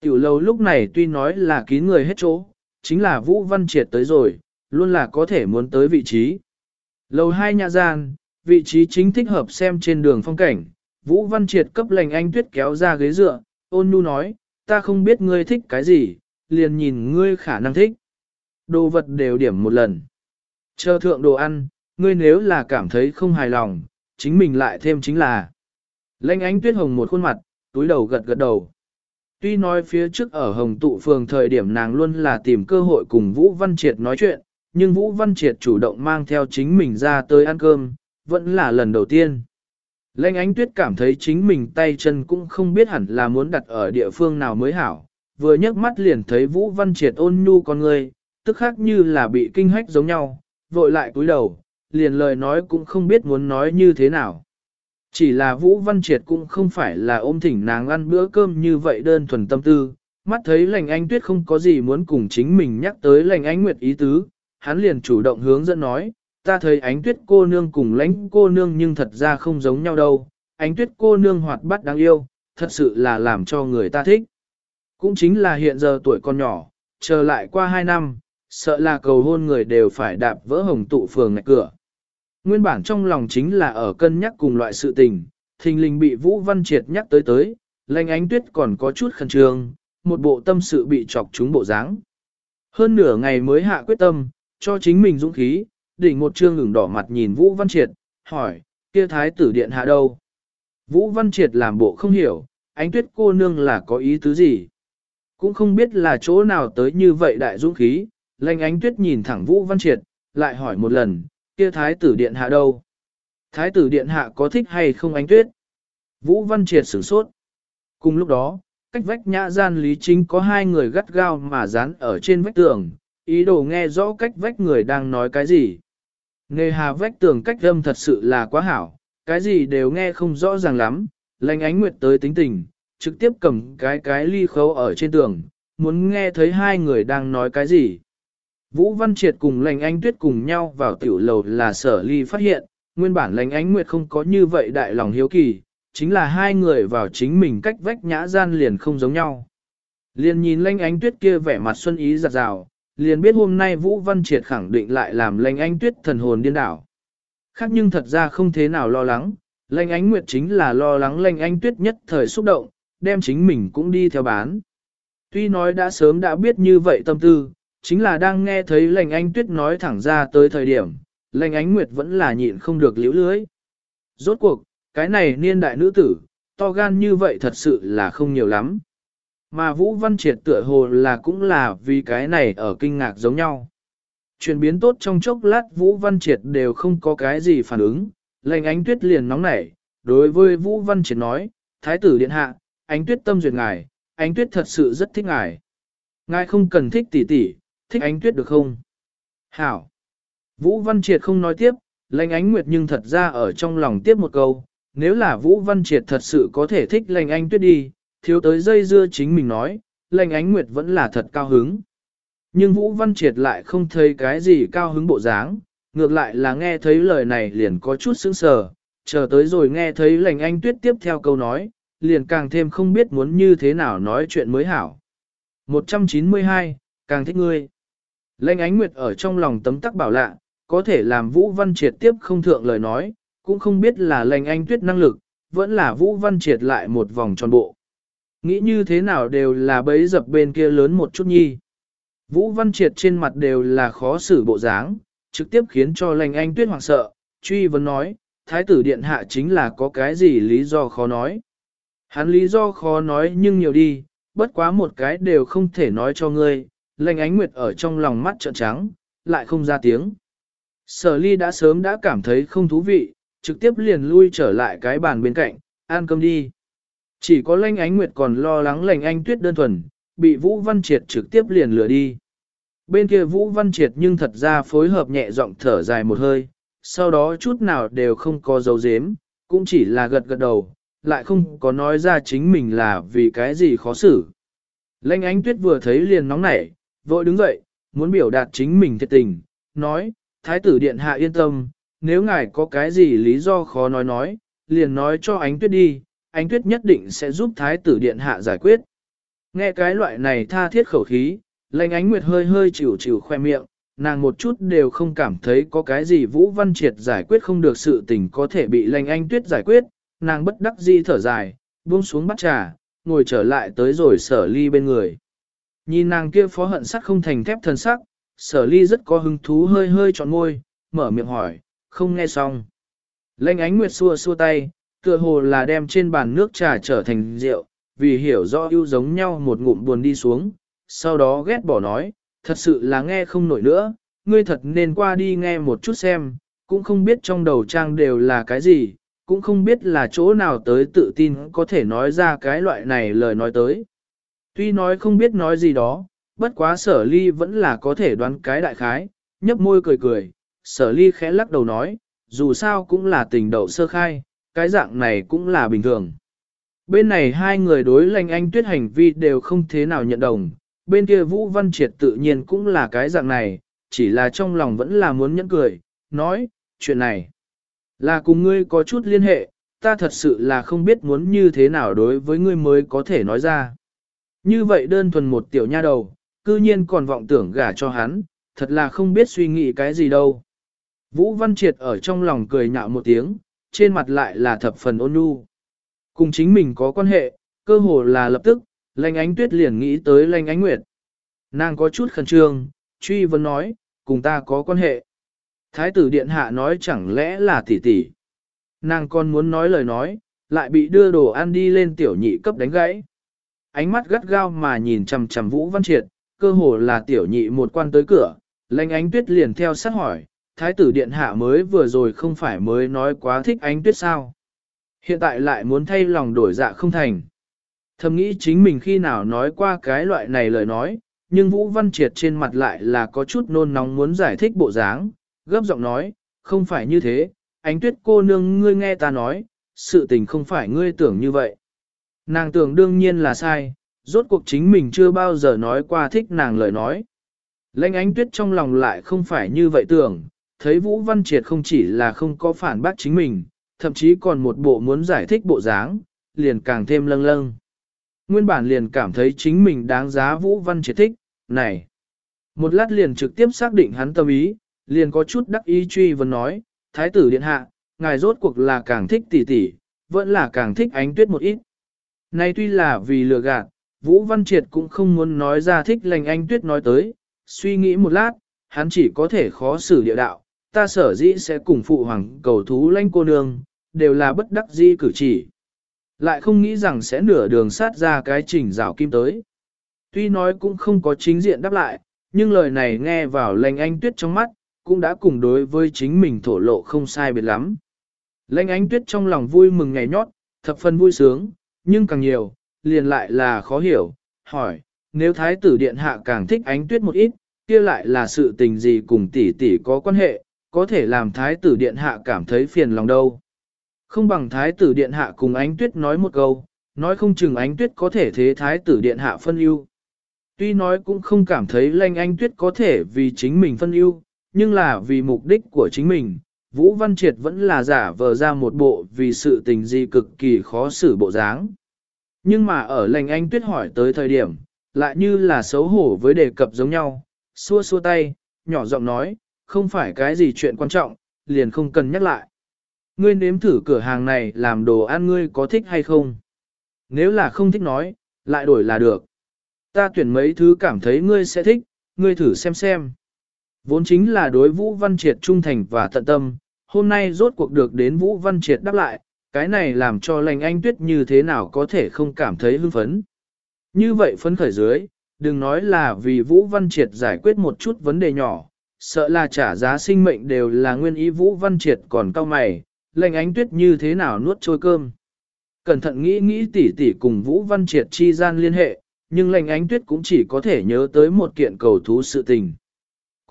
Tiểu lầu lúc này tuy nói là kín người hết chỗ, chính là Vũ Văn Triệt tới rồi, luôn là có thể muốn tới vị trí. Lầu hai nhà gian, vị trí chính thích hợp xem trên đường phong cảnh, Vũ Văn Triệt cấp lệnh anh tuyết kéo ra ghế dựa, ôn nhu nói, ta không biết ngươi thích cái gì, liền nhìn ngươi khả năng thích. Đồ vật đều điểm một lần. Chờ thượng đồ ăn, ngươi nếu là cảm thấy không hài lòng, chính mình lại thêm chính là. Lênh ánh tuyết hồng một khuôn mặt, túi đầu gật gật đầu. Tuy nói phía trước ở Hồng Tụ Phường thời điểm nàng luôn là tìm cơ hội cùng Vũ Văn Triệt nói chuyện, nhưng Vũ Văn Triệt chủ động mang theo chính mình ra tới ăn cơm, vẫn là lần đầu tiên. Lênh ánh tuyết cảm thấy chính mình tay chân cũng không biết hẳn là muốn đặt ở địa phương nào mới hảo, vừa nhấc mắt liền thấy Vũ Văn Triệt ôn nhu con người, tức khác như là bị kinh hách giống nhau, vội lại cúi đầu, liền lời nói cũng không biết muốn nói như thế nào. Chỉ là Vũ Văn Triệt cũng không phải là ôm thỉnh nàng ăn bữa cơm như vậy đơn thuần tâm tư, mắt thấy lành anh tuyết không có gì muốn cùng chính mình nhắc tới lành anh nguyệt ý tứ, hắn liền chủ động hướng dẫn nói, ta thấy ánh tuyết cô nương cùng lãnh cô nương nhưng thật ra không giống nhau đâu, ánh tuyết cô nương hoạt bát đáng yêu, thật sự là làm cho người ta thích. Cũng chính là hiện giờ tuổi con nhỏ, chờ lại qua hai năm, sợ là cầu hôn người đều phải đạp vỡ hồng tụ phường ngạch cửa. Nguyên bản trong lòng chính là ở cân nhắc cùng loại sự tình, thình lình bị Vũ Văn Triệt nhắc tới tới, lành ánh tuyết còn có chút khẩn trương, một bộ tâm sự bị chọc trúng bộ dáng. Hơn nửa ngày mới hạ quyết tâm, cho chính mình dũng khí, đỉnh một trương ngừng đỏ mặt nhìn Vũ Văn Triệt, hỏi, kia thái tử điện hạ đâu? Vũ Văn Triệt làm bộ không hiểu, ánh tuyết cô nương là có ý tứ gì? Cũng không biết là chỗ nào tới như vậy đại dũng khí, lanh ánh tuyết nhìn thẳng Vũ Văn Triệt, lại hỏi một lần, kia thái tử điện hạ đâu? Thái tử điện hạ có thích hay không ánh tuyết? Vũ Văn Triệt sửng sốt. Cùng lúc đó, cách vách nhã gian lý chính có hai người gắt gao mà dán ở trên vách tường, ý đồ nghe rõ cách vách người đang nói cái gì. Nghề hà vách tường cách âm thật sự là quá hảo, cái gì đều nghe không rõ ràng lắm, lành ánh nguyệt tới tính tình, trực tiếp cầm cái cái ly khấu ở trên tường, muốn nghe thấy hai người đang nói cái gì. Vũ Văn Triệt cùng lành ánh tuyết cùng nhau vào tiểu lầu là sở ly phát hiện, nguyên bản lành ánh nguyệt không có như vậy đại lòng hiếu kỳ, chính là hai người vào chính mình cách vách nhã gian liền không giống nhau. Liền nhìn Lệnh ánh tuyết kia vẻ mặt xuân ý giặt rào, liền biết hôm nay Vũ Văn Triệt khẳng định lại làm Lệnh ánh tuyết thần hồn điên đảo. Khác nhưng thật ra không thế nào lo lắng, Lệnh ánh nguyệt chính là lo lắng Lệnh ánh tuyết nhất thời xúc động, đem chính mình cũng đi theo bán. Tuy nói đã sớm đã biết như vậy tâm tư, chính là đang nghe thấy lành ánh tuyết nói thẳng ra tới thời điểm, lành ánh nguyệt vẫn là nhịn không được liễu lưới. Rốt cuộc, cái này niên đại nữ tử, to gan như vậy thật sự là không nhiều lắm. Mà Vũ Văn Triệt tựa hồ là cũng là vì cái này ở kinh ngạc giống nhau. Chuyển biến tốt trong chốc lát Vũ Văn Triệt đều không có cái gì phản ứng, lệnh ánh tuyết liền nóng nảy, đối với Vũ Văn Triệt nói, Thái tử điện hạ, ánh tuyết tâm duyệt ngài, ánh tuyết thật sự rất thích ngài. Ngài không cần thích tỷ tỷ, thích ánh tuyết được không? Hảo! Vũ Văn Triệt không nói tiếp, Lành ánh nguyệt nhưng thật ra ở trong lòng tiếp một câu, nếu là Vũ Văn Triệt thật sự có thể thích Lành ánh tuyết đi, thiếu tới dây dưa chính mình nói, Lành ánh nguyệt vẫn là thật cao hứng. Nhưng Vũ Văn Triệt lại không thấy cái gì cao hứng bộ dáng, ngược lại là nghe thấy lời này liền có chút sững sờ, chờ tới rồi nghe thấy Lành anh tuyết tiếp theo câu nói, liền càng thêm không biết muốn như thế nào nói chuyện mới hảo. 192, càng thích ngươi. Lệnh ánh nguyệt ở trong lòng tấm tắc bảo lạ, có thể làm Vũ Văn Triệt tiếp không thượng lời nói, cũng không biết là lệnh anh tuyết năng lực, vẫn là Vũ Văn Triệt lại một vòng tròn bộ. Nghĩ như thế nào đều là bấy dập bên kia lớn một chút nhi. Vũ Văn Triệt trên mặt đều là khó xử bộ dáng, trực tiếp khiến cho lành anh tuyết hoảng sợ, truy vấn nói, thái tử điện hạ chính là có cái gì lý do khó nói. Hắn lý do khó nói nhưng nhiều đi, bất quá một cái đều không thể nói cho ngươi, lành ánh nguyệt ở trong lòng mắt trợn trắng, lại không ra tiếng. Sở ly đã sớm đã cảm thấy không thú vị, trực tiếp liền lui trở lại cái bàn bên cạnh, ăn cơm đi. Chỉ có lanh ánh nguyệt còn lo lắng lành anh tuyết đơn thuần, bị Vũ Văn Triệt trực tiếp liền lừa đi. Bên kia Vũ Văn Triệt nhưng thật ra phối hợp nhẹ giọng thở dài một hơi, sau đó chút nào đều không có dấu dếm, cũng chỉ là gật gật đầu, lại không có nói ra chính mình là vì cái gì khó xử. Lênh ánh tuyết vừa thấy liền nóng nảy, vội đứng dậy, muốn biểu đạt chính mình thiệt tình, nói, Thái tử Điện Hạ yên tâm, nếu ngài có cái gì lý do khó nói nói, liền nói cho ánh tuyết đi, ánh tuyết nhất định sẽ giúp Thái tử Điện Hạ giải quyết. Nghe cái loại này tha thiết khẩu khí, Lệnh ánh nguyệt hơi hơi chịu chịu khoe miệng, nàng một chút đều không cảm thấy có cái gì Vũ Văn Triệt giải quyết không được sự tình có thể bị lệnh anh tuyết giải quyết, nàng bất đắc di thở dài, buông xuống bắt trà, ngồi trở lại tới rồi sở ly bên người. Nhìn nàng kia phó hận sắc không thành thép thần sắc, sở ly rất có hứng thú hơi hơi trọn ngôi, mở miệng hỏi, không nghe xong. Lệnh ánh nguyệt xua xua tay, tựa hồ là đem trên bàn nước trà trở thành rượu, vì hiểu rõ ưu giống nhau một ngụm buồn đi xuống, sau đó ghét bỏ nói, thật sự là nghe không nổi nữa, ngươi thật nên qua đi nghe một chút xem, cũng không biết trong đầu trang đều là cái gì, cũng không biết là chỗ nào tới tự tin có thể nói ra cái loại này lời nói tới. Tuy nói không biết nói gì đó, bất quá sở ly vẫn là có thể đoán cái đại khái, nhấp môi cười cười, sở ly khẽ lắc đầu nói, dù sao cũng là tình đậu sơ khai, cái dạng này cũng là bình thường. Bên này hai người đối lành anh tuyết hành vi đều không thế nào nhận đồng, bên kia Vũ Văn Triệt tự nhiên cũng là cái dạng này, chỉ là trong lòng vẫn là muốn nhẫn cười, nói, chuyện này là cùng ngươi có chút liên hệ, ta thật sự là không biết muốn như thế nào đối với ngươi mới có thể nói ra. Như vậy đơn thuần một tiểu nha đầu, cư nhiên còn vọng tưởng gả cho hắn, thật là không biết suy nghĩ cái gì đâu. Vũ Văn Triệt ở trong lòng cười nhạo một tiếng, trên mặt lại là thập phần ôn nhu. Cùng chính mình có quan hệ, cơ hồ là lập tức, Lanh ánh tuyết liền nghĩ tới lanh ánh nguyệt. Nàng có chút khẩn trương, truy vấn nói, cùng ta có quan hệ. Thái tử điện hạ nói chẳng lẽ là tỷ tỷ. Nàng còn muốn nói lời nói, lại bị đưa đồ ăn đi lên tiểu nhị cấp đánh gãy. Ánh mắt gắt gao mà nhìn chằm chằm Vũ Văn Triệt, cơ hồ là tiểu nhị một quan tới cửa, lãnh ánh tuyết liền theo sát hỏi, thái tử điện hạ mới vừa rồi không phải mới nói quá thích ánh tuyết sao. Hiện tại lại muốn thay lòng đổi dạ không thành. Thầm nghĩ chính mình khi nào nói qua cái loại này lời nói, nhưng Vũ Văn Triệt trên mặt lại là có chút nôn nóng muốn giải thích bộ dáng, gấp giọng nói, không phải như thế, ánh tuyết cô nương ngươi nghe ta nói, sự tình không phải ngươi tưởng như vậy. Nàng tưởng đương nhiên là sai, rốt cuộc chính mình chưa bao giờ nói qua thích nàng lời nói. Lênh ánh tuyết trong lòng lại không phải như vậy tưởng, thấy Vũ Văn Triệt không chỉ là không có phản bác chính mình, thậm chí còn một bộ muốn giải thích bộ dáng, liền càng thêm lâng lâng. Nguyên bản liền cảm thấy chính mình đáng giá Vũ Văn Triệt thích, này. Một lát liền trực tiếp xác định hắn tâm ý, liền có chút đắc ý truy vấn nói, Thái tử Điện Hạ, ngài rốt cuộc là càng thích tỷ tỷ, vẫn là càng thích ánh tuyết một ít. Này tuy là vì lừa gạt, Vũ Văn Triệt cũng không muốn nói ra thích lành anh tuyết nói tới, suy nghĩ một lát, hắn chỉ có thể khó xử địa đạo, ta sở dĩ sẽ cùng phụ hoàng cầu thú lanh cô nương, đều là bất đắc dĩ cử chỉ. Lại không nghĩ rằng sẽ nửa đường sát ra cái trình rào kim tới. Tuy nói cũng không có chính diện đáp lại, nhưng lời này nghe vào lành anh tuyết trong mắt, cũng đã cùng đối với chính mình thổ lộ không sai biệt lắm. Lệnh ánh tuyết trong lòng vui mừng ngày nhót, thập phần vui sướng, nhưng càng nhiều, liền lại là khó hiểu, hỏi, nếu thái tử điện hạ càng thích ánh tuyết một ít, kia lại là sự tình gì cùng tỷ tỷ có quan hệ, có thể làm thái tử điện hạ cảm thấy phiền lòng đâu. Không bằng thái tử điện hạ cùng ánh tuyết nói một câu, nói không chừng ánh tuyết có thể thế thái tử điện hạ phân ưu. Tuy nói cũng không cảm thấy lanh ánh tuyết có thể vì chính mình phân ưu, nhưng là vì mục đích của chính mình, Vũ Văn Triệt vẫn là giả vờ ra một bộ vì sự tình gì cực kỳ khó xử bộ dáng. Nhưng mà ở lành anh tuyết hỏi tới thời điểm, lại như là xấu hổ với đề cập giống nhau, xua xua tay, nhỏ giọng nói, không phải cái gì chuyện quan trọng, liền không cần nhắc lại. Ngươi nếm thử cửa hàng này làm đồ ăn ngươi có thích hay không? Nếu là không thích nói, lại đổi là được. Ta tuyển mấy thứ cảm thấy ngươi sẽ thích, ngươi thử xem xem. Vốn chính là đối Vũ Văn Triệt trung thành và tận tâm, hôm nay rốt cuộc được đến Vũ Văn Triệt đáp lại, cái này làm cho lành anh tuyết như thế nào có thể không cảm thấy hưng phấn. Như vậy phấn khởi dưới, đừng nói là vì Vũ Văn Triệt giải quyết một chút vấn đề nhỏ, sợ là trả giá sinh mệnh đều là nguyên ý Vũ Văn Triệt còn cao mày, lành ánh tuyết như thế nào nuốt trôi cơm. Cẩn thận nghĩ nghĩ tỉ tỉ cùng Vũ Văn Triệt chi gian liên hệ, nhưng lành ánh tuyết cũng chỉ có thể nhớ tới một kiện cầu thú sự tình.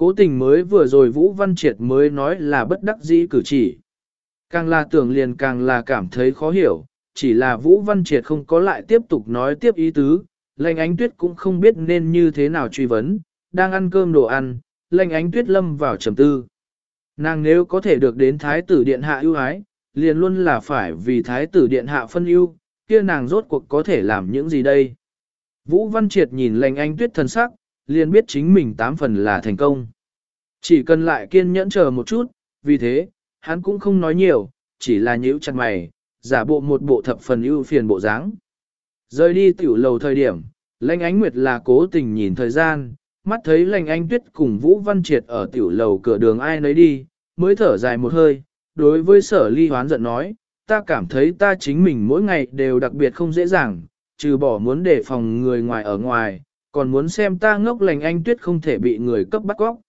Cố tình mới vừa rồi Vũ Văn Triệt mới nói là bất đắc dĩ cử chỉ. Càng là tưởng liền càng là cảm thấy khó hiểu, chỉ là Vũ Văn Triệt không có lại tiếp tục nói tiếp ý tứ, lệnh ánh tuyết cũng không biết nên như thế nào truy vấn, đang ăn cơm đồ ăn, lệnh ánh tuyết lâm vào trầm tư. Nàng nếu có thể được đến Thái tử Điện Hạ ưu ái, liền luôn là phải vì Thái tử Điện Hạ phân ưu, kia nàng rốt cuộc có thể làm những gì đây? Vũ Văn Triệt nhìn lệnh ánh tuyết thần sắc, liền biết chính mình tám phần là thành công. Chỉ cần lại kiên nhẫn chờ một chút, vì thế, hắn cũng không nói nhiều, chỉ là nhíu chặt mày, giả bộ một bộ thập phần ưu phiền bộ dáng. Rời đi tiểu lầu thời điểm, lãnh Ánh Nguyệt là cố tình nhìn thời gian, mắt thấy lãnh ánh Tuyết cùng Vũ Văn Triệt ở tiểu lầu cửa đường ai nấy đi, mới thở dài một hơi, đối với sở ly hoán giận nói, ta cảm thấy ta chính mình mỗi ngày đều đặc biệt không dễ dàng, trừ bỏ muốn đề phòng người ngoài ở ngoài, còn muốn xem ta ngốc lành anh tuyết không thể bị người cấp bắt góc.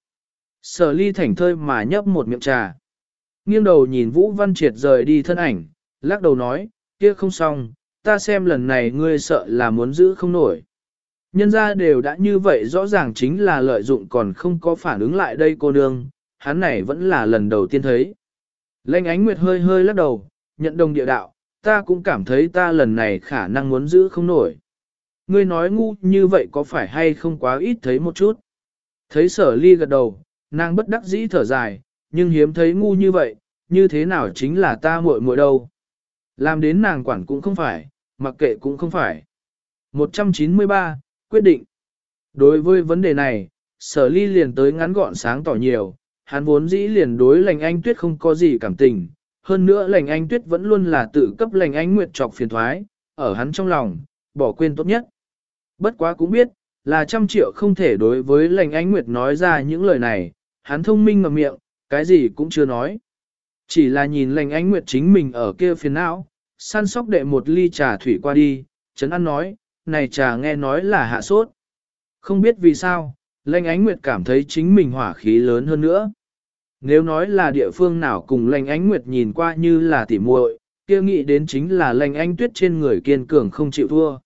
Sở ly thảnh thơi mà nhấp một miệng trà. Nghiêng đầu nhìn Vũ Văn Triệt rời đi thân ảnh, lắc đầu nói, kia không xong, ta xem lần này ngươi sợ là muốn giữ không nổi. Nhân ra đều đã như vậy rõ ràng chính là lợi dụng còn không có phản ứng lại đây cô nương, hắn này vẫn là lần đầu tiên thấy. lênh ánh nguyệt hơi hơi lắc đầu, nhận đồng địa đạo, ta cũng cảm thấy ta lần này khả năng muốn giữ không nổi. Ngươi nói ngu như vậy có phải hay không quá ít thấy một chút. Thấy sở ly gật đầu, nàng bất đắc dĩ thở dài, nhưng hiếm thấy ngu như vậy, như thế nào chính là ta muội muội đâu. Làm đến nàng quản cũng không phải, mặc kệ cũng không phải. 193, quyết định. Đối với vấn đề này, sở ly liền tới ngắn gọn sáng tỏ nhiều, hắn vốn dĩ liền đối lành anh tuyết không có gì cảm tình, hơn nữa lành anh tuyết vẫn luôn là tự cấp lành anh nguyệt trọc phiền thoái, ở hắn trong lòng, bỏ quên tốt nhất. Bất quá cũng biết, là trăm triệu không thể đối với lành Ánh nguyệt nói ra những lời này, hắn thông minh ngậm miệng, cái gì cũng chưa nói. Chỉ là nhìn lành ánh nguyệt chính mình ở kia phiền não, săn sóc đệ một ly trà thủy qua đi, Trấn An nói, này trà nghe nói là hạ sốt. Không biết vì sao, lành ánh nguyệt cảm thấy chính mình hỏa khí lớn hơn nữa. Nếu nói là địa phương nào cùng lành ánh nguyệt nhìn qua như là tỉ muội, kia nghĩ đến chính là lành ánh tuyết trên người kiên cường không chịu thua.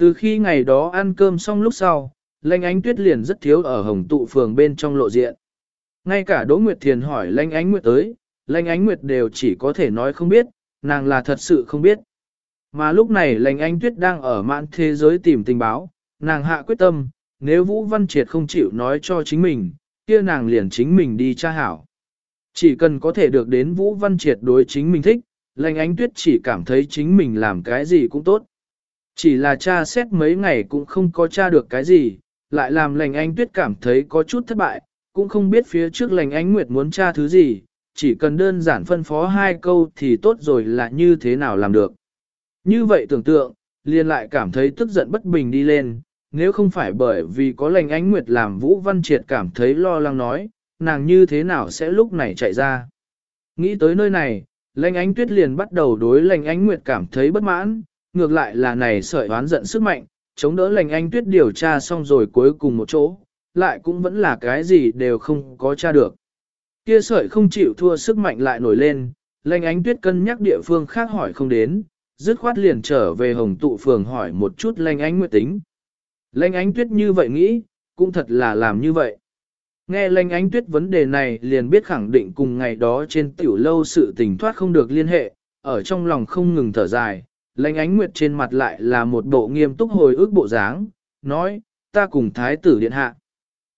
Từ khi ngày đó ăn cơm xong lúc sau, lành ánh tuyết liền rất thiếu ở hồng tụ phường bên trong lộ diện. Ngay cả Đỗ Nguyệt Thiền hỏi lành ánh nguyệt tới, lành ánh nguyệt đều chỉ có thể nói không biết, nàng là thật sự không biết. Mà lúc này lành ánh tuyết đang ở mãn thế giới tìm tình báo, nàng hạ quyết tâm, nếu Vũ Văn Triệt không chịu nói cho chính mình, kia nàng liền chính mình đi tra hảo. Chỉ cần có thể được đến Vũ Văn Triệt đối chính mình thích, lành ánh tuyết chỉ cảm thấy chính mình làm cái gì cũng tốt. Chỉ là cha xét mấy ngày cũng không có tra được cái gì, lại làm lành ánh tuyết cảm thấy có chút thất bại, cũng không biết phía trước lành ánh nguyệt muốn tra thứ gì, chỉ cần đơn giản phân phó hai câu thì tốt rồi là như thế nào làm được. Như vậy tưởng tượng, liền lại cảm thấy tức giận bất bình đi lên, nếu không phải bởi vì có lành ánh nguyệt làm Vũ Văn Triệt cảm thấy lo lắng nói, nàng như thế nào sẽ lúc này chạy ra. Nghĩ tới nơi này, lành ánh tuyết liền bắt đầu đối lành ánh nguyệt cảm thấy bất mãn, ngược lại là này sợi oán giận sức mạnh, chống đỡ lành anh tuyết điều tra xong rồi cuối cùng một chỗ, lại cũng vẫn là cái gì đều không có tra được. Kia sợi không chịu thua sức mạnh lại nổi lên, lành ánh tuyết cân nhắc địa phương khác hỏi không đến, dứt khoát liền trở về hồng tụ phường hỏi một chút lành ánh nguyệt tính. Lành ánh tuyết như vậy nghĩ, cũng thật là làm như vậy. Nghe lành ánh tuyết vấn đề này liền biết khẳng định cùng ngày đó trên tiểu lâu sự tình thoát không được liên hệ, ở trong lòng không ngừng thở dài, lãnh ánh nguyệt trên mặt lại là một bộ nghiêm túc hồi ức bộ dáng, nói, ta cùng thái tử điện hạ.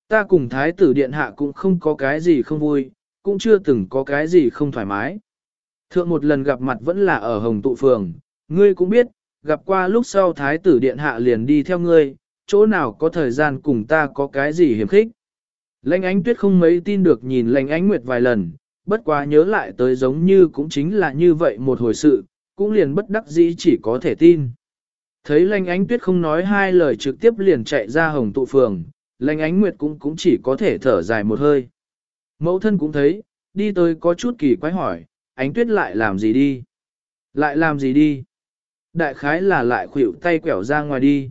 Ta cùng thái tử điện hạ cũng không có cái gì không vui, cũng chưa từng có cái gì không thoải mái. Thượng một lần gặp mặt vẫn là ở Hồng Tụ Phường, ngươi cũng biết, gặp qua lúc sau thái tử điện hạ liền đi theo ngươi, chỗ nào có thời gian cùng ta có cái gì hiểm khích. Lệnh ánh tuyết không mấy tin được nhìn lệnh ánh nguyệt vài lần, bất quá nhớ lại tới giống như cũng chính là như vậy một hồi sự, cũng liền bất đắc dĩ chỉ có thể tin. Thấy lanh ánh tuyết không nói hai lời trực tiếp liền chạy ra hồng tụ phường, lanh ánh nguyệt cũng cũng chỉ có thể thở dài một hơi. Mẫu thân cũng thấy, đi tới có chút kỳ quái hỏi, ánh tuyết lại làm gì đi? Lại làm gì đi? Đại khái là lại khuỷu tay quẻo ra ngoài đi.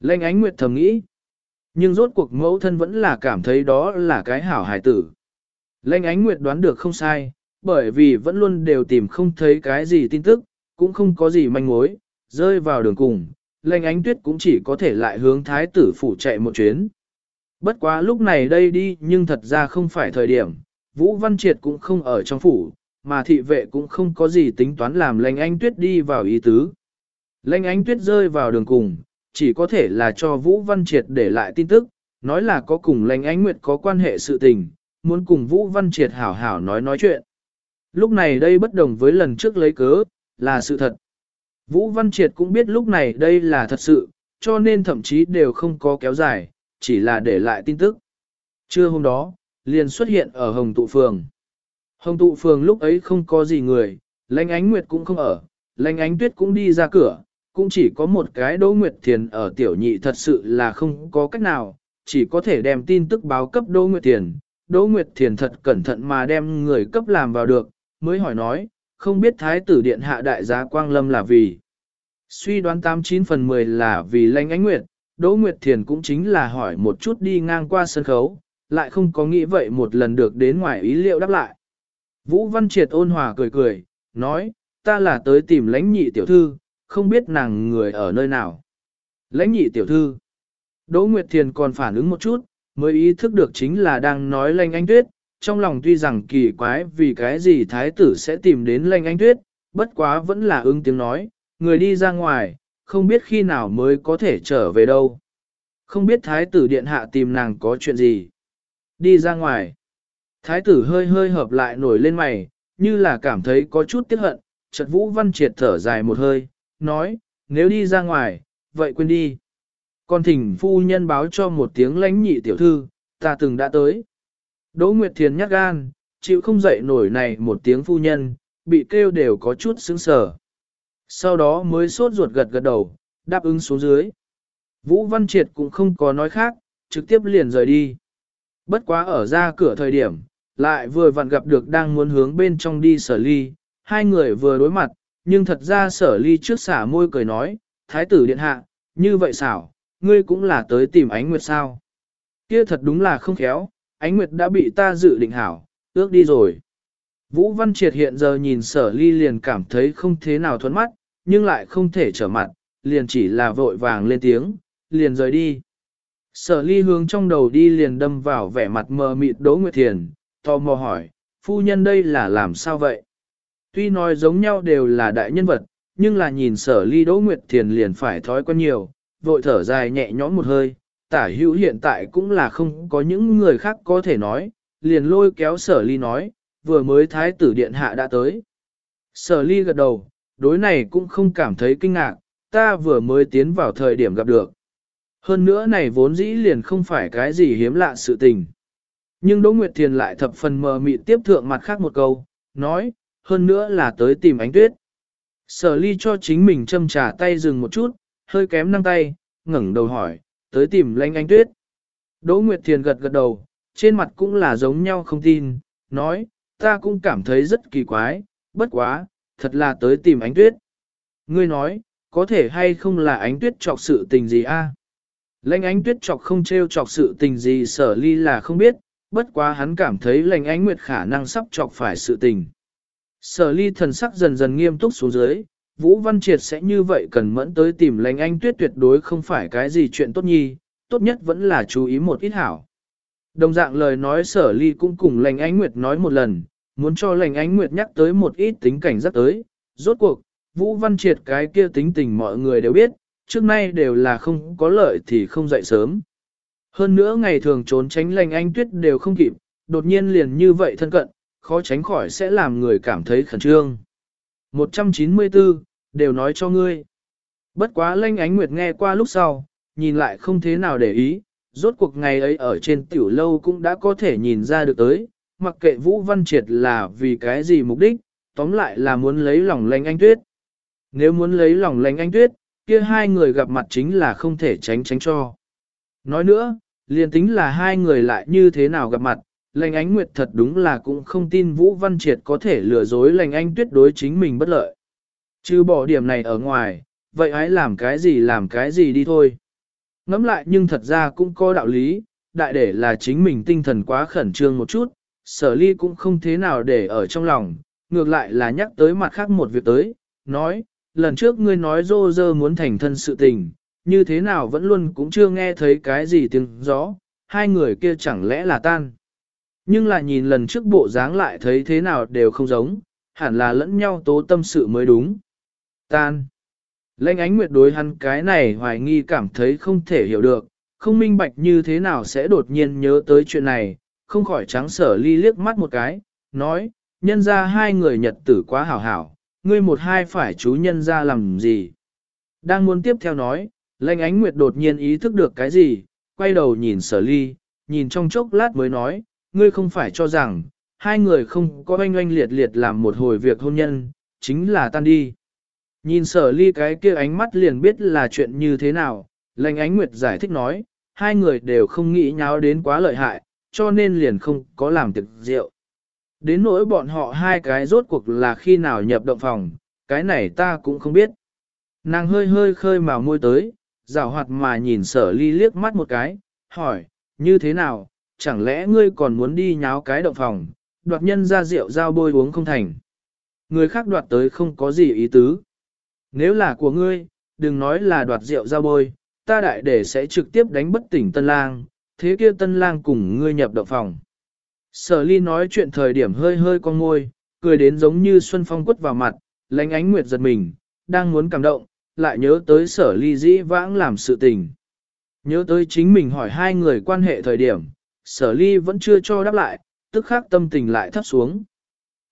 Lệnh ánh nguyệt thầm nghĩ. Nhưng rốt cuộc mẫu thân vẫn là cảm thấy đó là cái hảo hài tử. Lệnh ánh nguyệt đoán được không sai, bởi vì vẫn luôn đều tìm không thấy cái gì tin tức, cũng không có gì manh mối, rơi vào đường cùng, lệnh ánh tuyết cũng chỉ có thể lại hướng thái tử phủ chạy một chuyến. Bất quá lúc này đây đi nhưng thật ra không phải thời điểm, Vũ Văn Triệt cũng không ở trong phủ, mà thị vệ cũng không có gì tính toán làm lệnh ánh tuyết đi vào ý tứ. Lệnh ánh tuyết rơi vào đường cùng, chỉ có thể là cho Vũ Văn Triệt để lại tin tức, nói là có cùng lệnh ánh nguyệt có quan hệ sự tình, muốn cùng Vũ Văn Triệt hảo hảo nói nói chuyện. Lúc này đây bất đồng với lần trước lấy cớ, là sự thật. Vũ Văn Triệt cũng biết lúc này đây là thật sự, cho nên thậm chí đều không có kéo dài, chỉ là để lại tin tức. Trưa hôm đó, liền xuất hiện ở Hồng Tụ Phường. Hồng Tụ Phường lúc ấy không có gì người, Lanh Ánh Nguyệt cũng không ở, Lanh Ánh Tuyết cũng đi ra cửa, cũng chỉ có một cái Đỗ Nguyệt Thiền ở tiểu nhị thật sự là không có cách nào, chỉ có thể đem tin tức báo cấp Đỗ Nguyệt Thiền. Đỗ Nguyệt Thiền thật cẩn thận mà đem người cấp làm vào được, mới hỏi nói, không biết Thái tử Điện Hạ Đại giá Quang Lâm là vì. Suy đoán 89 phần 10 là vì lãnh Ánh Nguyệt, Đỗ Nguyệt Thiền cũng chính là hỏi một chút đi ngang qua sân khấu, lại không có nghĩ vậy một lần được đến ngoài ý liệu đáp lại. Vũ Văn Triệt ôn hòa cười cười, nói, ta là tới tìm lãnh nhị tiểu thư, không biết nàng người ở nơi nào. Lãnh nhị tiểu thư. Đỗ Nguyệt Thiền còn phản ứng một chút, mới ý thức được chính là đang nói lãnh anh tuyết, trong lòng tuy rằng kỳ quái vì cái gì thái tử sẽ tìm đến lanh anh tuyết, bất quá vẫn là ứng tiếng nói, người đi ra ngoài, không biết khi nào mới có thể trở về đâu. Không biết thái tử điện hạ tìm nàng có chuyện gì. Đi ra ngoài. Thái tử hơi hơi hợp lại nổi lên mày, như là cảm thấy có chút tiếc hận, chợt vũ văn triệt thở dài một hơi, nói, nếu đi ra ngoài, vậy quên đi. Còn thỉnh phu nhân báo cho một tiếng lãnh nhị tiểu thư, ta từng đã tới. Đỗ Nguyệt Thiền nhắc gan, chịu không dậy nổi này một tiếng phu nhân, bị kêu đều có chút sững sờ. Sau đó mới sốt ruột gật gật đầu, đáp ứng xuống dưới. Vũ Văn Triệt cũng không có nói khác, trực tiếp liền rời đi. Bất quá ở ra cửa thời điểm, lại vừa vặn gặp được đang muốn hướng bên trong đi sở ly, hai người vừa đối mặt, nhưng thật ra sở ly trước xả môi cười nói, thái tử điện hạ, như vậy xảo, ngươi cũng là tới tìm ánh nguyệt sao. Kia thật đúng là không khéo, ánh nguyệt đã bị ta dự định hảo, ước đi rồi. Vũ Văn Triệt hiện giờ nhìn sở ly liền cảm thấy không thế nào thuẫn mắt, nhưng lại không thể trở mặt, liền chỉ là vội vàng lên tiếng, liền rời đi. Sở ly hướng trong đầu đi liền đâm vào vẻ mặt mờ mịt Đỗ Nguyệt Thiền, tò mò hỏi, phu nhân đây là làm sao vậy? Tuy nói giống nhau đều là đại nhân vật, nhưng là nhìn sở ly Đỗ Nguyệt Thiền liền phải thói quen nhiều, vội thở dài nhẹ nhõm một hơi, tả hữu hiện tại cũng là không có những người khác có thể nói, liền lôi kéo sở ly nói, vừa mới thái tử điện hạ đã tới. Sở ly gật đầu, đối này cũng không cảm thấy kinh ngạc, ta vừa mới tiến vào thời điểm gặp được. Hơn nữa này vốn dĩ liền không phải cái gì hiếm lạ sự tình. Nhưng Đỗ Nguyệt Thiền lại thập phần mờ mịt tiếp thượng mặt khác một câu, nói, hơn nữa là tới tìm ánh tuyết. Sở ly cho chính mình châm trà tay dừng một chút, hơi kém năng tay, ngẩng đầu hỏi, tới tìm lãnh ánh tuyết. Đỗ Nguyệt Thiền gật gật đầu, trên mặt cũng là giống nhau không tin, nói, ta cũng cảm thấy rất kỳ quái, bất quá, thật là tới tìm ánh tuyết. Ngươi nói, có thể hay không là ánh tuyết chọc sự tình gì a? Lãnh ánh tuyết chọc không treo chọc sự tình gì sở ly là không biết, bất quá hắn cảm thấy lãnh ánh nguyệt khả năng sắp chọc phải sự tình. Sở ly thần sắc dần dần nghiêm túc xuống dưới, Vũ Văn Triệt sẽ như vậy cần mẫn tới tìm lãnh ánh tuyết tuyệt đối không phải cái gì chuyện tốt nhi, tốt nhất vẫn là chú ý một ít hảo. Đồng dạng lời nói sở ly cũng cùng lãnh ánh nguyệt nói một lần, muốn cho lãnh ánh nguyệt nhắc tới một ít tính cảnh giác tới, rốt cuộc, Vũ Văn Triệt cái kia tính tình mọi người đều biết, trước nay đều là không có lợi thì không dậy sớm. Hơn nữa ngày thường trốn tránh lành anh tuyết đều không kịp, đột nhiên liền như vậy thân cận, khó tránh khỏi sẽ làm người cảm thấy khẩn trương. 194, đều nói cho ngươi. Bất quá lanh ánh nguyệt nghe qua lúc sau, nhìn lại không thế nào để ý, rốt cuộc ngày ấy ở trên tiểu lâu cũng đã có thể nhìn ra được tới, mặc kệ Vũ Văn Triệt là vì cái gì mục đích, tóm lại là muốn lấy lòng lanh anh tuyết. Nếu muốn lấy lòng lanh anh tuyết, kia hai người gặp mặt chính là không thể tránh tránh cho. Nói nữa, liền tính là hai người lại như thế nào gặp mặt, lành ánh nguyệt thật đúng là cũng không tin Vũ Văn Triệt có thể lừa dối lành anh tuyệt đối chính mình bất lợi. Chứ bỏ điểm này ở ngoài, vậy hãy làm cái gì làm cái gì đi thôi. Ngắm lại nhưng thật ra cũng có đạo lý, đại để là chính mình tinh thần quá khẩn trương một chút, sở ly cũng không thế nào để ở trong lòng, ngược lại là nhắc tới mặt khác một việc tới, nói, lần trước ngươi nói dô dơ muốn thành thân sự tình, như thế nào vẫn luôn cũng chưa nghe thấy cái gì tiếng gió, hai người kia chẳng lẽ là tan. Nhưng là nhìn lần trước bộ dáng lại thấy thế nào đều không giống, hẳn là lẫn nhau tố tâm sự mới đúng. Tan. Lệnh ánh nguyệt đối hắn cái này hoài nghi cảm thấy không thể hiểu được, không minh bạch như thế nào sẽ đột nhiên nhớ tới chuyện này, không khỏi trắng sở ly liếc mắt một cái, nói, nhân ra hai người nhật tử quá hảo hảo, ngươi một hai phải chú nhân ra làm gì. Đang muốn tiếp theo nói, lệnh ánh nguyệt đột nhiên ý thức được cái gì, quay đầu nhìn sở ly, nhìn trong chốc lát mới nói, ngươi không phải cho rằng, hai người không có oanh oanh liệt liệt làm một hồi việc hôn nhân, chính là tan đi. Nhìn sở ly cái kia ánh mắt liền biết là chuyện như thế nào, lệnh ánh nguyệt giải thích nói, hai người đều không nghĩ nháo đến quá lợi hại, cho nên liền không có làm tiệc rượu. Đến nỗi bọn họ hai cái rốt cuộc là khi nào nhập động phòng, cái này ta cũng không biết. Nàng hơi hơi khơi màu môi tới, rào hoạt mà nhìn sở ly liếc mắt một cái, hỏi, như thế nào, chẳng lẽ ngươi còn muốn đi nháo cái động phòng, đoạt nhân ra rượu giao bôi uống không thành. Người khác đoạt tới không có gì ý tứ. Nếu là của ngươi, đừng nói là đoạt rượu giao bôi, ta đại để sẽ trực tiếp đánh bất tỉnh tân lang, thế kia tân lang cùng ngươi nhập động phòng. Sở ly nói chuyện thời điểm hơi hơi con môi, cười đến giống như xuân phong quất vào mặt, lánh ánh nguyệt giật mình, đang muốn cảm động, lại nhớ tới sở ly dĩ vãng làm sự tình. Nhớ tới chính mình hỏi hai người quan hệ thời điểm, sở ly vẫn chưa cho đáp lại, tức khắc tâm tình lại thấp xuống.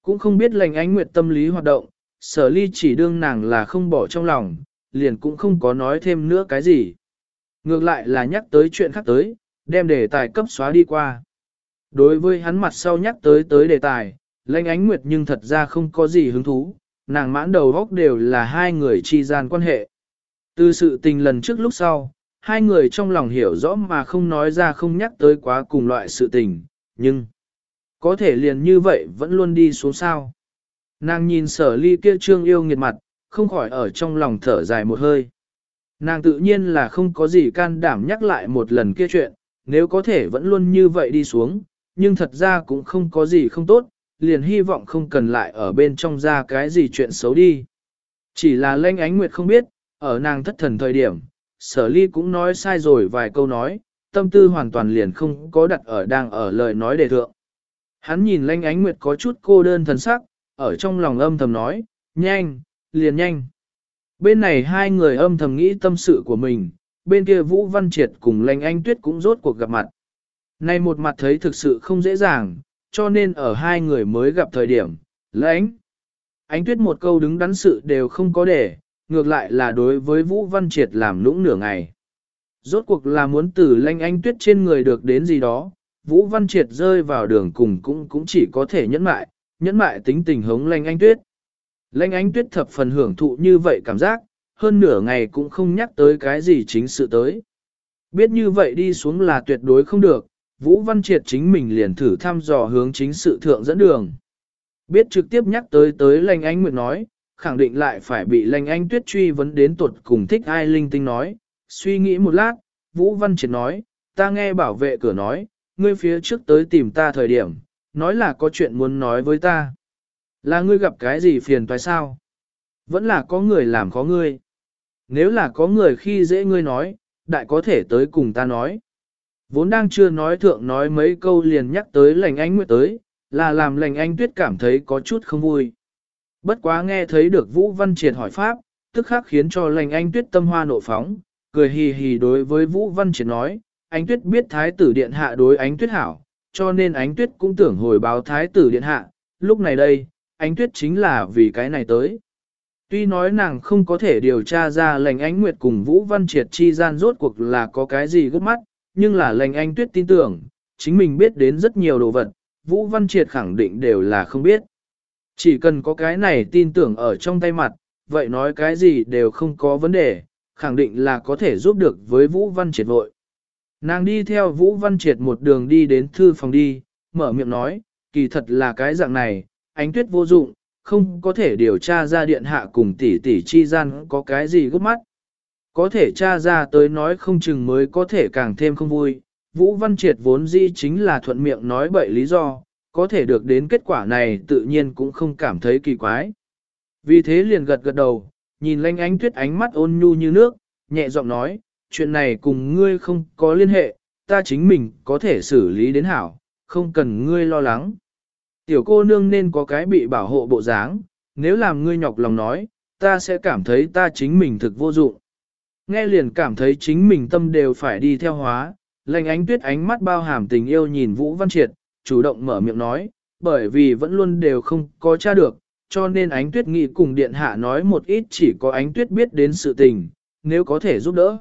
Cũng không biết lành ánh nguyệt tâm lý hoạt động, sở ly chỉ đương nàng là không bỏ trong lòng, liền cũng không có nói thêm nữa cái gì. Ngược lại là nhắc tới chuyện khác tới, đem đề tài cấp xóa đi qua. Đối với hắn mặt sau nhắc tới tới đề tài, lãnh ánh nguyệt nhưng thật ra không có gì hứng thú, nàng mãn đầu góc đều là hai người chi gian quan hệ. Từ sự tình lần trước lúc sau, hai người trong lòng hiểu rõ mà không nói ra không nhắc tới quá cùng loại sự tình, nhưng Có thể liền như vậy vẫn luôn đi xuống sao. Nàng nhìn sở ly kia trương yêu nghiệt mặt, không khỏi ở trong lòng thở dài một hơi. Nàng tự nhiên là không có gì can đảm nhắc lại một lần kia chuyện, nếu có thể vẫn luôn như vậy đi xuống, nhưng thật ra cũng không có gì không tốt, liền hy vọng không cần lại ở bên trong ra cái gì chuyện xấu đi. Chỉ là lanh ánh nguyệt không biết, ở nàng thất thần thời điểm, sở ly cũng nói sai rồi vài câu nói, tâm tư hoàn toàn liền không có đặt ở đang ở lời nói đề thượng. Hắn nhìn lanh ánh nguyệt có chút cô đơn thần sắc, ở trong lòng âm thầm nói, nhanh, liền nhanh. Bên này hai người âm thầm nghĩ tâm sự của mình, bên kia Vũ Văn Triệt cùng lanh anh tuyết cũng rốt cuộc gặp mặt. Này một mặt thấy thực sự không dễ dàng, cho nên ở hai người mới gặp thời điểm, lãnh. Ánh tuyết một câu đứng đắn sự đều không có để, ngược lại là đối với Vũ Văn Triệt làm nũng nửa ngày. Rốt cuộc là muốn từ lanh anh tuyết trên người được đến gì đó, Vũ Văn Triệt rơi vào đường cùng cũng cũng chỉ có thể nhẫn mại, nhẫn mại tính tình hống lanh anh tuyết. Lanh anh tuyết thập phần hưởng thụ như vậy cảm giác, hơn nửa ngày cũng không nhắc tới cái gì chính sự tới. Biết như vậy đi xuống là tuyệt đối không được, Vũ Văn Triệt chính mình liền thử thăm dò hướng chính sự thượng dẫn đường. Biết trực tiếp nhắc tới tới lanh anh nguyệt nói, khẳng định lại phải bị lành anh tuyết truy vấn đến tuột cùng thích ai linh tinh nói. Suy nghĩ một lát, Vũ Văn Triệt nói, ta nghe bảo vệ cửa nói, ngươi phía trước tới tìm ta thời điểm, nói là có chuyện muốn nói với ta. Là ngươi gặp cái gì phiền toái sao? Vẫn là có người làm khó ngươi. Nếu là có người khi dễ ngươi nói, đại có thể tới cùng ta nói. Vốn đang chưa nói thượng nói mấy câu liền nhắc tới lành anh nguyệt tới, là làm lành anh tuyết cảm thấy có chút không vui. Bất quá nghe thấy được Vũ Văn Triệt hỏi pháp, tức khắc khiến cho lành anh tuyết tâm hoa nộ phóng, cười hì hì đối với Vũ Văn Triệt nói, anh tuyết biết thái tử điện hạ đối ánh tuyết hảo, cho nên ánh tuyết cũng tưởng hồi báo thái tử điện hạ, lúc này đây, ánh tuyết chính là vì cái này tới. Tuy nói nàng không có thể điều tra ra lành ánh nguyệt cùng Vũ Văn Triệt chi gian rốt cuộc là có cái gì gấp mắt, nhưng là lành anh tuyết tin tưởng, chính mình biết đến rất nhiều đồ vật, Vũ Văn Triệt khẳng định đều là không biết. Chỉ cần có cái này tin tưởng ở trong tay mặt, vậy nói cái gì đều không có vấn đề, khẳng định là có thể giúp được với Vũ Văn Triệt vội. Nàng đi theo Vũ Văn Triệt một đường đi đến thư phòng đi, mở miệng nói, kỳ thật là cái dạng này, ánh tuyết vô dụng, không có thể điều tra ra điện hạ cùng tỷ tỷ chi gian có cái gì gấp mắt. Có thể tra ra tới nói không chừng mới có thể càng thêm không vui. Vũ Văn Triệt vốn dĩ chính là thuận miệng nói bậy lý do, có thể được đến kết quả này tự nhiên cũng không cảm thấy kỳ quái. Vì thế liền gật gật đầu, nhìn lanh ánh tuyết ánh mắt ôn nhu như nước, nhẹ giọng nói, chuyện này cùng ngươi không có liên hệ, ta chính mình có thể xử lý đến hảo, không cần ngươi lo lắng. Tiểu cô nương nên có cái bị bảo hộ bộ dáng, nếu làm ngươi nhọc lòng nói, ta sẽ cảm thấy ta chính mình thực vô dụng. Nghe liền cảm thấy chính mình tâm đều phải đi theo hóa, lành ánh tuyết ánh mắt bao hàm tình yêu nhìn Vũ Văn Triệt, chủ động mở miệng nói, bởi vì vẫn luôn đều không có tra được, cho nên ánh tuyết nghị cùng điện hạ nói một ít chỉ có ánh tuyết biết đến sự tình, nếu có thể giúp đỡ.